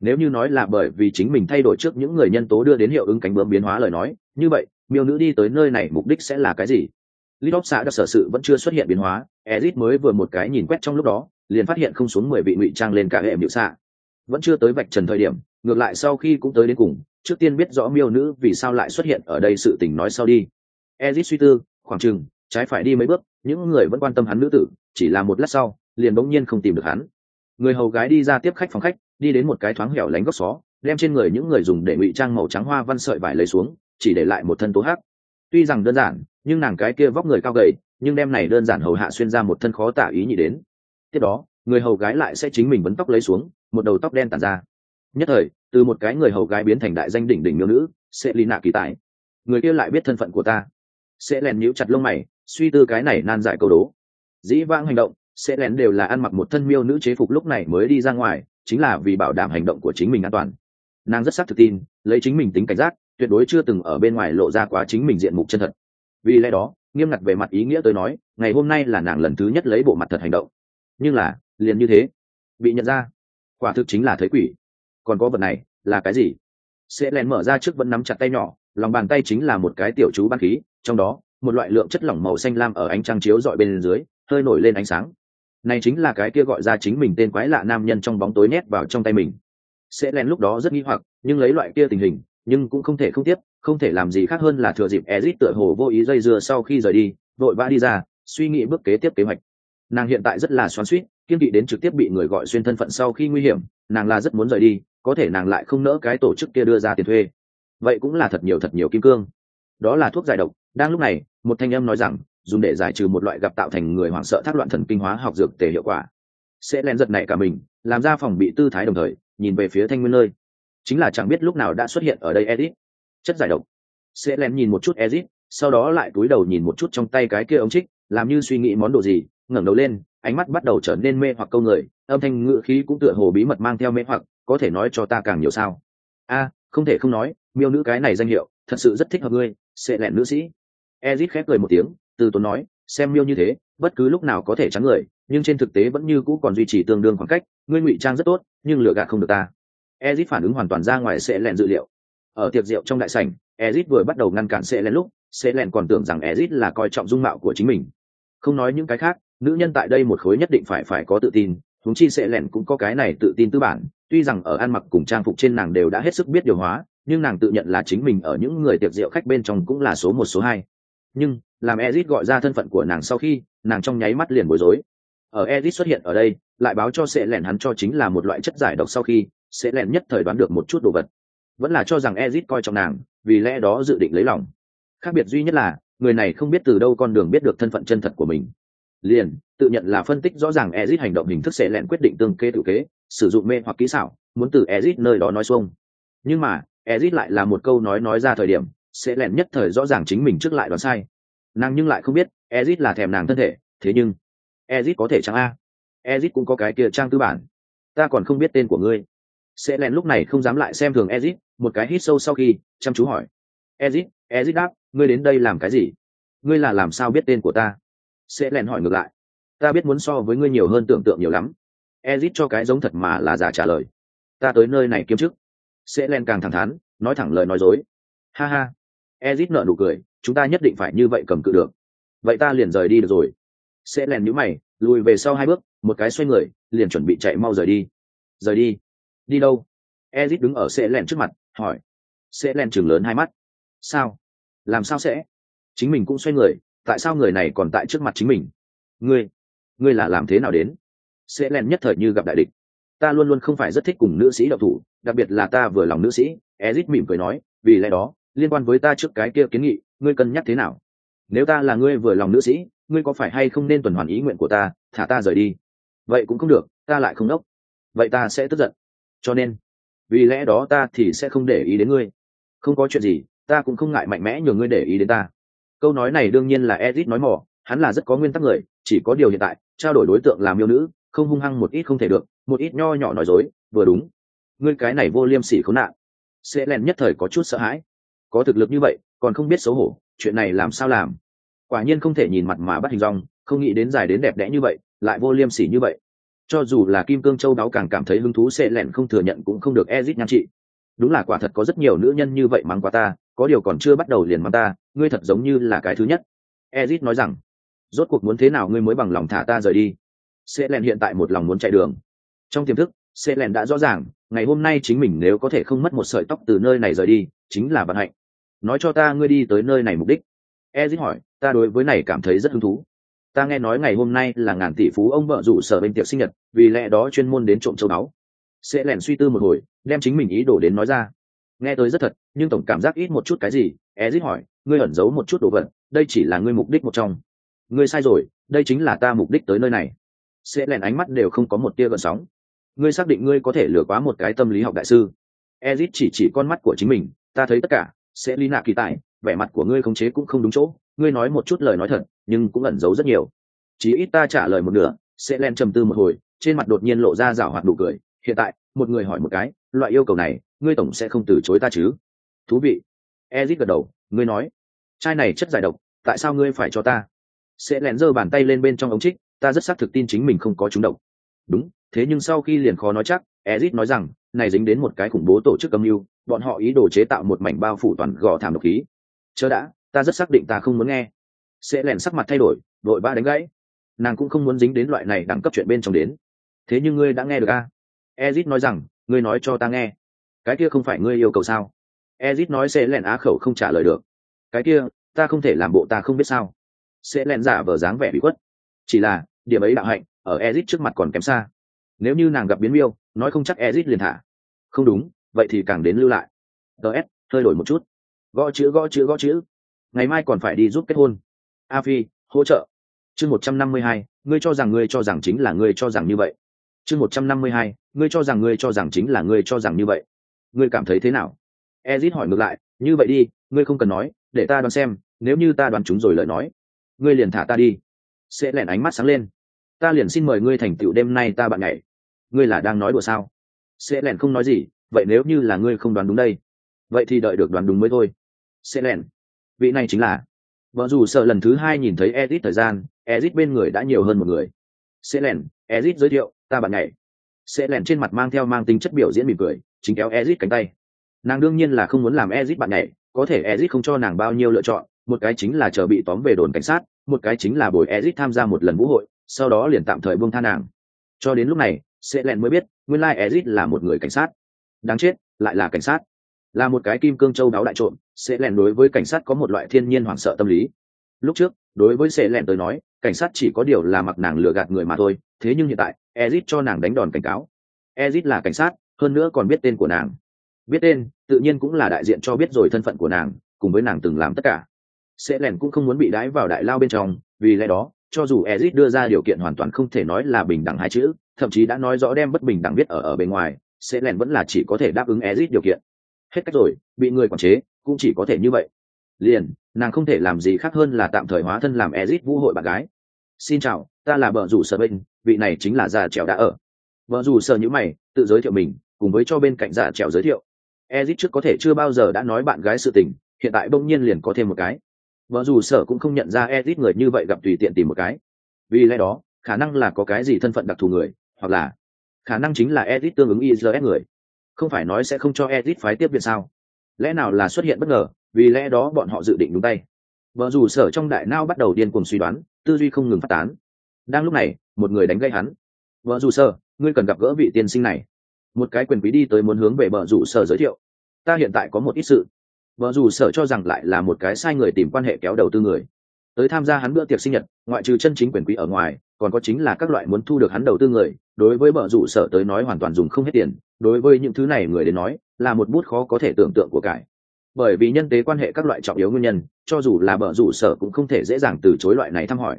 Speaker 1: Nếu như nói là bởi vì chính mình thay đổi trước những người nhân tố đưa đến hiệu ứng cánh bướm biến hóa lời nói như vậy miêu nữ đi tới nơi này mục đích sẽ là cái gì? Lidop xã đã sở sự vẫn chưa xuất hiện biến hóa, Ezit mới vừa một cái nhìn quét trong lúc đó, liền phát hiện không xuống mười vị ngụy trang lên cả hệ miệu xạ. Vẫn chưa tới vạch trần thời điểm, ngược lại sau khi cũng tới đến cùng, trước tiên biết rõ miêu nữ vì sao lại xuất hiện ở đây sự tình nói sau đi. Ezit suy tư, khoảng chừng, trái phải đi mấy bước, những người vẫn quan tâm hắn nữ tử, chỉ là một lát sau, liền bỗng nhiên không tìm được hắn. Người hầu gái đi ra tiếp khách phòng khách, đi đến một cái thoáng hẻo lánh góc xó, đem trên người những người dùng để ngụy trang màu trắng hoa văn sợi vải lấy xuống, chỉ để lại một thân tố hắc. Tuy rằng đơn giản, nhưng nàng cái kia vóc người cao gầy nhưng đem này đơn giản hầu hạ xuyên ra một thân khó tả ý nhị đến tiếp đó người hầu gái lại sẽ chính mình vấn tóc lấy xuống một đầu tóc đen tàn ra. Nhất thời, từ một cái người hầu gái biến thành đại danh đỉnh đỉnh miêu nữ sẽ lì nạ kỳ tài. Người kia lại biết thân phận của ta. Sẽ lèn nhíu chặt lông mày, suy tư cái này nan giải câu đố. Dĩ vãng hành động sẽ lén đều là ăn mặc một thân miêu nữ chế phục lúc này mới đi ra ngoài, chính là vì bảo đảm hành động của chính mình an toàn. Nàng rất xác thực tin, lấy chính mình tính cảnh giác, tuyệt đối chưa từng ở bên ngoài lộ ra quá chính mình diện mục chân thật. Vì lẽ đó, nghiêm ngặt về mặt ý nghĩa tôi nói, ngày hôm nay là nàng lần thứ nhất lấy bộ mặt thật hành động. Nhưng là, liền như thế, bị nhận ra quả thực chính là thấy quỷ. Còn có vật này là cái gì? Sẽ len mở ra trước vẫn nắm chặt tay nhỏ lòng bàn tay chính là một cái tiểu chú ban khí trong đó một loại lượng chất lỏng màu xanh lam ở ánh trăng chiếu dọi bên dưới hơi nổi lên ánh sáng. Này chính là cái kia gọi ra chính mình tên quái lạ nam nhân trong bóng tối nét vào trong tay mình. Sẽ len lúc đó rất nghi hoặc nhưng lấy loại kia tình hình nhưng cũng không thể không tiếp không thể làm gì khác hơn là thừa dịp ezit tựa hồ vô ý dây dưa sau khi rời đi, vội vã đi ra, suy nghĩ bước kế tiếp kế hoạch. Nàng hiện tại rất là xoắn suýt kiên kỵ đến trực tiếp bị người gọi xuyên thân phận sau khi nguy hiểm, nàng là rất muốn rời đi, có thể nàng lại không nỡ cái tổ chức kia đưa ra tiền thuê. Vậy cũng là thật nhiều thật nhiều kim cương. Đó là thuốc giải độc, đang lúc này, một thanh âm nói rằng, dùng để giải trừ một loại gặp tạo thành người hoảng sợ thác loạn thần kinh hóa học dược tề hiệu quả. Sẽ len giật này cả mình, làm ra phòng bị tư thái đồng thời, nhìn về phía thanh nguyên nơi. Chính là chẳng biết lúc nào đã xuất hiện ở đây edit chất giải độc sẽ len nhìn một chút edit sau đó lại cúi đầu nhìn một chút trong tay cái kia ống trích làm như suy nghĩ món đồ gì ngẩng đầu lên, ánh mắt bắt đầu trở nên mê hoặc câu người, âm thanh ngựa khí cũng tựa hồ bí mật mang theo mê hoặc, có thể nói cho ta càng nhiều sao? A, không thể không nói, miêu nữ cái này danh hiệu, thật sự rất thích hợp ngươi, sẽ lẹn nữ sĩ. Ezit khép cười một tiếng, từ tốn nói, xem miêu như thế, bất cứ lúc nào có thể trắng người, nhưng trên thực tế vẫn như cũ còn duy trì tương đương khoảng cách, ngươi ngụy trang rất tốt, nhưng lựa gạt không được ta. Ezit phản ứng hoàn toàn ra ngoài sẽ lẹn dự liệu. Ở tiệc rượu trong đại sảnh, ezit vừa bắt đầu ngăn cản sẽ lẹn lúc, sẽ lẹn còn tưởng rằng ezit là coi trọng dung mạo của chính mình. Không nói những cái khác nữ nhân tại đây một khối nhất định phải phải có tự tin, huống chi sẽ lẻn cũng có cái này tự tin tư bản. Tuy rằng ở ăn mặc cùng trang phục trên nàng đều đã hết sức biết điều hóa, nhưng nàng tự nhận là chính mình ở những người tiệc rượu khách bên trong cũng là số một, số hai. Nhưng, làm ezit gọi ra thân phận của nàng sau khi, nàng trong nháy mắt liền bối rối. Ở ezit xuất hiện ở đây, lại báo cho sẽ lẻn hắn cho chính là một loại chất giải độc sau khi, sẽ lẻn nhất thời đoán được một chút đồ vật. Vẫn là cho rằng ezit coi trọng nàng, vì lẽ đó dự định lấy lòng. Khác biệt duy nhất là, người này không biết từ đâu con đường biết được thân phận chân thật của mình liền, tự nhận là phân tích rõ ràng ezit hành động hình thức sẽ lẹn quyết định tương kê tự kế, sử dụng mê hoặc kỹ xảo, muốn từ ezit nơi đó nói xuông. Nhưng mà ezit lại là một câu nói nói ra thời điểm, sẽ lẹn nhất thời rõ ràng chính mình trước lại đoán sai. Nàng nhưng lại không biết ezit là thèm nàng thân thể, thế nhưng ezit có thể chẳng a? Ezit cũng có cái kia trang tư bản. Ta còn không biết tên của ngươi. Sẽ lẹn lúc này không dám lại xem thường ezit một cái hít sâu sau khi, chăm chú hỏi. Ezit ezit đáp, ngươi đến đây làm cái gì? Ngươi là làm sao biết tên của ta? Sẽ lẹn hỏi ngược lại. Ta biết muốn so với ngươi nhiều hơn tưởng tượng nhiều lắm. Ezit cho cái giống thật mà là giả trả lời. Ta tới nơi này kiếm chức. Sẽ len càng thẳng thắn, nói thẳng lời nói dối. Ha ha. Ezit nợ nụ cười, chúng ta nhất định phải như vậy cầm cự được. Vậy ta liền rời đi được rồi. Sẽ len nhũ mày, lùi về sau hai bước, một cái xoay người, liền chuẩn bị chạy mau rời đi. Rời đi. Đi đâu? Ezit đứng ở sẽ len trước mặt, hỏi. Sẽ len chừng lớn hai mắt. Sao? Làm sao sẽ? Chính mình cũng xoay người tại sao người này còn tại trước mặt chính mình? Ngươi ngươi là làm thế nào đến? Sẽ len nhất thời như gặp đại địch. Ta luôn luôn không phải rất thích cùng nữ sĩ đậu thủ, đặc biệt là ta vừa lòng nữ sĩ, ezit mỉm cười nói, vì lẽ đó, liên quan với ta trước cái kia kiến nghị, ngươi cân nhắc thế nào? Nếu ta là ngươi vừa lòng nữ sĩ, ngươi có phải hay không nên tuần hoàn ý nguyện của ta, thả ta rời đi? Vậy cũng không được, ta lại không đốc. Vậy ta sẽ tức giận. Cho nên, vì lẽ đó ta thì sẽ không để ý đến ngươi. Không có chuyện gì, ta cũng không ngại mạnh mẽ nhờ ngươi để ý đến ta câu nói này đương nhiên là ezit nói mỏ hắn là rất có nguyên tắc người, chỉ có điều hiện tại, trao đổi đối tượng làm yêu nữ, không hung hăng một ít không thể được, một ít nho nhỏ nói dối, vừa đúng. Ngươi cái này vô liêm sỉ khốn nạn. Sẽ len nhất thời có chút sợ hãi. Có thực lực như vậy, còn không biết xấu hổ, chuyện này làm sao làm? Quả nhiên không thể nhìn mặt mà bắt hình rong không nghĩ đến dài đến đẹp đẽ như vậy, lại vô liêm sỉ như vậy. Cho dù là kim cương châu đáo càng cảm thấy hứng thú, sẽ lẹn không thừa nhận cũng không được ezit nhan trị. Đúng là quả thật có rất nhiều nữ nhân như vậy mắng qua ta có điều còn chưa bắt đầu liền mắng ta, ngươi thật giống như là cái thứ nhất. Ezit nói rằng, rốt cuộc muốn thế nào ngươi mới bằng lòng thả ta rời đi? Sẽ len hiện tại một lòng muốn chạy đường. Trong tiềm thức sẽ len đã rõ ràng, ngày hôm nay chính mình nếu có thể không mất một sợi tóc từ nơi này rời đi, chính là vận hạnh. Nói cho ta ngươi đi tới nơi này mục đích. Ezit hỏi, ta đối với này cảm thấy rất hứng thú. Ta nghe nói ngày hôm nay là ngàn tỷ phú ông vợ rủ sở bên tiệc sinh nhật, vì lẽ đó chuyên môn đến trộm châu báu. Sẽ lẻn suy tư một hồi, đem chính mình ý đồ đến nói ra nghe tới rất thật, nhưng tổng cảm giác ít một chút cái gì, ezit hỏi, ngươi ẩn giấu một chút đồ vật, đây chỉ là ngươi mục đích một trong. Ngươi sai rồi, đây chính là ta mục đích tới nơi này. Sẽ lèn ánh mắt đều không có một tia gợn sóng. Ngươi xác định ngươi có thể lừa quá một cái tâm lý học đại sư? Ezit chỉ chỉ con mắt của chính mình, ta thấy tất cả, sẽ ly nạ kỳ tại, vẻ mặt của ngươi khống chế cũng không đúng chỗ, ngươi nói một chút lời nói thật, nhưng cũng ẩn giấu rất nhiều. Chỉ ít ta trả lời một nửa, sẽ len trầm tư một hồi, trên mặt đột nhiên lộ ra rảo hoạt đủ cười. Hiện tại, một người hỏi một cái, loại yêu cầu này ngươi tổng sẽ không từ chối ta chứ? Thú vị. Ezit gật đầu, ngươi nói. Chai này chất giải độc, tại sao ngươi phải cho ta? Sẽ lén giơ bàn tay lên bên trong ống trích, ta rất xác thực tin chính mình không có trúng độc. Đúng, thế nhưng sau khi liền khó nói chắc, ezit nói rằng, này dính đến một cái khủng bố tổ chức âm mưu, bọn họ ý đồ chế tạo một mảnh bao phủ toàn gò thảm độc khí. Chớ đã, ta rất xác định ta không muốn nghe. Sẽ lèn sắc mặt thay đổi, đội ba đánh gãy. Nàng cũng không muốn dính đến loại này đẳng cấp chuyện bên trong đến. Thế nhưng ngươi đã nghe được a? Ezit nói rằng, ngươi nói cho ta nghe cái kia không phải ngươi yêu cầu sao? Ezit nói sẽ lẹn á khẩu không trả lời được. Cái kia, ta không thể làm bộ ta không biết sao. Sẽ lẹn giả vờ dáng vẻ bị khuất. Chỉ là, điểm ấy đạo hạnh ở ezit trước mặt còn kém xa. Nếu như nàng gặp biến miêu, nói không chắc ezit liền thả. Không đúng, vậy thì càng đến lưu lại. Ts hơi đổi một chút. Gõ chữ gõ chữ gõ chữ. Ngày mai còn phải đi giúp kết hôn. A phi, hỗ trợ. Chương một trăm năm mươi hai, ngươi cho rằng ngươi cho rằng chính là ngươi cho rằng như vậy. Chương một trăm năm mươi hai, ngươi cho rằng ngươi cho rằng chính là ngươi cho rằng như vậy ngươi cảm thấy thế nào? Ezit hỏi ngược lại, như vậy đi, ngươi không cần nói, để ta đoán xem, nếu như ta đoán chúng rồi lời nói, ngươi liền thả ta đi. Sẽ lẻn ánh mắt sáng lên. Ta liền xin mời ngươi thành tựu đêm nay ta bạn nhảy. Ngươi là đang nói đùa sao? Sẽ lẻn không nói gì, vậy nếu như là ngươi không đoán đúng đây, vậy thì đợi được đoán đúng mới thôi. Sẽ lẻn. Vị này chính là. Vợ dù sợ lần thứ hai nhìn thấy Ezit thời gian, Ezit bên người đã nhiều hơn một người. Sẽ lẻn, Ezit giới thiệu, ta bạn nhảy. Sẽ lẻn trên mặt mang theo mang tính chất biểu diễn mỉm cười chính kéo ezit cánh tay. Nàng đương nhiên là không muốn làm ezit bạn nhảy, có thể ezit không cho nàng bao nhiêu lựa chọn, một cái chính là chờ bị tóm về đồn cảnh sát, một cái chính là bồi ezit tham gia một lần vũ hội, sau đó liền tạm thời buông tha nàng. Cho đến lúc này, sẽ lẹn mới biết, nguyên lai ezit là một người cảnh sát. Đáng chết, lại là cảnh sát. Là một cái kim cương châu đáo đại trộm, sẽ lẹn đối với cảnh sát có một loại thiên nhiên hoảng sợ tâm lý. Lúc trước, đối với sẽ lẹn tới nói, cảnh sát chỉ có điều là mặc nàng lừa gạt người mà thôi, thế nhưng hiện tại, ezit cho nàng đánh đòn cảnh cáo. Ezit là cảnh sát hơn nữa còn biết tên của nàng. Biết tên, tự nhiên cũng là đại diện cho biết rồi thân phận của nàng, cùng với nàng từng làm tất cả. Sẽ lẻn cũng không muốn bị đái vào đại lao bên trong, vì lẽ đó, cho dù ezit đưa ra điều kiện hoàn toàn không thể nói là bình đẳng hai chữ, thậm chí đã nói rõ đem bất bình đẳng biết ở ở bên ngoài, sẽ lẻn vẫn là chỉ có thể đáp ứng ezit điều kiện. Hết cách rồi, bị người quản chế, cũng chỉ có thể như vậy. Liền, nàng không thể làm gì khác hơn là tạm thời hóa thân làm ezit vũ hội bạn gái. Xin chào, ta là bờ rủ sở binh vị này chính là già trèo đã ở vợ dù sở những mày, tự giới thiệu mình, cùng với cho bên cạnh giả trèo giới thiệu. Ezit trước có thể chưa bao giờ đã nói bạn gái sự tình, hiện tại bỗng nhiên liền có thêm một cái. Vợ dù sở cũng không nhận ra ezit người như vậy gặp tùy tiện tìm một cái. Vì lẽ đó, khả năng là có cái gì thân phận đặc thù người, hoặc là khả năng chính là ezit tương ứng is người. Không phải nói sẽ không cho ezit phái tiếp viện sao? Lẽ nào là xuất hiện bất ngờ, vì lẽ đó bọn họ dự định đúng tay? Vợ dù sở trong đại nao bắt đầu điên cuồng suy đoán, tư duy không ngừng phát tán. Đang lúc này, một người đánh gây hắn. Vợ dù sở ngươi cần gặp gỡ vị tiên sinh này. Một cái quyền quý đi tới muốn hướng về bờ rủ sở giới thiệu. Ta hiện tại có một ít sự. Vợ rủ sở cho rằng lại là một cái sai người tìm quan hệ kéo đầu tư người. Tới tham gia hắn bữa tiệc sinh nhật, ngoại trừ chân chính quyền quý ở ngoài, còn có chính là các loại muốn thu được hắn đầu tư người. Đối với vợ rủ sở tới nói hoàn toàn dùng không hết tiền. Đối với những thứ này người đến nói, là một bút khó có thể tưởng tượng của cải. Bởi vì nhân tế quan hệ các loại trọng yếu nguyên nhân, cho dù là bờ rủ sở cũng không thể dễ dàng từ chối loại này thăm hỏi.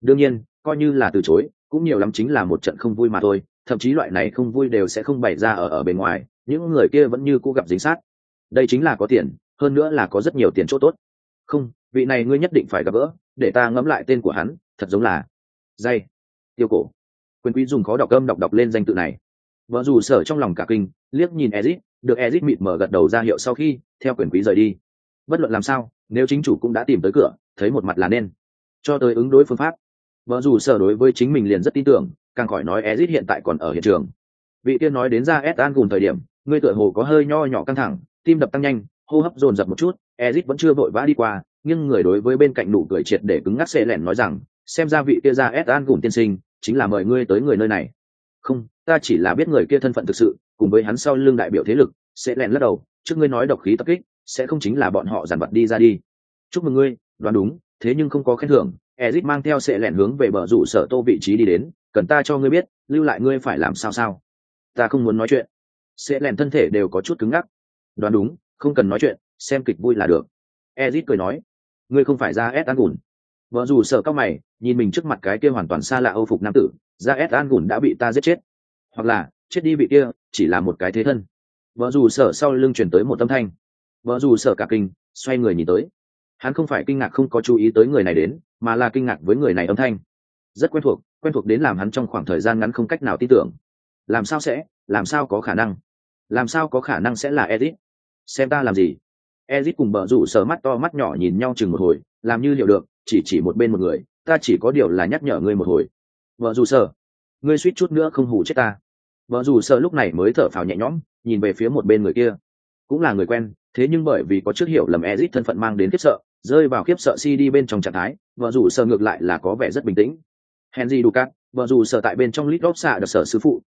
Speaker 1: Đương nhiên, coi như là từ chối, cũng nhiều lắm chính là một trận không vui mà thôi thậm chí loại này không vui đều sẽ không bày ra ở ở bên ngoài, những người kia vẫn như cũ gặp dính sát. Đây chính là có tiền, hơn nữa là có rất nhiều tiền chỗ tốt. Không, vị này ngươi nhất định phải gặp gỡ, để ta ngẫm lại tên của hắn, thật giống là dây, tiêu cổ. Quyền quý dùng khó đọc âm đọc đọc lên danh tự này. Vợ dù sở trong lòng cả kinh, liếc nhìn ezit được ezit mịt mở gật đầu ra hiệu sau khi, theo quyền quý rời đi. Bất luận làm sao, nếu chính chủ cũng đã tìm tới cửa, thấy một mặt là nên. Cho tới ứng đối phương pháp, vợ dù sở đối với chính mình liền rất tin tưởng càng khỏi nói ezit hiện tại còn ở hiện trường. Vị tiên nói đến ra s an cùng thời điểm, ngươi tựa hồ có hơi nho nhỏ căng thẳng, tim đập tăng nhanh, hô hấp dồn dập một chút, ezit vẫn chưa vội vã đi qua, nhưng người đối với bên cạnh nụ cười triệt để cứng ngắc xệ lẻn nói rằng, xem ra vị kia ra s an cùng tiên sinh, chính là mời ngươi tới người nơi này. Không, ta chỉ là biết người kia thân phận thực sự, cùng với hắn sau lưng đại biểu thế lực sẽ lẹn lắc đầu, trước ngươi nói độc khí tập kích, sẽ không chính là bọn họ giàn vật đi ra đi. Chúc mừng ngươi, đoán đúng, thế nhưng không có khen thưởng, ezit mang theo sẽ lẹn hướng về bờ rủ sở tô vị trí đi đến cần ta cho ngươi biết, lưu lại ngươi phải làm sao sao? Ta không muốn nói chuyện. Sẽ lẹn thân thể đều có chút cứng ngắc. Đoán đúng, không cần nói chuyện, xem kịch vui là được. Ezit cười nói, ngươi không phải ra s. An gùn vợ dù sợ các mày, nhìn mình trước mặt cái kia hoàn toàn xa lạ âu phục nam tử ra s. An gùn đã bị ta giết chết. Hoặc là, chết đi bị kia, chỉ là một cái thế thân. Vợ dù sợ sau lưng chuyển tới một tâm thanh. Vợ dù sợ cả kinh, xoay người nhìn tới. Hắn không phải kinh ngạc không có chú ý tới người này đến, mà là kinh ngạc với người này âm thanh rất quen thuộc quen thuộc đến làm hắn trong khoảng thời gian ngắn không cách nào tin tưởng. Làm sao sẽ, làm sao có khả năng? Làm sao có khả năng sẽ là edit xem ta làm gì? Edit cùng bờ rủ sờ mắt to mắt nhỏ nhìn nhau chừng một hồi, làm như liệu được, chỉ chỉ một bên một người, ta chỉ có điều là nhắc nhở ngươi một hồi. Vợ dù sợ ngươi suýt chút nữa không hủ chết ta. Vợ dù sợ lúc này mới thở phào nhẹ nhõm, nhìn về phía một bên người kia. Cũng là người quen, thế nhưng bởi vì có trước hiểu lầm ezit thân phận mang đến khiếp sợ, rơi vào khiếp sợ cd bên trong trạng thái vợ dù sợ ngược lại là có vẻ rất bình tĩnh henry ducat vợ dù sở tại bên trong lít xạ được sở sư phụ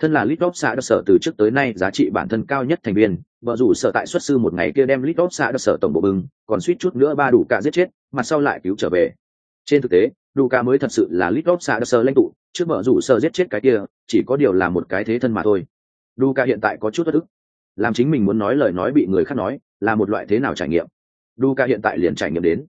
Speaker 1: thân là Litop xã đặc sở từ trước tới nay giá trị bản thân cao nhất thành viên, vợ rủ sở tại xuất sư một ngày kia đem Litop xã đặc sở tổng bộ bưng, còn suýt chút nữa ba đủ cả giết chết, mặt sau lại cứu trở về. Trên thực tế, đủ mới thật sự là Litop xã đặc sở lãnh tụ, trước vợ rủ sở giết chết cái kia, chỉ có điều là một cái thế thân mà thôi. Đủ hiện tại có chút bất ức, làm chính mình muốn nói lời nói bị người khác nói, là một loại thế nào trải nghiệm. Đủ hiện tại liền trải nghiệm đến.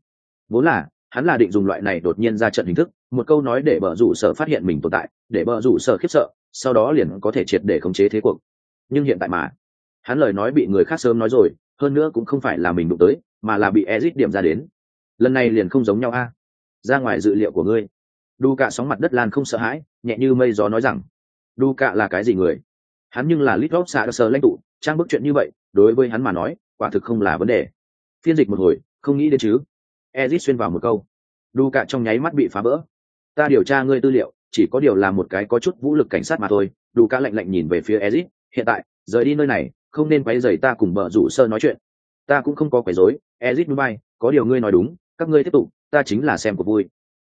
Speaker 1: Vốn là, hắn là định dùng loại này đột nhiên ra trận hình thức, một câu nói để bờ rủ sở phát hiện mình tồn tại, để bờ rủ sở khiếp sợ, sau đó liền có thể triệt để khống chế thế cuộc. Nhưng hiện tại mà hắn lời nói bị người khác sớm nói rồi hơn nữa cũng không phải là mình đụng tới mà là bị ezit điểm ra đến. Lần này liền không giống nhau a. Ra ngoài dự liệu của ngươi. Đu cạ sóng mặt đất lan không sợ hãi nhẹ như mây gió nói rằng đu cạ là cái gì người? Hắn nhưng là lit góc xạ sờ lãnh tụ trang bức chuyện như vậy đối với hắn mà nói quả thực không là vấn đề. Phiên dịch một hồi không nghĩ đến chứ. Ezit xuyên vào một câu. Đu cạ trong nháy mắt bị phá bỡ ta điều tra ngươi tư liệu, chỉ có điều là một cái có chút vũ lực cảnh sát mà thôi, đủ ca lạnh lạnh nhìn về phía ezit hiện tại, rời đi nơi này, không nên quấy rầy ta cùng vợ rủ sơ nói chuyện. Ta cũng không có quấy rối ezit núi bay, có điều ngươi nói đúng, các ngươi tiếp tục, ta chính là xem của vui.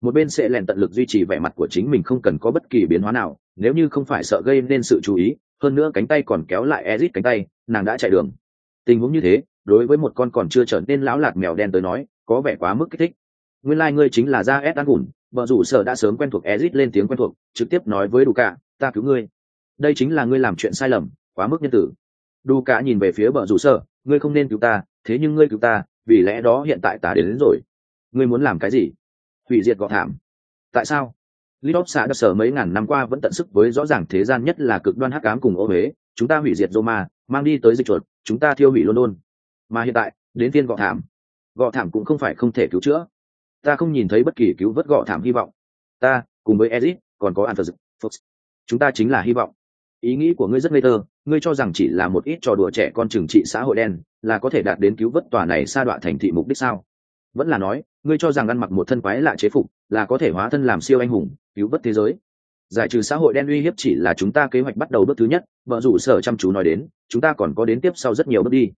Speaker 1: Một bên sẽ lèn tận lực duy trì vẻ mặt của chính mình không cần có bất kỳ biến hóa nào, nếu như không phải sợ gây nên sự chú ý, hơn nữa cánh tay còn kéo lại ezit cánh tay, nàng đã chạy đường. Tình huống như thế, đối với một con còn chưa trở nên lão lạt mèo đen tới nói, có vẻ quá mức kích thích. Nguyên lai、like、ngươi chính là da ép ăn gùn vợ rủ sở đã sớm quen thuộc ezit lên tiếng quen thuộc trực tiếp nói với đủ cả ta cứu ngươi. Đây chính là ngươi làm chuyện sai lầm quá mức nhân tử. Đủ cả nhìn về phía vợ rủ sở ngươi không nên cứu ta thế nhưng ngươi cứu ta vì lẽ đó hiện tại ta đến, đến rồi. Ngươi muốn làm cái gì? Hủy diệt gọ thảm. Tại sao? Lidop xã đã sở mấy ngàn năm qua vẫn tận sức với rõ ràng thế gian nhất là cực đoan hắc ám cùng ô huế, chúng ta hủy diệt Roma, mang đi tới dịch chuột, chúng ta thiêu hủy London. Mà hiện tại, đến phiên gọ thảm. Gọ thảm cũng không phải không thể cứu chữa. Ta không nhìn thấy bất kỳ cứu vớt gọ thảm hy vọng. Ta, cùng với Ezit, còn có Anthony, Fox. Chúng ta chính là hy vọng. Ý nghĩ của ngươi rất ngây thơ, ngươi cho rằng chỉ là một ít trò đùa trẻ con trừng trị xã hội đen, là có thể đạt đến cứu vớt tòa này sa đoạn thành thị mục đích sao? Vẫn là nói, ngươi cho rằng ăn mặc một thân quái lạ chế phục, là có thể hóa thân làm siêu anh hùng, cứu vớt thế giới giải trừ xã hội đen uy hiếp chỉ là chúng ta kế hoạch bắt đầu bước thứ nhất vợ rủ sở chăm chú nói đến chúng ta còn có đến tiếp sau rất nhiều bước đi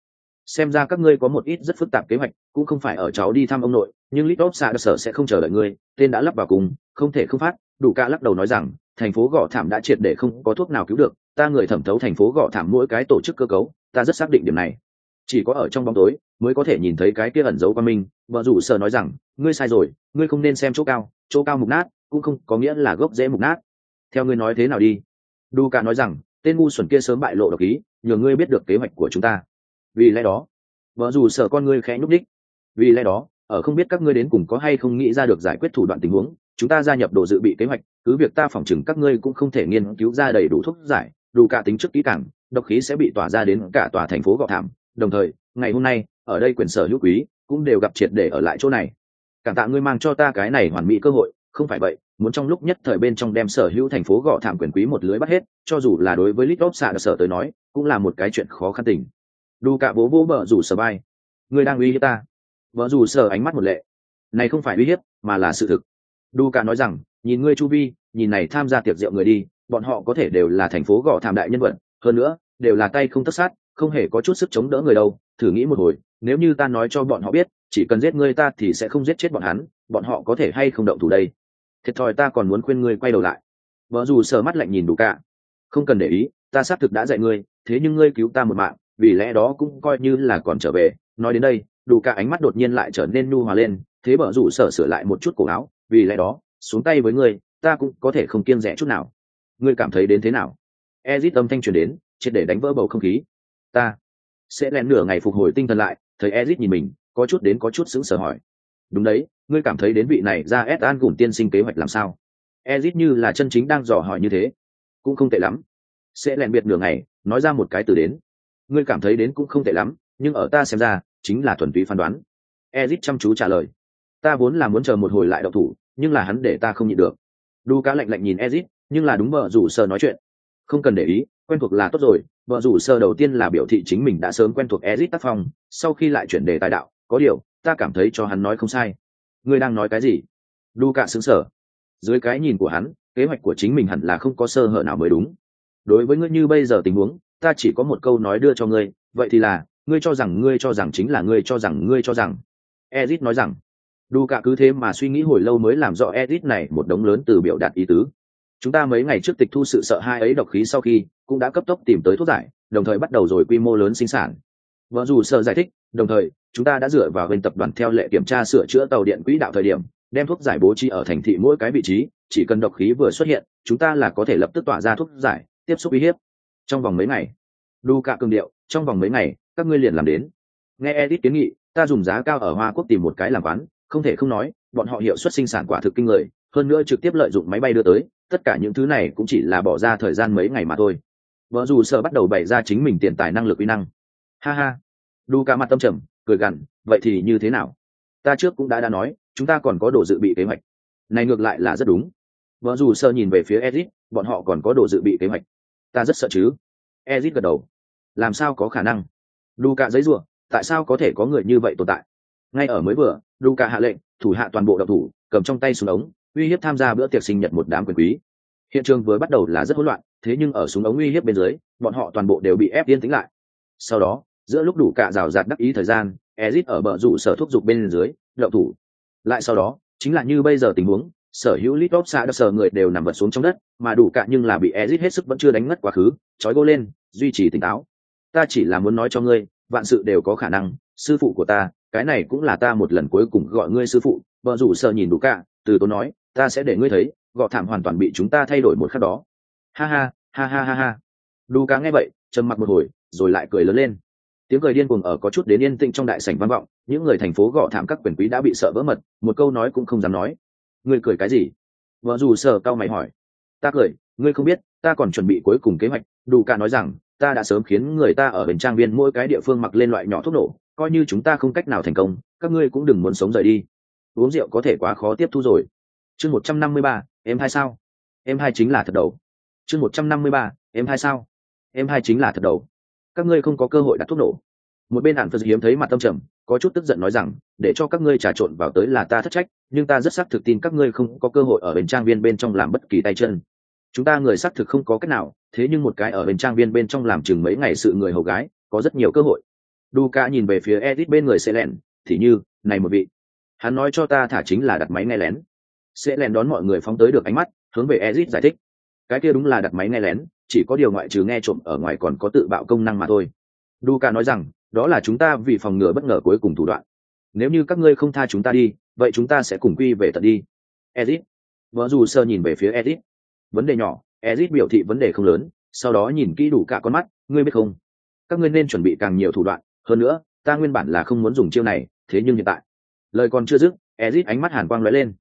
Speaker 1: xem ra các ngươi có một ít rất phức tạp kế hoạch cũng không phải ở cháu đi thăm ông nội nhưng lít xã sở sẽ không chờ đợi ngươi, tên đã lắp vào cùng, không thể không phát, đủ ca lắc đầu nói rằng, thành phố gõ thảm đã triệt để không có thuốc nào cứu được, ta người thẩm thấu thành phố gõ thảm mỗi cái tổ chức cơ cấu, ta rất xác định điểm này. Chỉ có ở trong bóng tối, mới có thể nhìn thấy cái kia ẩn giấu qua mình vợ rủ sở nói rằng, ngươi sai rồi, ngươi không nên xem chỗ cao chỗ cao mục nát, cũng không có nghĩa là gốc dễ mục nát. Theo ngươi nói thế nào đi? Đu cả nói rằng, tên ngu xuẩn kia sớm bại lộ độc ý, nhờ ngươi biết được kế hoạch của chúng ta. Vì lẽ đó vợ dù sở con ngươi khẽ nhúc đích vì lẽ đó ở không biết các ngươi đến cùng có hay không nghĩ ra được giải quyết thủ đoạn tình huống, chúng ta gia nhập đồ dự bị kế hoạch, cứ việc ta phỏng chừng các ngươi cũng không thể nghiên cứu ra đầy đủ thuốc giải đủ cả tính trước kỹ càng, độc khí sẽ bị tỏa ra đến cả tòa thành phố gọ thảm. Đồng thời, ngày hôm nay, ở đây quyền sở hữu quý, cũng đều gặp triệt để ở lại chỗ này. Cảm tạ ngươi mang cho ta cái này hoàn mỹ cơ hội, không phải vậy, muốn trong lúc nhất thời bên trong đem sở hữu thành phố gõ thảm quyền quý một lưới bắt hết, cho dù là đối với litop xạ sở tới nói, cũng là một cái chuyện khó khăn tình. Đủ cả bố bố bờ rủ sở bay người đang uy hiếp ta vợ dù sờ ánh mắt một lệ. Này không phải uy hiếp, mà là sự thực. Đu cả nói rằng, nhìn ngươi chu vi, nhìn này tham gia tiệc rượu người đi, bọn họ có thể đều là thành phố gõ thảm đại nhân vật, hơn nữa, đều là tay không tất sát, không hề có chút sức chống đỡ người đâu. Thử nghĩ một hồi, nếu như ta nói cho bọn họ biết, chỉ cần giết ngươi ta thì sẽ không giết chết bọn hắn, bọn họ có thể hay không động thủ đây? Thiệt thòi ta còn muốn khuyên ngươi quay đầu lại. Vợ dù sờ mắt lạnh nhìn đủ cả không cần để ý, ta xác thực đã dạy ngươi, thế nhưng ngươi cứu ta một mạng, vì lẽ đó cũng coi như là còn trở về. Nói đến đây đủ cả ánh mắt đột nhiên lại trở nên nu hòa lên, thế bở rủ sở sửa lại một chút cổ áo, vì lẽ đó, xuống tay với ngươi, ta cũng có thể không kiêng rẻ chút nào. Ngươi cảm thấy đến thế nào? Ezit âm thanh truyền đến, triệt để đánh vỡ bầu không khí. Ta sẽ lén nửa ngày phục hồi tinh thần lại, thấy ezit nhìn mình, có chút đến có chút sững sờ hỏi. Đúng đấy, ngươi cảm thấy đến vị này ra ép an gùn tiên sinh kế hoạch làm sao? Ezit như là chân chính đang dò hỏi như thế. Cũng không tệ lắm. Sẽ lẹn biệt nửa ngày, nói ra một cái từ đến. Ngươi cảm thấy đến cũng không tệ lắm, nhưng ở ta xem ra chính là thuần túy phán đoán. Ezit chăm chú trả lời. Ta vốn là muốn chờ một hồi lại đậu thủ, nhưng là hắn để ta không nhịn được. Đu cá lạnh lạnh nhìn ezit, nhưng là đúng vợ rủ sơ nói chuyện. Không cần để ý, quen thuộc là tốt rồi vợ rủ sơ đầu tiên là biểu thị chính mình đã sớm quen thuộc ezit tác phong, sau khi lại chuyển đề tài đạo, có điều, ta cảm thấy cho hắn nói không sai. Ngươi đang nói cái gì? Du Cả xứng sở dưới cái nhìn của hắn, kế hoạch của chính mình hẳn là không có sơ hở nào mới đúng. Đối với ngươi như bây giờ tình huống, ta chỉ có một câu nói đưa cho ngươi, vậy thì là ngươi cho rằng ngươi cho rằng chính là ngươi cho rằng ngươi cho rằng. Ezit nói rằng, đu cả cứ thế mà suy nghĩ hồi lâu mới làm rõ ezit này một đống lớn từ biểu đạt ý tứ. Chúng ta mấy ngày trước tịch thu sự sợ hai ấy độc khí sau khi cũng đã cấp tốc tìm tới thuốc giải, đồng thời bắt đầu rồi quy mô lớn sinh sản. Vợ dù sợ giải thích, đồng thời, chúng ta đã dựa vào bên tập đoàn theo lệ kiểm tra sửa chữa tàu điện quỹ đạo thời điểm, đem thuốc giải bố trí ở thành thị mỗi cái vị trí, chỉ cần độc khí vừa xuất hiện, chúng ta là có thể lập tức tỏa ra thuốc giải, tiếp xúc uy hiếp. Trong vòng mấy ngày, đu cả cường điệu, trong vòng mấy ngày các ngươi liền làm đến. Nghe edit kiến nghị, ta dùng giá cao ở hoa quốc tìm một cái làm quán, không thể không nói, bọn họ hiệu suất sinh sản quả thực kinh người, hơn nữa trực tiếp lợi dụng máy bay đưa tới, tất cả những thứ này cũng chỉ là bỏ ra thời gian mấy ngày mà thôi. Vợ dù sợ bắt đầu bày ra chính mình tiền tài năng lực uy năng. Ha ha. Đu cả mặt tâm trầm, cười gằn, vậy thì như thế nào? Ta trước cũng đã đã nói, chúng ta còn có đồ dự bị kế hoạch. Này ngược lại là rất đúng. Vợ dù sơ nhìn về phía ezit bọn họ còn có đồ dự bị kế hoạch. Ta rất sợ chứ. Ezit gật đầu. Làm sao có khả năng? Đu cả giấy rủa, tại sao có thể có người như vậy tồn tại? Ngay ở mới vừa, đu cả hạ lệnh, thủ hạ toàn bộ độc thủ, cầm trong tay súng ống, uy hiếp tham gia bữa tiệc sinh nhật một đám quyền quý. Hiện trường vừa bắt đầu là rất hỗn loạn, thế nhưng ở súng ống uy hiếp bên dưới, bọn họ toàn bộ đều bị ép yên tĩnh lại. Sau đó, giữa lúc đủ cả rào rạt đắc ý thời gian, ezit ở bờ rủ sở thúc giục bên dưới đậu thủ. Lại sau đó, chính là như bây giờ tình huống, sở hữu lit top xa sở người đều nằm vật xuống trong đất, mà đủ cả nhưng là bị ezit hết sức vẫn chưa đánh ngất quá khứ, trói gô lên, duy trì tỉnh táo ta chỉ là muốn nói cho ngươi, vạn sự đều có khả năng, sư phụ của ta, cái này cũng là ta một lần cuối cùng gọi ngươi sư phụ, vợ rủ sợ nhìn đủ cả, từ tôi nói, ta sẽ để ngươi thấy, gọ thảm hoàn toàn bị chúng ta thay đổi một khắc đó. Ha ha ha ha ha ha. Đủ cả nghe vậy, trầm mặc một hồi, rồi lại cười lớn lên. Tiếng cười điên cuồng ở có chút đến yên tĩnh trong đại sảnh vang vọng, những người thành phố gọ thảm các quyền quý đã bị sợ vỡ mật, một câu nói cũng không dám nói. Ngươi cười cái gì? Vợ dù sợ cao mày hỏi. Ta cười, ngươi không biết, ta còn chuẩn bị cuối cùng kế hoạch đủ cả nói rằng ta đã sớm khiến người ta ở bên trang viên mỗi cái địa phương mặc lên loại nhỏ thuốc nổ, coi như chúng ta không cách nào thành công, các ngươi cũng đừng muốn sống rời đi. Uống rượu có thể quá khó tiếp thu rồi. Chương một trăm năm mươi ba, em hai sao? Em hai chính là thật đầu. Chương một trăm năm mươi ba, em hai sao? Em hai chính là thật đầu. Các ngươi không có cơ hội đặt thuốc nổ. Một bên hạn phật hiếm thấy mặt tâm trầm, có chút tức giận nói rằng, để cho các ngươi trà trộn vào tới là ta thất trách, nhưng ta rất xác thực tin các ngươi không có cơ hội ở bên trang viên bên trong làm bất kỳ tay chân chúng ta người xác thực không có cách nào, thế nhưng một cái ở bên trang viên bên trong làm chừng mấy ngày sự người hầu gái, có rất nhiều cơ hội. Đu ca nhìn về phía edit bên người sẽ lẹn thì như, này một vị, hắn nói cho ta thả chính là đặt máy nghe lén. Sẽ lẹn đón mọi người phóng tới được ánh mắt, hướng về edit giải thích. Cái kia đúng là đặt máy nghe lén, chỉ có điều ngoại trừ nghe trộm ở ngoài còn có tự bạo công năng mà thôi. Đu ca nói rằng, đó là chúng ta vì phòng ngừa bất ngờ cuối cùng thủ đoạn. Nếu như các ngươi không tha chúng ta đi, vậy chúng ta sẽ cùng quy về tận đi. Edit vợ dù sơ nhìn về phía edit vấn đề nhỏ, ezit biểu thị vấn đề không lớn, sau đó nhìn kỹ đủ cả con mắt, ngươi biết không? Các ngươi nên chuẩn bị càng nhiều thủ đoạn, hơn nữa, ta nguyên bản là không muốn dùng chiêu này, thế nhưng hiện tại. Lời còn chưa dứt, ezit ánh mắt hàn quang lóe lên.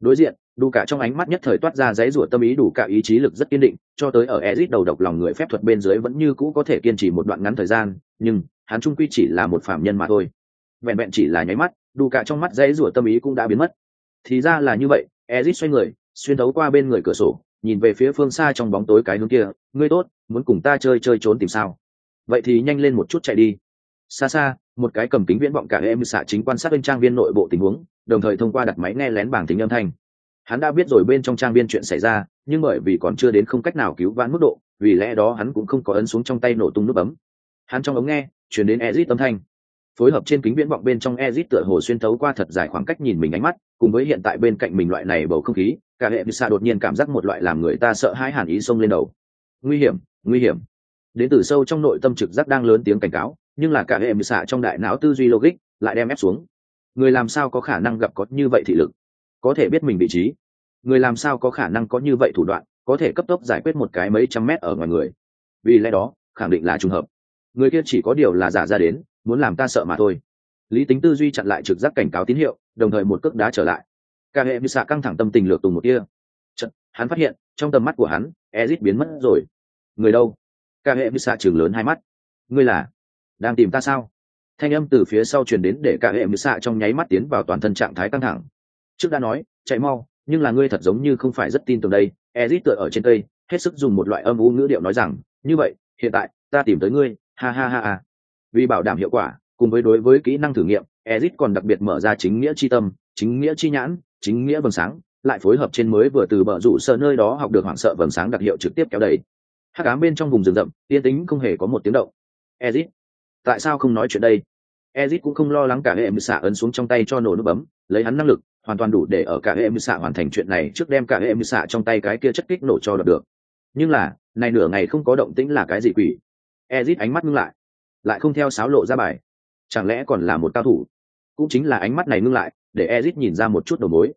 Speaker 1: Đối diện, đủ cả trong ánh mắt nhất thời toát ra giấy rủa tâm ý, đủ cả ý chí lực rất kiên định, cho tới ở ezit đầu độc lòng người phép thuật bên dưới vẫn như cũ có thể kiên trì một đoạn ngắn thời gian, nhưng hắn trung quy chỉ là một phạm nhân mà thôi. Vẹn vẹn chỉ là nháy mắt, đủ cả trong mắt giấy rủa tâm ý cũng đã biến mất. Thì ra là như vậy, ezit xoay người, xuyên thấu qua bên người cửa sổ nhìn về phía phương xa trong bóng tối cái hướng kia, ngươi tốt, muốn cùng ta chơi chơi trốn tìm sao? Vậy thì nhanh lên một chút chạy đi. Xa xa, một cái cầm kính viễn vọng cả em xạ chính quan sát bên trang viên nội bộ tình huống, đồng thời thông qua đặt máy nghe lén bảng tính âm thanh. Hắn đã biết rồi bên trong trang viên chuyện xảy ra, nhưng bởi vì còn chưa đến không cách nào cứu vãn mức độ, vì lẽ đó hắn cũng không có ấn xuống trong tay nổ tung nút bấm. Hắn trong ống nghe chuyển đến ezit âm thanh. Phối hợp trên kính viễn vọng bên trong ezit tựa hồ xuyên thấu qua thật dài khoảng cách nhìn mình ánh mắt cùng với hiện tại bên cạnh mình loại này bầu không khí, cả hệ xạ đột nhiên cảm giác một loại làm người ta sợ hãi hàn ý xông lên đầu. Nguy hiểm nguy hiểm. Đến từ sâu trong nội tâm trực giác đang lớn tiếng cảnh cáo, nhưng là cả hệ xạ trong đại não tư duy logic lại đem ép xuống. Người làm sao có khả năng gặp có như vậy thị lực? Có thể biết mình vị trí. Người làm sao có khả năng có như vậy thủ đoạn, có thể cấp tốc giải quyết một cái mấy trăm mét ở ngoài người? Vì lẽ đó, khẳng định là trùng hợp. Người kia chỉ có điều là giả ra đến, muốn làm ta sợ mà thôi. Lý tính tư duy chặn lại trực giác cảnh cáo tín hiệu đồng thời một cước đá trở lại. Cả hệ bị xạ căng thẳng tâm tình lược tùng một kia Chật, hắn phát hiện trong tầm mắt của hắn ezit biến mất rồi. Người đâu? Cả hệ bị xạ trường lớn hai mắt. Ngươi là? Đang tìm ta sao? Thanh âm từ phía sau truyền đến để cả hệ bị xạ trong nháy mắt tiến vào toàn thân trạng thái căng thẳng. Trước đã nói chạy mau nhưng là ngươi thật giống như không phải rất tin tưởng đây. Ezit tựa ở trên cây hết sức dùng một loại âm u ngữ điệu nói rằng như vậy hiện tại ta tìm tới ngươi. Ha ha ha ha. Vì bảo đảm hiệu quả cùng với đối với kỹ năng thử nghiệm ezit còn đặc biệt mở ra chính nghĩa chi tâm, chính nghĩa chi nhãn, chính nghĩa vầng sáng, lại phối hợp trên mới vừa từ bờ rủ sợ nơi đó học được hoảng sợ vầng sáng đặc hiệu trực tiếp kéo đầy. Hắc ám bên trong vùng rừng rậm, yên tính không hề có một tiếng động. Ezit, tại sao không nói chuyện đây? Ezit cũng không lo lắng cả hệ mưu xạ ấn xuống trong tay cho nổ nút bấm, lấy hắn năng lực, hoàn toàn đủ để ở cả hệ mưu xạ hoàn thành chuyện này trước đem cả hệ mưu xạ trong tay cái kia chất kích nổ cho được. Nhưng là, này nửa ngày không có động tĩnh là cái gì quỷ? Ezit ánh mắt ngưng lại lại không theo sáo lộ ra bài. Chẳng lẽ còn là một cao thủ? Cũng chính là ánh mắt này ngưng lại, để ezit nhìn ra một chút đầu mối.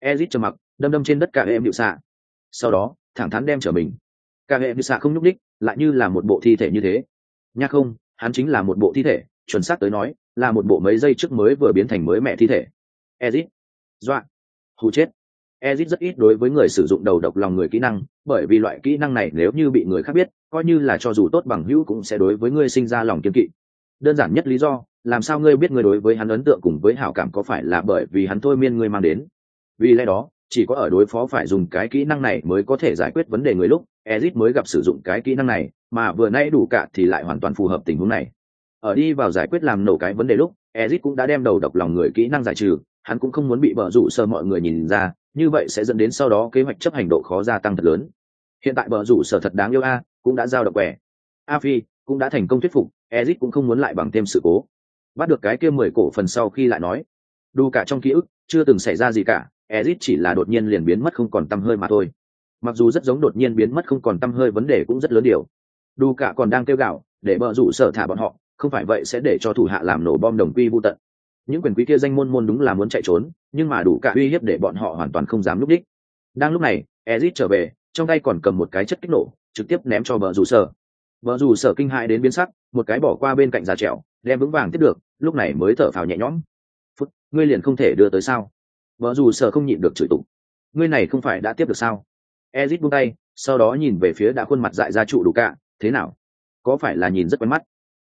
Speaker 1: Ezit trầm mặc, đâm đâm trên đất cả em hiệu xạ. Sau đó, thẳng thắn đem trở mình. Cả hệ hiệu xạ không nhúc đích lại như là một bộ thi thể như thế. Nhắc không, hắn chính là một bộ thi thể, chuẩn xác tới nói, là một bộ mấy giây trước mới vừa biến thành mới mẹ thi thể. Ezit dọa. Hù chết. Ezit rất ít đối với người sử dụng đầu độc lòng người kỹ năng, bởi vì loại kỹ năng này nếu như bị người khác biết, coi như là cho dù tốt bằng hữu cũng sẽ đối với ngươi sinh ra lòng kiên kỵ đơn giản nhất lý do, làm sao ngươi biết ngươi đối với hắn ấn tượng cùng với hảo cảm có phải là bởi vì hắn thôi miên ngươi mang đến? Vì lẽ đó, chỉ có ở đối phó phải dùng cái kỹ năng này mới có thể giải quyết vấn đề người lúc, ezit mới gặp sử dụng cái kỹ năng này, mà vừa nay đủ cả thì lại hoàn toàn phù hợp tình huống này. Ở đi vào giải quyết làm nổ cái vấn đề lúc, ezit cũng đã đem đầu độc lòng người kỹ năng giải trừ, hắn cũng không muốn bị bờ rủ sơ mọi người nhìn ra, như vậy sẽ dẫn đến sau đó kế hoạch chấp hành độ khó gia tăng thật lớn. Hiện tại bờ rủ sở thật đáng yêu a, cũng đã giao độc quẻ. A phi cũng đã thành công thuyết phục ezit cũng không muốn lại bằng thêm sự cố. Bắt được cái kia mười cổ phần sau khi lại nói đủ cả trong ký ức, chưa từng xảy ra gì cả, ezit chỉ là đột nhiên liền biến mất không còn tăm hơi mà thôi. Mặc dù rất giống đột nhiên biến mất không còn tăm hơi vấn đề cũng rất lớn điều. Đủ cả còn đang kêu gạo để bờ rủ sở thả bọn họ, không phải vậy sẽ để cho thủ hạ làm nổ bom đồng quy vô tận. Những quyền quý kia danh môn môn đúng là muốn chạy trốn, nhưng mà đủ cả uy hiếp để bọn họ hoàn toàn không dám lúc đích. Đang lúc này, ezit trở về, trong tay còn cầm một cái chất kích nổ, trực tiếp ném cho bờ rủ sở bờ dù sở kinh hại đến biến sắc, một cái bỏ qua bên cạnh giá trèo đem vững vàng tiếp được, lúc này mới thở phào nhẹ nhõm. Phút, ngươi liền không thể đưa tới sao? Vợ dù sở không nhịn được chửi tụng ngươi này không phải đã tiếp được sao? Ezit buông tay, sau đó nhìn về phía đã khuôn mặt dại ra trụ đủ cả, thế nào? Có phải là nhìn rất quen mắt?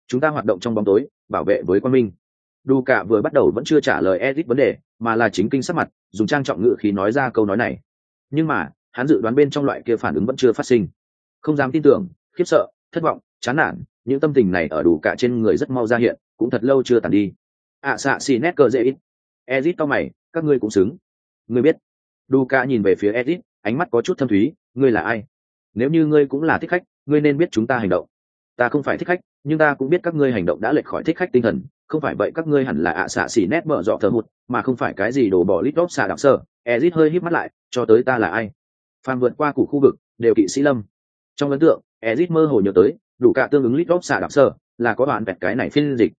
Speaker 1: Chúng ta hoạt động trong bóng tối, bảo vệ với quan minh. Đủ cả vừa bắt đầu vẫn chưa trả lời ezit vấn đề, mà là chính kinh sắc mặt, dùng trang trọng ngự khí nói ra câu nói này. Nhưng mà, hắn dự đoán bên trong loại kia phản ứng vẫn chưa phát sinh. Không dám tin tưởng, khiếp sợ thất vọng chán nản những tâm tình này ở đủ cả trên người rất mau ra hiện cũng thật lâu chưa tàn đi. Ạ à, xạ xì nét cờ dễ ít. Ezit to mày các ngươi cũng xứng. Ngươi biết. Đủ cả nhìn về phía ezit ánh mắt có chút thâm thúy ngươi là ai? Nếu như ngươi cũng là thích khách ngươi nên biết chúng ta hành động. Ta không phải thích khách nhưng ta cũng biết các ngươi hành động đã lệch khỏi thích khách tinh thần. Không phải vậy các ngươi hẳn là ạ à xạ xỉ nét mở dọ thờ hụt mà không phải cái gì đổ bỏ lít lóp xạ đặc sơ. Ezit hơi híp mắt lại cho tới ta là ai? Phàm vượt qua củ khu vực đều kỵ sĩ lâm trong ấn tượng, ezit mơ hồ nhớ tới, đủ cả tương ứng lít lóp xạ đạo sơ là có đoạn vẹt cái này phiên dịch.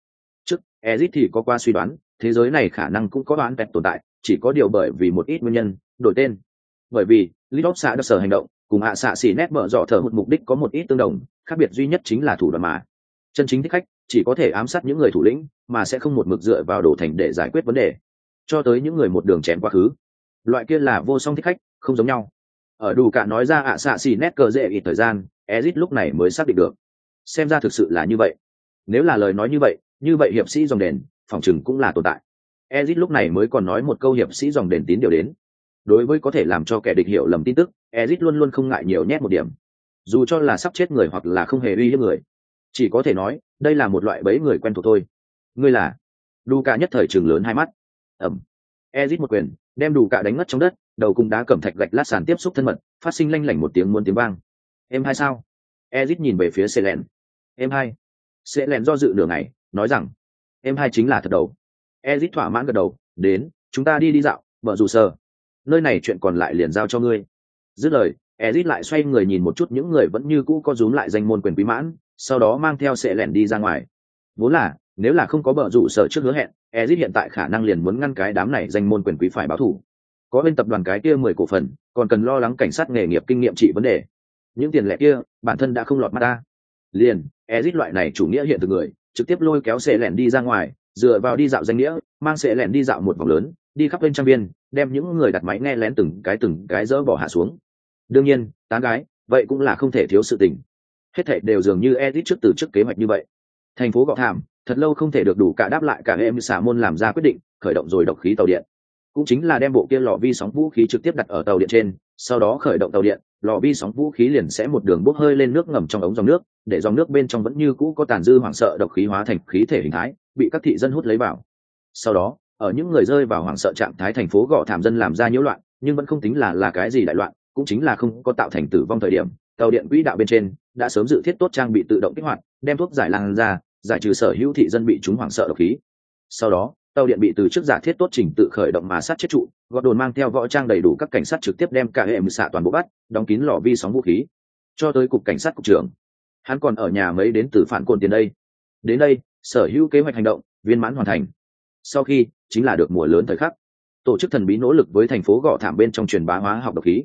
Speaker 1: Trước, ezit thì có qua suy đoán, thế giới này khả năng cũng có đoạn vẹt tồn tại, chỉ có điều bởi vì một ít nguyên nhân, đổi tên. Bởi vì lít lóp xạ đạo sơ hành động, cùng hạ xạ xỉ nét mở dọ thở một mục đích có một ít tương đồng, khác biệt duy nhất chính là thủ đoạn mà. Chân chính thích khách, chỉ có thể ám sát những người thủ lĩnh, mà sẽ không một mực dựa vào đổ thành để giải quyết vấn đề. Cho tới những người một đường chém quá khứ. Loại kia là vô song thích khách, không giống nhau ở đủ cả nói ra ạ xạ xì nét cờ dễ ít thời gian, ezit lúc này mới xác định được. Xem ra thực sự là như vậy. Nếu là lời nói như vậy như vậy hiệp sĩ dòng đền, phòng chừng cũng là tồn tại. Ezit lúc này mới còn nói một câu hiệp sĩ dòng đền tín điều đến. Đối với có thể làm cho kẻ địch hiểu lầm tin tức, ezit luôn luôn không ngại nhiều nhét một điểm. Dù cho là sắp chết người hoặc là không hề uy hiếp người, chỉ có thể nói, đây là một loại bẫy người quen thuộc thôi. Ngươi là? Đủ cả nhất thời trường lớn hai mắt. Ẩm. Ezit một quyền, đem đủ cả đánh ngất trong đất đầu cùng đá cẩm thạch gạch lát sàn tiếp xúc thân mật, phát sinh lanh lảnh một tiếng muôn tiếng vang. Em hai sao? Ezit nhìn về phía xe len em hai. Xe len do dự nửa ngày, nói rằng, em hai chính là thật đầu. Ezit thỏa mãn gật đầu, đến, chúng ta đi đi dạo vợ dù sờ. Nơi này chuyện còn lại liền giao cho ngươi. Dứt lời, ezit lại xoay người nhìn một chút những người vẫn như cũ có rúm lại danh môn quyền quý mãn, sau đó mang theo sệ lẻn đi ra ngoài. Vốn là, nếu là không có bờ rủ sở trước hứa hẹn, ezit hiện tại khả năng liền muốn ngăn cái đám này danh môn quyền quý phải báo thủ có bên tập đoàn cái kia mười cổ phần, còn cần lo lắng cảnh sát nghề nghiệp kinh nghiệm trị vấn đề. Những tiền lệ kia, bản thân đã không lọt mắt ta. Liền, ezit loại này chủ nghĩa hiện từ người, trực tiếp lôi kéo xe lẹn đi ra ngoài, dựa vào đi dạo danh nghĩa, mang xe lẹn đi dạo một vòng lớn, đi khắp bên trang viên đem những người đặt máy nghe lén từng cái từng cái dỡ bỏ hạ xuống. Đương nhiên, tán gái, vậy cũng là không thể thiếu sự tình. Hết thảy đều dường như edit trước từ trước kế hoạch như vậy. Thành phố gọ thảm, thật lâu không thể được đủ cả đáp lại cả em xả môn làm ra quyết định, khởi động rồi độc khí tàu điện cũng chính là đem bộ kia lò vi sóng vũ khí trực tiếp đặt ở tàu điện trên, sau đó khởi động tàu điện, lò vi sóng vũ khí liền sẽ một đường bốc hơi lên nước ngầm trong ống dòng nước, để dòng nước bên trong vẫn như cũ có tàn dư hoảng sợ độc khí hóa thành khí thể hình thái, bị các thị dân hút lấy vào. Sau đó, ở những người rơi vào hoảng sợ trạng thái thành phố gọ thảm dân làm ra nhiễu loạn, nhưng vẫn không tính là là cái gì đại loạn, cũng chính là không có tạo thành tử vong thời điểm, tàu điện quỹ đạo bên trên đã sớm dự thiết tốt trang bị tự động kích hoạt, đem thuốc giải lan ra giải trừ sở hữu thị dân bị chúng hoảng sợ độc khí. Sau đó tàu điện bị từ trước giả thiết tốt trình tự khởi động mà sát chết trụ gọt đồn mang theo võ trang đầy đủ các cảnh sát trực tiếp đem cả hệ xạ toàn bộ bắt, đóng kín lò vi sóng vũ khí. Cho tới cục cảnh sát cục trưởng. Hắn còn ở nhà mấy đến từ phản cồn tiền đây. Đến đây, sở hữu kế hoạch hành động, viên mãn hoàn thành. Sau khi, chính là được mùa lớn thời khắc. Tổ chức thần bí nỗ lực với thành phố gõ thảm bên trong truyền bá hóa học độc khí.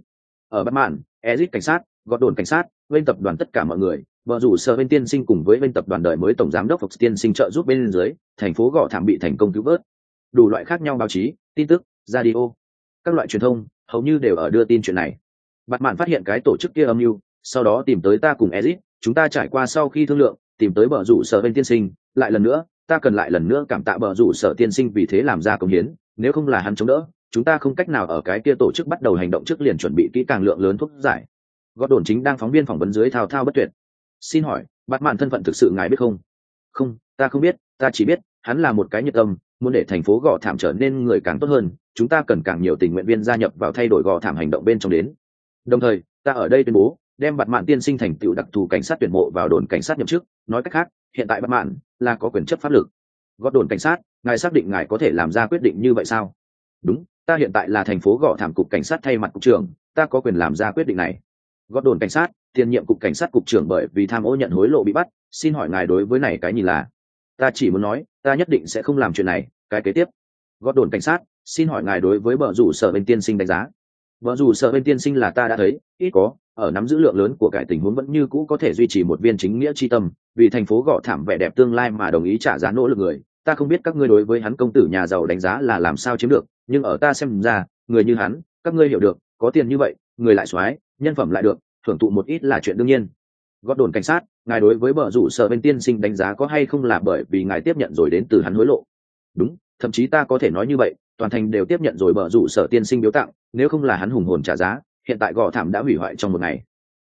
Speaker 1: Ở bắc mạn ezit cảnh sát gọt đồn cảnh sát bên tập đoàn tất cả mọi người, vợ rủ sở bên tiên sinh cùng với bên tập đoàn đời mới tổng giám đốc Fox tiên sinh trợ giúp bên dưới, thành phố gò thảm bị thành công cứu vớt. Đủ loại khác nhau báo chí, tin tức, radio, các loại truyền thông, hầu như đều ở đưa tin chuyện này. Bạn mạn phát hiện cái tổ chức kia âm mưu, sau đó tìm tới ta cùng ezit, chúng ta trải qua sau khi thương lượng, tìm tới bờ rủ sở bên tiên sinh, lại lần nữa, ta cần lại lần nữa cảm tạ bờ rủ sở tiên sinh vì thế làm ra công hiến, nếu không là hắn chống đỡ, chúng ta không cách nào ở cái kia tổ chức bắt đầu hành động trước liền chuẩn bị kỹ càng lượng lớn thuốc giải gót đồn chính đang phóng viên phỏng vấn dưới thao thao bất tuyệt. Xin hỏi bắt mạn thân phận thực sự ngài biết không? Không, ta không biết, ta chỉ biết, hắn là một cái nhiệt tâm, muốn để thành phố gò thảm trở nên người càng tốt hơn, chúng ta cần càng nhiều tình nguyện viên gia nhập vào thay đổi gò thảm hành động bên trong đến. Đồng thời, ta ở đây tuyên bố, đem bạt mạn tiên sinh thành tựu đặc thù cảnh sát tuyển mộ vào đồn cảnh sát nhậm chức. Nói cách khác, hiện tại bạt mạn là có quyền chấp pháp lực. Gót đồn cảnh sát, ngài xác định ngài có thể làm ra quyết định như vậy sao? Đúng, ta hiện tại là thành phố Gò thảm cục cảnh sát thay mặt cục trưởng, ta có quyền làm ra quyết định này gót đồn cảnh sát, tiền nhiệm cục cảnh sát cục trưởng bởi vì tham ô nhận hối lộ bị bắt, xin hỏi ngài đối với này cái nhìn là? Ta chỉ muốn nói, ta nhất định sẽ không làm chuyện này, cái kế tiếp. Gót đồn cảnh sát, xin hỏi ngài đối với vợ rủ sở bên tiên sinh đánh giá? Vợ rủ sợ bên tiên sinh là ta đã thấy, ít có, ở nắm giữ lượng lớn của cải tình huống vẫn như cũ có thể duy trì một viên chính nghĩa tri tâm, vì thành phố gõ thảm vẻ đẹp tương lai mà đồng ý trả giá nỗ lực người. Ta không biết các ngươi đối với hắn công tử nhà giàu đánh giá là làm sao chiếm được, nhưng ở ta xem ra, người như hắn, các ngươi hiểu được, có tiền như vậy, người lại soái nhân phẩm lại được, thưởng thụ một ít là chuyện đương nhiên. Gót đồn cảnh sát, ngài đối với bờ rủ sợ bên tiên sinh đánh giá có hay không là bởi vì ngài tiếp nhận rồi đến từ hắn hối lộ? Đúng, thậm chí ta có thể nói như vậy, toàn thành đều tiếp nhận rồi bờ rủ sở tiên sinh biếu tặng, nếu không là hắn hùng hồn trả giá, hiện tại gò thảm đã hủy hoại trong một ngày.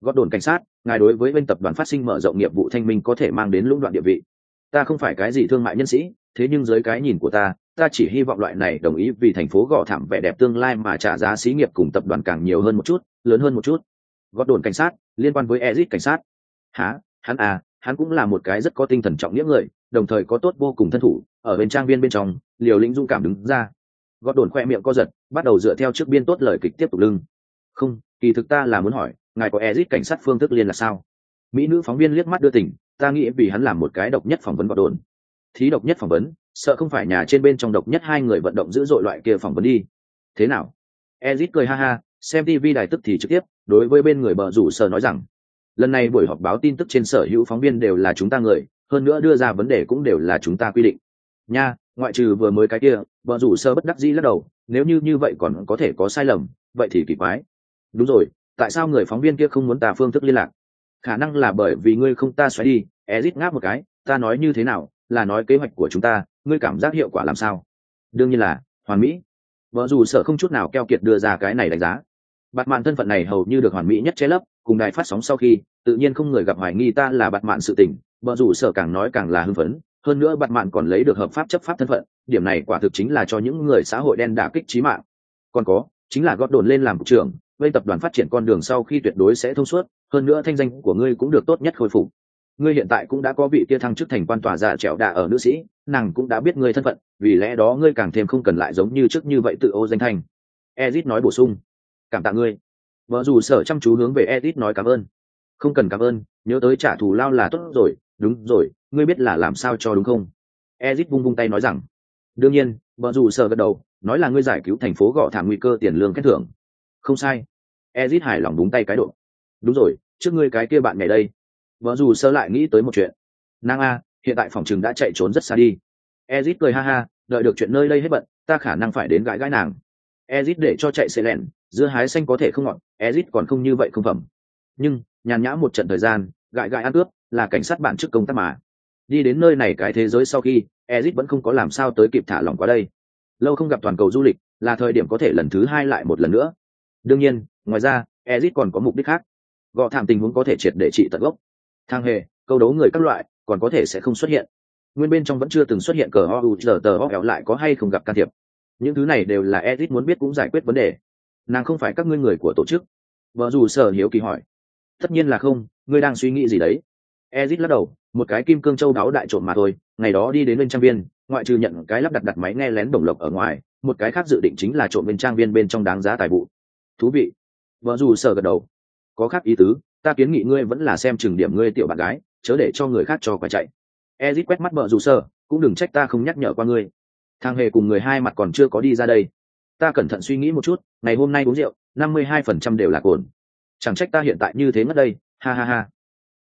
Speaker 1: Gót đồn cảnh sát, ngài đối với bên tập đoàn phát sinh mở rộng nghiệp vụ thanh minh có thể mang đến lũng đoạn địa vị. Ta không phải cái gì thương mại nhân sĩ thế nhưng dưới cái nhìn của ta ta chỉ hy vọng loại này đồng ý vì thành phố gò thảm vẻ đẹp tương lai mà trả giá xí nghiệp cùng tập đoàn càng nhiều hơn một chút, lớn hơn một chút. Gót đồn cảnh sát, liên quan với exit cảnh sát. Há hắn à hắn cũng là một cái rất có tinh thần trọng nghĩa người, đồng thời có tốt vô cùng thân thủ, ở bên trang viên bên trong, liều lĩnh dung cảm đứng ra. Gót đồn khoe miệng co giật, bắt đầu dựa theo trước biên tốt lời kịch tiếp tục lưng. Không, kỳ thực ta là muốn hỏi, ngài có exit cảnh sát phương thức liên là sao? Mỹ nữ phóng viên liếc mắt đưa tỉnh, ta nghĩ vì hắn làm một cái độc nhất phỏng vấn gót đồn thí độc nhất phỏng vấn, sợ không phải nhà trên bên trong độc nhất hai người vận động dữ dội loại kia phỏng vấn đi. Thế nào? Ezit cười ha ha, xem tv đài tức thì trực tiếp, đối với bên người bờ rủ sở nói rằng, lần này buổi họp báo tin tức trên sở hữu phóng viên đều là chúng ta người, hơn nữa đưa ra vấn đề cũng đều là chúng ta quy định. Nha, ngoại trừ vừa mới cái kia vợ rủ sơ bất đắc dĩ lắc đầu, nếu như như vậy còn có thể có sai lầm, vậy thì kỳ quái. Đúng rồi, tại sao người phóng viên kia không muốn ta phương thức liên lạc? Khả năng là bởi vì ngươi không ta xoáy đi, ezit ngáp một cái, ta nói như thế nào là nói kế hoạch của chúng ta, ngươi cảm giác hiệu quả làm sao? Đương nhiên là, hoàn mỹ. Vợ dù sợ không chút nào keo kiệt đưa ra cái này đánh giá. Bạt mạn thân phận này hầu như được hoàn mỹ nhất che lấp, cùng đài phát sóng sau khi, tự nhiên không người gặp hoài nghi ta là bạt mạn sự tình, vợ dù sợ càng nói càng là hưng phấn. Hơn nữa bạt mạn còn lấy được hợp pháp chấp pháp thân phận, điểm này quả thực chính là cho những người xã hội đen đả kích trí mạng. Còn có, chính là gót đồn lên làm cục trưởng, vây tập đoàn phát triển con đường sau khi tuyệt đối sẽ thông suốt, hơn nữa thanh danh của ngươi cũng được tốt nhất khôi phục ngươi hiện tại cũng đã có vị kia thăng chức thành quan tòa giả trẻo đà ở nữ sĩ, nàng cũng đã biết ngươi thân phận, vì lẽ đó ngươi càng thêm không cần lại giống như trước như vậy tự ô danh thành. ezit nói bổ sung. Cảm tạ ngươi. Vợ dù sở chăm chú hướng về ezit nói cảm ơn. Không cần cảm ơn, nhớ tới trả thù lao là tốt rồi, đúng rồi, ngươi biết là làm sao cho đúng không? Ezit vung vung tay nói rằng. Đương nhiên, vợ dù sợ gật đầu, nói là ngươi giải cứu thành phố gọ thảm nguy cơ tiền lương khen thưởng. Không sai. Ezit hài lòng đúng tay cái độ. Đúng rồi, trước ngươi cái kia bạn ngày đây vợ dù sơ lại nghĩ tới một chuyện. Nàng a, hiện tại phòng chừng đã chạy trốn rất xa đi. Ezit cười ha ha, đợi được chuyện nơi đây hết bận, ta khả năng phải đến gãi gãi nàng. Ezit để cho chạy xe lẹn dưa hái xanh có thể không ngọn ezit còn không như vậy không phẩm. Nhưng, nhàn nhã một trận thời gian, gãi gãi ăn cướp là cảnh sát bản chức công tác mà. Đi đến nơi này cái thế giới sau khi, ezit vẫn không có làm sao tới kịp thả lỏng qua đây. Lâu không gặp toàn cầu du lịch, là thời điểm có thể lần thứ hai lại một lần nữa. Đương nhiên, ngoài ra, ezit còn có mục đích khác. Gọ thảm tình huống có thể triệt để trị tận gốc thang hề, câu đấu người các loại, còn có thể sẽ không xuất hiện. Nguyên bên trong vẫn chưa từng xuất hiện cờ o u giờ tờ o kéo lại có hay không gặp can thiệp. Những thứ này đều là edit muốn biết cũng giải quyết vấn đề. Nàng không phải các ngươi người của tổ chức. Vợ dù sở hiếu kỳ hỏi. Tất nhiên là không, ngươi đang suy nghĩ gì đấy? Edit lắc đầu, một cái kim cương châu đáo đại trộm mà thôi, ngày đó đi đến bên trang viên, ngoại trừ nhận cái lắp đặt đặt máy nghe lén đồng lộc ở ngoài, một cái khác dự định chính là trộm bên trang viên bên trong đáng giá tài vụ. Thú vị. Vợ dù sở gật đầu. Có khác ý tứ ta kiến nghị ngươi vẫn là xem chừng điểm ngươi tiểu bạn gái, chớ để cho người khác cho quả chạy. Ezit quét mắt vợ dù sở cũng đừng trách ta không nhắc nhở qua ngươi. Thằng hề cùng người hai mặt còn chưa có đi ra đây. Ta cẩn thận suy nghĩ một chút, ngày hôm nay uống rượu, năm mươi hai phần trăm đều là cồn. Chẳng trách ta hiện tại như thế ngất đây, ha ha ha.